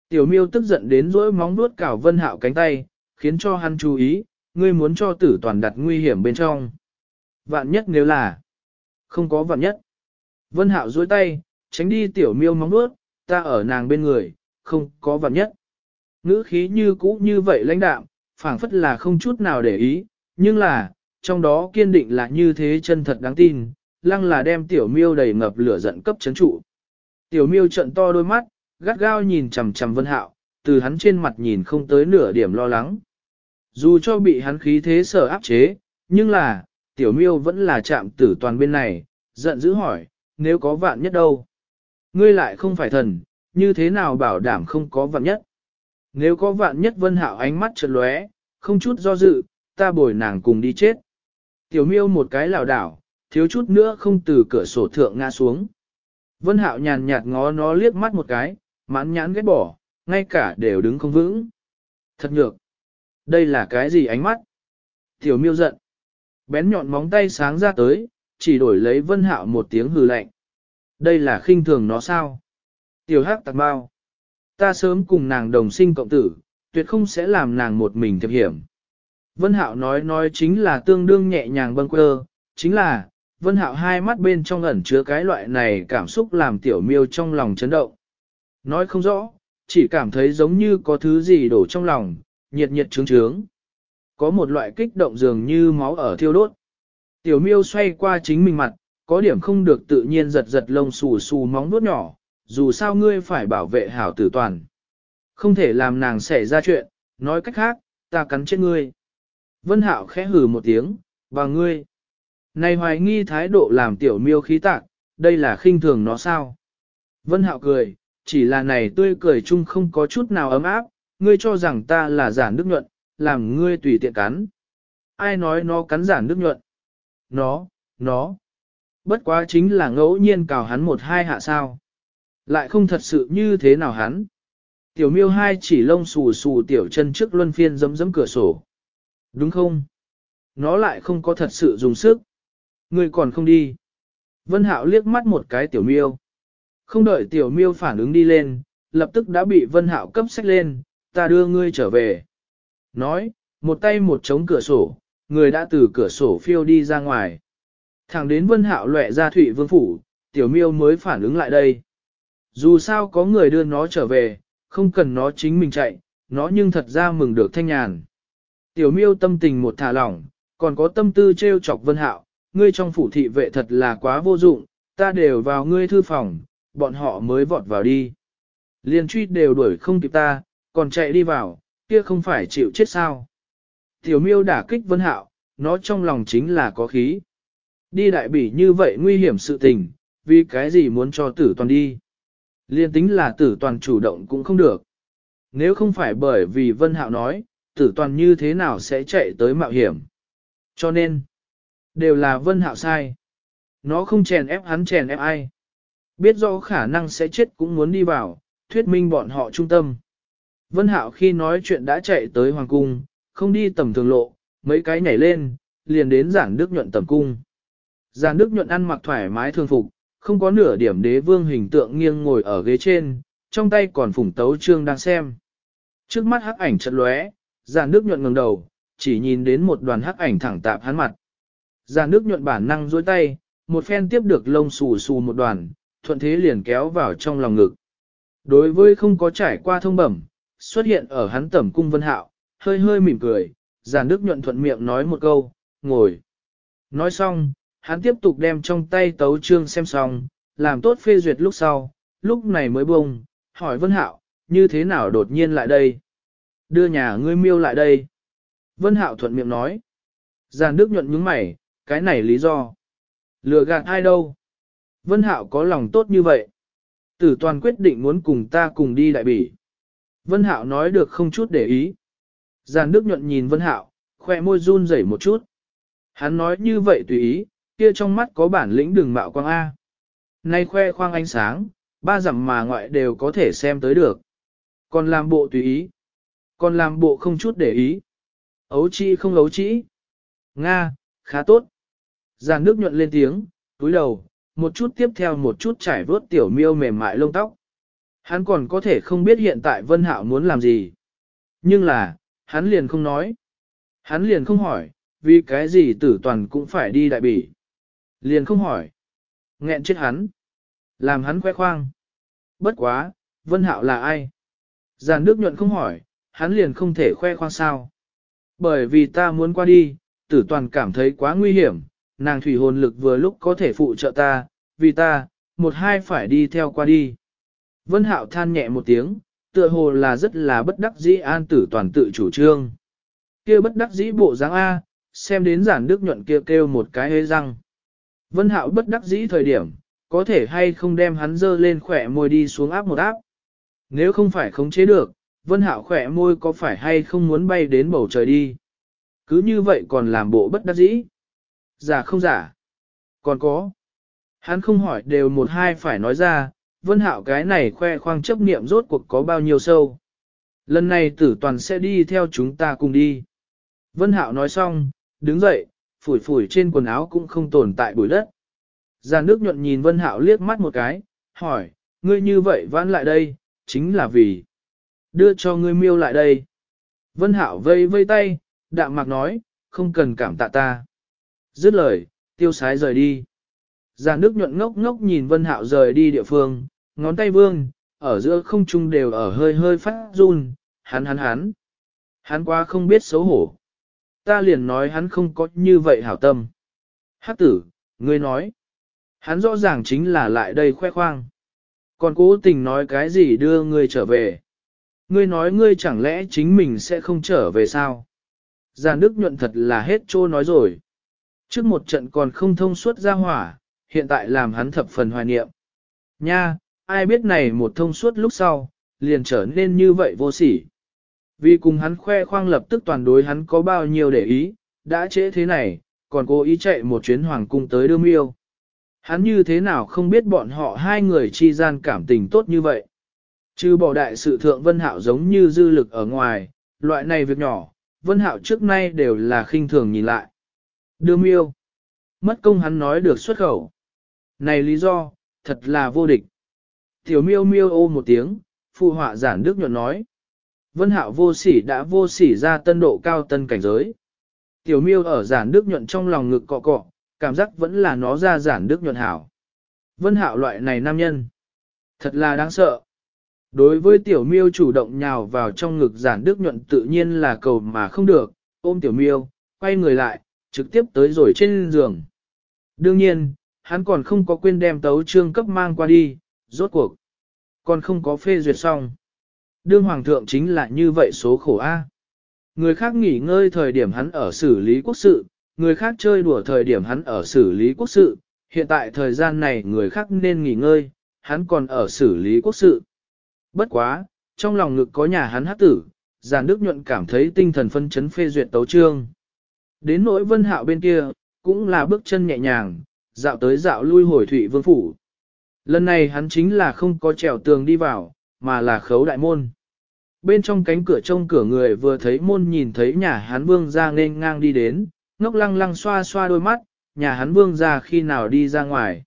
Tiểu miêu tức giận đến rỗi móng vuốt cào Vân Hạo cánh tay, khiến cho hắn chú ý, ngươi muốn cho tử toàn đặt nguy hiểm bên trong. Vạn nhất nếu là, không có vạn nhất. Vân Hạo duỗi tay, tránh đi tiểu miêu móng nuốt, ta ở nàng bên người, không có vật nhất. Ngữ khí như cũ như vậy lãnh đạm, phảng phất là không chút nào để ý, nhưng là, trong đó kiên định là như thế chân thật đáng tin, lăng là đem tiểu miêu đầy ngập lửa giận cấp chấn trụ. Tiểu miêu trận to đôi mắt, gắt gao nhìn chằm chằm vân hạo, từ hắn trên mặt nhìn không tới nửa điểm lo lắng. Dù cho bị hắn khí thế sở áp chế, nhưng là, tiểu miêu vẫn là chạm tử toàn bên này, giận dữ hỏi, nếu có vạn nhất đâu? Ngươi lại không phải thần, như thế nào bảo đảm không có vạn nhất? Nếu có vạn nhất vân hạo ánh mắt chợt lóe, không chút do dự, ta bồi nàng cùng đi chết. Tiểu miêu một cái lảo đảo, thiếu chút nữa không từ cửa sổ thượng ngã xuống. Vân hạo nhàn nhạt ngó nó liếc mắt một cái, mãn nhãn ghét bỏ, ngay cả đều đứng không vững. Thật nhược. Đây là cái gì ánh mắt? Tiểu miêu giận. Bén nhọn móng tay sáng ra tới, chỉ đổi lấy vân hạo một tiếng hừ lạnh. Đây là khinh thường nó sao? Tiểu hắc tạc bao. Ta sớm cùng nàng đồng sinh cộng tử, tuyệt không sẽ làm nàng một mình thiệp hiểm. Vân Hạo nói nói chính là tương đương nhẹ nhàng bâng quơ, chính là, Vân Hạo hai mắt bên trong ẩn chứa cái loại này cảm xúc làm tiểu miêu trong lòng chấn động. Nói không rõ, chỉ cảm thấy giống như có thứ gì đổ trong lòng, nhiệt nhiệt trướng trướng. Có một loại kích động dường như máu ở thiêu đốt. Tiểu miêu xoay qua chính mình mặt, có điểm không được tự nhiên giật giật lông xù xù móng nuốt nhỏ, dù sao ngươi phải bảo vệ hảo tử toàn. Không thể làm nàng xảy ra chuyện, nói cách khác, ta cắn chết ngươi. Vân Hạo khẽ hừ một tiếng, và ngươi. Này hoài nghi thái độ làm tiểu miêu khí tạc, đây là khinh thường nó sao? Vân Hạo cười, chỉ là này tươi cười chung không có chút nào ấm áp, ngươi cho rằng ta là giản đức nhuận, làm ngươi tùy tiện cắn. Ai nói nó cắn giản đức nhuận? Nó, nó. Bất quá chính là ngẫu nhiên cào hắn một hai hạ sao. Lại không thật sự như thế nào hắn. Tiểu miêu hai chỉ lông xù xù tiểu chân trước luân phiên giấm giấm cửa sổ. Đúng không? Nó lại không có thật sự dùng sức. Ngươi còn không đi. Vân Hạo liếc mắt một cái tiểu miêu. Không đợi tiểu miêu phản ứng đi lên, lập tức đã bị Vân Hạo cấp sách lên, ta đưa ngươi trở về. Nói, một tay một chống cửa sổ, người đã từ cửa sổ phiêu đi ra ngoài. Thẳng đến Vân Hạo lệ ra Thụy Vương Phủ, tiểu miêu mới phản ứng lại đây. Dù sao có người đưa nó trở về, không cần nó chính mình chạy, nó nhưng thật ra mừng được thanh nhàn. Tiểu miêu tâm tình một thả lỏng, còn có tâm tư treo chọc Vân Hạo, ngươi trong phủ thị vệ thật là quá vô dụng, ta đều vào ngươi thư phòng, bọn họ mới vọt vào đi. Liên truy đều đuổi không kịp ta, còn chạy đi vào, kia không phải chịu chết sao. Tiểu miêu đả kích Vân Hạo, nó trong lòng chính là có khí. Đi đại bỉ như vậy nguy hiểm sự tình, vì cái gì muốn cho tử toàn đi. Liên tính là tử toàn chủ động cũng không được. Nếu không phải bởi vì Vân Hạo nói, tử toàn như thế nào sẽ chạy tới mạo hiểm. Cho nên, đều là Vân Hạo sai. Nó không chèn ép hắn chèn ép ai. Biết rõ khả năng sẽ chết cũng muốn đi vào, thuyết minh bọn họ trung tâm. Vân Hạo khi nói chuyện đã chạy tới Hoàng Cung, không đi tầm thường lộ, mấy cái nhảy lên, liền đến giản đức nhuận tầm cung. Giản đức nhuận ăn mặc thoải mái thường phục, không có nửa điểm đế vương hình tượng nghiêng ngồi ở ghế trên, trong tay còn phủng tấu trương đang xem. Trước mắt hắc ảnh chật lóe, giản đức nhuận ngẩng đầu, chỉ nhìn đến một đoàn hắc ảnh thẳng tạp hắn mặt. Giản đức nhuận bản năng dối tay, một phen tiếp được lông xù xù một đoàn, thuận thế liền kéo vào trong lòng ngực. Đối với không có trải qua thông bẩm, xuất hiện ở hắn tẩm cung vân hạo, hơi hơi mỉm cười, giản đức nhuận thuận miệng nói một câu, ngồi. Nói xong, hắn tiếp tục đem trong tay tấu trương xem xong, làm tốt phê duyệt lúc sau, lúc này mới bông, hỏi Vân Hạo, như thế nào đột nhiên lại đây? Đưa nhà ngươi miêu lại đây. Vân Hạo thuận miệng nói. Giàn Đức nhuận nhướng mày, cái này lý do. Lừa gạt ai đâu? Vân Hạo có lòng tốt như vậy. Tử toàn quyết định muốn cùng ta cùng đi đại bỉ. Vân Hạo nói được không chút để ý. Giàn Đức nhuận nhìn Vân Hạo, khoe môi run rẩy một chút. Hắn nói như vậy tùy ý, kia trong mắt có bản lĩnh đường mạo quang A. Nay khoe khoang ánh sáng, ba dặm mà ngoại đều có thể xem tới được. Còn làm bộ tùy ý. Còn làm bộ không chút để ý. Ấu chi không ấu chi. Nga, khá tốt. Giàn nước nhuận lên tiếng, túi đầu, một chút tiếp theo một chút trải vớt tiểu miêu mềm mại lông tóc. Hắn còn có thể không biết hiện tại Vân Hạo muốn làm gì. Nhưng là, hắn liền không nói. Hắn liền không hỏi, vì cái gì tử toàn cũng phải đi đại bỉ. Liền không hỏi. Nghẹn chết hắn. Làm hắn khoe khoang. Bất quá, Vân Hạo là ai? Giàn Đức nhuận không hỏi, hắn liền không thể khoe khoang sao. Bởi vì ta muốn qua đi, tử toàn cảm thấy quá nguy hiểm, nàng thủy hồn lực vừa lúc có thể phụ trợ ta, vì ta, một hai phải đi theo qua đi. Vân Hạo than nhẹ một tiếng, tựa hồ là rất là bất đắc dĩ an tử toàn tự chủ trương. kia bất đắc dĩ bộ dáng A, xem đến giản đức nhuận kia kêu, kêu một cái hê răng. Vân Hạo bất đắc dĩ thời điểm, có thể hay không đem hắn dơ lên khỏe môi đi xuống áp một áp. Nếu không phải khống chế được, Vân Hạo khỏe môi có phải hay không muốn bay đến bầu trời đi. Cứ như vậy còn làm bộ bất đắc dĩ. Giả không giả. Còn có. Hắn không hỏi đều một hai phải nói ra, Vân Hạo cái này khoe khoang chấp niệm rốt cuộc có bao nhiêu sâu. Lần này tử toàn sẽ đi theo chúng ta cùng đi. Vân Hạo nói xong, đứng dậy, phủi phủi trên quần áo cũng không tồn tại bụi đất. Giàn nước nhuận nhìn Vân Hạo liếc mắt một cái, hỏi, ngươi như vậy vãn lại đây, chính là vì đưa cho ngươi miêu lại đây. Vân Hạo vây vây tay, đạm mạc nói, không cần cảm tạ ta. Dứt lời, tiêu sái rời đi. Già nước nhuận ngốc ngốc nhìn Vân Hạo rời đi địa phương, ngón tay vương, ở giữa không trung đều ở hơi hơi phát run, hắn hắn hắn. Hắn qua không biết xấu hổ. Ta liền nói hắn không có như vậy hảo tâm. Hát tử, ngươi nói. Hắn rõ ràng chính là lại đây khoe khoang. Còn cố tình nói cái gì đưa ngươi trở về. Ngươi nói ngươi chẳng lẽ chính mình sẽ không trở về sao? Già nước nhuận thật là hết trô nói rồi. Trước một trận còn không thông suốt ra hỏa, hiện tại làm hắn thập phần hoài niệm. Nha, ai biết này một thông suốt lúc sau, liền trở nên như vậy vô sỉ. Vì cùng hắn khoe khoang lập tức toàn đối hắn có bao nhiêu để ý, đã trễ thế này, còn cố ý chạy một chuyến hoàng cung tới đưa miêu. Hắn như thế nào không biết bọn họ hai người chi gian cảm tình tốt như vậy. Chứ bỏ đại sự thượng Vân Hạo giống như dư lực ở ngoài, loại này việc nhỏ, Vân Hạo trước nay đều là khinh thường nhìn lại. Đưa miêu. Mất công hắn nói được xuất khẩu. Này lý do, thật là vô địch. Tiểu miêu miêu ô một tiếng, phụ họa giản đức nhuận nói. Vân hạo vô sỉ đã vô sỉ ra tân độ cao tân cảnh giới. Tiểu miêu ở giản đức nhuận trong lòng ngực cọ cọ, cảm giác vẫn là nó ra giản đức nhuận hảo. Vân hạo loại này nam nhân. Thật là đáng sợ. Đối với tiểu miêu chủ động nhào vào trong ngực giản đức nhuận tự nhiên là cầu mà không được, ôm tiểu miêu, quay người lại, trực tiếp tới rồi trên giường. Đương nhiên, hắn còn không có quên đem tấu trương cấp mang qua đi, rốt cuộc. Còn không có phê duyệt xong. Đương hoàng thượng chính là như vậy số khổ A. Người khác nghỉ ngơi thời điểm hắn ở xử lý quốc sự, người khác chơi đùa thời điểm hắn ở xử lý quốc sự, hiện tại thời gian này người khác nên nghỉ ngơi, hắn còn ở xử lý quốc sự. Bất quá, trong lòng ngực có nhà hắn hát tử, giàn đức nhuận cảm thấy tinh thần phân chấn phê duyệt tấu trương. Đến nỗi vân hạo bên kia, cũng là bước chân nhẹ nhàng, dạo tới dạo lui hồi thủy vương phủ. Lần này hắn chính là không có trèo tường đi vào, mà là khấu đại môn. Bên trong cánh cửa trông cửa người vừa thấy môn nhìn thấy nhà hắn vương ra nên ngang đi đến, ngốc lăng lăng xoa xoa đôi mắt, nhà hắn vương ra khi nào đi ra ngoài.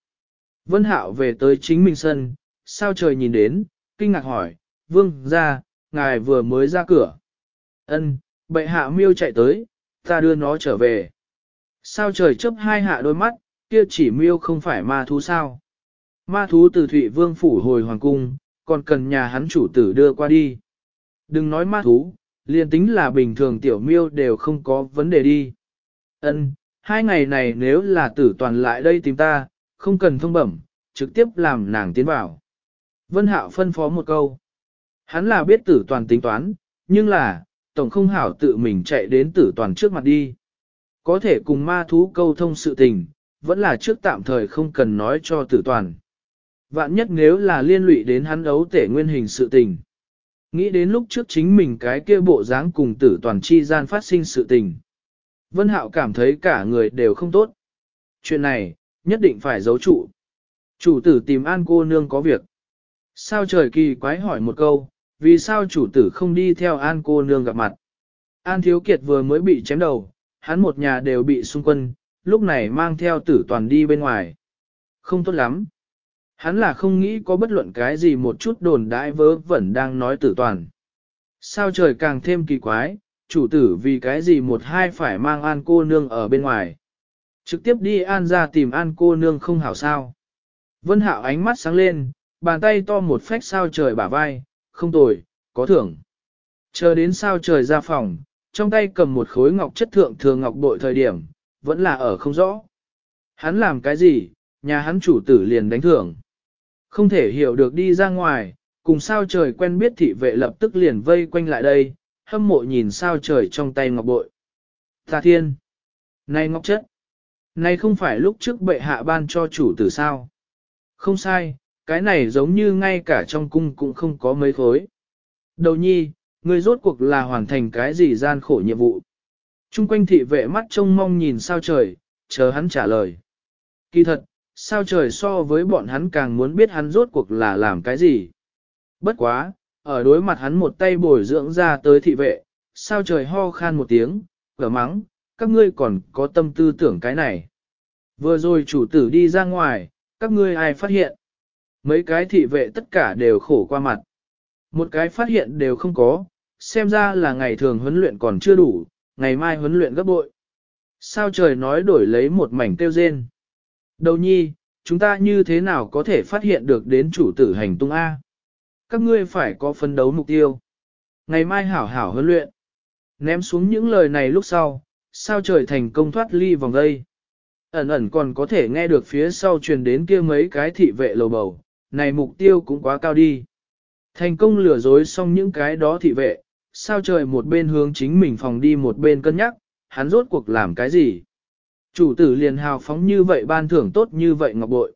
Vân hạo về tới chính mình sân, sao trời nhìn đến, kinh ngạc hỏi, vương ra, ngài vừa mới ra cửa. Ân, bệ hạ miêu chạy tới, ta đưa nó trở về. Sao trời chớp hai hạ đôi mắt, kia chỉ miêu không phải ma thú sao. Ma thú từ Thụy Vương phủ hồi hoàng cung, còn cần nhà hắn chủ tử đưa qua đi. Đừng nói ma thú, liền tính là bình thường tiểu miêu đều không có vấn đề đi. Ân, hai ngày này nếu là tử toàn lại đây tìm ta, không cần thông bẩm, trực tiếp làm nàng tiến vào. Vân Hạo phân phó một câu. Hắn là biết tử toàn tính toán, nhưng là, tổng không hảo tự mình chạy đến tử toàn trước mặt đi. Có thể cùng ma thú câu thông sự tình, vẫn là trước tạm thời không cần nói cho tử toàn. Vạn nhất nếu là liên lụy đến hắn ấu tể nguyên hình sự tình. Nghĩ đến lúc trước chính mình cái kia bộ dáng cùng tử toàn chi gian phát sinh sự tình. Vân Hạo cảm thấy cả người đều không tốt. Chuyện này, nhất định phải giấu trụ. Chủ tử tìm an cô nương có việc. Sao trời kỳ quái hỏi một câu, vì sao chủ tử không đi theo an cô nương gặp mặt. An thiếu kiệt vừa mới bị chém đầu, hắn một nhà đều bị xung quân, lúc này mang theo tử toàn đi bên ngoài. Không tốt lắm. Hắn là không nghĩ có bất luận cái gì một chút đồn đãi vớ vẩn đang nói tử toàn. Sao trời càng thêm kỳ quái, chủ tử vì cái gì một hai phải mang an cô nương ở bên ngoài. Trực tiếp đi an ra tìm an cô nương không hảo sao. Vân hạo ánh mắt sáng lên, bàn tay to một phách sao trời bả vai, không tồi, có thưởng. Chờ đến sao trời ra phòng, trong tay cầm một khối ngọc chất thượng thường ngọc bội thời điểm, vẫn là ở không rõ. Hắn làm cái gì, nhà hắn chủ tử liền đánh thưởng. Không thể hiểu được đi ra ngoài, cùng sao trời quen biết thị vệ lập tức liền vây quanh lại đây, hâm mộ nhìn sao trời trong tay ngọc bội. Tà thiên! Này ngọc chất! Này không phải lúc trước bệ hạ ban cho chủ tử sao? Không sai, cái này giống như ngay cả trong cung cũng không có mấy khối. Đầu nhi, người rốt cuộc là hoàn thành cái gì gian khổ nhiệm vụ. Trung quanh thị vệ mắt trông mong nhìn sao trời, chờ hắn trả lời. Kỳ thật, sao trời so với bọn hắn càng muốn biết hắn rốt cuộc là làm cái gì. Bất quá, ở đối mặt hắn một tay bồi dưỡng ra tới thị vệ, sao trời ho khan một tiếng, gở mắng, các ngươi còn có tâm tư tưởng cái này. Vừa rồi chủ tử đi ra ngoài, các ngươi ai phát hiện? Mấy cái thị vệ tất cả đều khổ qua mặt. Một cái phát hiện đều không có, xem ra là ngày thường huấn luyện còn chưa đủ, ngày mai huấn luyện gấp bội. Sao trời nói đổi lấy một mảnh tiêu rên. Đầu nhi, chúng ta như thế nào có thể phát hiện được đến chủ tử hành tung A? Các ngươi phải có phấn đấu mục tiêu. Ngày mai hảo hảo huấn luyện. Ném xuống những lời này lúc sau, sao trời thành công thoát ly vòng đây. Ẩn ẩn còn có thể nghe được phía sau truyền đến kia mấy cái thị vệ lầu bầu, này mục tiêu cũng quá cao đi. Thành công lừa dối xong những cái đó thị vệ, sao trời một bên hướng chính mình phòng đi một bên cân nhắc, hắn rốt cuộc làm cái gì. Chủ tử liền hào phóng như vậy ban thưởng tốt như vậy ngọc bội.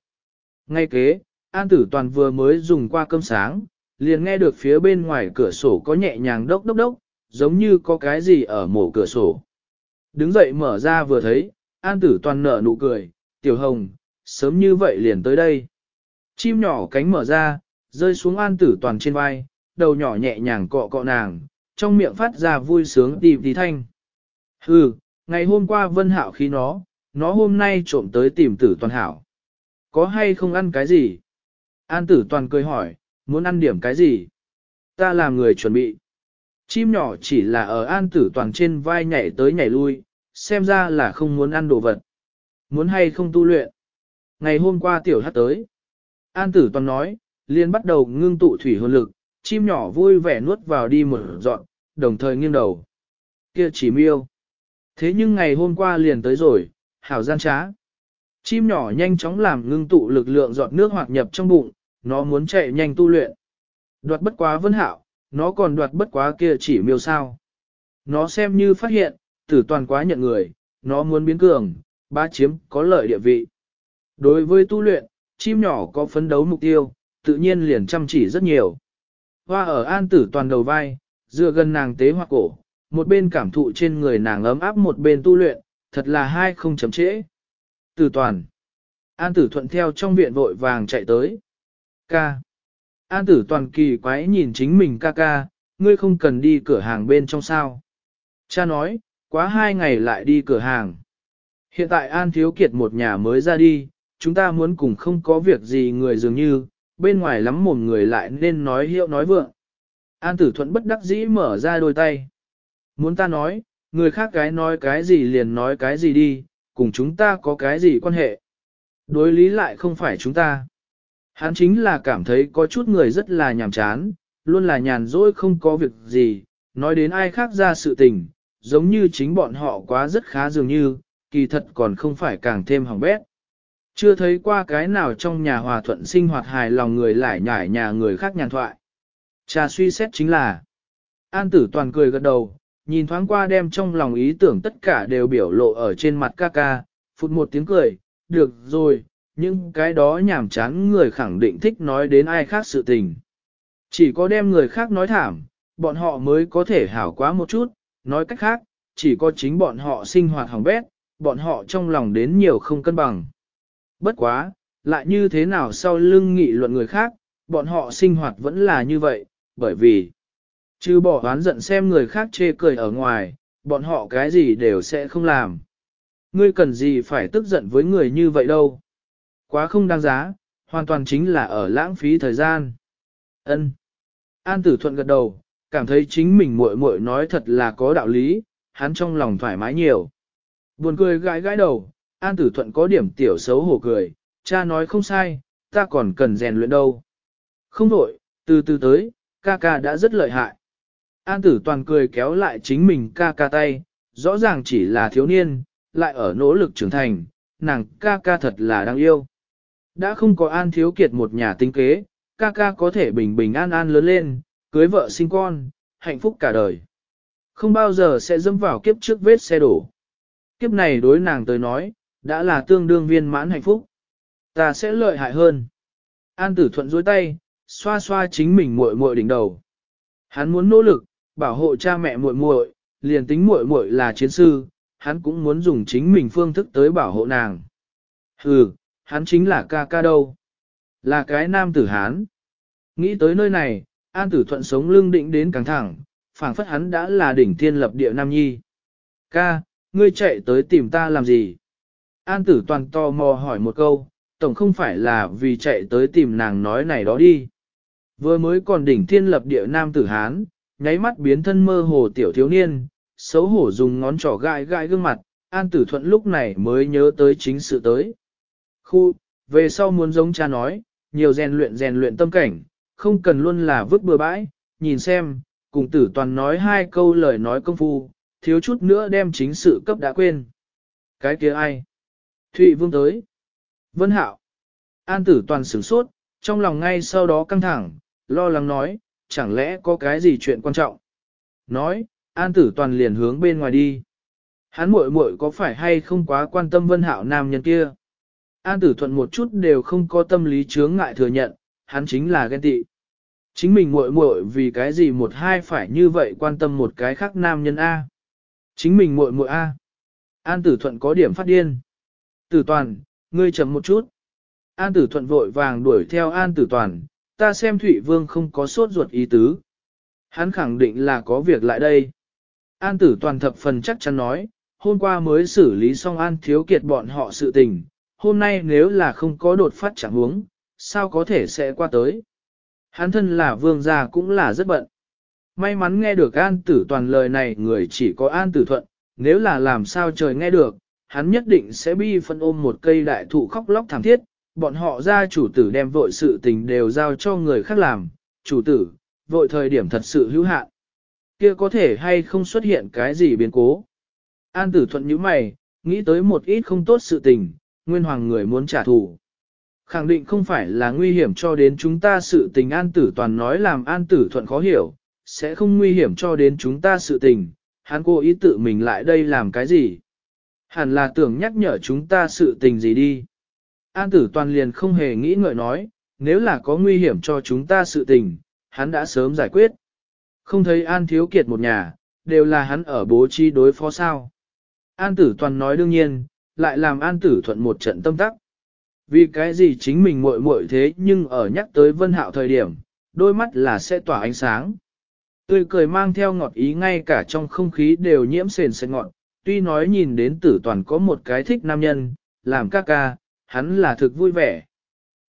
Ngay kế, An tử toàn vừa mới dùng qua cơm sáng, liền nghe được phía bên ngoài cửa sổ có nhẹ nhàng đốc đốc đốc, giống như có cái gì ở mổ cửa sổ. Đứng dậy mở ra vừa thấy, An tử toàn nở nụ cười, tiểu hồng, sớm như vậy liền tới đây. Chim nhỏ cánh mở ra, rơi xuống an tử toàn trên vai, đầu nhỏ nhẹ nhàng cọ cọ nàng, trong miệng phát ra vui sướng tìm tí thanh. Hừ, ngày hôm qua vân hạo khi nó, nó hôm nay trộm tới tìm tử toàn hảo. Có hay không ăn cái gì? An tử toàn cười hỏi, muốn ăn điểm cái gì? Ta làm người chuẩn bị. Chim nhỏ chỉ là ở an tử toàn trên vai nhảy tới nhảy lui, xem ra là không muốn ăn đồ vật. Muốn hay không tu luyện. Ngày hôm qua tiểu hát tới. An tử toàn nói, liền bắt đầu ngưng tụ thủy hồn lực, chim nhỏ vui vẻ nuốt vào đi một dọn, đồng thời nghiêng đầu. Kia chỉ miêu. Thế nhưng ngày hôm qua liền tới rồi, hảo gian trá. Chim nhỏ nhanh chóng làm ngưng tụ lực lượng giọt nước hoạt nhập trong bụng, nó muốn chạy nhanh tu luyện. Đoạt bất quá vân hạo, nó còn đoạt bất quá kia chỉ miêu sao. Nó xem như phát hiện, tử toàn quá nhận người, nó muốn biến cường, ba chiếm có lợi địa vị. Đối với tu luyện, chim nhỏ có phấn đấu mục tiêu, tự nhiên liền chăm chỉ rất nhiều. Hoa ở an tử toàn đầu vai, dựa gần nàng tế hoa cổ, một bên cảm thụ trên người nàng ấm áp một bên tu luyện, thật là hai không chấm trễ. Tử toàn. An tử thuận theo trong viện vội vàng chạy tới. Ca. An tử toàn kỳ quái nhìn chính mình ca ca, ngươi không cần đi cửa hàng bên trong sao. Cha nói, quá hai ngày lại đi cửa hàng. Hiện tại An Thiếu Kiệt một nhà mới ra đi, chúng ta muốn cùng không có việc gì người dường như, bên ngoài lắm mồm người lại nên nói hiệu nói vượng. An tử thuận bất đắc dĩ mở ra đôi tay. Muốn ta nói, người khác cái nói cái gì liền nói cái gì đi, cùng chúng ta có cái gì quan hệ. Đối lý lại không phải chúng ta. Hắn chính là cảm thấy có chút người rất là nhàm chán, luôn là nhàn rỗi không có việc gì, nói đến ai khác ra sự tình, giống như chính bọn họ quá rất khá dường như, kỳ thật còn không phải càng thêm hỏng bét. Chưa thấy qua cái nào trong nhà hòa thuận sinh hoạt hài lòng người lại nhải nhà người khác nhàn thoại. Cha suy xét chính là, An tử toàn cười gật đầu, nhìn thoáng qua đem trong lòng ý tưởng tất cả đều biểu lộ ở trên mặt ca ca, phụt một tiếng cười, được rồi, nhưng cái đó nhảm chán người khẳng định thích nói đến ai khác sự tình. Chỉ có đem người khác nói thảm, bọn họ mới có thể hảo quá một chút, nói cách khác, chỉ có chính bọn họ sinh hoạt hỏng bét, bọn họ trong lòng đến nhiều không cân bằng. Bất quá, lại như thế nào sau lưng nghị luận người khác, bọn họ sinh hoạt vẫn là như vậy, bởi vì, trừ bỏ oán giận xem người khác chê cười ở ngoài, bọn họ cái gì đều sẽ không làm. Ngươi cần gì phải tức giận với người như vậy đâu. Quá không đáng giá, hoàn toàn chính là ở lãng phí thời gian. Ân. An tử thuận gật đầu, cảm thấy chính mình muội muội nói thật là có đạo lý, hắn trong lòng thoải mái nhiều. Buồn cười gãi gãi đầu, An tử thuận có điểm tiểu xấu hổ cười, cha nói không sai, ta còn cần rèn luyện đâu. Không đổi, từ từ tới, ca ca đã rất lợi hại. An tử toàn cười kéo lại chính mình ca ca tay, rõ ràng chỉ là thiếu niên, lại ở nỗ lực trưởng thành, nàng ca ca thật là đáng yêu. Đã không có an thiếu kiệt một nhà tinh kế, ca ca có thể bình bình an an lớn lên, cưới vợ sinh con, hạnh phúc cả đời. Không bao giờ sẽ dâm vào kiếp trước vết xe đổ. Kiếp này đối nàng tới nói, đã là tương đương viên mãn hạnh phúc. Ta sẽ lợi hại hơn. An tử thuận dối tay, xoa xoa chính mình muội muội đỉnh đầu. Hắn muốn nỗ lực, bảo hộ cha mẹ muội muội, liền tính muội muội là chiến sư, hắn cũng muốn dùng chính mình phương thức tới bảo hộ nàng. Hừ, hắn chính là ca ca đâu. Là cái nam tử hán. Nghĩ tới nơi này, an tử thuận sống lưng định đến càng thẳng, phảng phất hắn đã là đỉnh thiên lập địa nam nhi. Ca, ngươi chạy tới tìm ta làm gì? An tử toàn to mò hỏi một câu, tổng không phải là vì chạy tới tìm nàng nói này đó đi. Vừa mới còn đỉnh thiên lập địa nam tử Hán, nháy mắt biến thân mơ hồ tiểu thiếu niên, xấu hổ dùng ngón trỏ gai gai gương mặt, an tử thuận lúc này mới nhớ tới chính sự tới. Khu, về sau muốn giống cha nói, nhiều rèn luyện rèn luyện tâm cảnh, không cần luôn là vứt bừa bãi, nhìn xem, cùng tử toàn nói hai câu lời nói công phu, thiếu chút nữa đem chính sự cấp đã quên. Cái kia ai? Thụy Vương tới. Vân Hạo. An tử toàn sửng sốt, trong lòng ngay sau đó căng thẳng, lo lắng nói, chẳng lẽ có cái gì chuyện quan trọng. Nói, an tử toàn liền hướng bên ngoài đi. Hắn muội muội có phải hay không quá quan tâm Vân Hạo nam nhân kia. An tử thuận một chút đều không có tâm lý chướng ngại thừa nhận, hắn chính là ghen tị. Chính mình muội muội vì cái gì một hai phải như vậy quan tâm một cái khác nam nhân A. Chính mình muội muội A. An tử thuận có điểm phát điên. Tử toàn, ngươi chậm một chút. An tử thuận vội vàng đuổi theo an tử toàn, ta xem Thụy Vương không có sốt ruột ý tứ. Hắn khẳng định là có việc lại đây. An tử toàn thập phần chắc chắn nói, hôm qua mới xử lý xong an thiếu kiệt bọn họ sự tình, hôm nay nếu là không có đột phát chẳng huống, sao có thể sẽ qua tới. Hắn thân là vương gia cũng là rất bận. May mắn nghe được an tử toàn lời này người chỉ có an tử thuận, nếu là làm sao trời nghe được, hắn nhất định sẽ bi phân ôm một cây đại thụ khóc lóc thảm thiết, bọn họ ra chủ tử đem vội sự tình đều giao cho người khác làm, chủ tử, vội thời điểm thật sự hữu hạn. Kia có thể hay không xuất hiện cái gì biến cố. An tử thuận như mày, nghĩ tới một ít không tốt sự tình, nguyên hoàng người muốn trả thù. Khẳng định không phải là nguy hiểm cho đến chúng ta sự tình an tử toàn nói làm an tử thuận khó hiểu, sẽ không nguy hiểm cho đến chúng ta sự tình, hắn cố ý tự mình lại đây làm cái gì. Hẳn là tưởng nhắc nhở chúng ta sự tình gì đi. An tử toàn liền không hề nghĩ ngợi nói, nếu là có nguy hiểm cho chúng ta sự tình, hắn đã sớm giải quyết. Không thấy An thiếu kiệt một nhà, đều là hắn ở bố trí đối phó sao. An tử toàn nói đương nhiên, lại làm An tử thuận một trận tâm tắc. Vì cái gì chính mình muội muội thế nhưng ở nhắc tới vân hạo thời điểm, đôi mắt là sẽ tỏa ánh sáng. Tươi cười mang theo ngọt ý ngay cả trong không khí đều nhiễm sền sệt ngọt, tuy nói nhìn đến tử toàn có một cái thích nam nhân, làm ca ca, hắn là thực vui vẻ.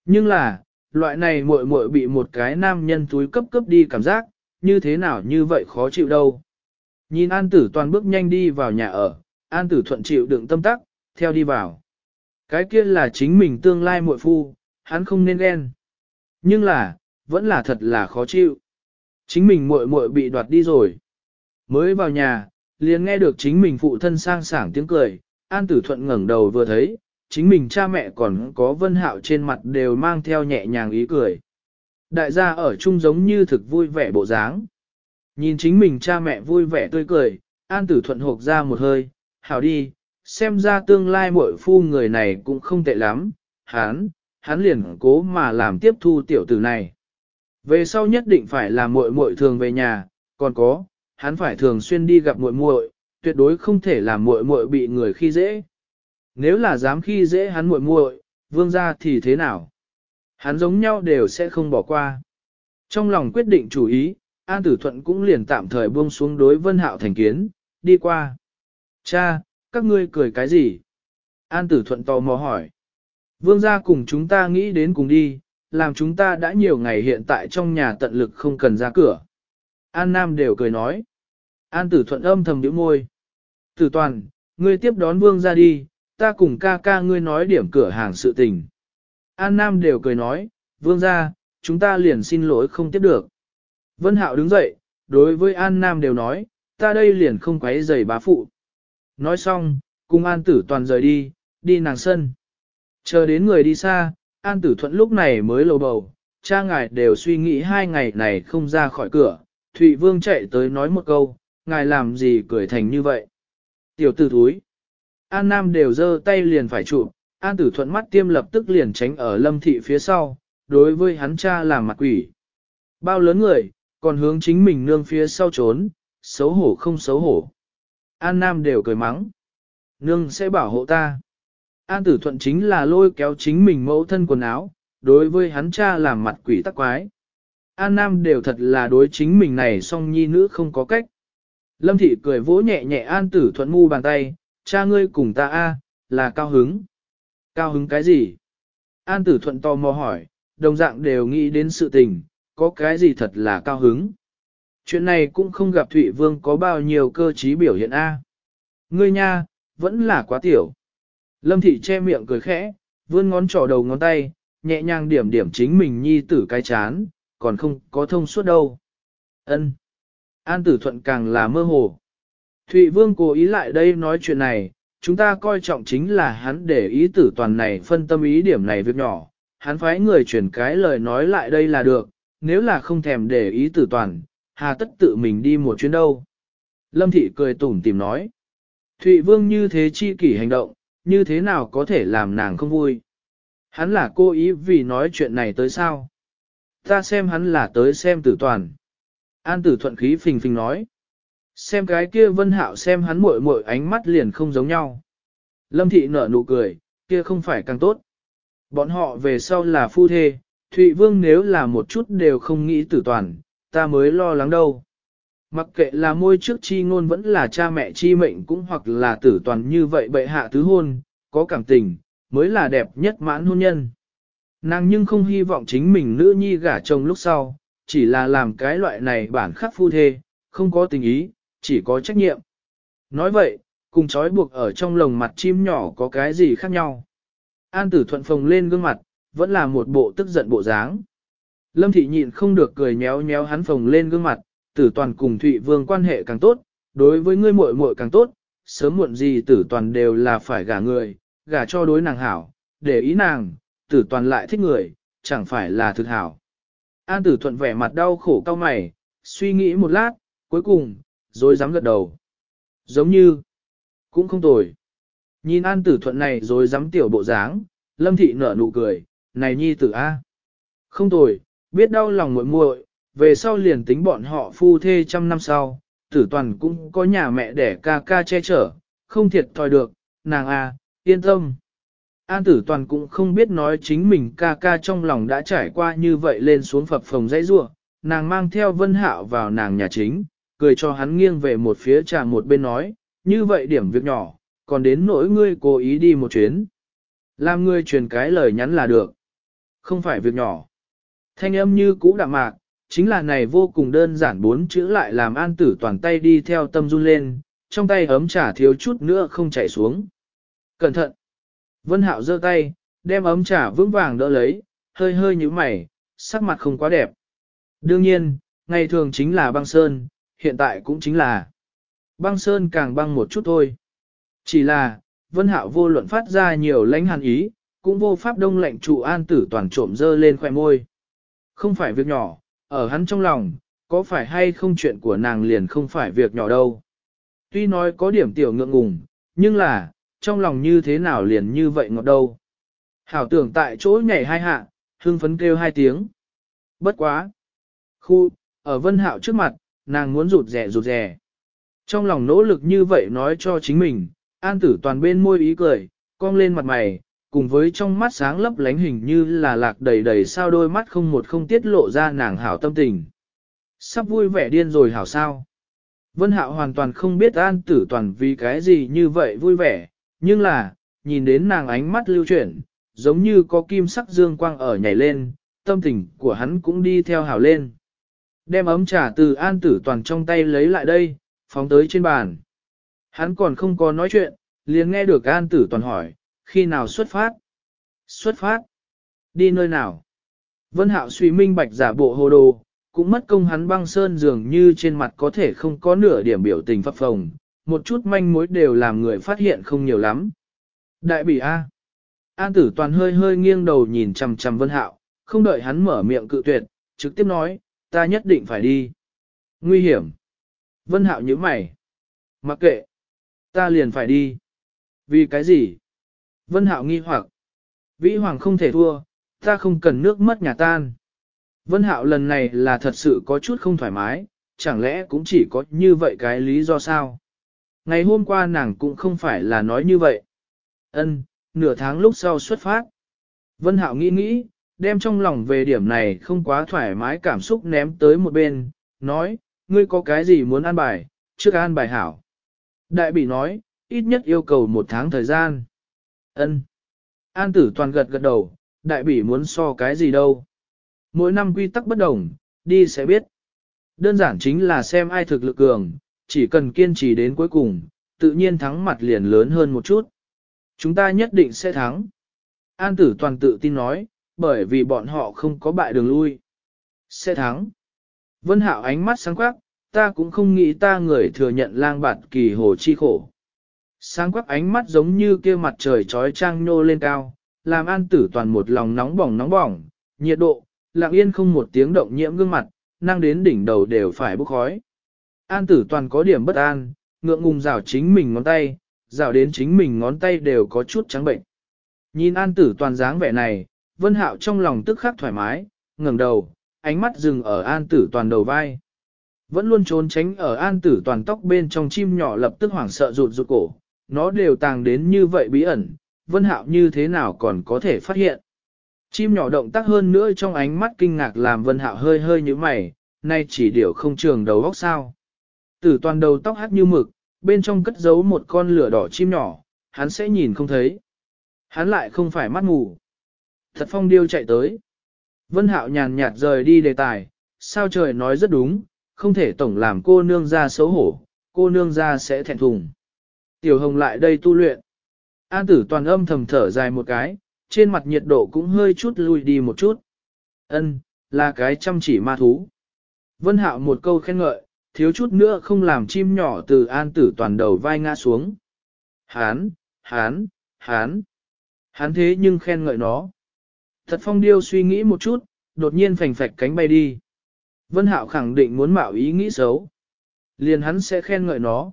Nhưng là, loại này muội muội bị một cái nam nhân túi cấp cấp đi cảm giác, như thế nào như vậy khó chịu đâu. Nhìn An Tử toàn bước nhanh đi vào nhà ở, An Tử thuận chịu đựng tâm tắc, theo đi vào. Cái kia là chính mình tương lai muội phu, hắn không nên ghen. Nhưng là, vẫn là thật là khó chịu. Chính mình muội muội bị đoạt đi rồi. Mới vào nhà, liền nghe được chính mình phụ thân sang sảng tiếng cười, An Tử Thuận ngẩng đầu vừa thấy, chính mình cha mẹ còn có vân hạo trên mặt đều mang theo nhẹ nhàng ý cười. Đại gia ở chung giống như thực vui vẻ bộ dáng. Nhìn chính mình cha mẹ vui vẻ tươi cười, An Tử Thuận hộp ra một hơi, hảo đi, xem ra tương lai muội phu người này cũng không tệ lắm, hắn, hắn liền cố mà làm tiếp thu tiểu tử này. Về sau nhất định phải làm muội muội thường về nhà, còn có, hắn phải thường xuyên đi gặp muội muội, tuyệt đối không thể làm muội muội bị người khi dễ. Nếu là dám khi dễ hắn muội muội, vương gia thì thế nào? Hắn giống nhau đều sẽ không bỏ qua. Trong lòng quyết định chủ ý, An Tử Thuận cũng liền tạm thời buông xuống đối Vân Hạo thành kiến, đi qua. Cha, các ngươi cười cái gì? An Tử Thuận tò mò hỏi. Vương gia cùng chúng ta nghĩ đến cùng đi, làm chúng ta đã nhiều ngày hiện tại trong nhà tận lực không cần ra cửa. An Nam đều cười nói. An tử thuận âm thầm điểm môi. Tử toàn, ngươi tiếp đón vương gia đi, ta cùng ca ca ngươi nói điểm cửa hàng sự tình. An Nam đều cười nói, vương gia, chúng ta liền xin lỗi không tiếp được. Vân Hạo đứng dậy, đối với An Nam đều nói, ta đây liền không quấy rầy bá phụ. Nói xong, cùng An Tử Toàn rời đi, đi nàng sân. Chờ đến người đi xa, An Tử Thuận lúc này mới lầu bầu, cha ngài đều suy nghĩ hai ngày này không ra khỏi cửa. Thụy Vương chạy tới nói một câu, ngài làm gì cười thành như vậy. Tiểu tử thúi. An Nam đều giơ tay liền phải chụp, An Tử Thuận mắt tiêm lập tức liền tránh ở lâm thị phía sau, đối với hắn cha làm mặt quỷ. Bao lớn người, còn hướng chính mình nương phía sau trốn, xấu hổ không xấu hổ. An Nam đều cười mắng. Nương sẽ bảo hộ ta. An tử thuận chính là lôi kéo chính mình mẫu thân quần áo, đối với hắn cha làm mặt quỷ tắc quái. An Nam đều thật là đối chính mình này song nhi nữ không có cách. Lâm thị cười vỗ nhẹ nhẹ an tử thuận mu bàn tay, cha ngươi cùng ta a là cao hứng. Cao hứng cái gì? An tử thuận tò mò hỏi, đồng dạng đều nghĩ đến sự tình, có cái gì thật là cao hứng. Chuyện này cũng không gặp Thụy Vương có bao nhiêu cơ trí biểu hiện A. Ngươi nha, vẫn là quá tiểu. Lâm thị che miệng cười khẽ, vươn ngón trỏ đầu ngón tay, nhẹ nhàng điểm điểm chính mình nhi tử cái chán, còn không có thông suốt đâu. Ân. An tử thuận càng là mơ hồ. Thụy Vương cố ý lại đây nói chuyện này, chúng ta coi trọng chính là hắn để ý tử toàn này phân tâm ý điểm này việc nhỏ, hắn phái người chuyển cái lời nói lại đây là được, nếu là không thèm để ý tử toàn, hà tất tự mình đi một chuyến đâu. Lâm thị cười tủm tìm nói. Thụy vương như thế chi kỷ hành động, như thế nào có thể làm nàng không vui. Hắn là cô ý vì nói chuyện này tới sao. Ta xem hắn là tới xem tử toàn. An tử thuận khí phình phình nói. Xem cái kia vân hạo xem hắn muội muội ánh mắt liền không giống nhau. Lâm thị nở nụ cười, kia không phải càng tốt. Bọn họ về sau là phu thê, Thụy Vương nếu là một chút đều không nghĩ tử toàn, ta mới lo lắng đâu. Mặc kệ là môi trước chi ngôn vẫn là cha mẹ chi mệnh cũng hoặc là tử toàn như vậy bệ hạ tứ hôn, có cảm tình, mới là đẹp nhất mãn hôn nhân. Nàng nhưng không hy vọng chính mình nữ nhi gả chồng lúc sau, chỉ là làm cái loại này bản khắc phu thê, không có tình ý, chỉ có trách nhiệm. Nói vậy, cùng trói buộc ở trong lồng mặt chim nhỏ có cái gì khác nhau. An tử thuận phồng lên gương mặt, vẫn là một bộ tức giận bộ dáng. Lâm thị nhịn không được cười méo méo hắn phồng lên gương mặt, tử toàn cùng Thụy Vương quan hệ càng tốt, đối với ngươi muội muội càng tốt, sớm muộn gì tử toàn đều là phải gả người, gả cho đối nàng hảo, để ý nàng, tử toàn lại thích người, chẳng phải là thực hảo. An tử thuận vẻ mặt đau khổ cao mày, suy nghĩ một lát, cuối cùng, rồi dám gật đầu. Giống như, cũng không tồi. Nhìn an tử thuận này rồi dám tiểu bộ dáng, lâm thị nở nụ cười, này nhi tử A. Không tồi, biết đau lòng muội muội, về sau liền tính bọn họ phu thê trăm năm sau, tử toàn cũng có nhà mẹ để ca ca che chở, không thiệt thòi được, nàng A, yên tâm. An tử toàn cũng không biết nói chính mình ca ca trong lòng đã trải qua như vậy lên xuống phập phồng dãy rua, nàng mang theo vân hạo vào nàng nhà chính, cười cho hắn nghiêng về một phía trà một bên nói, như vậy điểm việc nhỏ, còn đến nỗi ngươi cố ý đi một chuyến. Làm ngươi truyền cái lời nhắn là được. Không phải việc nhỏ. Thanh âm như cũ đạm mạc, chính là này vô cùng đơn giản bốn chữ lại làm an tử toàn tay đi theo tâm run lên, trong tay ấm trà thiếu chút nữa không chảy xuống. Cẩn thận! Vân Hạo giơ tay, đem ấm trà vững vàng đỡ lấy, hơi hơi như mày, sắc mặt không quá đẹp. Đương nhiên, ngày thường chính là băng sơn, hiện tại cũng chính là băng sơn càng băng một chút thôi. Chỉ là, Vân Hạo vô luận phát ra nhiều lãnh hàn ý, cũng vô pháp đông lệnh trụ an tử toàn trộm dơ lên khoẻ môi. Không phải việc nhỏ, ở hắn trong lòng, có phải hay không chuyện của nàng liền không phải việc nhỏ đâu. Tuy nói có điểm tiểu ngượng ngùng, nhưng là, trong lòng như thế nào liền như vậy ngọt đâu. Hảo tưởng tại chỗ nhảy hai hạ, hưng phấn kêu hai tiếng. Bất quá. Khu, ở vân hạo trước mặt, nàng muốn rụt rẻ rụt rẻ. Trong lòng nỗ lực như vậy nói cho chính mình, an tử toàn bên môi ý cười, cong lên mặt mày, cùng với trong mắt sáng lấp lánh hình như là lạc đầy đầy sao đôi mắt không một không tiết lộ ra nàng hảo tâm tình. Sắp vui vẻ điên rồi hảo sao. Vân Hạo hoàn toàn không biết an tử toàn vì cái gì như vậy vui vẻ, nhưng là, nhìn đến nàng ánh mắt lưu chuyển, giống như có kim sắc dương quang ở nhảy lên, tâm tình của hắn cũng đi theo hào lên. Đem ấm trà từ an tử toàn trong tay lấy lại đây, phóng tới trên bàn. Hắn còn không có nói chuyện, liền nghe được an tử toàn hỏi, khi nào xuất phát? Xuất phát? Đi nơi nào? Vân hạo suy minh bạch giả bộ hồ đồ, cũng mất công hắn băng sơn dường như trên mặt có thể không có nửa điểm biểu tình phập phồng, một chút manh mối đều làm người phát hiện không nhiều lắm. Đại bỉ A. An tử toàn hơi hơi nghiêng đầu nhìn chằm chằm vân hạo, không đợi hắn mở miệng cự tuyệt, trực tiếp nói, ta nhất định phải đi. Nguy hiểm. Vân hạo nhíu mày. Mặc kệ. Ta liền phải đi. Vì cái gì? Vân hạo nghi hoặc. Vĩ hoàng không thể thua, ta không cần nước mất nhà tan. Vân hạo lần này là thật sự có chút không thoải mái, chẳng lẽ cũng chỉ có như vậy cái lý do sao? Ngày hôm qua nàng cũng không phải là nói như vậy. Ân, nửa tháng lúc sau xuất phát. Vân hạo nghĩ nghĩ, đem trong lòng về điểm này không quá thoải mái cảm xúc ném tới một bên, nói, ngươi có cái gì muốn an bài, trước an bài hảo. Đại bị nói, ít nhất yêu cầu một tháng thời gian. Ân. An tử toàn gật gật đầu, đại bỉ muốn so cái gì đâu. Mỗi năm quy tắc bất đồng, đi sẽ biết. Đơn giản chính là xem ai thực lực cường, chỉ cần kiên trì đến cuối cùng, tự nhiên thắng mặt liền lớn hơn một chút. Chúng ta nhất định sẽ thắng. An tử toàn tự tin nói, bởi vì bọn họ không có bại đường lui. Sẽ thắng. Vân hạo ánh mắt sáng quắc, ta cũng không nghĩ ta người thừa nhận lang bạt kỳ hồ chi khổ. Sáng quắc ánh mắt giống như kia mặt trời trói trang nhô lên cao, làm an tử toàn một lòng nóng bỏng nóng bỏng, nhiệt độ, lặng yên không một tiếng động nhiễm gương mặt, năng đến đỉnh đầu đều phải bốc khói. An tử toàn có điểm bất an, ngượng ngùng rào chính mình ngón tay, rào đến chính mình ngón tay đều có chút trắng bệnh. Nhìn an tử toàn dáng vẻ này, vân hạo trong lòng tức khắc thoải mái, ngẩng đầu, ánh mắt dừng ở an tử toàn đầu vai. Vẫn luôn trốn tránh ở an tử toàn tóc bên trong chim nhỏ lập tức hoảng sợ rụt rụt cổ, nó đều tàng đến như vậy bí ẩn, vân hạo như thế nào còn có thể phát hiện. Chim nhỏ động tác hơn nữa trong ánh mắt kinh ngạc làm vân hạo hơi hơi như mày, nay chỉ điều không trường đầu góc sao. Tử toàn đầu tóc hát như mực, bên trong cất giấu một con lửa đỏ chim nhỏ, hắn sẽ nhìn không thấy. Hắn lại không phải mắt ngủ. Thật phong điêu chạy tới. Vân hạo nhàn nhạt rời đi đề tài, sao trời nói rất đúng, không thể tổng làm cô nương ra xấu hổ, cô nương ra sẽ thẹn thùng. Tiểu hồng lại đây tu luyện. An tử toàn âm thầm thở dài một cái, trên mặt nhiệt độ cũng hơi chút lui đi một chút. Ân, là cái chăm chỉ ma thú. Vân hạo một câu khen ngợi, thiếu chút nữa không làm chim nhỏ từ an tử toàn đầu vai ngã xuống. Hán, hán, hán. Hán thế nhưng khen ngợi nó. Thật phong điêu suy nghĩ một chút, đột nhiên phành phạch cánh bay đi. Vân hạo khẳng định muốn mạo ý nghĩ xấu. Liền hắn sẽ khen ngợi nó.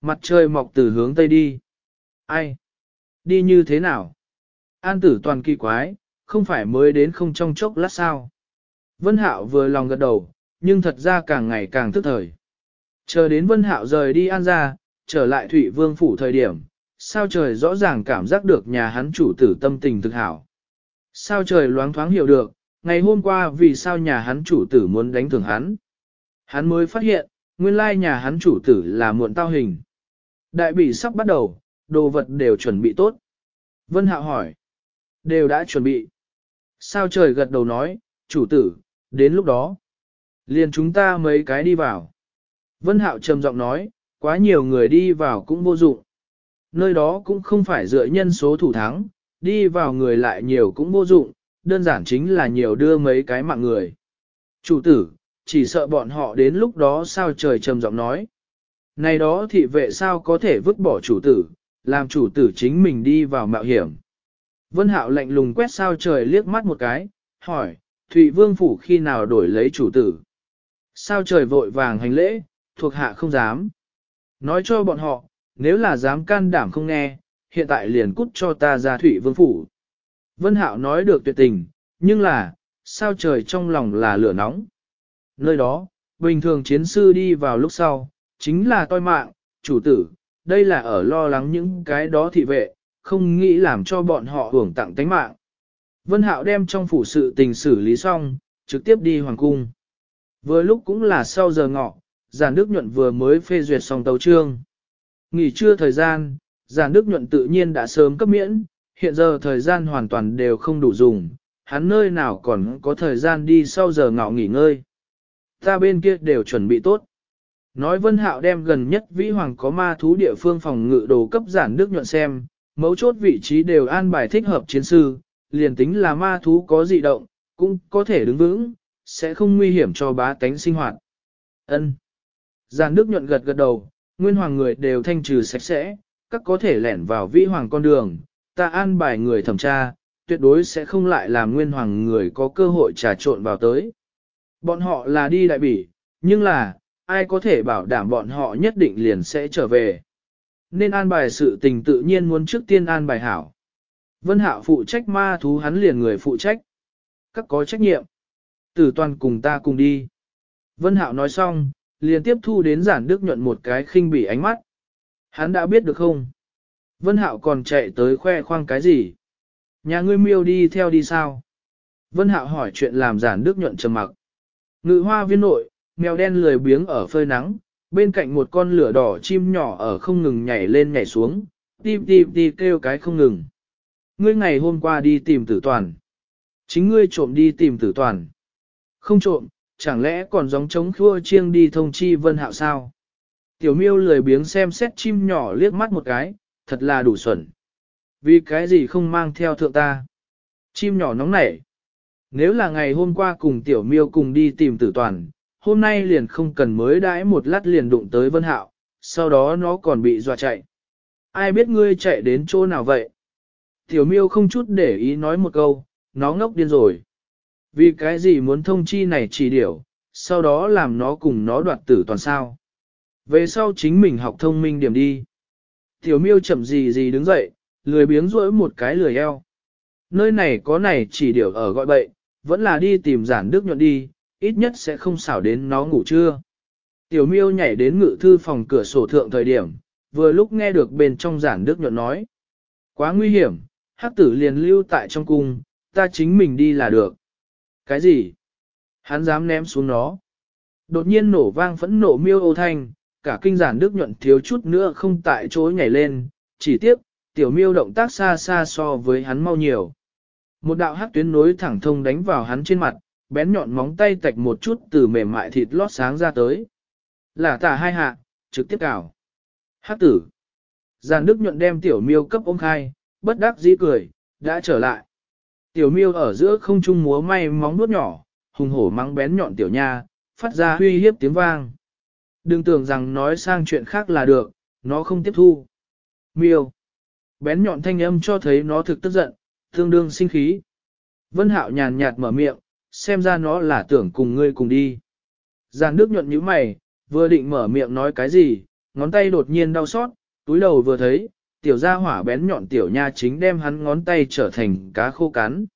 Mặt trời mọc từ hướng tây đi. Ai? Đi như thế nào? An tử toàn kỳ quái, không phải mới đến không trong chốc lát sao. Vân Hạo vừa lòng gật đầu, nhưng thật ra càng ngày càng thức thời. Chờ đến Vân Hạo rời đi an ra, trở lại Thụy Vương phủ thời điểm, sao trời rõ ràng cảm giác được nhà hắn chủ tử tâm tình thực hảo. Sao trời loáng thoáng hiểu được, ngày hôm qua vì sao nhà hắn chủ tử muốn đánh thưởng hắn. Hắn mới phát hiện, nguyên lai nhà hắn chủ tử là muộn tao hình. Đại bị sắp bắt đầu, đồ vật đều chuẩn bị tốt. Vân Hạo hỏi. Đều đã chuẩn bị. Sao trời gật đầu nói, chủ tử, đến lúc đó. Liền chúng ta mấy cái đi vào. Vân Hạo trầm giọng nói, quá nhiều người đi vào cũng vô dụng. Nơi đó cũng không phải dựa nhân số thủ thắng, đi vào người lại nhiều cũng vô dụng, đơn giản chính là nhiều đưa mấy cái mạng người. Chủ tử, chỉ sợ bọn họ đến lúc đó sao trời trầm giọng nói. Này đó thị vệ sao có thể vứt bỏ chủ tử, làm chủ tử chính mình đi vào mạo hiểm. Vân Hạo lạnh lùng quét sao trời liếc mắt một cái, hỏi, Thụy Vương Phủ khi nào đổi lấy chủ tử? Sao trời vội vàng hành lễ, thuộc hạ không dám. Nói cho bọn họ, nếu là dám can đảm không nghe, hiện tại liền cút cho ta ra thủy Vương Phủ. Vân Hạo nói được tuyệt tình, nhưng là, sao trời trong lòng là lửa nóng. Nơi đó, bình thường chiến sư đi vào lúc sau, chính là toi mạng, chủ tử, đây là ở lo lắng những cái đó thị vệ, không nghĩ làm cho bọn họ hưởng tặng tánh mạng. Vân Hạo đem trong phủ sự tình xử lý xong, trực tiếp đi hoàng cung. Vừa lúc cũng là sau giờ ngọ, giản đức nhuận vừa mới phê duyệt xong tàu trương. Nghỉ trưa thời gian, giản đức nhuận tự nhiên đã sớm cấp miễn, hiện giờ thời gian hoàn toàn đều không đủ dùng, hắn nơi nào còn có thời gian đi sau giờ ngọ nghỉ ngơi. Ta bên kia đều chuẩn bị tốt. Nói Vân Hạo đem gần nhất Vĩ Hoàng có ma thú địa phương phòng ngự đồ cấp giản đức nhuận xem, mấu chốt vị trí đều an bài thích hợp chiến sư, liền tính là ma thú có dị động, cũng có thể đứng vững, sẽ không nguy hiểm cho bá tánh sinh hoạt. Ân. Giàn Đức nhuận gật gật đầu, nguyên hoàng người đều thanh trừ sạch sẽ, các có thể lẻn vào vĩ hoàng con đường, ta an bài người thẩm tra, tuyệt đối sẽ không lại làm nguyên hoàng người có cơ hội trà trộn vào tới. Bọn họ là đi đại bỉ, nhưng là, ai có thể bảo đảm bọn họ nhất định liền sẽ trở về. Nên an bài sự tình tự nhiên muốn trước tiên an bài hảo. Vân Hạo phụ trách ma thú hắn liền người phụ trách. Các có trách nhiệm. Tử toàn cùng ta cùng đi. Vân Hạo nói xong, liền tiếp thu đến giản đức nhuận một cái khinh bỉ ánh mắt. Hắn đã biết được không? Vân Hạo còn chạy tới khoe khoang cái gì? Nhà ngươi miêu đi theo đi sao? Vân Hạo hỏi chuyện làm giản đức nhuận trầm mặc. Ngự hoa viên nội, mèo đen lười biếng ở phơi nắng, bên cạnh một con lửa đỏ chim nhỏ ở không ngừng nhảy lên nhảy xuống, tim tim tim kêu cái không ngừng. Ngươi ngày hôm qua đi tìm tử toàn. Chính ngươi trộm đi tìm tử toàn. Không trộm, chẳng lẽ còn giống trống khua chiêng đi thông chi vân hạo sao? Tiểu miêu lười biếng xem xét chim nhỏ liếc mắt một cái, thật là đủ xuẩn. Vì cái gì không mang theo thượng ta? Chim nhỏ nóng nảy. Nếu là ngày hôm qua cùng tiểu miêu cùng đi tìm tử toàn, hôm nay liền không cần mới đãi một lát liền đụng tới vân hạo, sau đó nó còn bị dọa chạy. Ai biết ngươi chạy đến chỗ nào vậy? Tiểu miêu không chút để ý nói một câu, nó ngốc điên rồi. Vì cái gì muốn thông chi này chỉ điểu, sau đó làm nó cùng nó đoạt tử toàn sao. Về sau chính mình học thông minh điểm đi. Tiểu miêu chậm gì gì đứng dậy, lười biếng rỗi một cái lười eo. Nơi này có này chỉ điểu ở gọi bậy, vẫn là đi tìm giản đức nhuận đi, ít nhất sẽ không xảo đến nó ngủ trưa. Tiểu miêu nhảy đến ngự thư phòng cửa sổ thượng thời điểm, vừa lúc nghe được bên trong giản đức nhuận nói. Quá nguy hiểm, hắc tử liền lưu tại trong cung, ta chính mình đi là được. Cái gì? Hắn dám ném xuống nó. Đột nhiên nổ vang phẫn nộ miêu ô thanh, cả kinh giản đức nhuận thiếu chút nữa không tại chỗ nhảy lên, chỉ tiếp, tiểu miêu động tác xa xa so với hắn mau nhiều. Một đạo hắc tuyến nối thẳng thông đánh vào hắn trên mặt, bén nhọn móng tay tạch một chút từ mềm mại thịt lót sáng ra tới. Là tả hai hạ, trực tiếp cào. Hắc tử. Giàn Đức nhuận đem tiểu miêu cấp ôm khai, bất đắc dĩ cười, đã trở lại. Tiểu miêu ở giữa không trung múa may móng nuốt nhỏ, hùng hổ mắng bén nhọn tiểu nha, phát ra huy hiếp tiếng vang. Đừng tưởng rằng nói sang chuyện khác là được, nó không tiếp thu. Miêu. Bén nhọn thanh âm cho thấy nó thực tức giận, tương đương sinh khí. Vân hạo nhàn nhạt mở miệng, xem ra nó là tưởng cùng ngươi cùng đi. Giàn Đức nhuận như mày, vừa định mở miệng nói cái gì, ngón tay đột nhiên đau xót, túi đầu vừa thấy, tiểu gia hỏa bén nhọn tiểu nha chính đem hắn ngón tay trở thành cá khô cắn.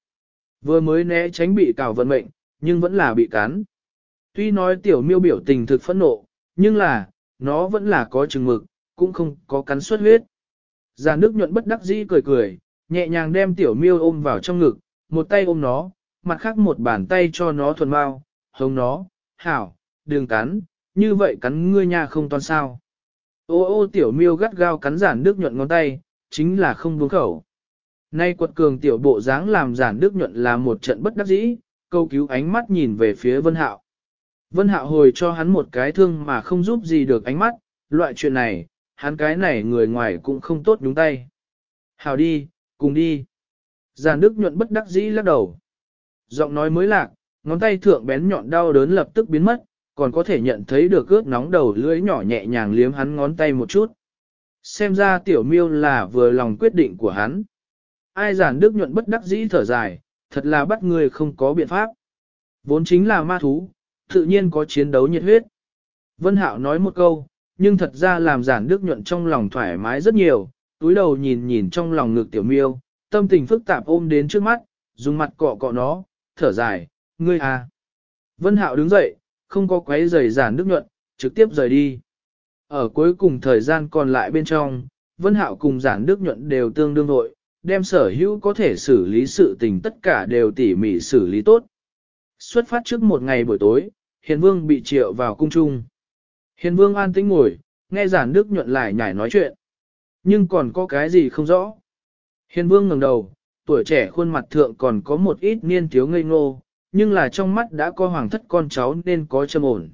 Vừa mới né tránh bị cào vận mệnh, nhưng vẫn là bị cắn. Tuy nói tiểu miêu biểu tình thực phẫn nộ, nhưng là, nó vẫn là có chừng mực, cũng không có cắn xuất huyết. Già nước nhuận bất đắc dĩ cười cười, nhẹ nhàng đem tiểu miêu ôm vào trong ngực, một tay ôm nó, mặt khác một bàn tay cho nó thuần mau, hống nó, hảo, đừng cắn, như vậy cắn ngươi nha không toàn sao. Ô ô tiểu miêu gắt gao cắn giản đức nhuận ngón tay, chính là không buông khẩu. Nay quật cường tiểu bộ dáng làm giản đức nhuận là một trận bất đắc dĩ, câu cứu ánh mắt nhìn về phía vân hạo. Vân hạo hồi cho hắn một cái thương mà không giúp gì được ánh mắt, loại chuyện này, hắn cái này người ngoài cũng không tốt đúng tay. Hào đi, cùng đi. Giản đức nhuận bất đắc dĩ lắc đầu. Giọng nói mới lạc, ngón tay thượng bén nhọn đau đớn lập tức biến mất, còn có thể nhận thấy được ướt nóng đầu lưỡi nhỏ nhẹ nhàng liếm hắn ngón tay một chút. Xem ra tiểu miêu là vừa lòng quyết định của hắn. Ai giản đức nhuận bất đắc dĩ thở dài, thật là bắt người không có biện pháp. Vốn chính là ma thú, tự nhiên có chiến đấu nhiệt huyết. Vân Hạo nói một câu, nhưng thật ra làm giản đức nhuận trong lòng thoải mái rất nhiều, túi đầu nhìn nhìn trong lòng ngực tiểu miêu, tâm tình phức tạp ôm đến trước mắt, dùng mặt cọ cọ nó, thở dài, ngươi à. Vân Hạo đứng dậy, không có quấy rầy giản đức nhuận, trực tiếp rời đi. Ở cuối cùng thời gian còn lại bên trong, Vân Hạo cùng giản đức nhuận đều tương đương vội, đem sở hữu có thể xử lý sự tình tất cả đều tỉ mỉ xử lý tốt. Xuất phát trước một ngày buổi tối, Hiền Vương bị triệu vào cung trung. Hiền Vương an tĩnh ngồi, nghe giản đức nhuận lại nhảy nói chuyện. Nhưng còn có cái gì không rõ. Hiền vương ngẩng đầu, tuổi trẻ khuôn mặt thượng còn có một ít niên thiếu ngây ngô, nhưng là trong mắt đã có hoàng thất con cháu nên có châm ổn.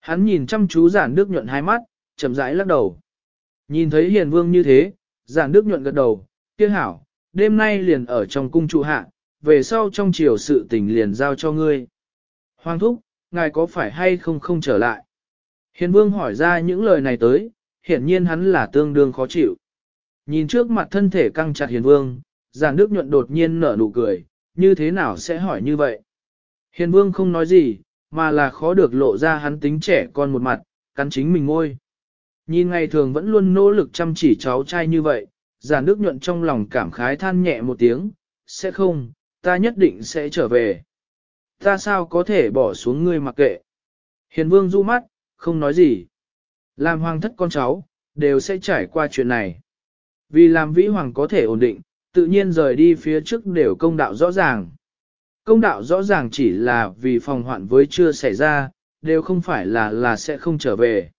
Hắn nhìn chăm chú giản đức nhuận hai mắt, chậm rãi lắc đầu. Nhìn thấy hiền vương như thế, giản đức nhuận gật đầu, kia hảo, đêm nay liền ở trong cung trụ hạ, về sau trong chiều sự tình liền giao cho ngươi. Hoàng thúc, ngài có phải hay không không trở lại? Hiền vương hỏi ra những lời này tới, hiển nhiên hắn là tương đương khó chịu. Nhìn trước mặt thân thể căng chặt hiền vương, giản đức nhuận đột nhiên nở nụ cười, như thế nào sẽ hỏi như vậy? Hiền vương không nói gì, mà là khó được lộ ra hắn tính trẻ con một mặt, cắn chính mình ngôi. Nhìn ngày thường vẫn luôn nỗ lực chăm chỉ cháu trai như vậy, giả nước nhuận trong lòng cảm khái than nhẹ một tiếng, sẽ không, ta nhất định sẽ trở về. Ta sao có thể bỏ xuống ngươi mặc kệ. Hiền vương du mắt, không nói gì. Làm hoàng thất con cháu, đều sẽ trải qua chuyện này. Vì làm vĩ hoàng có thể ổn định, tự nhiên rời đi phía trước đều công đạo rõ ràng. Công đạo rõ ràng chỉ là vì phòng hoạn với chưa xảy ra, đều không phải là là sẽ không trở về.